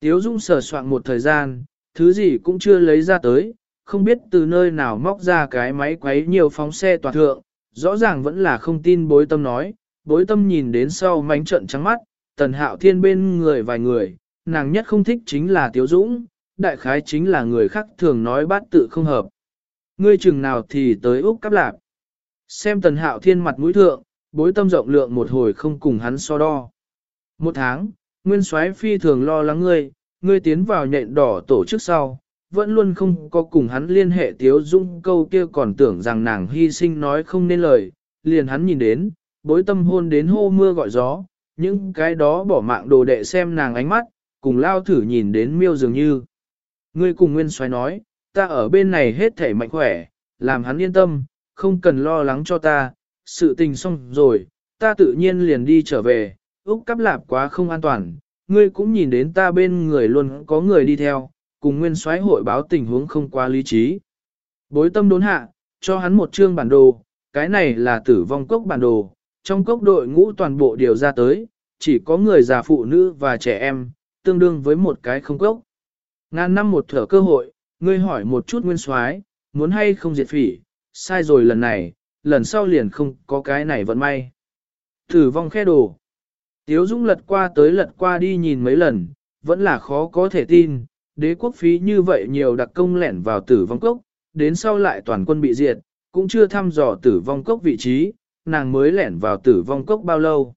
Tiếu Dung sờ soạn một thời gian, thứ gì cũng chưa lấy ra tới, không biết từ nơi nào móc ra cái máy quấy nhiều phóng xe toàn thượng, rõ ràng vẫn là không tin bối tâm nói, bối tâm nhìn đến sau mánh trận trắng mắt, tần hạo thiên bên người vài người, nàng nhất không thích chính là Tiếu Dũng, đại khái chính là người khác thường nói bát tự không hợp. Ngươi chừng nào thì tới Úc cắp lạp. Xem tần hạo thiên mặt mũi thượng, bối tâm rộng lượng một hồi không cùng hắn so đo. Một tháng, nguyên soái phi thường lo lắng ngươi, ngươi tiến vào nhện đỏ tổ chức sau, vẫn luôn không có cùng hắn liên hệ tiếu dung câu kia còn tưởng rằng nàng hy sinh nói không nên lời, liền hắn nhìn đến, bối tâm hôn đến hô mưa gọi gió, những cái đó bỏ mạng đồ đệ xem nàng ánh mắt, cùng lao thử nhìn đến miêu dường như. Ngươi cùng nguyên soái nói, ta ở bên này hết thể mạnh khỏe, làm hắn yên tâm, không cần lo lắng cho ta, sự tình xong rồi, ta tự nhiên liền đi trở về, Úc cắp lạp quá không an toàn, ngươi cũng nhìn đến ta bên người luôn có người đi theo, cùng nguyên soái hội báo tình huống không quá lý trí. Bối tâm đốn hạ, cho hắn một chương bản đồ, cái này là tử vong cốc bản đồ, trong cốc đội ngũ toàn bộ điều ra tới, chỉ có người già phụ nữ và trẻ em, tương đương với một cái không cốc. Ngàn năm một thở cơ hội, ngươi hỏi một chút nguyên soái, muốn hay không diệt phỉ, sai rồi lần này, lần sau liền không có cái này vận may. Tử vong khe đồ. Tiếu Dũng lật qua tới lật qua đi nhìn mấy lần, vẫn là khó có thể tin, đế quốc phí như vậy nhiều đặc công lẻn vào tử vong cốc, đến sau lại toàn quân bị diệt, cũng chưa thăm dò tử vong cốc vị trí, nàng mới lẻn vào tử vong cốc bao lâu.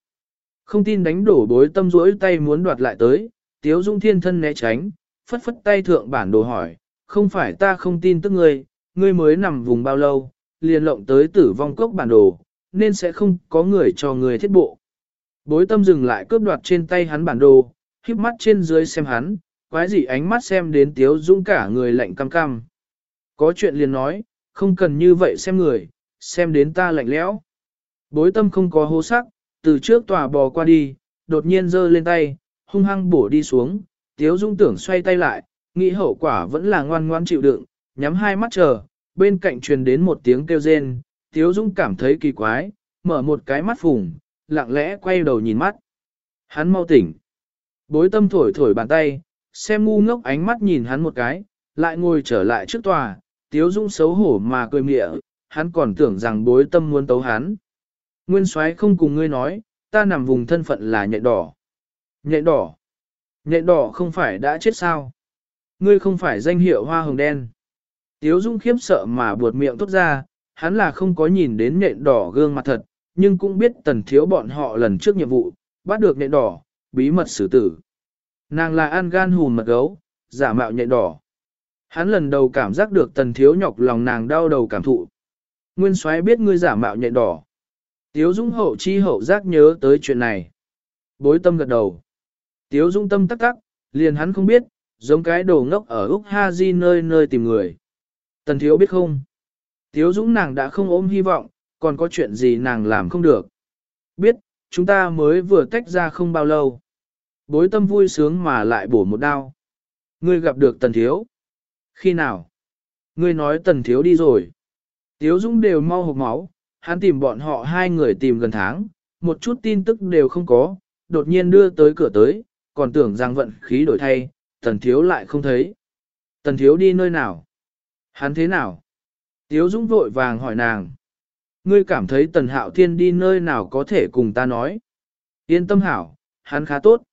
Không tin đánh đổ bối tâm rỗi tay muốn đoạt lại tới, Tiếu Dũng thiên thân né tránh, phất phất tay thượng bản đồ hỏi, không phải ta không tin tức ngươi, ngươi mới nằm vùng bao lâu, liền lộng tới tử vong cốc bản đồ, nên sẽ không có người cho người thiết bộ. Bối tâm dừng lại cướp đoạt trên tay hắn bản đồ, khiếp mắt trên dưới xem hắn, quái gì ánh mắt xem đến tiếu dũng cả người lạnh cam cam. Có chuyện liền nói, không cần như vậy xem người, xem đến ta lạnh lẽo. Bối tâm không có hô sắc, từ trước tòa bò qua đi, đột nhiên giơ lên tay, hung hăng bổ đi xuống, tiếu dũng tưởng xoay tay lại, nghĩ hậu quả vẫn là ngoan ngoan chịu đựng, nhắm hai mắt chờ, bên cạnh truyền đến một tiếng kêu rên, tiếu Dung cảm thấy kỳ quái, mở một cái mắt phùng, lặng lẽ quay đầu nhìn mắt. Hắn mau tỉnh. Bối tâm thổi thổi bàn tay, xem ngu ngốc ánh mắt nhìn hắn một cái, lại ngồi trở lại trước tòa, tiếu Dung xấu hổ mà cười mịa, hắn còn tưởng rằng bối tâm muốn tấu hắn. Nguyên soái không cùng ngươi nói, ta nằm vùng thân phận là nhện đỏ. Nhện đỏ. Nhện đỏ không phải đã chết sao? Ngươi không phải danh hiệu hoa hồng đen. Tiếu Dung khiếp sợ mà buột miệng tốt ra, hắn là không có nhìn đến nện đỏ gương mặt thật, nhưng cũng biết tần thiếu bọn họ lần trước nhiệm vụ, bắt được nện đỏ, bí mật xử tử. Nàng là ăn gan hùn mật gấu, giả mạo nhện đỏ. Hắn lần đầu cảm giác được tần thiếu nhọc lòng nàng đau đầu cảm thụ. Nguyên soái biết ngươi giả mạo nhện đỏ. Tiếu Dung hậu chi hậu giác nhớ tới chuyện này. Bối tâm gật đầu. Tiếu Dung tâm tắc tắc, liền hắn không biết, giống cái đồ ngốc ở Úc Ha Di nơi nơi tìm người. Tần thiếu biết không? Tiếu Dũng nàng đã không ôm hy vọng, còn có chuyện gì nàng làm không được. Biết, chúng ta mới vừa tách ra không bao lâu. Bối tâm vui sướng mà lại bổ một đao. Ngươi gặp được tần thiếu. Khi nào? Ngươi nói tần thiếu đi rồi. Tiếu Dũng đều mau hộp máu, hắn tìm bọn họ hai người tìm gần tháng, một chút tin tức đều không có, đột nhiên đưa tới cửa tới, còn tưởng rằng vận khí đổi thay, tần thiếu lại không thấy. Tần thiếu đi nơi nào? Hắn thế nào? Tiếu Dũng vội vàng hỏi nàng. Ngươi cảm thấy tần hạo thiên đi nơi nào có thể cùng ta nói? Yên tâm hảo, hắn khá tốt.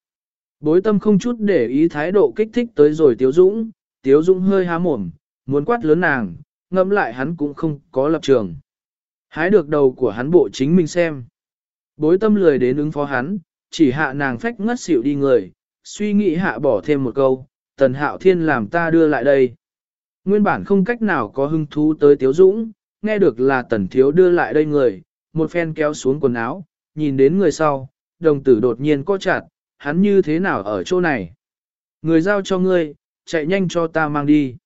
Bối tâm không chút để ý thái độ kích thích tới rồi Tiếu Dũng, Tiếu Dũng hơi há mồm, muốn quát lớn nàng, ngẫm lại hắn cũng không có lập trường. Hái được đầu của hắn bộ chính mình xem. Bối tâm lười đến ứng phó hắn, chỉ hạ nàng phách ngất xỉu đi người, suy nghĩ hạ bỏ thêm một câu, tần hạo thiên làm ta đưa lại đây. Nguyên bản không cách nào có hứng thú tới Tiếu Dũng, nghe được là tần thiếu đưa lại đây người, một phen kéo xuống quần áo, nhìn đến người sau, đồng tử đột nhiên co chặt, hắn như thế nào ở chỗ này. Người giao cho ngươi, chạy nhanh cho ta mang đi.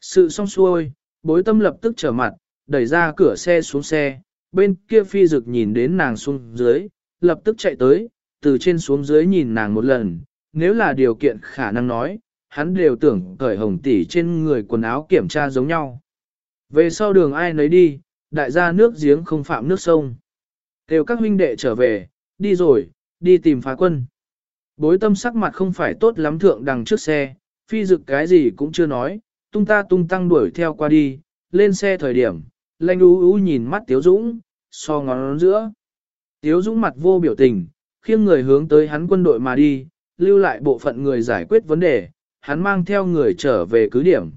Sự xong xuôi, bối tâm lập tức trở mặt, đẩy ra cửa xe xuống xe, bên kia phi dực nhìn đến nàng xuống dưới, lập tức chạy tới, từ trên xuống dưới nhìn nàng một lần, nếu là điều kiện khả năng nói, hắn đều tưởng cởi hồng tỷ trên người quần áo kiểm tra giống nhau. Về sau đường ai nấy đi, đại gia nước giếng không phạm nước sông. Kêu các huynh đệ trở về, đi rồi, đi tìm phá quân. Bối tâm sắc mặt không phải tốt lắm thượng đằng trước xe, phi dực cái gì cũng chưa nói, tung ta tung tăng đuổi theo qua đi, lên xe thời điểm, lanh ú ú nhìn mắt Tiếu Dũng, so ngón giữa. Tiếu Dũng mặt vô biểu tình, khiêng người hướng tới hắn quân đội mà đi, lưu lại bộ phận người giải quyết vấn đề, hắn mang theo người trở về cứ điểm.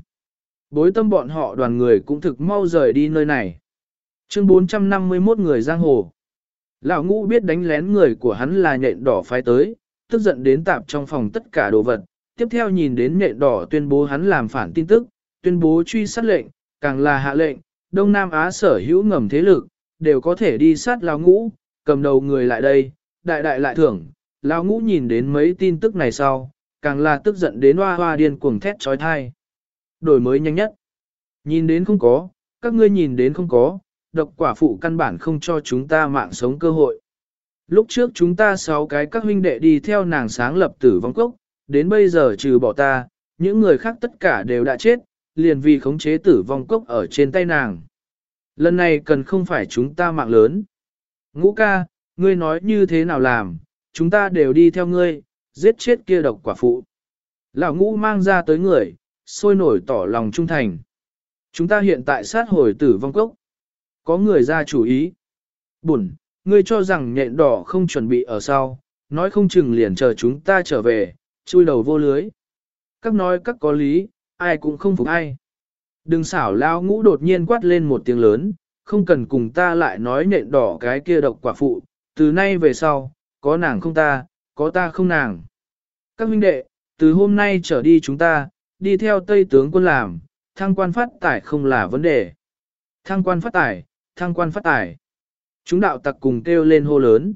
Bối tâm bọn họ đoàn người cũng thực mau rời đi nơi này. Chương 451 người giang hồ. Lão ngũ biết đánh lén người của hắn là nhện đỏ phái tới, tức giận đến tạp trong phòng tất cả đồ vật. Tiếp theo nhìn đến nhện đỏ tuyên bố hắn làm phản tin tức, tuyên bố truy sát lệnh, càng là hạ lệnh, Đông Nam Á sở hữu ngầm thế lực, đều có thể đi sát lão ngũ, cầm đầu người lại đây, đại đại lại thưởng. Lão ngũ nhìn đến mấy tin tức này sau, càng là tức giận đến hoa hoa điên cuồng thét trói thai. Đổi mới nhanh nhất. Nhìn đến không có, các ngươi nhìn đến không có, độc quả phụ căn bản không cho chúng ta mạng sống cơ hội. Lúc trước chúng ta sáu cái các huynh đệ đi theo nàng sáng lập tử vong cốc, đến bây giờ trừ bỏ ta, những người khác tất cả đều đã chết, liền vì khống chế tử vong cốc ở trên tay nàng. Lần này cần không phải chúng ta mạng lớn. Ngũ ca, ngươi nói như thế nào làm, chúng ta đều đi theo ngươi, giết chết kia độc quả phụ. Lão ngũ mang ra tới người, sôi nổi tỏ lòng trung thành. Chúng ta hiện tại sát hồi tử vong cốc. Có người ra chủ ý. Bụn, ngươi cho rằng nhện đỏ không chuẩn bị ở sau, nói không chừng liền chờ chúng ta trở về, chui đầu vô lưới. Các nói các có lý, ai cũng không phục ai. Đừng xảo lao ngũ đột nhiên quát lên một tiếng lớn, không cần cùng ta lại nói nhện đỏ cái kia độc quả phụ, từ nay về sau, có nàng không ta, có ta không nàng. Các huynh đệ, từ hôm nay trở đi chúng ta, đi theo Tây tướng quân làm, thăng quan phát tải không là vấn đề. Thăng quan phát tải, thăng quan phát tải. Chúng đạo tặc cùng kêu lên hô lớn.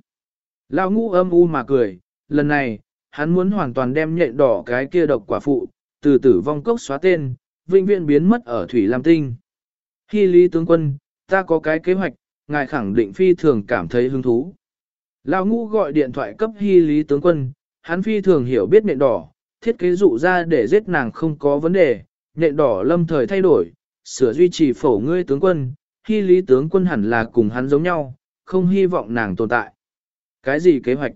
lão ngũ âm u mà cười, lần này, hắn muốn hoàn toàn đem nhện đỏ cái kia độc quả phụ, từ tử vong cốc xóa tên, vĩnh viễn biến mất ở Thủy Lam Tinh. Khi Lý tướng quân, ta có cái kế hoạch, ngài khẳng định phi thường cảm thấy hứng thú. Lão ngũ gọi điện thoại cấp Hy Lý tướng quân, hắn phi thường hiểu biết nện đỏ, thiết kế dụ ra để giết nàng không có vấn đề, nện đỏ lâm thời thay đổi, sửa duy trì phổ ngươi tướng quân, Hy Lý tướng quân hẳn là cùng hắn giống nhau, không hy vọng nàng tồn tại. Cái gì kế hoạch?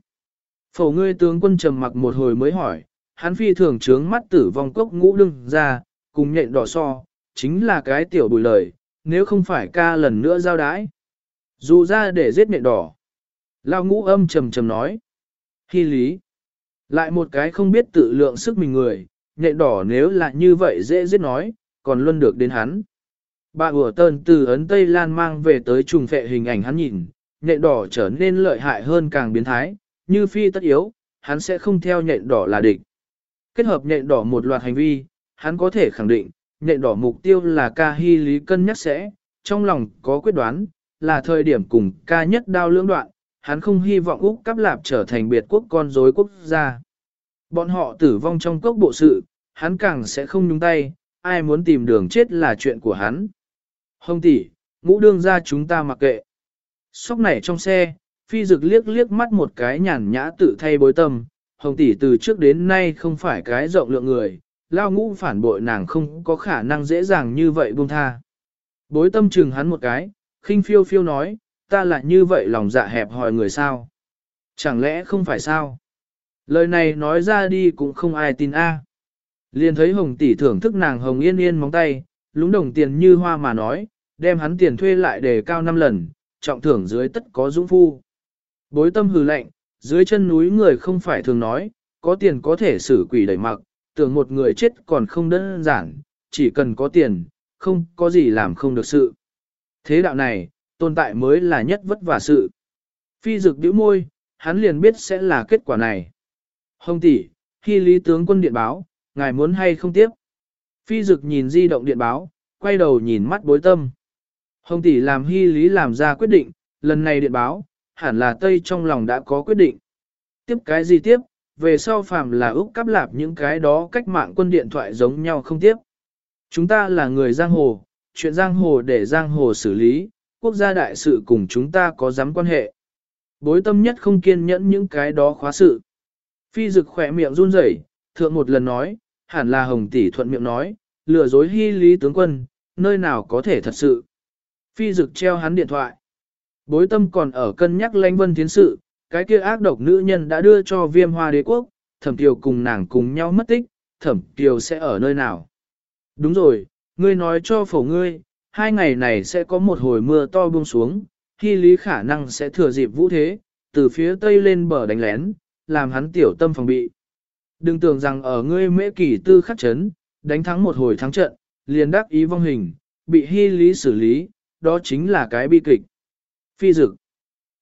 Phổ ngươi tướng quân trầm mặc một hồi mới hỏi, hắn phi thường trướng mắt tử vong cốc ngũ đương ra, cùng nhện đỏ so, chính là cái tiểu bùi lời, nếu không phải ca lần nữa giao đái. Dù ra để giết nhện đỏ. Lao ngũ âm trầm trầm nói. Hy lý. Lại một cái không biết tự lượng sức mình người, nhện đỏ nếu là như vậy dễ giết nói, còn luôn được đến hắn. Bà ủa tơn từ ấn Tây Lan mang về tới trùng phệ hình ảnh hắn nhìn, nhện đỏ trở nên lợi hại hơn càng biến thái, như phi tất yếu, hắn sẽ không theo nhện đỏ là địch. Kết hợp nhện đỏ một loạt hành vi, hắn có thể khẳng định, nhện đỏ mục tiêu là ca hy lý cân nhắc sẽ, trong lòng có quyết đoán, là thời điểm cùng ca nhất đao lưỡng đoạn, hắn không hy vọng Úc cắp lạp trở thành biệt quốc con rối quốc gia. Bọn họ tử vong trong cốc bộ sự, hắn càng sẽ không nhúng tay, ai muốn tìm đường chết là chuyện của hắn. Hồng tỷ, ngũ đương ra chúng ta mặc kệ. Sóc này trong xe, phi dực liếc liếc mắt một cái nhàn nhã tự thay bối tâm, hồng tỷ từ trước đến nay không phải cái rộng lượng người, lao ngũ phản bội nàng không có khả năng dễ dàng như vậy buông tha. Bối tâm chừng hắn một cái, khinh phiêu phiêu nói, ta lại như vậy lòng dạ hẹp hỏi người sao? Chẳng lẽ không phải sao? Lời này nói ra đi cũng không ai tin a. À. Liền thấy hồng tỷ thưởng thức nàng hồng yên yên móng tay, lúng đồng tiền như hoa mà nói, đem hắn tiền thuê lại để cao 5 lần, trọng thưởng dưới tất có dũng phu. Bối tâm hừ lạnh, dưới chân núi người không phải thường nói, có tiền có thể xử quỷ đẩy mặc, tưởng một người chết còn không đơn giản, chỉ cần có tiền, không có gì làm không được sự. Thế đạo này, tồn tại mới là nhất vất vả sự. Phi dực bĩu môi, hắn liền biết sẽ là kết quả này. Hồng tỷ, khi lý tướng quân điện báo, ngài muốn hay không tiếp? Phi dực nhìn di động điện báo, quay đầu nhìn mắt bối tâm. Hồng tỷ làm hy lý làm ra quyết định, lần này điện báo, hẳn là Tây trong lòng đã có quyết định. Tiếp cái gì tiếp, về sau phàm là Úc cắp lạp những cái đó cách mạng quân điện thoại giống nhau không tiếp. Chúng ta là người giang hồ, chuyện giang hồ để giang hồ xử lý, quốc gia đại sự cùng chúng ta có dám quan hệ. Bối tâm nhất không kiên nhẫn những cái đó khóa sự. Phi dực khỏe miệng run rẩy, thượng một lần nói, hẳn là hồng tỷ thuận miệng nói, lừa dối hy lý tướng quân, nơi nào có thể thật sự. Phi dực treo hắn điện thoại. Bối tâm còn ở cân nhắc lãnh vân tiến sự, cái kia ác độc nữ nhân đã đưa cho viêm hoa đế quốc, thẩm tiểu cùng nàng cùng nhau mất tích, thẩm tiểu sẽ ở nơi nào. Đúng rồi, ngươi nói cho phổ ngươi, hai ngày này sẽ có một hồi mưa to buông xuống, hy lý khả năng sẽ thừa dịp vũ thế, từ phía tây lên bờ đánh lén, làm hắn tiểu tâm phòng bị. Đừng tưởng rằng ở ngươi mễ kỷ tư khắc chấn, đánh thắng một hồi thắng trận, liền đắc ý vong hình, bị hy lý xử lý, đó chính là cái bi kịch. Phi dực.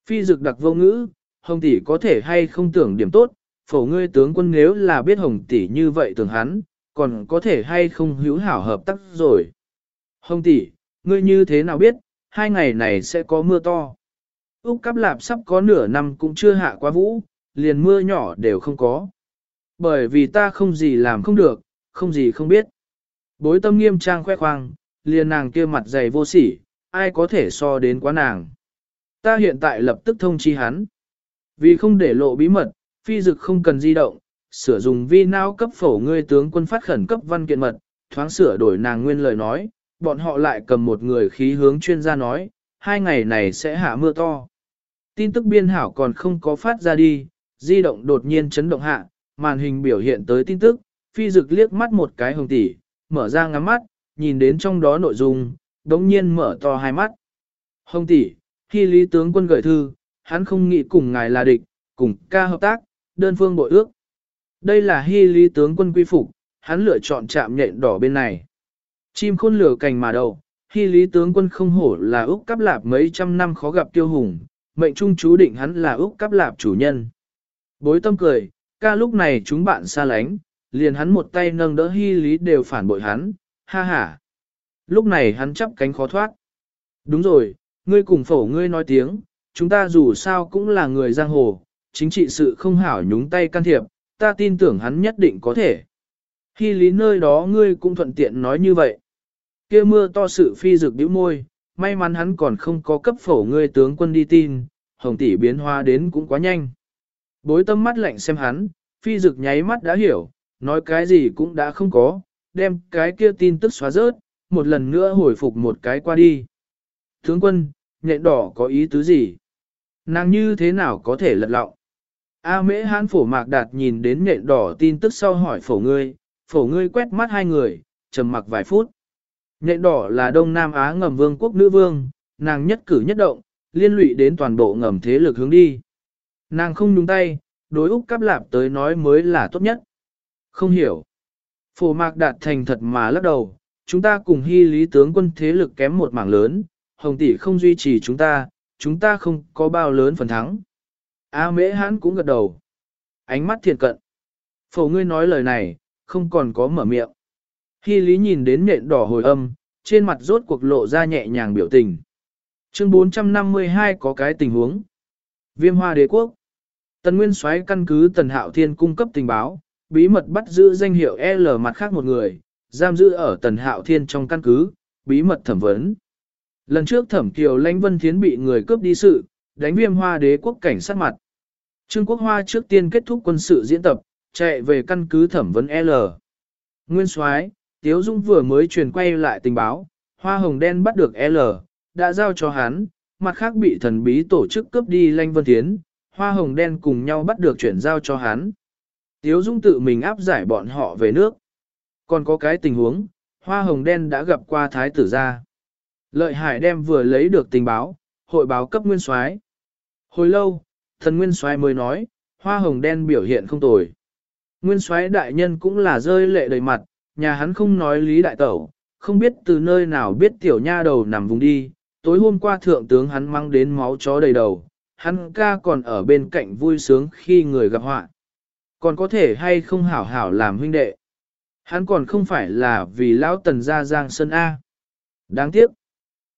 Phi dực đặc vô ngữ, hồng tỷ có thể hay không tưởng điểm tốt, phổ ngươi tướng quân nếu là biết hồng tỷ như vậy tưởng hắn, còn có thể hay không hữu hảo hợp tác rồi. Hồng tỷ, ngươi như thế nào biết, hai ngày này sẽ có mưa to. Úc cắp lạp sắp có nửa năm cũng chưa hạ quá vũ, liền mưa nhỏ đều không có. Bởi vì ta không gì làm không được, không gì không biết. Bối tâm nghiêm trang khoe khoang, liền nàng kia mặt dày vô sỉ, ai có thể so đến quá nàng. Ta hiện tại lập tức thông chi hắn. Vì không để lộ bí mật, phi dực không cần di động, sửa dùng vi não cấp phổ ngươi tướng quân phát khẩn cấp văn kiện mật, thoáng sửa đổi nàng nguyên lời nói, bọn họ lại cầm một người khí hướng chuyên gia nói, hai ngày này sẽ hạ mưa to. Tin tức biên hảo còn không có phát ra đi, di động đột nhiên chấn động hạ, màn hình biểu hiện tới tin tức, phi dực liếc mắt một cái hồng tỷ, mở ra ngắm mắt, nhìn đến trong đó nội dung, đống nhiên mở to hai mắt. Hồng tỷ, khi lý tướng quân gửi thư, hắn không nghĩ cùng ngài là địch, cùng ca hợp tác, đơn phương bội ước. Đây là hy lý tướng quân quy phục, hắn lựa chọn chạm nhện đỏ bên này. Chim khôn lửa cành mà đầu, khi lý tướng quân không hổ là Úc cắp lạp mấy trăm năm khó gặp tiêu hùng, mệnh trung chú định hắn là Úc cắp lạp chủ nhân. Bối tâm cười, ca lúc này chúng bạn xa lánh, liền hắn một tay nâng đỡ hy lý đều phản bội hắn, ha ha. Lúc này hắn chắp cánh khó thoát. Đúng rồi, ngươi cùng phổ ngươi nói tiếng, chúng ta dù sao cũng là người giang hồ, chính trị sự không hảo nhúng tay can thiệp, ta tin tưởng hắn nhất định có thể. Hy lý nơi đó ngươi cũng thuận tiện nói như vậy kia mưa to sự phi dực bĩu môi, may mắn hắn còn không có cấp phổ ngươi tướng quân đi tin, hồng tỷ biến hóa đến cũng quá nhanh. Bối tâm mắt lạnh xem hắn, phi dực nháy mắt đã hiểu, nói cái gì cũng đã không có, đem cái kia tin tức xóa rớt, một lần nữa hồi phục một cái qua đi. Tướng quân, nhện đỏ có ý tứ gì? Nàng như thế nào có thể lật lọng? A mễ hán phổ mạc đạt nhìn đến nhện đỏ tin tức sau hỏi phổ ngươi, phổ ngươi quét mắt hai người, trầm mặc vài phút. Nhện đỏ là Đông Nam Á ngầm vương quốc nữ vương, nàng nhất cử nhất động, liên lụy đến toàn bộ ngầm thế lực hướng đi. Nàng không nhúng tay, đối Úc Cáp Lạp tới nói mới là tốt nhất. Không hiểu. Phổ mạc đạt thành thật mà lắc đầu, chúng ta cùng hy lý tướng quân thế lực kém một mảng lớn, hồng tỷ không duy trì chúng ta, chúng ta không có bao lớn phần thắng. A mễ hãn cũng gật đầu. Ánh mắt thiền cận. Phổ ngươi nói lời này, không còn có mở miệng. Hy lý nhìn đến nện đỏ hồi âm, trên mặt rốt cuộc lộ ra nhẹ nhàng biểu tình. Chương 452 có cái tình huống. Viêm hoa đế quốc. Tần Nguyên Soái căn cứ Tần Hạo Thiên cung cấp tình báo, bí mật bắt giữ danh hiệu L mặt khác một người, giam giữ ở Tần Hạo Thiên trong căn cứ, bí mật thẩm vấn. Lần trước thẩm kiều lãnh vân thiến bị người cướp đi sự, đánh viêm hoa đế quốc cảnh sát mặt. Trương Quốc Hoa trước tiên kết thúc quân sự diễn tập, chạy về căn cứ thẩm vấn L. Nguyên Soái, Tiếu Dung vừa mới truyền quay lại tình báo, Hoa Hồng Đen bắt được L, đã giao cho hắn, mặt khác bị thần bí tổ chức cướp đi Lanh Vân Thiến, Hoa Hồng Đen cùng nhau bắt được chuyển giao cho hắn. Tiếu Dung tự mình áp giải bọn họ về nước. Còn có cái tình huống, Hoa Hồng Đen đã gặp qua Thái tử gia. Lợi Hải đem vừa lấy được tình báo, hội báo cấp Nguyên Soái. Hồi lâu, thần Nguyên Soái mới nói, Hoa Hồng Đen biểu hiện không tồi. Nguyên Soái đại nhân cũng là rơi lệ đầy mặt, nhà hắn không nói lý đại tẩu, không biết từ nơi nào biết tiểu nha đầu nằm vùng đi, tối hôm qua thượng tướng hắn mang đến máu chó đầy đầu, hắn ca còn ở bên cạnh vui sướng khi người gặp họa. Còn có thể hay không hảo hảo làm huynh đệ. Hắn còn không phải là vì lão tần gia giang sơn A. Đáng tiếc.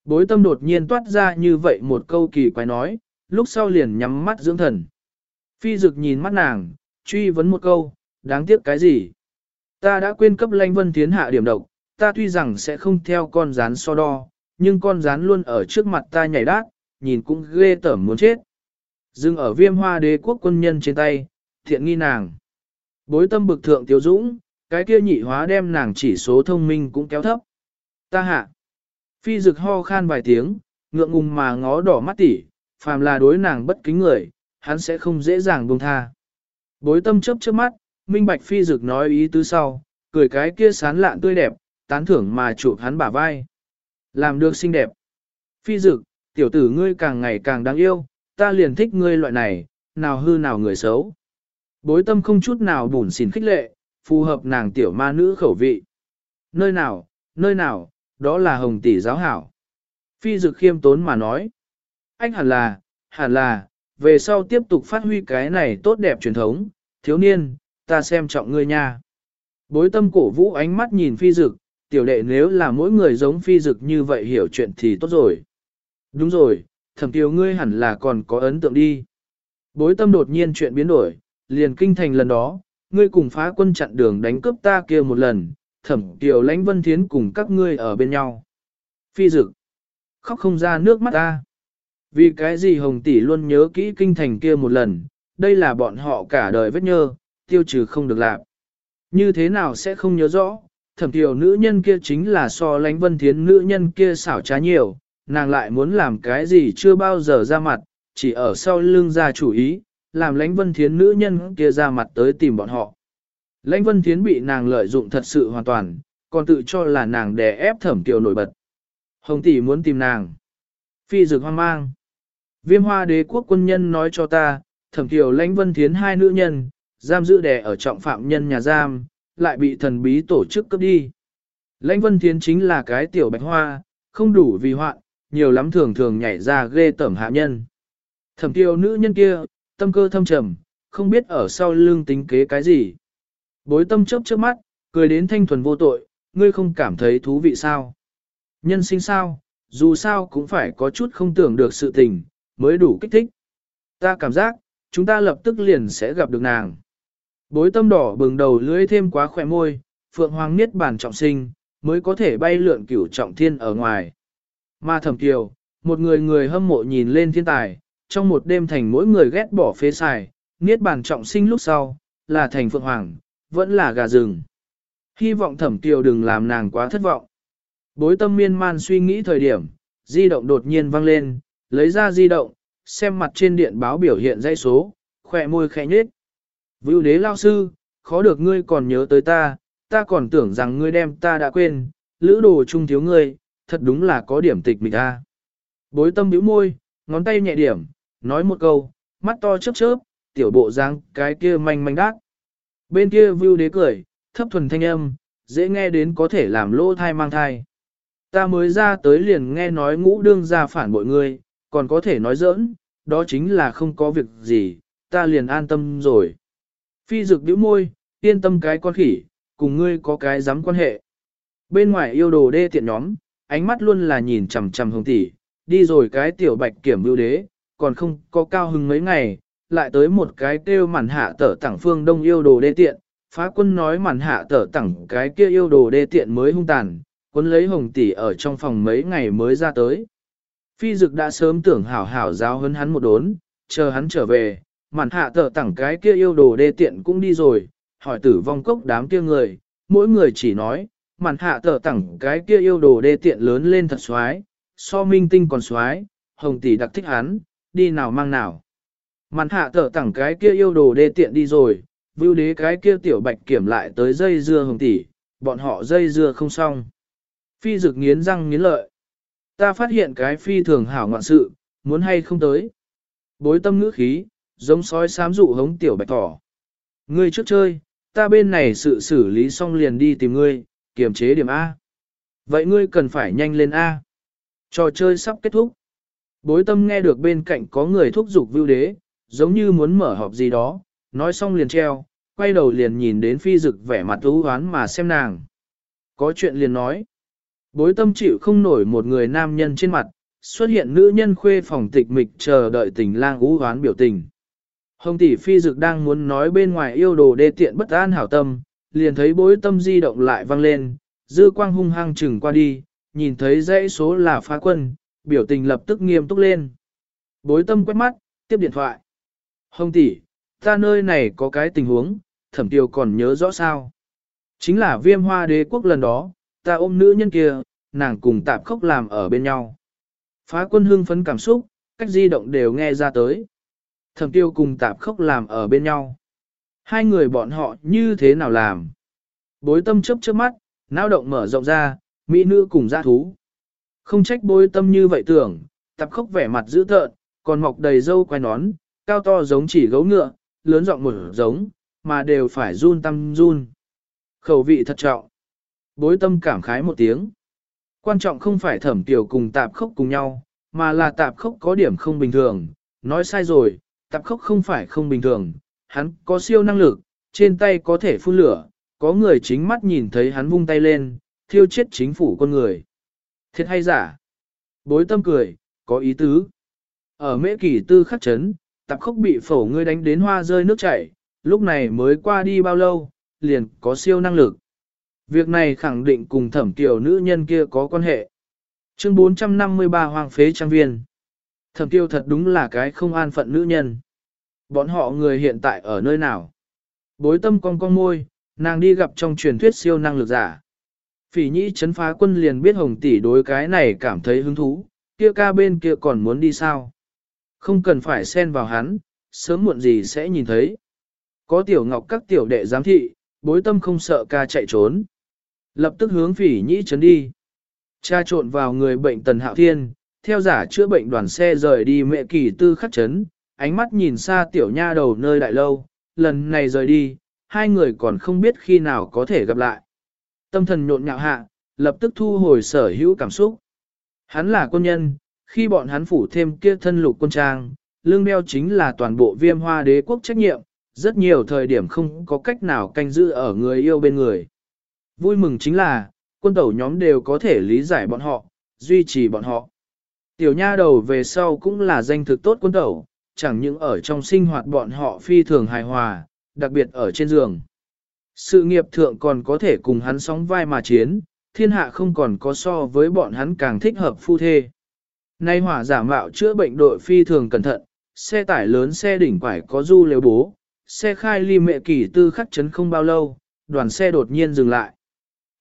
Bối tâm đột nhiên toát ra như vậy một câu kỳ quái nói, lúc sau liền nhắm mắt dưỡng thần. Phi dực nhìn mắt nàng, truy vấn một câu, đáng tiếc cái gì? Ta đã quên cấp lanh vân tiến hạ điểm độc, ta tuy rằng sẽ không theo con rán so đo, nhưng con rán luôn ở trước mặt ta nhảy đát, nhìn cũng ghê tởm muốn chết. Dừng ở viêm hoa đế quốc quân nhân trên tay, thiện nghi nàng. Bối tâm bực thượng tiêu dũng, cái kia nhị hóa đem nàng chỉ số thông minh cũng kéo thấp. Ta hạ. Phi rực ho khan vài tiếng, ngượng ngùng mà ngó đỏ mắt tỉ, phàm là đối nàng bất kính người, hắn sẽ không dễ dàng buông tha. Bối tâm chớp chớp mắt, minh bạch phi Dực nói ý tứ sau, cười cái kia sán lạn tươi đẹp, tán thưởng mà chụp hắn bả vai. Làm được xinh đẹp. Phi dực, tiểu tử ngươi càng ngày càng đáng yêu, ta liền thích ngươi loại này, nào hư nào người xấu. Bối tâm không chút nào bùn xỉn khích lệ, phù hợp nàng tiểu ma nữ khẩu vị. Nơi nào, nơi nào, đó là hồng tỷ giáo hảo. Phi dực khiêm tốn mà nói. Anh hẳn là, hẳn là, về sau tiếp tục phát huy cái này tốt đẹp truyền thống, thiếu niên, ta xem trọng ngươi nha. Bối tâm cổ vũ ánh mắt nhìn phi dực, tiểu đệ nếu là mỗi người giống phi dực như vậy hiểu chuyện thì tốt rồi. Đúng rồi, thẩm tiểu ngươi hẳn là còn có ấn tượng đi. Bối tâm đột nhiên chuyện biến đổi, liền kinh thành lần đó, ngươi cùng phá quân chặn đường đánh cướp ta kia một lần, thẩm tiểu lãnh vân thiến cùng các ngươi ở bên nhau. Phi dực, khóc không ra nước mắt ta. Vì cái gì hồng tỷ luôn nhớ kỹ kinh thành kia một lần, đây là bọn họ cả đời vết nhơ, tiêu trừ không được làm. Như thế nào sẽ không nhớ rõ, thẩm tiểu nữ nhân kia chính là so lánh vân thiến nữ nhân kia xảo trá nhiều, nàng lại muốn làm cái gì chưa bao giờ ra mặt, chỉ ở sau lưng ra chủ ý, làm lãnh vân thiến nữ nhân kia ra mặt tới tìm bọn họ. Lãnh vân thiến bị nàng lợi dụng thật sự hoàn toàn, còn tự cho là nàng đè ép thẩm tiểu nổi bật. Hồng tỷ muốn tìm nàng. Phi dực hoang mang. Viêm hoa đế quốc quân nhân nói cho ta, thẩm tiểu lãnh vân thiến hai nữ nhân, giam giữ đè ở trọng phạm nhân nhà giam, lại bị thần bí tổ chức cấp đi. Lãnh Vân Thiến chính là cái tiểu bạch hoa, không đủ vì hoạn, nhiều lắm thường thường nhảy ra ghê tẩm hạ nhân. Thẩm tiêu nữ nhân kia, tâm cơ thâm trầm, không biết ở sau lưng tính kế cái gì. Bối tâm chớp trước mắt, cười đến thanh thuần vô tội, ngươi không cảm thấy thú vị sao? Nhân sinh sao, dù sao cũng phải có chút không tưởng được sự tình, mới đủ kích thích. Ta cảm giác, chúng ta lập tức liền sẽ gặp được nàng. Bối tâm đỏ bừng đầu lưỡi thêm quá khỏe môi, phượng hoàng niết bàn trọng sinh, mới có thể bay lượn cửu trọng thiên ở ngoài. Mà thẩm kiều, một người người hâm mộ nhìn lên thiên tài, trong một đêm thành mỗi người ghét bỏ phế xài, niết bàn trọng sinh lúc sau, là thành phượng hoàng, vẫn là gà rừng. Hy vọng thẩm kiều đừng làm nàng quá thất vọng. Bối tâm miên man suy nghĩ thời điểm, di động đột nhiên vang lên, lấy ra di động, xem mặt trên điện báo biểu hiện dây số, khỏe môi khẽ nhết. Vưu đế lao sư, khó được ngươi còn nhớ tới ta, ta còn tưởng rằng ngươi đem ta đã quên, lữ đồ trung thiếu ngươi, thật đúng là có điểm tịch mịch ta. Bối tâm bĩu môi, ngón tay nhẹ điểm, nói một câu, mắt to chớp chớp, tiểu bộ dáng cái kia manh manh đác. Bên kia vưu đế cười, thấp thuần thanh âm, dễ nghe đến có thể làm lỗ thai mang thai. Ta mới ra tới liền nghe nói ngũ đương ra phản bội ngươi, còn có thể nói giỡn, đó chính là không có việc gì, ta liền an tâm rồi. Phi dực bĩu môi, yên tâm cái con khỉ, cùng ngươi có cái dám quan hệ. Bên ngoài yêu đồ đê tiện nhóm, ánh mắt luôn là nhìn chằm chằm hồng tỷ, đi rồi cái tiểu bạch kiểm vưu đế, còn không có cao hứng mấy ngày, lại tới một cái kêu màn hạ tở tẳng phương đông yêu đồ đê tiện, phá quân nói màn hạ tở tẳng cái kia yêu đồ đê tiện mới hung tàn, quân lấy hồng tỷ ở trong phòng mấy ngày mới ra tới. Phi dực đã sớm tưởng hảo hảo giáo hấn hắn một đốn, chờ hắn trở về, màn hạ tở tẳng cái kia yêu đồ đê tiện cũng đi rồi, hỏi tử vong cốc đám kia người, mỗi người chỉ nói, màn hạ tở tẳng cái kia yêu đồ đê tiện lớn lên thật xoái, so minh tinh còn xoái, hồng tỷ đặc thích hắn, đi nào mang nào. Màn hạ tở tẳng cái kia yêu đồ đê tiện đi rồi, vưu đế cái kia tiểu bạch kiểm lại tới dây dưa hồng tỷ, bọn họ dây dưa không xong. Phi dực nghiến răng nghiến lợi. Ta phát hiện cái phi thường hảo ngoạn sự, muốn hay không tới. Bối tâm ngữ khí, giống sói sám dụ hống tiểu bạch thỏ. Ngươi trước chơi, ta bên này sự xử lý xong liền đi tìm ngươi, kiềm chế điểm A. Vậy ngươi cần phải nhanh lên A. Trò chơi sắp kết thúc. Bối tâm nghe được bên cạnh có người thúc giục vưu đế, giống như muốn mở họp gì đó, nói xong liền treo, quay đầu liền nhìn đến phi dực vẻ mặt ưu hoán mà xem nàng. Có chuyện liền nói. Bối tâm chịu không nổi một người nam nhân trên mặt, xuất hiện nữ nhân khuê phòng tịch mịch chờ đợi tình lang ưu hoán biểu tình. Hồng tỷ phi dực đang muốn nói bên ngoài yêu đồ đê tiện bất an hảo tâm, liền thấy bối tâm di động lại vang lên, dư quang hung hăng chừng qua đi, nhìn thấy dãy số là phá quân, biểu tình lập tức nghiêm túc lên. Bối tâm quét mắt, tiếp điện thoại. Hồng tỷ, ta nơi này có cái tình huống, thẩm tiêu còn nhớ rõ sao. Chính là viêm hoa đế quốc lần đó, ta ôm nữ nhân kia, nàng cùng tạp khốc làm ở bên nhau. Phá quân hưng phấn cảm xúc, cách di động đều nghe ra tới. Thẩm tiêu cùng tạp khốc làm ở bên nhau. Hai người bọn họ như thế nào làm? Bối tâm chấp trước mắt, não động mở rộng ra, mỹ nữ cùng gia thú. Không trách bối tâm như vậy tưởng, tạp khốc vẻ mặt dữ tợn, còn mọc đầy râu quai nón, cao to giống chỉ gấu ngựa, lớn giọng một giống, mà đều phải run tâm run. Khẩu vị thật trọng. Bối tâm cảm khái một tiếng. Quan trọng không phải thẩm tiểu cùng tạp khốc cùng nhau, mà là tạp khốc có điểm không bình thường. Nói sai rồi, tạp khốc không phải không bình thường, hắn có siêu năng lực, trên tay có thể phun lửa, có người chính mắt nhìn thấy hắn vung tay lên, thiêu chết chính phủ con người. Thiệt hay giả? Bối tâm cười, có ý tứ. Ở mễ kỳ tư khắc chấn, tạp khốc bị phổ ngươi đánh đến hoa rơi nước chảy, lúc này mới qua đi bao lâu, liền có siêu năng lực. Việc này khẳng định cùng thẩm tiểu nữ nhân kia có quan hệ. Chương 453 Hoàng phế trang viên. Thẩm tiêu thật đúng là cái không an phận nữ nhân. Bọn họ người hiện tại ở nơi nào? Bối tâm cong cong môi, nàng đi gặp trong truyền thuyết siêu năng lực giả. Phỉ nhĩ chấn phá quân liền biết hồng tỷ đối cái này cảm thấy hứng thú, kia ca bên kia còn muốn đi sao? Không cần phải xen vào hắn, sớm muộn gì sẽ nhìn thấy. Có tiểu ngọc các tiểu đệ giám thị, bối tâm không sợ ca chạy trốn. Lập tức hướng phỉ nhĩ chấn đi. Cha trộn vào người bệnh tần hạo thiên, theo giả chữa bệnh đoàn xe rời đi mẹ kỳ tư khắc chấn, ánh mắt nhìn xa tiểu nha đầu nơi đại lâu, lần này rời đi, hai người còn không biết khi nào có thể gặp lại. Tâm thần nhộn nhạo hạ, lập tức thu hồi sở hữu cảm xúc. Hắn là quân nhân, khi bọn hắn phủ thêm kia thân lục quân trang, lương đeo chính là toàn bộ viêm hoa đế quốc trách nhiệm, rất nhiều thời điểm không có cách nào canh giữ ở người yêu bên người. Vui mừng chính là, quân tẩu nhóm đều có thể lý giải bọn họ, duy trì bọn họ. Tiểu nha đầu về sau cũng là danh thực tốt quân tẩu, chẳng những ở trong sinh hoạt bọn họ phi thường hài hòa, đặc biệt ở trên giường. Sự nghiệp thượng còn có thể cùng hắn sóng vai mà chiến, thiên hạ không còn có so với bọn hắn càng thích hợp phu thê. Nay hỏa giả mạo chữa bệnh đội phi thường cẩn thận, xe tải lớn xe đỉnh quải có du lều bố, xe khai ly mẹ kỳ tư khắc chấn không bao lâu, đoàn xe đột nhiên dừng lại.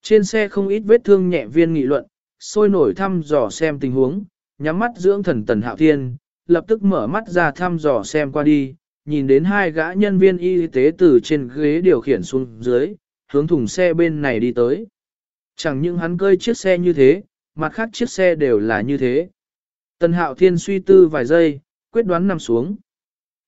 Trên xe không ít vết thương nhẹ viên nghị luận, sôi nổi thăm dò xem tình huống, nhắm mắt dưỡng thần tần hạo thiên, lập tức mở mắt ra thăm dò xem qua đi, nhìn đến hai gã nhân viên y tế từ trên ghế điều khiển xuống dưới, hướng thùng xe bên này đi tới. Chẳng những hắn cơi chiếc xe như thế, mặt khác chiếc xe đều là như thế. Tần hạo thiên suy tư vài giây, quyết đoán nằm xuống.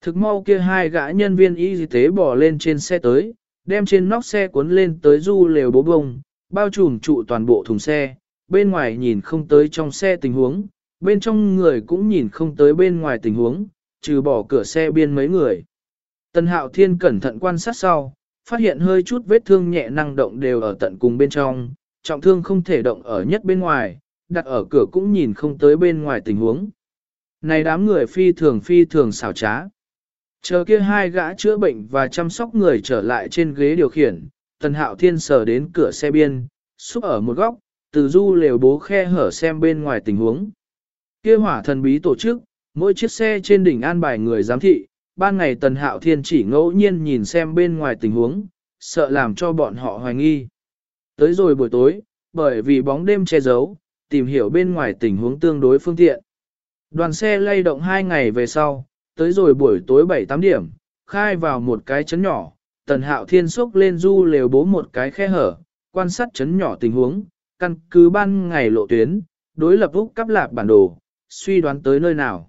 Thực mau kia hai gã nhân viên y tế bỏ lên trên xe tới, đem trên nóc xe cuốn lên tới du lều bố bông, bao trùm trụ toàn bộ thùng xe, bên ngoài nhìn không tới trong xe tình huống, bên trong người cũng nhìn không tới bên ngoài tình huống, trừ bỏ cửa xe biên mấy người. Tần Hạo Thiên cẩn thận quan sát sau, phát hiện hơi chút vết thương nhẹ năng động đều ở tận cùng bên trong, trọng thương không thể động ở nhất bên ngoài, đặt ở cửa cũng nhìn không tới bên ngoài tình huống. Này đám người phi thường phi thường xảo trá. Chờ kia hai gã chữa bệnh và chăm sóc người trở lại trên ghế điều khiển, Tần Hạo Thiên sờ đến cửa xe biên, xúc ở một góc, từ du lều bố khe hở xem bên ngoài tình huống. Kia hỏa thần bí tổ chức, mỗi chiếc xe trên đỉnh an bài người giám thị, ban ngày Tần Hạo Thiên chỉ ngẫu nhiên nhìn xem bên ngoài tình huống, sợ làm cho bọn họ hoài nghi. Tới rồi buổi tối, bởi vì bóng đêm che giấu, tìm hiểu bên ngoài tình huống tương đối phương tiện. Đoàn xe lay động hai ngày về sau, tới rồi buổi tối 7-8 điểm, khai vào một cái chấn nhỏ, tần hạo thiên xúc lên du lều bố một cái khe hở, quan sát chấn nhỏ tình huống, căn cứ ban ngày lộ tuyến, đối lập úc cắp lạp bản đồ, suy đoán tới nơi nào.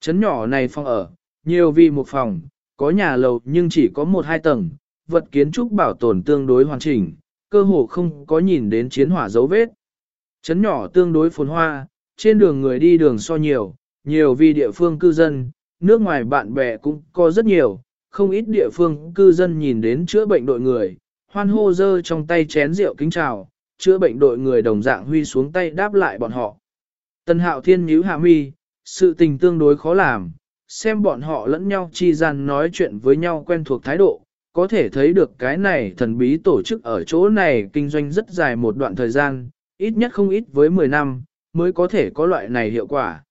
Chấn nhỏ này phòng ở, nhiều vì một phòng, có nhà lầu nhưng chỉ có một hai tầng, vật kiến trúc bảo tồn tương đối hoàn chỉnh, cơ hồ không có nhìn đến chiến hỏa dấu vết. Chấn nhỏ tương đối phồn hoa, trên đường người đi đường so nhiều, nhiều vì địa phương cư dân, nước ngoài bạn bè cũng có rất nhiều, không ít địa phương cư dân nhìn đến chữa bệnh đội người, hoan hô dơ trong tay chén rượu kính chào, chữa bệnh đội người đồng dạng huy xuống tay đáp lại bọn họ. Tân hạo thiên nhíu hạ mi, sự tình tương đối khó làm, xem bọn họ lẫn nhau chi gian nói chuyện với nhau quen thuộc thái độ, có thể thấy được cái này thần bí tổ chức ở chỗ này kinh doanh rất dài một đoạn thời gian, ít nhất không ít với 10 năm, mới có thể có loại này hiệu quả.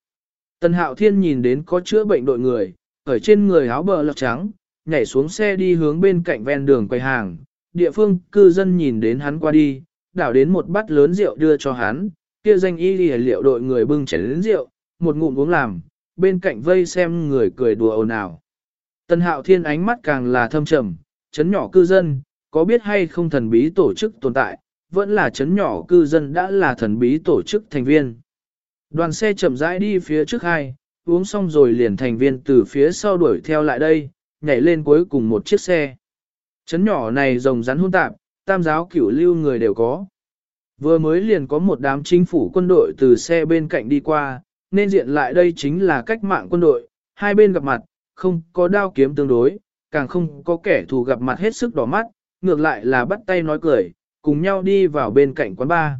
Tần Hạo Thiên nhìn đến có chữa bệnh đội người, ở trên người áo bờ lọc trắng, nhảy xuống xe đi hướng bên cạnh ven đường quầy hàng. Địa phương cư dân nhìn đến hắn qua đi, đảo đến một bát lớn rượu đưa cho hắn, kia danh y lìa liệu đội người bưng chén đến rượu, một ngụm uống làm, bên cạnh vây xem người cười đùa ồn ào. Tần Hạo Thiên ánh mắt càng là thâm trầm, chấn nhỏ cư dân, có biết hay không thần bí tổ chức tồn tại, vẫn là chấn nhỏ cư dân đã là thần bí tổ chức thành viên. Đoàn xe chậm rãi đi phía trước hai, uống xong rồi liền thành viên từ phía sau đuổi theo lại đây, nhảy lên cuối cùng một chiếc xe. Chấn nhỏ này rồng rắn hôn tạp, tam giáo cửu lưu người đều có. Vừa mới liền có một đám chính phủ quân đội từ xe bên cạnh đi qua, nên diện lại đây chính là cách mạng quân đội, hai bên gặp mặt, không có đao kiếm tương đối, càng không có kẻ thù gặp mặt hết sức đỏ mắt, ngược lại là bắt tay nói cười, cùng nhau đi vào bên cạnh quán bar.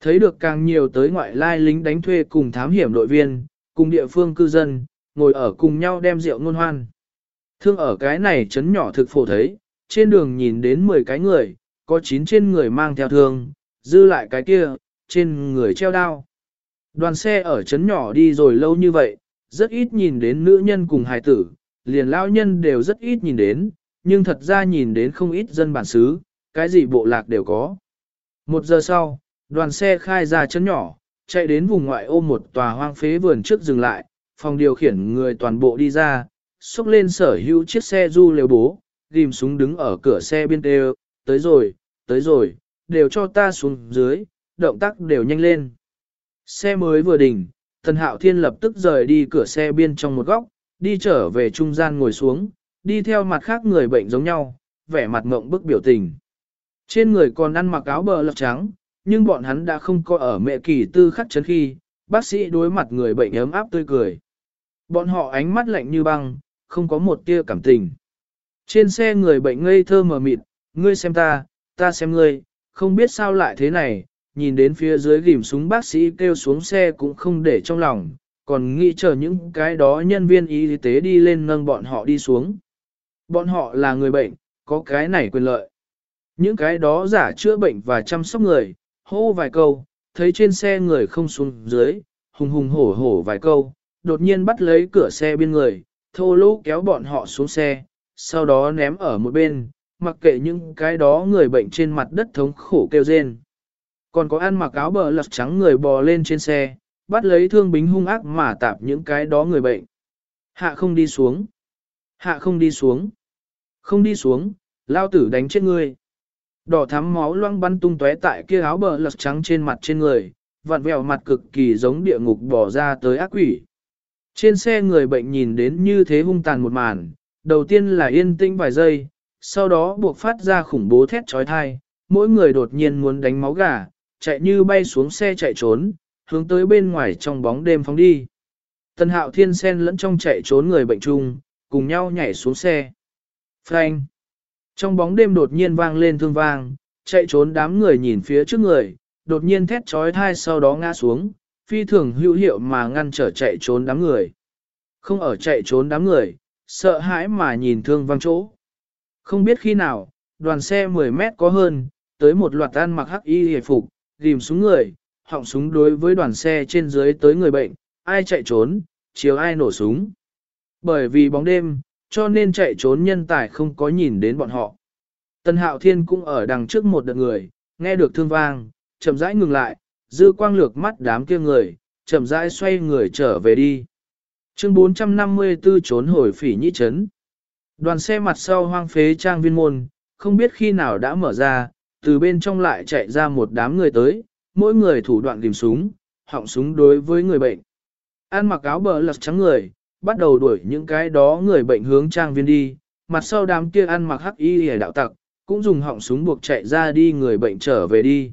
Thấy được càng nhiều tới ngoại lai lính đánh thuê cùng thám hiểm đội viên, cùng địa phương cư dân, ngồi ở cùng nhau đem rượu ngôn hoan. Thương ở cái này chấn nhỏ thực phổ thấy, trên đường nhìn đến 10 cái người, có 9 trên người mang theo thương, dư lại cái kia, trên người treo đao. Đoàn xe ở chấn nhỏ đi rồi lâu như vậy, rất ít nhìn đến nữ nhân cùng hài tử, liền lao nhân đều rất ít nhìn đến, nhưng thật ra nhìn đến không ít dân bản xứ, cái gì bộ lạc đều có. Một giờ sau, đoàn xe khai ra chấn nhỏ, chạy đến vùng ngoại ô một tòa hoang phế vườn trước dừng lại, phòng điều khiển người toàn bộ đi ra, xúc lên sở hữu chiếc xe du lều bố, ghim súng đứng ở cửa xe biên đều, tới rồi, tới rồi, đều cho ta xuống dưới, động tác đều nhanh lên. Xe mới vừa đỉnh, thần hạo thiên lập tức rời đi cửa xe biên trong một góc, đi trở về trung gian ngồi xuống, đi theo mặt khác người bệnh giống nhau, vẻ mặt ngộng bức biểu tình. Trên người còn ăn mặc áo bờ lọc trắng, nhưng bọn hắn đã không có ở mẹ kỳ tư khắc chấn khi, bác sĩ đối mặt người bệnh ấm áp tươi cười. Bọn họ ánh mắt lạnh như băng, không có một tia cảm tình. Trên xe người bệnh ngây thơ mờ mịt, ngươi xem ta, ta xem ngươi, không biết sao lại thế này, nhìn đến phía dưới ghim súng bác sĩ kêu xuống xe cũng không để trong lòng, còn nghĩ chờ những cái đó nhân viên y tế đi lên nâng bọn họ đi xuống. Bọn họ là người bệnh, có cái này quyền lợi. Những cái đó giả chữa bệnh và chăm sóc người, hô vài câu, thấy trên xe người không xuống dưới, hùng hùng hổ hổ vài câu, đột nhiên bắt lấy cửa xe bên người, thô lỗ kéo bọn họ xuống xe, sau đó ném ở một bên, mặc kệ những cái đó người bệnh trên mặt đất thống khổ kêu rên. Còn có ăn mặc áo bờ lật trắng người bò lên trên xe, bắt lấy thương bính hung ác mà tạp những cái đó người bệnh. Hạ không đi xuống. Hạ không đi xuống. Không đi xuống, lao tử đánh chết ngươi. Đỏ thắm máu loang bắn tung tóe tại kia áo bờ lật trắng trên mặt trên người, vặn vẹo mặt cực kỳ giống địa ngục bỏ ra tới ác quỷ. Trên xe người bệnh nhìn đến như thế hung tàn một màn, đầu tiên là yên tĩnh vài giây, sau đó buộc phát ra khủng bố thét trói thai, mỗi người đột nhiên muốn đánh máu gà, chạy như bay xuống xe chạy trốn, hướng tới bên ngoài trong bóng đêm phóng đi. Tần hạo thiên sen lẫn trong chạy trốn người bệnh chung, cùng nhau nhảy xuống xe. Frank! Trong bóng đêm đột nhiên vang lên thương vang, chạy trốn đám người nhìn phía trước người, đột nhiên thét trói thai sau đó ngã xuống, phi thường hữu hiệu mà ngăn trở chạy trốn đám người. Không ở chạy trốn đám người, sợ hãi mà nhìn thương vang chỗ. Không biết khi nào, đoàn xe 10 mét có hơn, tới một loạt ăn mặc hắc y hề phục, ghim xuống người, họng súng đối với đoàn xe trên dưới tới người bệnh, ai chạy trốn, chiều ai nổ súng. Bởi vì bóng đêm, cho nên chạy trốn nhân tài không có nhìn đến bọn họ. Tân Hạo Thiên cũng ở đằng trước một đợt người, nghe được thương vang, chậm rãi ngừng lại, dư quang lược mắt đám kia người, chậm rãi xoay người trở về đi. Chương 454 trốn hồi phỉ nhĩ chấn. Đoàn xe mặt sau hoang phế trang viên môn, không biết khi nào đã mở ra, từ bên trong lại chạy ra một đám người tới, mỗi người thủ đoạn tìm súng, họng súng đối với người bệnh. An mặc áo bờ lật trắng người, bắt đầu đuổi những cái đó người bệnh hướng trang viên đi, mặt sau đám kia ăn mặc hắc y hề đạo tặc, cũng dùng họng súng buộc chạy ra đi người bệnh trở về đi.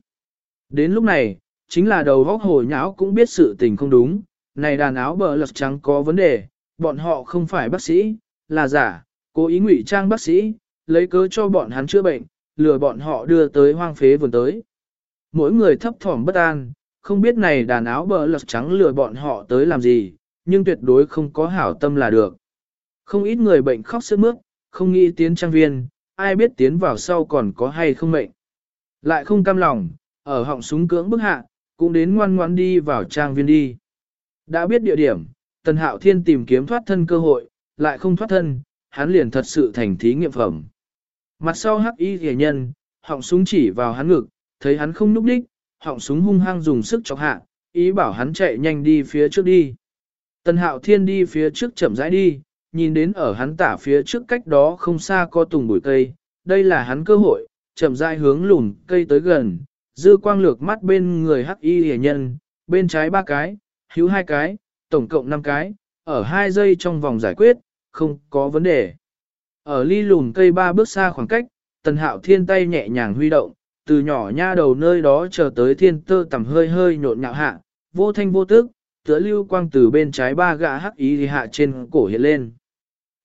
Đến lúc này, chính là đầu góc hồi nháo cũng biết sự tình không đúng, này đàn áo bờ lật trắng có vấn đề, bọn họ không phải bác sĩ, là giả, cố ý ngụy trang bác sĩ, lấy cớ cho bọn hắn chữa bệnh, lừa bọn họ đưa tới hoang phế vườn tới. Mỗi người thấp thỏm bất an, không biết này đàn áo bờ lật trắng lừa bọn họ tới làm gì, nhưng tuyệt đối không có hảo tâm là được. Không ít người bệnh khóc sướt mướt, không nghĩ tiến trang viên, ai biết tiến vào sau còn có hay không mệnh. Lại không cam lòng, ở họng súng cưỡng bức hạ, cũng đến ngoan ngoan đi vào trang viên đi. Đã biết địa điểm, Tần Hạo Thiên tìm kiếm thoát thân cơ hội, lại không thoát thân, hắn liền thật sự thành thí nghiệm phẩm. Mặt sau hắc y rẻ nhân, họng súng chỉ vào hắn ngực, thấy hắn không núp đích, họng súng hung hăng dùng sức chọc hạ, ý bảo hắn chạy nhanh đi phía trước đi. Tần Hạo Thiên đi phía trước chậm rãi đi, nhìn đến ở hắn tả phía trước cách đó không xa có tùng bụi cây, đây là hắn cơ hội, chậm rãi hướng lùn cây tới gần, dư quang lược mắt bên người hắc y hề nhân, bên trái ba cái, hữu hai cái, tổng cộng năm cái, ở hai giây trong vòng giải quyết, không có vấn đề. Ở ly lùn cây ba bước xa khoảng cách, tần hạo thiên tay nhẹ nhàng huy động, từ nhỏ nha đầu nơi đó chờ tới thiên tơ tầm hơi hơi nhộn nhạo hạ, vô thanh vô tức, tựa lưu quang từ bên trái ba gã hắc ý thì hạ trên cổ hiện lên.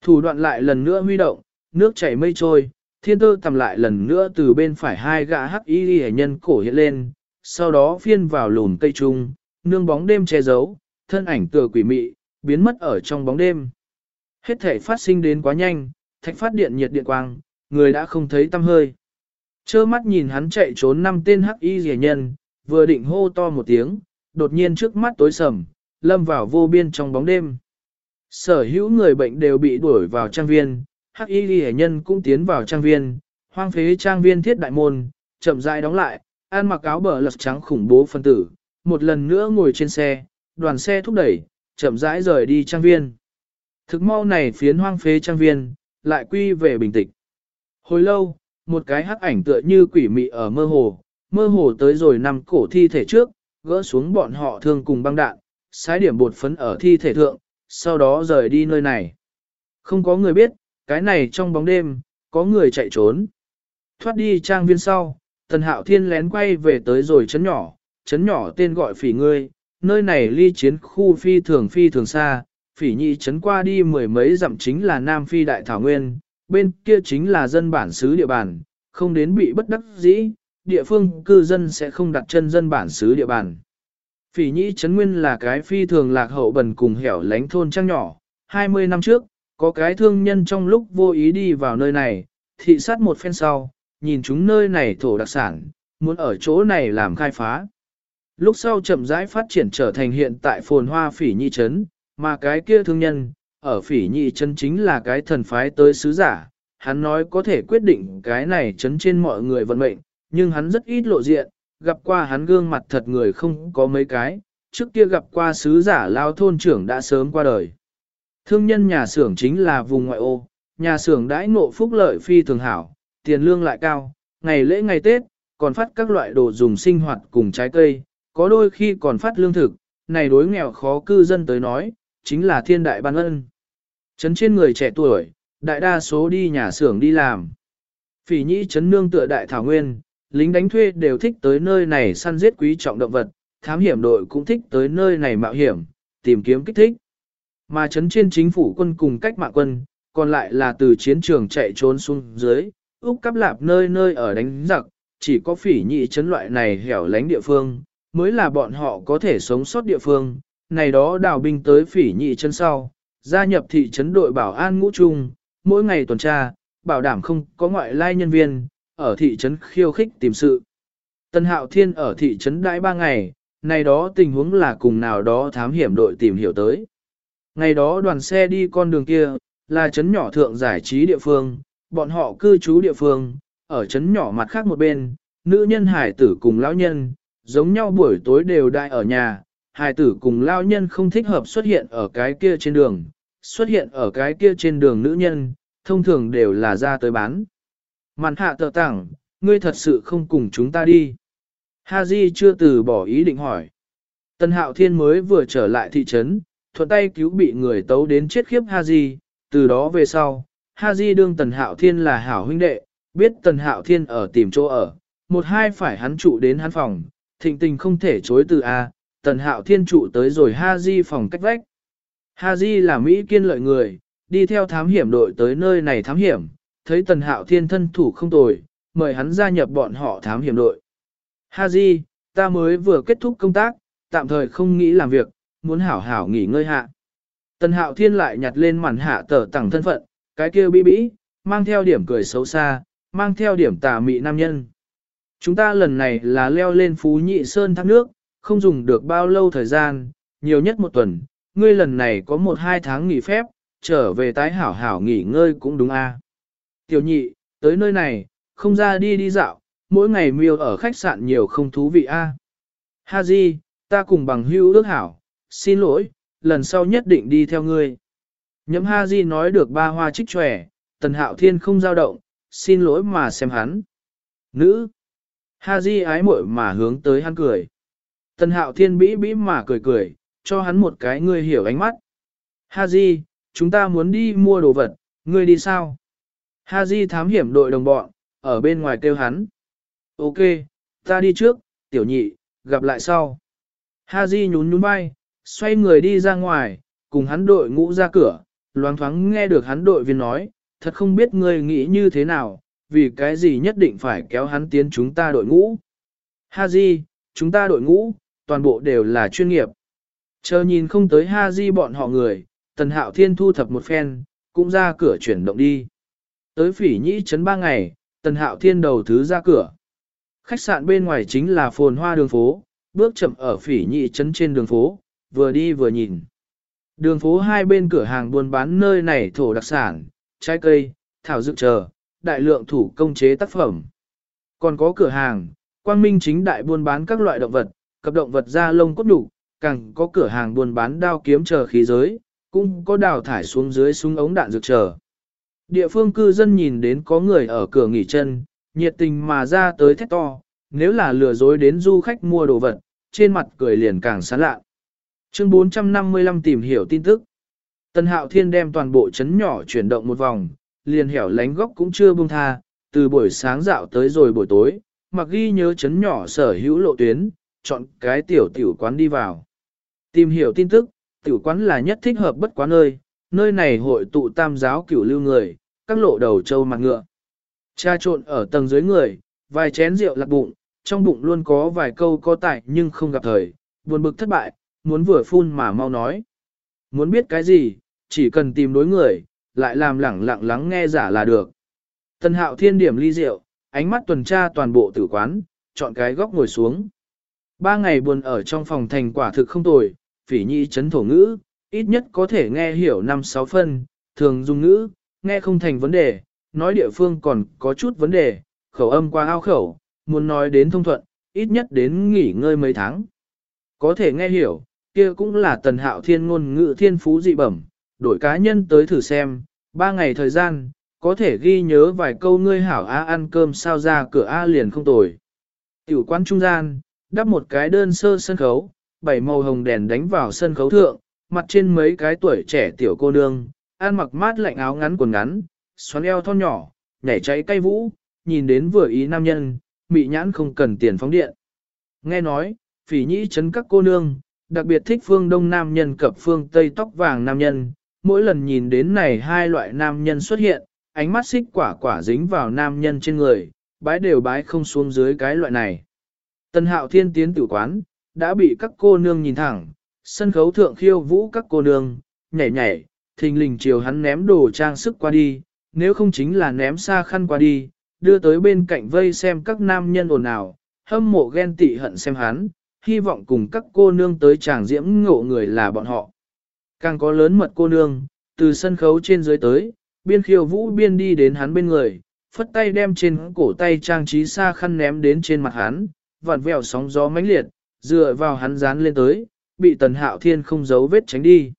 Thủ đoạn lại lần nữa huy động, nước chảy mây trôi, thiên tơ tầm lại lần nữa từ bên phải hai gã hắc ý thì nhân cổ hiện lên, sau đó phiên vào lùn cây trung, nương bóng đêm che giấu, thân ảnh tựa quỷ mị, biến mất ở trong bóng đêm. Hết thể phát sinh đến quá nhanh, thạch phát điện nhiệt điện quang, người đã không thấy tâm hơi. Chơ mắt nhìn hắn chạy trốn năm tên hắc y rẻ nhân, vừa định hô to một tiếng, đột nhiên trước mắt tối sầm, lâm vào vô biên trong bóng đêm. Sở hữu người bệnh đều bị đuổi vào trang viên, hắc y rẻ nhân cũng tiến vào trang viên, hoang phế trang viên thiết đại môn, chậm rãi đóng lại, an mặc áo bờ lật trắng khủng bố phân tử, một lần nữa ngồi trên xe, đoàn xe thúc đẩy, chậm rãi rời đi trang viên. Thực mau này phiến hoang phế trang viên, lại quy về bình tịch. Hồi lâu, một cái hắc ảnh tựa như quỷ mị ở mơ hồ, mơ hồ tới rồi nằm cổ thi thể trước, gỡ xuống bọn họ thương cùng băng đạn, sái điểm bột phấn ở thi thể thượng, sau đó rời đi nơi này. Không có người biết, cái này trong bóng đêm, có người chạy trốn. Thoát đi trang viên sau, tần hạo thiên lén quay về tới rồi chấn nhỏ, chấn nhỏ tên gọi phỉ ngươi, nơi này ly chiến khu phi thường phi thường xa, phỉ nhị chấn qua đi mười mấy dặm chính là Nam Phi Đại Thảo Nguyên, bên kia chính là dân bản xứ địa bàn, không đến bị bất đắc dĩ, địa phương cư dân sẽ không đặt chân dân bản xứ địa bàn. Phỉ nhĩ Trấn Nguyên là cái phi thường lạc hậu bần cùng hẻo lánh thôn trang nhỏ, 20 năm trước, có cái thương nhân trong lúc vô ý đi vào nơi này, thị sát một phen sau, nhìn chúng nơi này thổ đặc sản, muốn ở chỗ này làm khai phá. Lúc sau chậm rãi phát triển trở thành hiện tại phồn hoa phỉ nhi trấn, mà cái kia thương nhân, ở phỉ nhị chân chính là cái thần phái tới sứ giả, hắn nói có thể quyết định cái này chấn trên mọi người vận mệnh, nhưng hắn rất ít lộ diện, gặp qua hắn gương mặt thật người không có mấy cái, trước kia gặp qua sứ giả lao thôn trưởng đã sớm qua đời. Thương nhân nhà xưởng chính là vùng ngoại ô, nhà xưởng đãi ngộ phúc lợi phi thường hảo, tiền lương lại cao, ngày lễ ngày Tết, còn phát các loại đồ dùng sinh hoạt cùng trái cây, có đôi khi còn phát lương thực, này đối nghèo khó cư dân tới nói, chính là thiên đại ban ân. Trấn trên người trẻ tuổi, đại đa số đi nhà xưởng đi làm. Phỉ nhĩ trấn nương tựa đại thảo nguyên, lính đánh thuê đều thích tới nơi này săn giết quý trọng động vật, thám hiểm đội cũng thích tới nơi này mạo hiểm, tìm kiếm kích thích. Mà trấn trên chính phủ quân cùng cách mạng quân, còn lại là từ chiến trường chạy trốn xuống dưới, Úc cắp lạp nơi nơi ở đánh giặc, chỉ có phỉ nhị trấn loại này hẻo lánh địa phương, mới là bọn họ có thể sống sót địa phương, này đó đào binh tới phỉ nhị chân sau, gia nhập thị trấn đội bảo an ngũ trung, mỗi ngày tuần tra, bảo đảm không có ngoại lai nhân viên, ở thị trấn khiêu khích tìm sự. Tân Hạo Thiên ở thị trấn đãi ba ngày, này đó tình huống là cùng nào đó thám hiểm đội tìm hiểu tới. Ngày đó đoàn xe đi con đường kia, là trấn nhỏ thượng giải trí địa phương, bọn họ cư trú địa phương, ở trấn nhỏ mặt khác một bên, nữ nhân hải tử cùng lão nhân, giống nhau buổi tối đều đại ở nhà, hài tử cùng lão nhân không thích hợp xuất hiện ở cái kia trên đường, xuất hiện ở cái kia trên đường nữ nhân, thông thường đều là ra tới bán. Màn hạ tờ tảng, ngươi thật sự không cùng chúng ta đi. Ha Di chưa từ bỏ ý định hỏi. Tân Hạo Thiên mới vừa trở lại thị trấn, thuận tay cứu bị người tấu đến chết khiếp Ha Di, từ đó về sau, Ha Di đương Tần Hạo Thiên là hảo huynh đệ, biết Tần Hạo Thiên ở tìm chỗ ở, một hai phải hắn trụ đến hắn phòng, thịnh tình không thể chối từ A, Tần Hạo Thiên trụ tới rồi Ha Di phòng cách vách. Ha Di là Mỹ kiên lợi người, đi theo thám hiểm đội tới nơi này thám hiểm, thấy Tần Hạo Thiên thân thủ không tồi, mời hắn gia nhập bọn họ thám hiểm đội. Ha Di, ta mới vừa kết thúc công tác, tạm thời không nghĩ làm việc, muốn hảo hảo nghỉ ngơi hạ. Tần Hạo Thiên lại nhặt lên màn hạ tờ tẳng thân phận, cái kia bí bí, mang theo điểm cười xấu xa, mang theo điểm tà mị nam nhân. Chúng ta lần này là leo lên Phú Nhị Sơn thác nước, không dùng được bao lâu thời gian, nhiều nhất một tuần, ngươi lần này có một hai tháng nghỉ phép, trở về tái hảo hảo nghỉ ngơi cũng đúng a. Tiểu nhị, tới nơi này, không ra đi đi dạo, mỗi ngày miêu ở khách sạn nhiều không thú vị a. Ha Di, ta cùng bằng hữu ước hảo, xin lỗi, lần sau nhất định đi theo ngươi. Nhậm Ha Di nói được ba hoa trích tròe, tần hạo thiên không dao động, xin lỗi mà xem hắn. Nữ. Ha Di ái muội mà hướng tới hắn cười. Tần hạo thiên bĩ bĩ mà cười cười, cho hắn một cái ngươi hiểu ánh mắt. Ha Di, chúng ta muốn đi mua đồ vật, ngươi đi sao? Ha Di thám hiểm đội đồng bọn, ở bên ngoài kêu hắn. Ok, ta đi trước, tiểu nhị, gặp lại sau. Ha Di nhún nhún vai, xoay người đi ra ngoài, cùng hắn đội ngũ ra cửa, loáng thoáng nghe được hắn đội viên nói, thật không biết ngươi nghĩ như thế nào, vì cái gì nhất định phải kéo hắn tiến chúng ta đội ngũ. Ha Di, chúng ta đội ngũ, toàn bộ đều là chuyên nghiệp. Chờ nhìn không tới Ha Di bọn họ người, Tần Hạo Thiên thu thập một phen, cũng ra cửa chuyển động đi. Tới phỉ nhĩ Trấn ba ngày, Tần Hạo Thiên đầu thứ ra cửa. Khách sạn bên ngoài chính là phồn hoa đường phố, bước chậm ở phỉ nhị Trấn trên đường phố, vừa đi vừa nhìn. Đường phố hai bên cửa hàng buôn bán nơi này thổ đặc sản, trái cây, thảo dược chờ, đại lượng thủ công chế tác phẩm. Còn có cửa hàng, quang minh chính đại buôn bán các loại động vật, cập động vật da lông cốt đủ, càng có cửa hàng buôn bán đao kiếm chờ khí giới, cũng có đào thải xuống dưới súng ống đạn dược chờ. Địa phương cư dân nhìn đến có người ở cửa nghỉ chân, nhiệt tình mà ra tới thét to, nếu là lừa dối đến du khách mua đồ vật, trên mặt cười liền càng sán lạ. Chương 455 tìm hiểu tin tức. Tân Hạo Thiên đem toàn bộ chấn nhỏ chuyển động một vòng, liền hẻo lánh góc cũng chưa buông tha, từ buổi sáng dạo tới rồi buổi tối, mặc ghi nhớ chấn nhỏ sở hữu lộ tuyến, chọn cái tiểu tiểu quán đi vào. Tìm hiểu tin tức, tiểu quán là nhất thích hợp bất quá nơi, nơi này hội tụ tam giáo cửu lưu người, các lộ đầu châu mặt ngựa. Cha trộn ở tầng dưới người, Vài chén rượu lạc bụng, trong bụng luôn có vài câu có tại nhưng không gặp thời, buồn bực thất bại, muốn vừa phun mà mau nói. Muốn biết cái gì, chỉ cần tìm đối người, lại làm lẳng lặng lắng nghe giả là được. Tân hạo thiên điểm ly rượu, ánh mắt tuần tra toàn bộ tử quán, chọn cái góc ngồi xuống. Ba ngày buồn ở trong phòng thành quả thực không tồi, phỉ nhi chấn thổ ngữ, ít nhất có thể nghe hiểu năm sáu phân, thường dùng ngữ, nghe không thành vấn đề, nói địa phương còn có chút vấn đề, khẩu âm qua ao khẩu, muốn nói đến thông thuận, ít nhất đến nghỉ ngơi mấy tháng. Có thể nghe hiểu, kia cũng là tần hạo thiên ngôn ngữ thiên phú dị bẩm, đổi cá nhân tới thử xem, ba ngày thời gian, có thể ghi nhớ vài câu ngươi hảo A ăn cơm sao ra cửa A liền không tồi. Tiểu quán trung gian, đắp một cái đơn sơ sân khấu, bảy màu hồng đèn đánh vào sân khấu thượng, mặt trên mấy cái tuổi trẻ tiểu cô nương, ăn mặc mát lạnh áo ngắn quần ngắn, xoắn eo thon nhỏ, nhảy cháy cây vũ, nhìn đến vừa ý nam nhân, mị nhãn không cần tiền phóng điện. Nghe nói, phỉ nhĩ chấn các cô nương, đặc biệt thích phương đông nam nhân cập phương tây tóc vàng nam nhân, mỗi lần nhìn đến này hai loại nam nhân xuất hiện, ánh mắt xích quả quả dính vào nam nhân trên người, bái đều bái không xuống dưới cái loại này. Tân hạo thiên tiến tử quán, đã bị các cô nương nhìn thẳng, sân khấu thượng khiêu vũ các cô nương, nhảy nhảy, thình lình chiều hắn ném đồ trang sức qua đi, nếu không chính là ném xa khăn qua đi, đưa tới bên cạnh vây xem các nam nhân ồn ào, hâm mộ ghen tị hận xem hắn, hy vọng cùng các cô nương tới chàng diễm ngộ người là bọn họ. Càng có lớn mật cô nương, từ sân khấu trên dưới tới, biên khiêu vũ biên đi đến hắn bên người, phất tay đem trên cổ tay trang trí xa khăn ném đến trên mặt hắn, vặn vẹo sóng gió mãnh liệt, dựa vào hắn dán lên tới, bị tần hạo thiên không giấu vết tránh đi.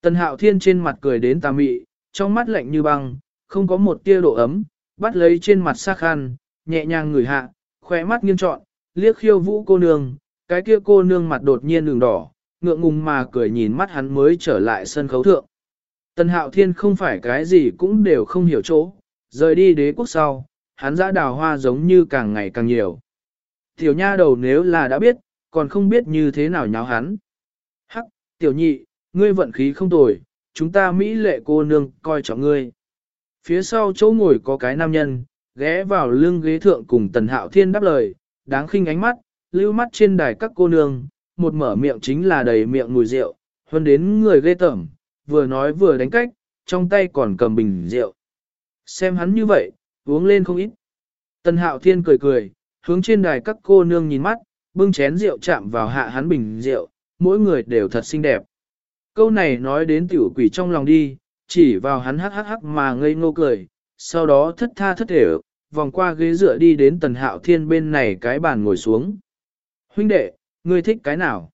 Tần hạo thiên trên mặt cười đến tà mị, trong mắt lạnh như băng, không có một tia độ ấm, bắt lấy trên mặt sắc khăn, nhẹ nhàng ngửi hạ, khóe mắt nghiêng trọn, liếc khiêu vũ cô nương, cái kia cô nương mặt đột nhiên đường đỏ, ngượng ngùng mà cười nhìn mắt hắn mới trở lại sân khấu thượng. Tần hạo thiên không phải cái gì cũng đều không hiểu chỗ, rời đi đế quốc sau, hắn dã đào hoa giống như càng ngày càng nhiều. Tiểu nha đầu nếu là đã biết, còn không biết như thế nào nháo hắn. Hắc, tiểu nhị, ngươi vận khí không tồi, chúng ta Mỹ lệ cô nương coi trọng ngươi. Phía sau chỗ ngồi có cái nam nhân, ghé vào lưng ghế thượng cùng tần hạo thiên đáp lời, đáng khinh ánh mắt, lưu mắt trên đài các cô nương, một mở miệng chính là đầy miệng mùi rượu, hơn đến người ghê tởm, vừa nói vừa đánh cách, trong tay còn cầm bình rượu. Xem hắn như vậy, uống lên không ít. Tần hạo thiên cười cười, hướng trên đài các cô nương nhìn mắt, bưng chén rượu chạm vào hạ hắn bình rượu, mỗi người đều thật xinh đẹp. Câu này nói đến tiểu quỷ trong lòng đi, chỉ vào hắn hắc hắc hắc mà ngây ngô cười, sau đó thất tha thất thể, vòng qua ghế dựa đi đến tần hạo thiên bên này cái bàn ngồi xuống. Huynh đệ, ngươi thích cái nào?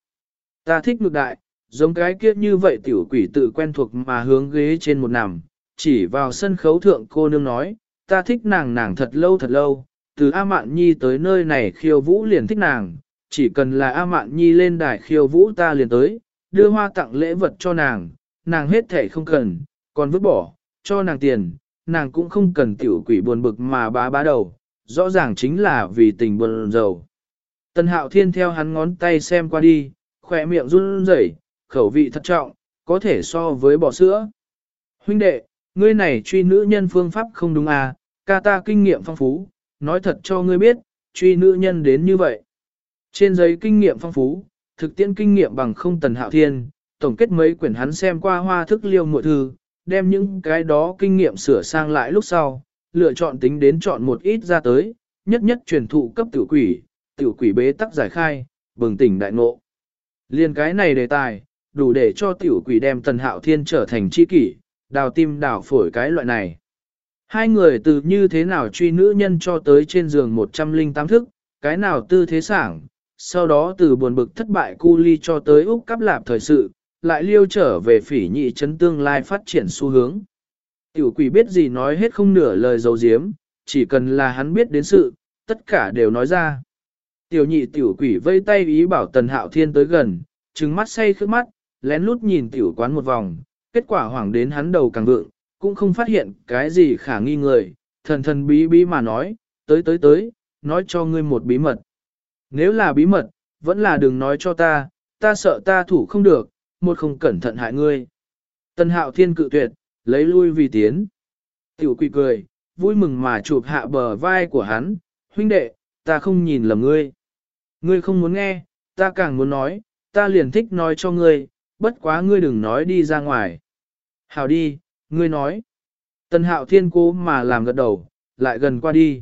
Ta thích ngược đại, giống cái kia như vậy tiểu quỷ tự quen thuộc mà hướng ghế trên một nằm, chỉ vào sân khấu thượng cô nương nói, ta thích nàng nàng thật lâu thật lâu, từ A Mạn Nhi tới nơi này khiêu vũ liền thích nàng, chỉ cần là A Mạn Nhi lên đài khiêu vũ ta liền tới, đưa hoa tặng lễ vật cho nàng, nàng hết thể không cần, còn vứt bỏ, cho nàng tiền, nàng cũng không cần tiểu quỷ buồn bực mà bá bá đầu, rõ ràng chính là vì tình buồn rầu. Tần hạo thiên theo hắn ngón tay xem qua đi, khỏe miệng run rẩy, khẩu vị thật trọng, có thể so với bò sữa. Huynh đệ, ngươi này truy nữ nhân phương pháp không đúng à, ca ta kinh nghiệm phong phú, nói thật cho ngươi biết, truy nữ nhân đến như vậy. Trên giấy kinh nghiệm phong phú, thực tiễn kinh nghiệm bằng không tần hạo thiên, tổng kết mấy quyển hắn xem qua hoa thức liêu mội thư, đem những cái đó kinh nghiệm sửa sang lại lúc sau, lựa chọn tính đến chọn một ít ra tới, nhất nhất truyền thụ cấp tiểu quỷ, tiểu quỷ bế tắc giải khai, bừng tỉnh đại ngộ. Liên cái này đề tài, đủ để cho tiểu quỷ đem tần hạo thiên trở thành chi kỷ, đào tim đào phổi cái loại này. Hai người từ như thế nào truy nữ nhân cho tới trên giường 108 thức, cái nào tư thế sảng, sau đó từ buồn bực thất bại cu ly cho tới Úc cắp lạp thời sự, lại liêu trở về phỉ nhị chấn tương lai phát triển xu hướng. Tiểu quỷ biết gì nói hết không nửa lời dấu diếm, chỉ cần là hắn biết đến sự, tất cả đều nói ra. Tiểu nhị tiểu quỷ vây tay ý bảo tần hạo thiên tới gần, trừng mắt say khước mắt, lén lút nhìn tiểu quán một vòng, kết quả hoảng đến hắn đầu càng vượng, cũng không phát hiện cái gì khả nghi người, thần thần bí bí mà nói, tới tới tới, nói cho ngươi một bí mật. Nếu là bí mật, vẫn là đừng nói cho ta, ta sợ ta thủ không được, một không cẩn thận hại ngươi. Tân hạo thiên cự tuyệt, lấy lui vì tiến. Tiểu quỷ cười, vui mừng mà chụp hạ bờ vai của hắn, huynh đệ, ta không nhìn lầm ngươi. Ngươi không muốn nghe, ta càng muốn nói, ta liền thích nói cho ngươi, bất quá ngươi đừng nói đi ra ngoài. Hảo đi, ngươi nói. Tần hạo thiên cố mà làm gật đầu, lại gần qua đi.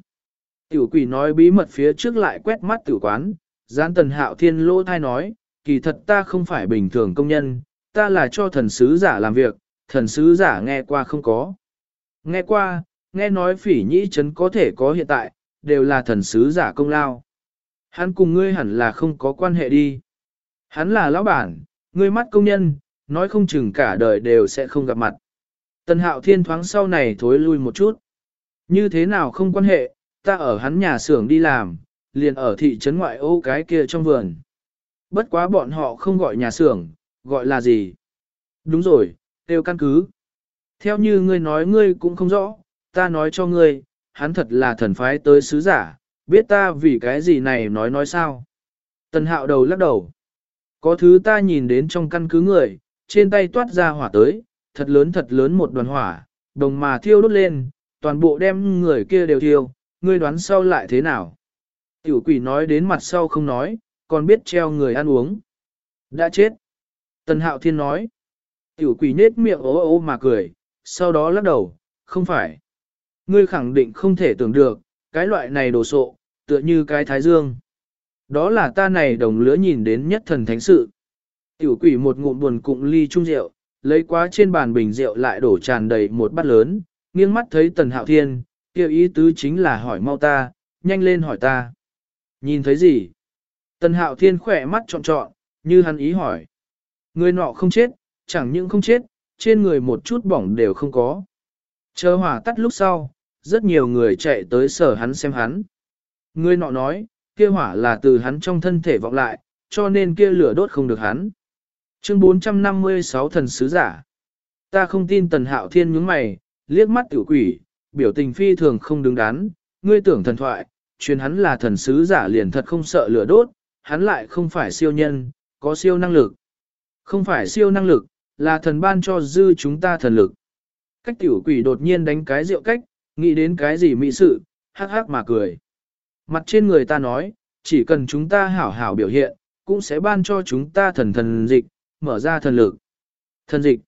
Tiểu quỷ nói bí mật phía trước lại quét mắt tử quán, gián tần hạo thiên lỗ thai nói, kỳ thật ta không phải bình thường công nhân, ta là cho thần sứ giả làm việc, thần sứ giả nghe qua không có. Nghe qua, nghe nói phỉ nhĩ Trấn có thể có hiện tại, đều là thần sứ giả công lao. Hắn cùng ngươi hẳn là không có quan hệ đi. Hắn là lão bản, ngươi mắt công nhân, nói không chừng cả đời đều sẽ không gặp mặt. Tần hạo thiên thoáng sau này thối lui một chút. Như thế nào không quan hệ, ta ở hắn nhà xưởng đi làm, liền ở thị trấn ngoại ô cái kia trong vườn. Bất quá bọn họ không gọi nhà xưởng, gọi là gì? Đúng rồi, tiêu căn cứ. Theo như ngươi nói ngươi cũng không rõ, ta nói cho ngươi, hắn thật là thần phái tới sứ giả, biết ta vì cái gì này nói nói sao. Tần hạo đầu lắc đầu. Có thứ ta nhìn đến trong căn cứ người, trên tay toát ra hỏa tới, thật lớn thật lớn một đoàn hỏa, đồng mà thiêu đốt lên, toàn bộ đem người kia đều thiêu, ngươi đoán sau lại thế nào? Tiểu quỷ nói đến mặt sau không nói, còn biết treo người ăn uống. Đã chết. Tần hạo thiên nói. Tiểu quỷ nết miệng ố ố mà cười, sau đó lắc đầu, không phải. Ngươi khẳng định không thể tưởng được, cái loại này đồ sộ, tựa như cái thái dương. Đó là ta này đồng lứa nhìn đến nhất thần thánh sự. Tiểu quỷ một ngụm buồn cụng ly chung rượu, lấy quá trên bàn bình rượu lại đổ tràn đầy một bát lớn, nghiêng mắt thấy tần hạo thiên, kêu ý tứ chính là hỏi mau ta, nhanh lên hỏi ta. Nhìn thấy gì? Tần hạo thiên khỏe mắt trọn trọn, như hắn ý hỏi. Người nọ không chết, chẳng những không chết, trên người một chút bỏng đều không có. Chờ hỏa tắt lúc sau, rất nhiều người chạy tới sở hắn xem hắn. Người nọ nói, kia hỏa là từ hắn trong thân thể vọng lại, cho nên kia lửa đốt không được hắn. Chương 456 thần sứ giả. Ta không tin tần hạo thiên nhướng mày, liếc mắt tiểu quỷ, biểu tình phi thường không đứng đắn, ngươi tưởng thần thoại, truyền hắn là thần sứ giả liền thật không sợ lửa đốt, hắn lại không phải siêu nhân, có siêu năng lực. Không phải siêu năng lực, là thần ban cho dư chúng ta thần lực. Cách tiểu quỷ đột nhiên đánh cái rượu cách, nghĩ đến cái gì mỹ sự, hắc hắc mà cười. Mặt trên người ta nói, chỉ cần chúng ta hảo hảo biểu hiện, cũng sẽ ban cho chúng ta thần thần dịch, mở ra thần lực. Thần dịch.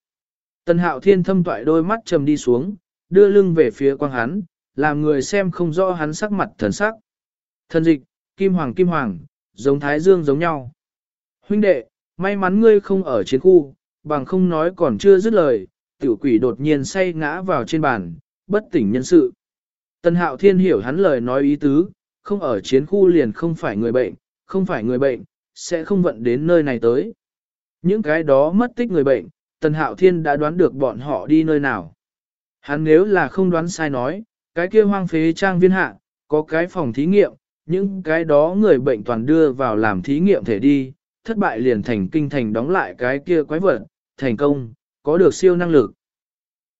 Tần hạo thiên thâm toại đôi mắt trầm đi xuống, đưa lưng về phía quang hắn, làm người xem không rõ hắn sắc mặt thần sắc. Thần dịch, kim hoàng kim hoàng, giống thái dương giống nhau. Huynh đệ, may mắn ngươi không ở chiến khu, bằng không nói còn chưa dứt lời, tiểu quỷ đột nhiên say ngã vào trên bàn, bất tỉnh nhân sự. Tần hạo thiên hiểu hắn lời nói ý tứ, không ở chiến khu liền không phải người bệnh, không phải người bệnh, sẽ không vận đến nơi này tới. Những cái đó mất tích người bệnh, Tần Hạo Thiên đã đoán được bọn họ đi nơi nào. Hắn nếu là không đoán sai nói, cái kia hoang phế trang viên hạ, có cái phòng thí nghiệm, những cái đó người bệnh toàn đưa vào làm thí nghiệm thể đi, thất bại liền thành kinh thành đóng lại cái kia quái vật, thành công, có được siêu năng lực.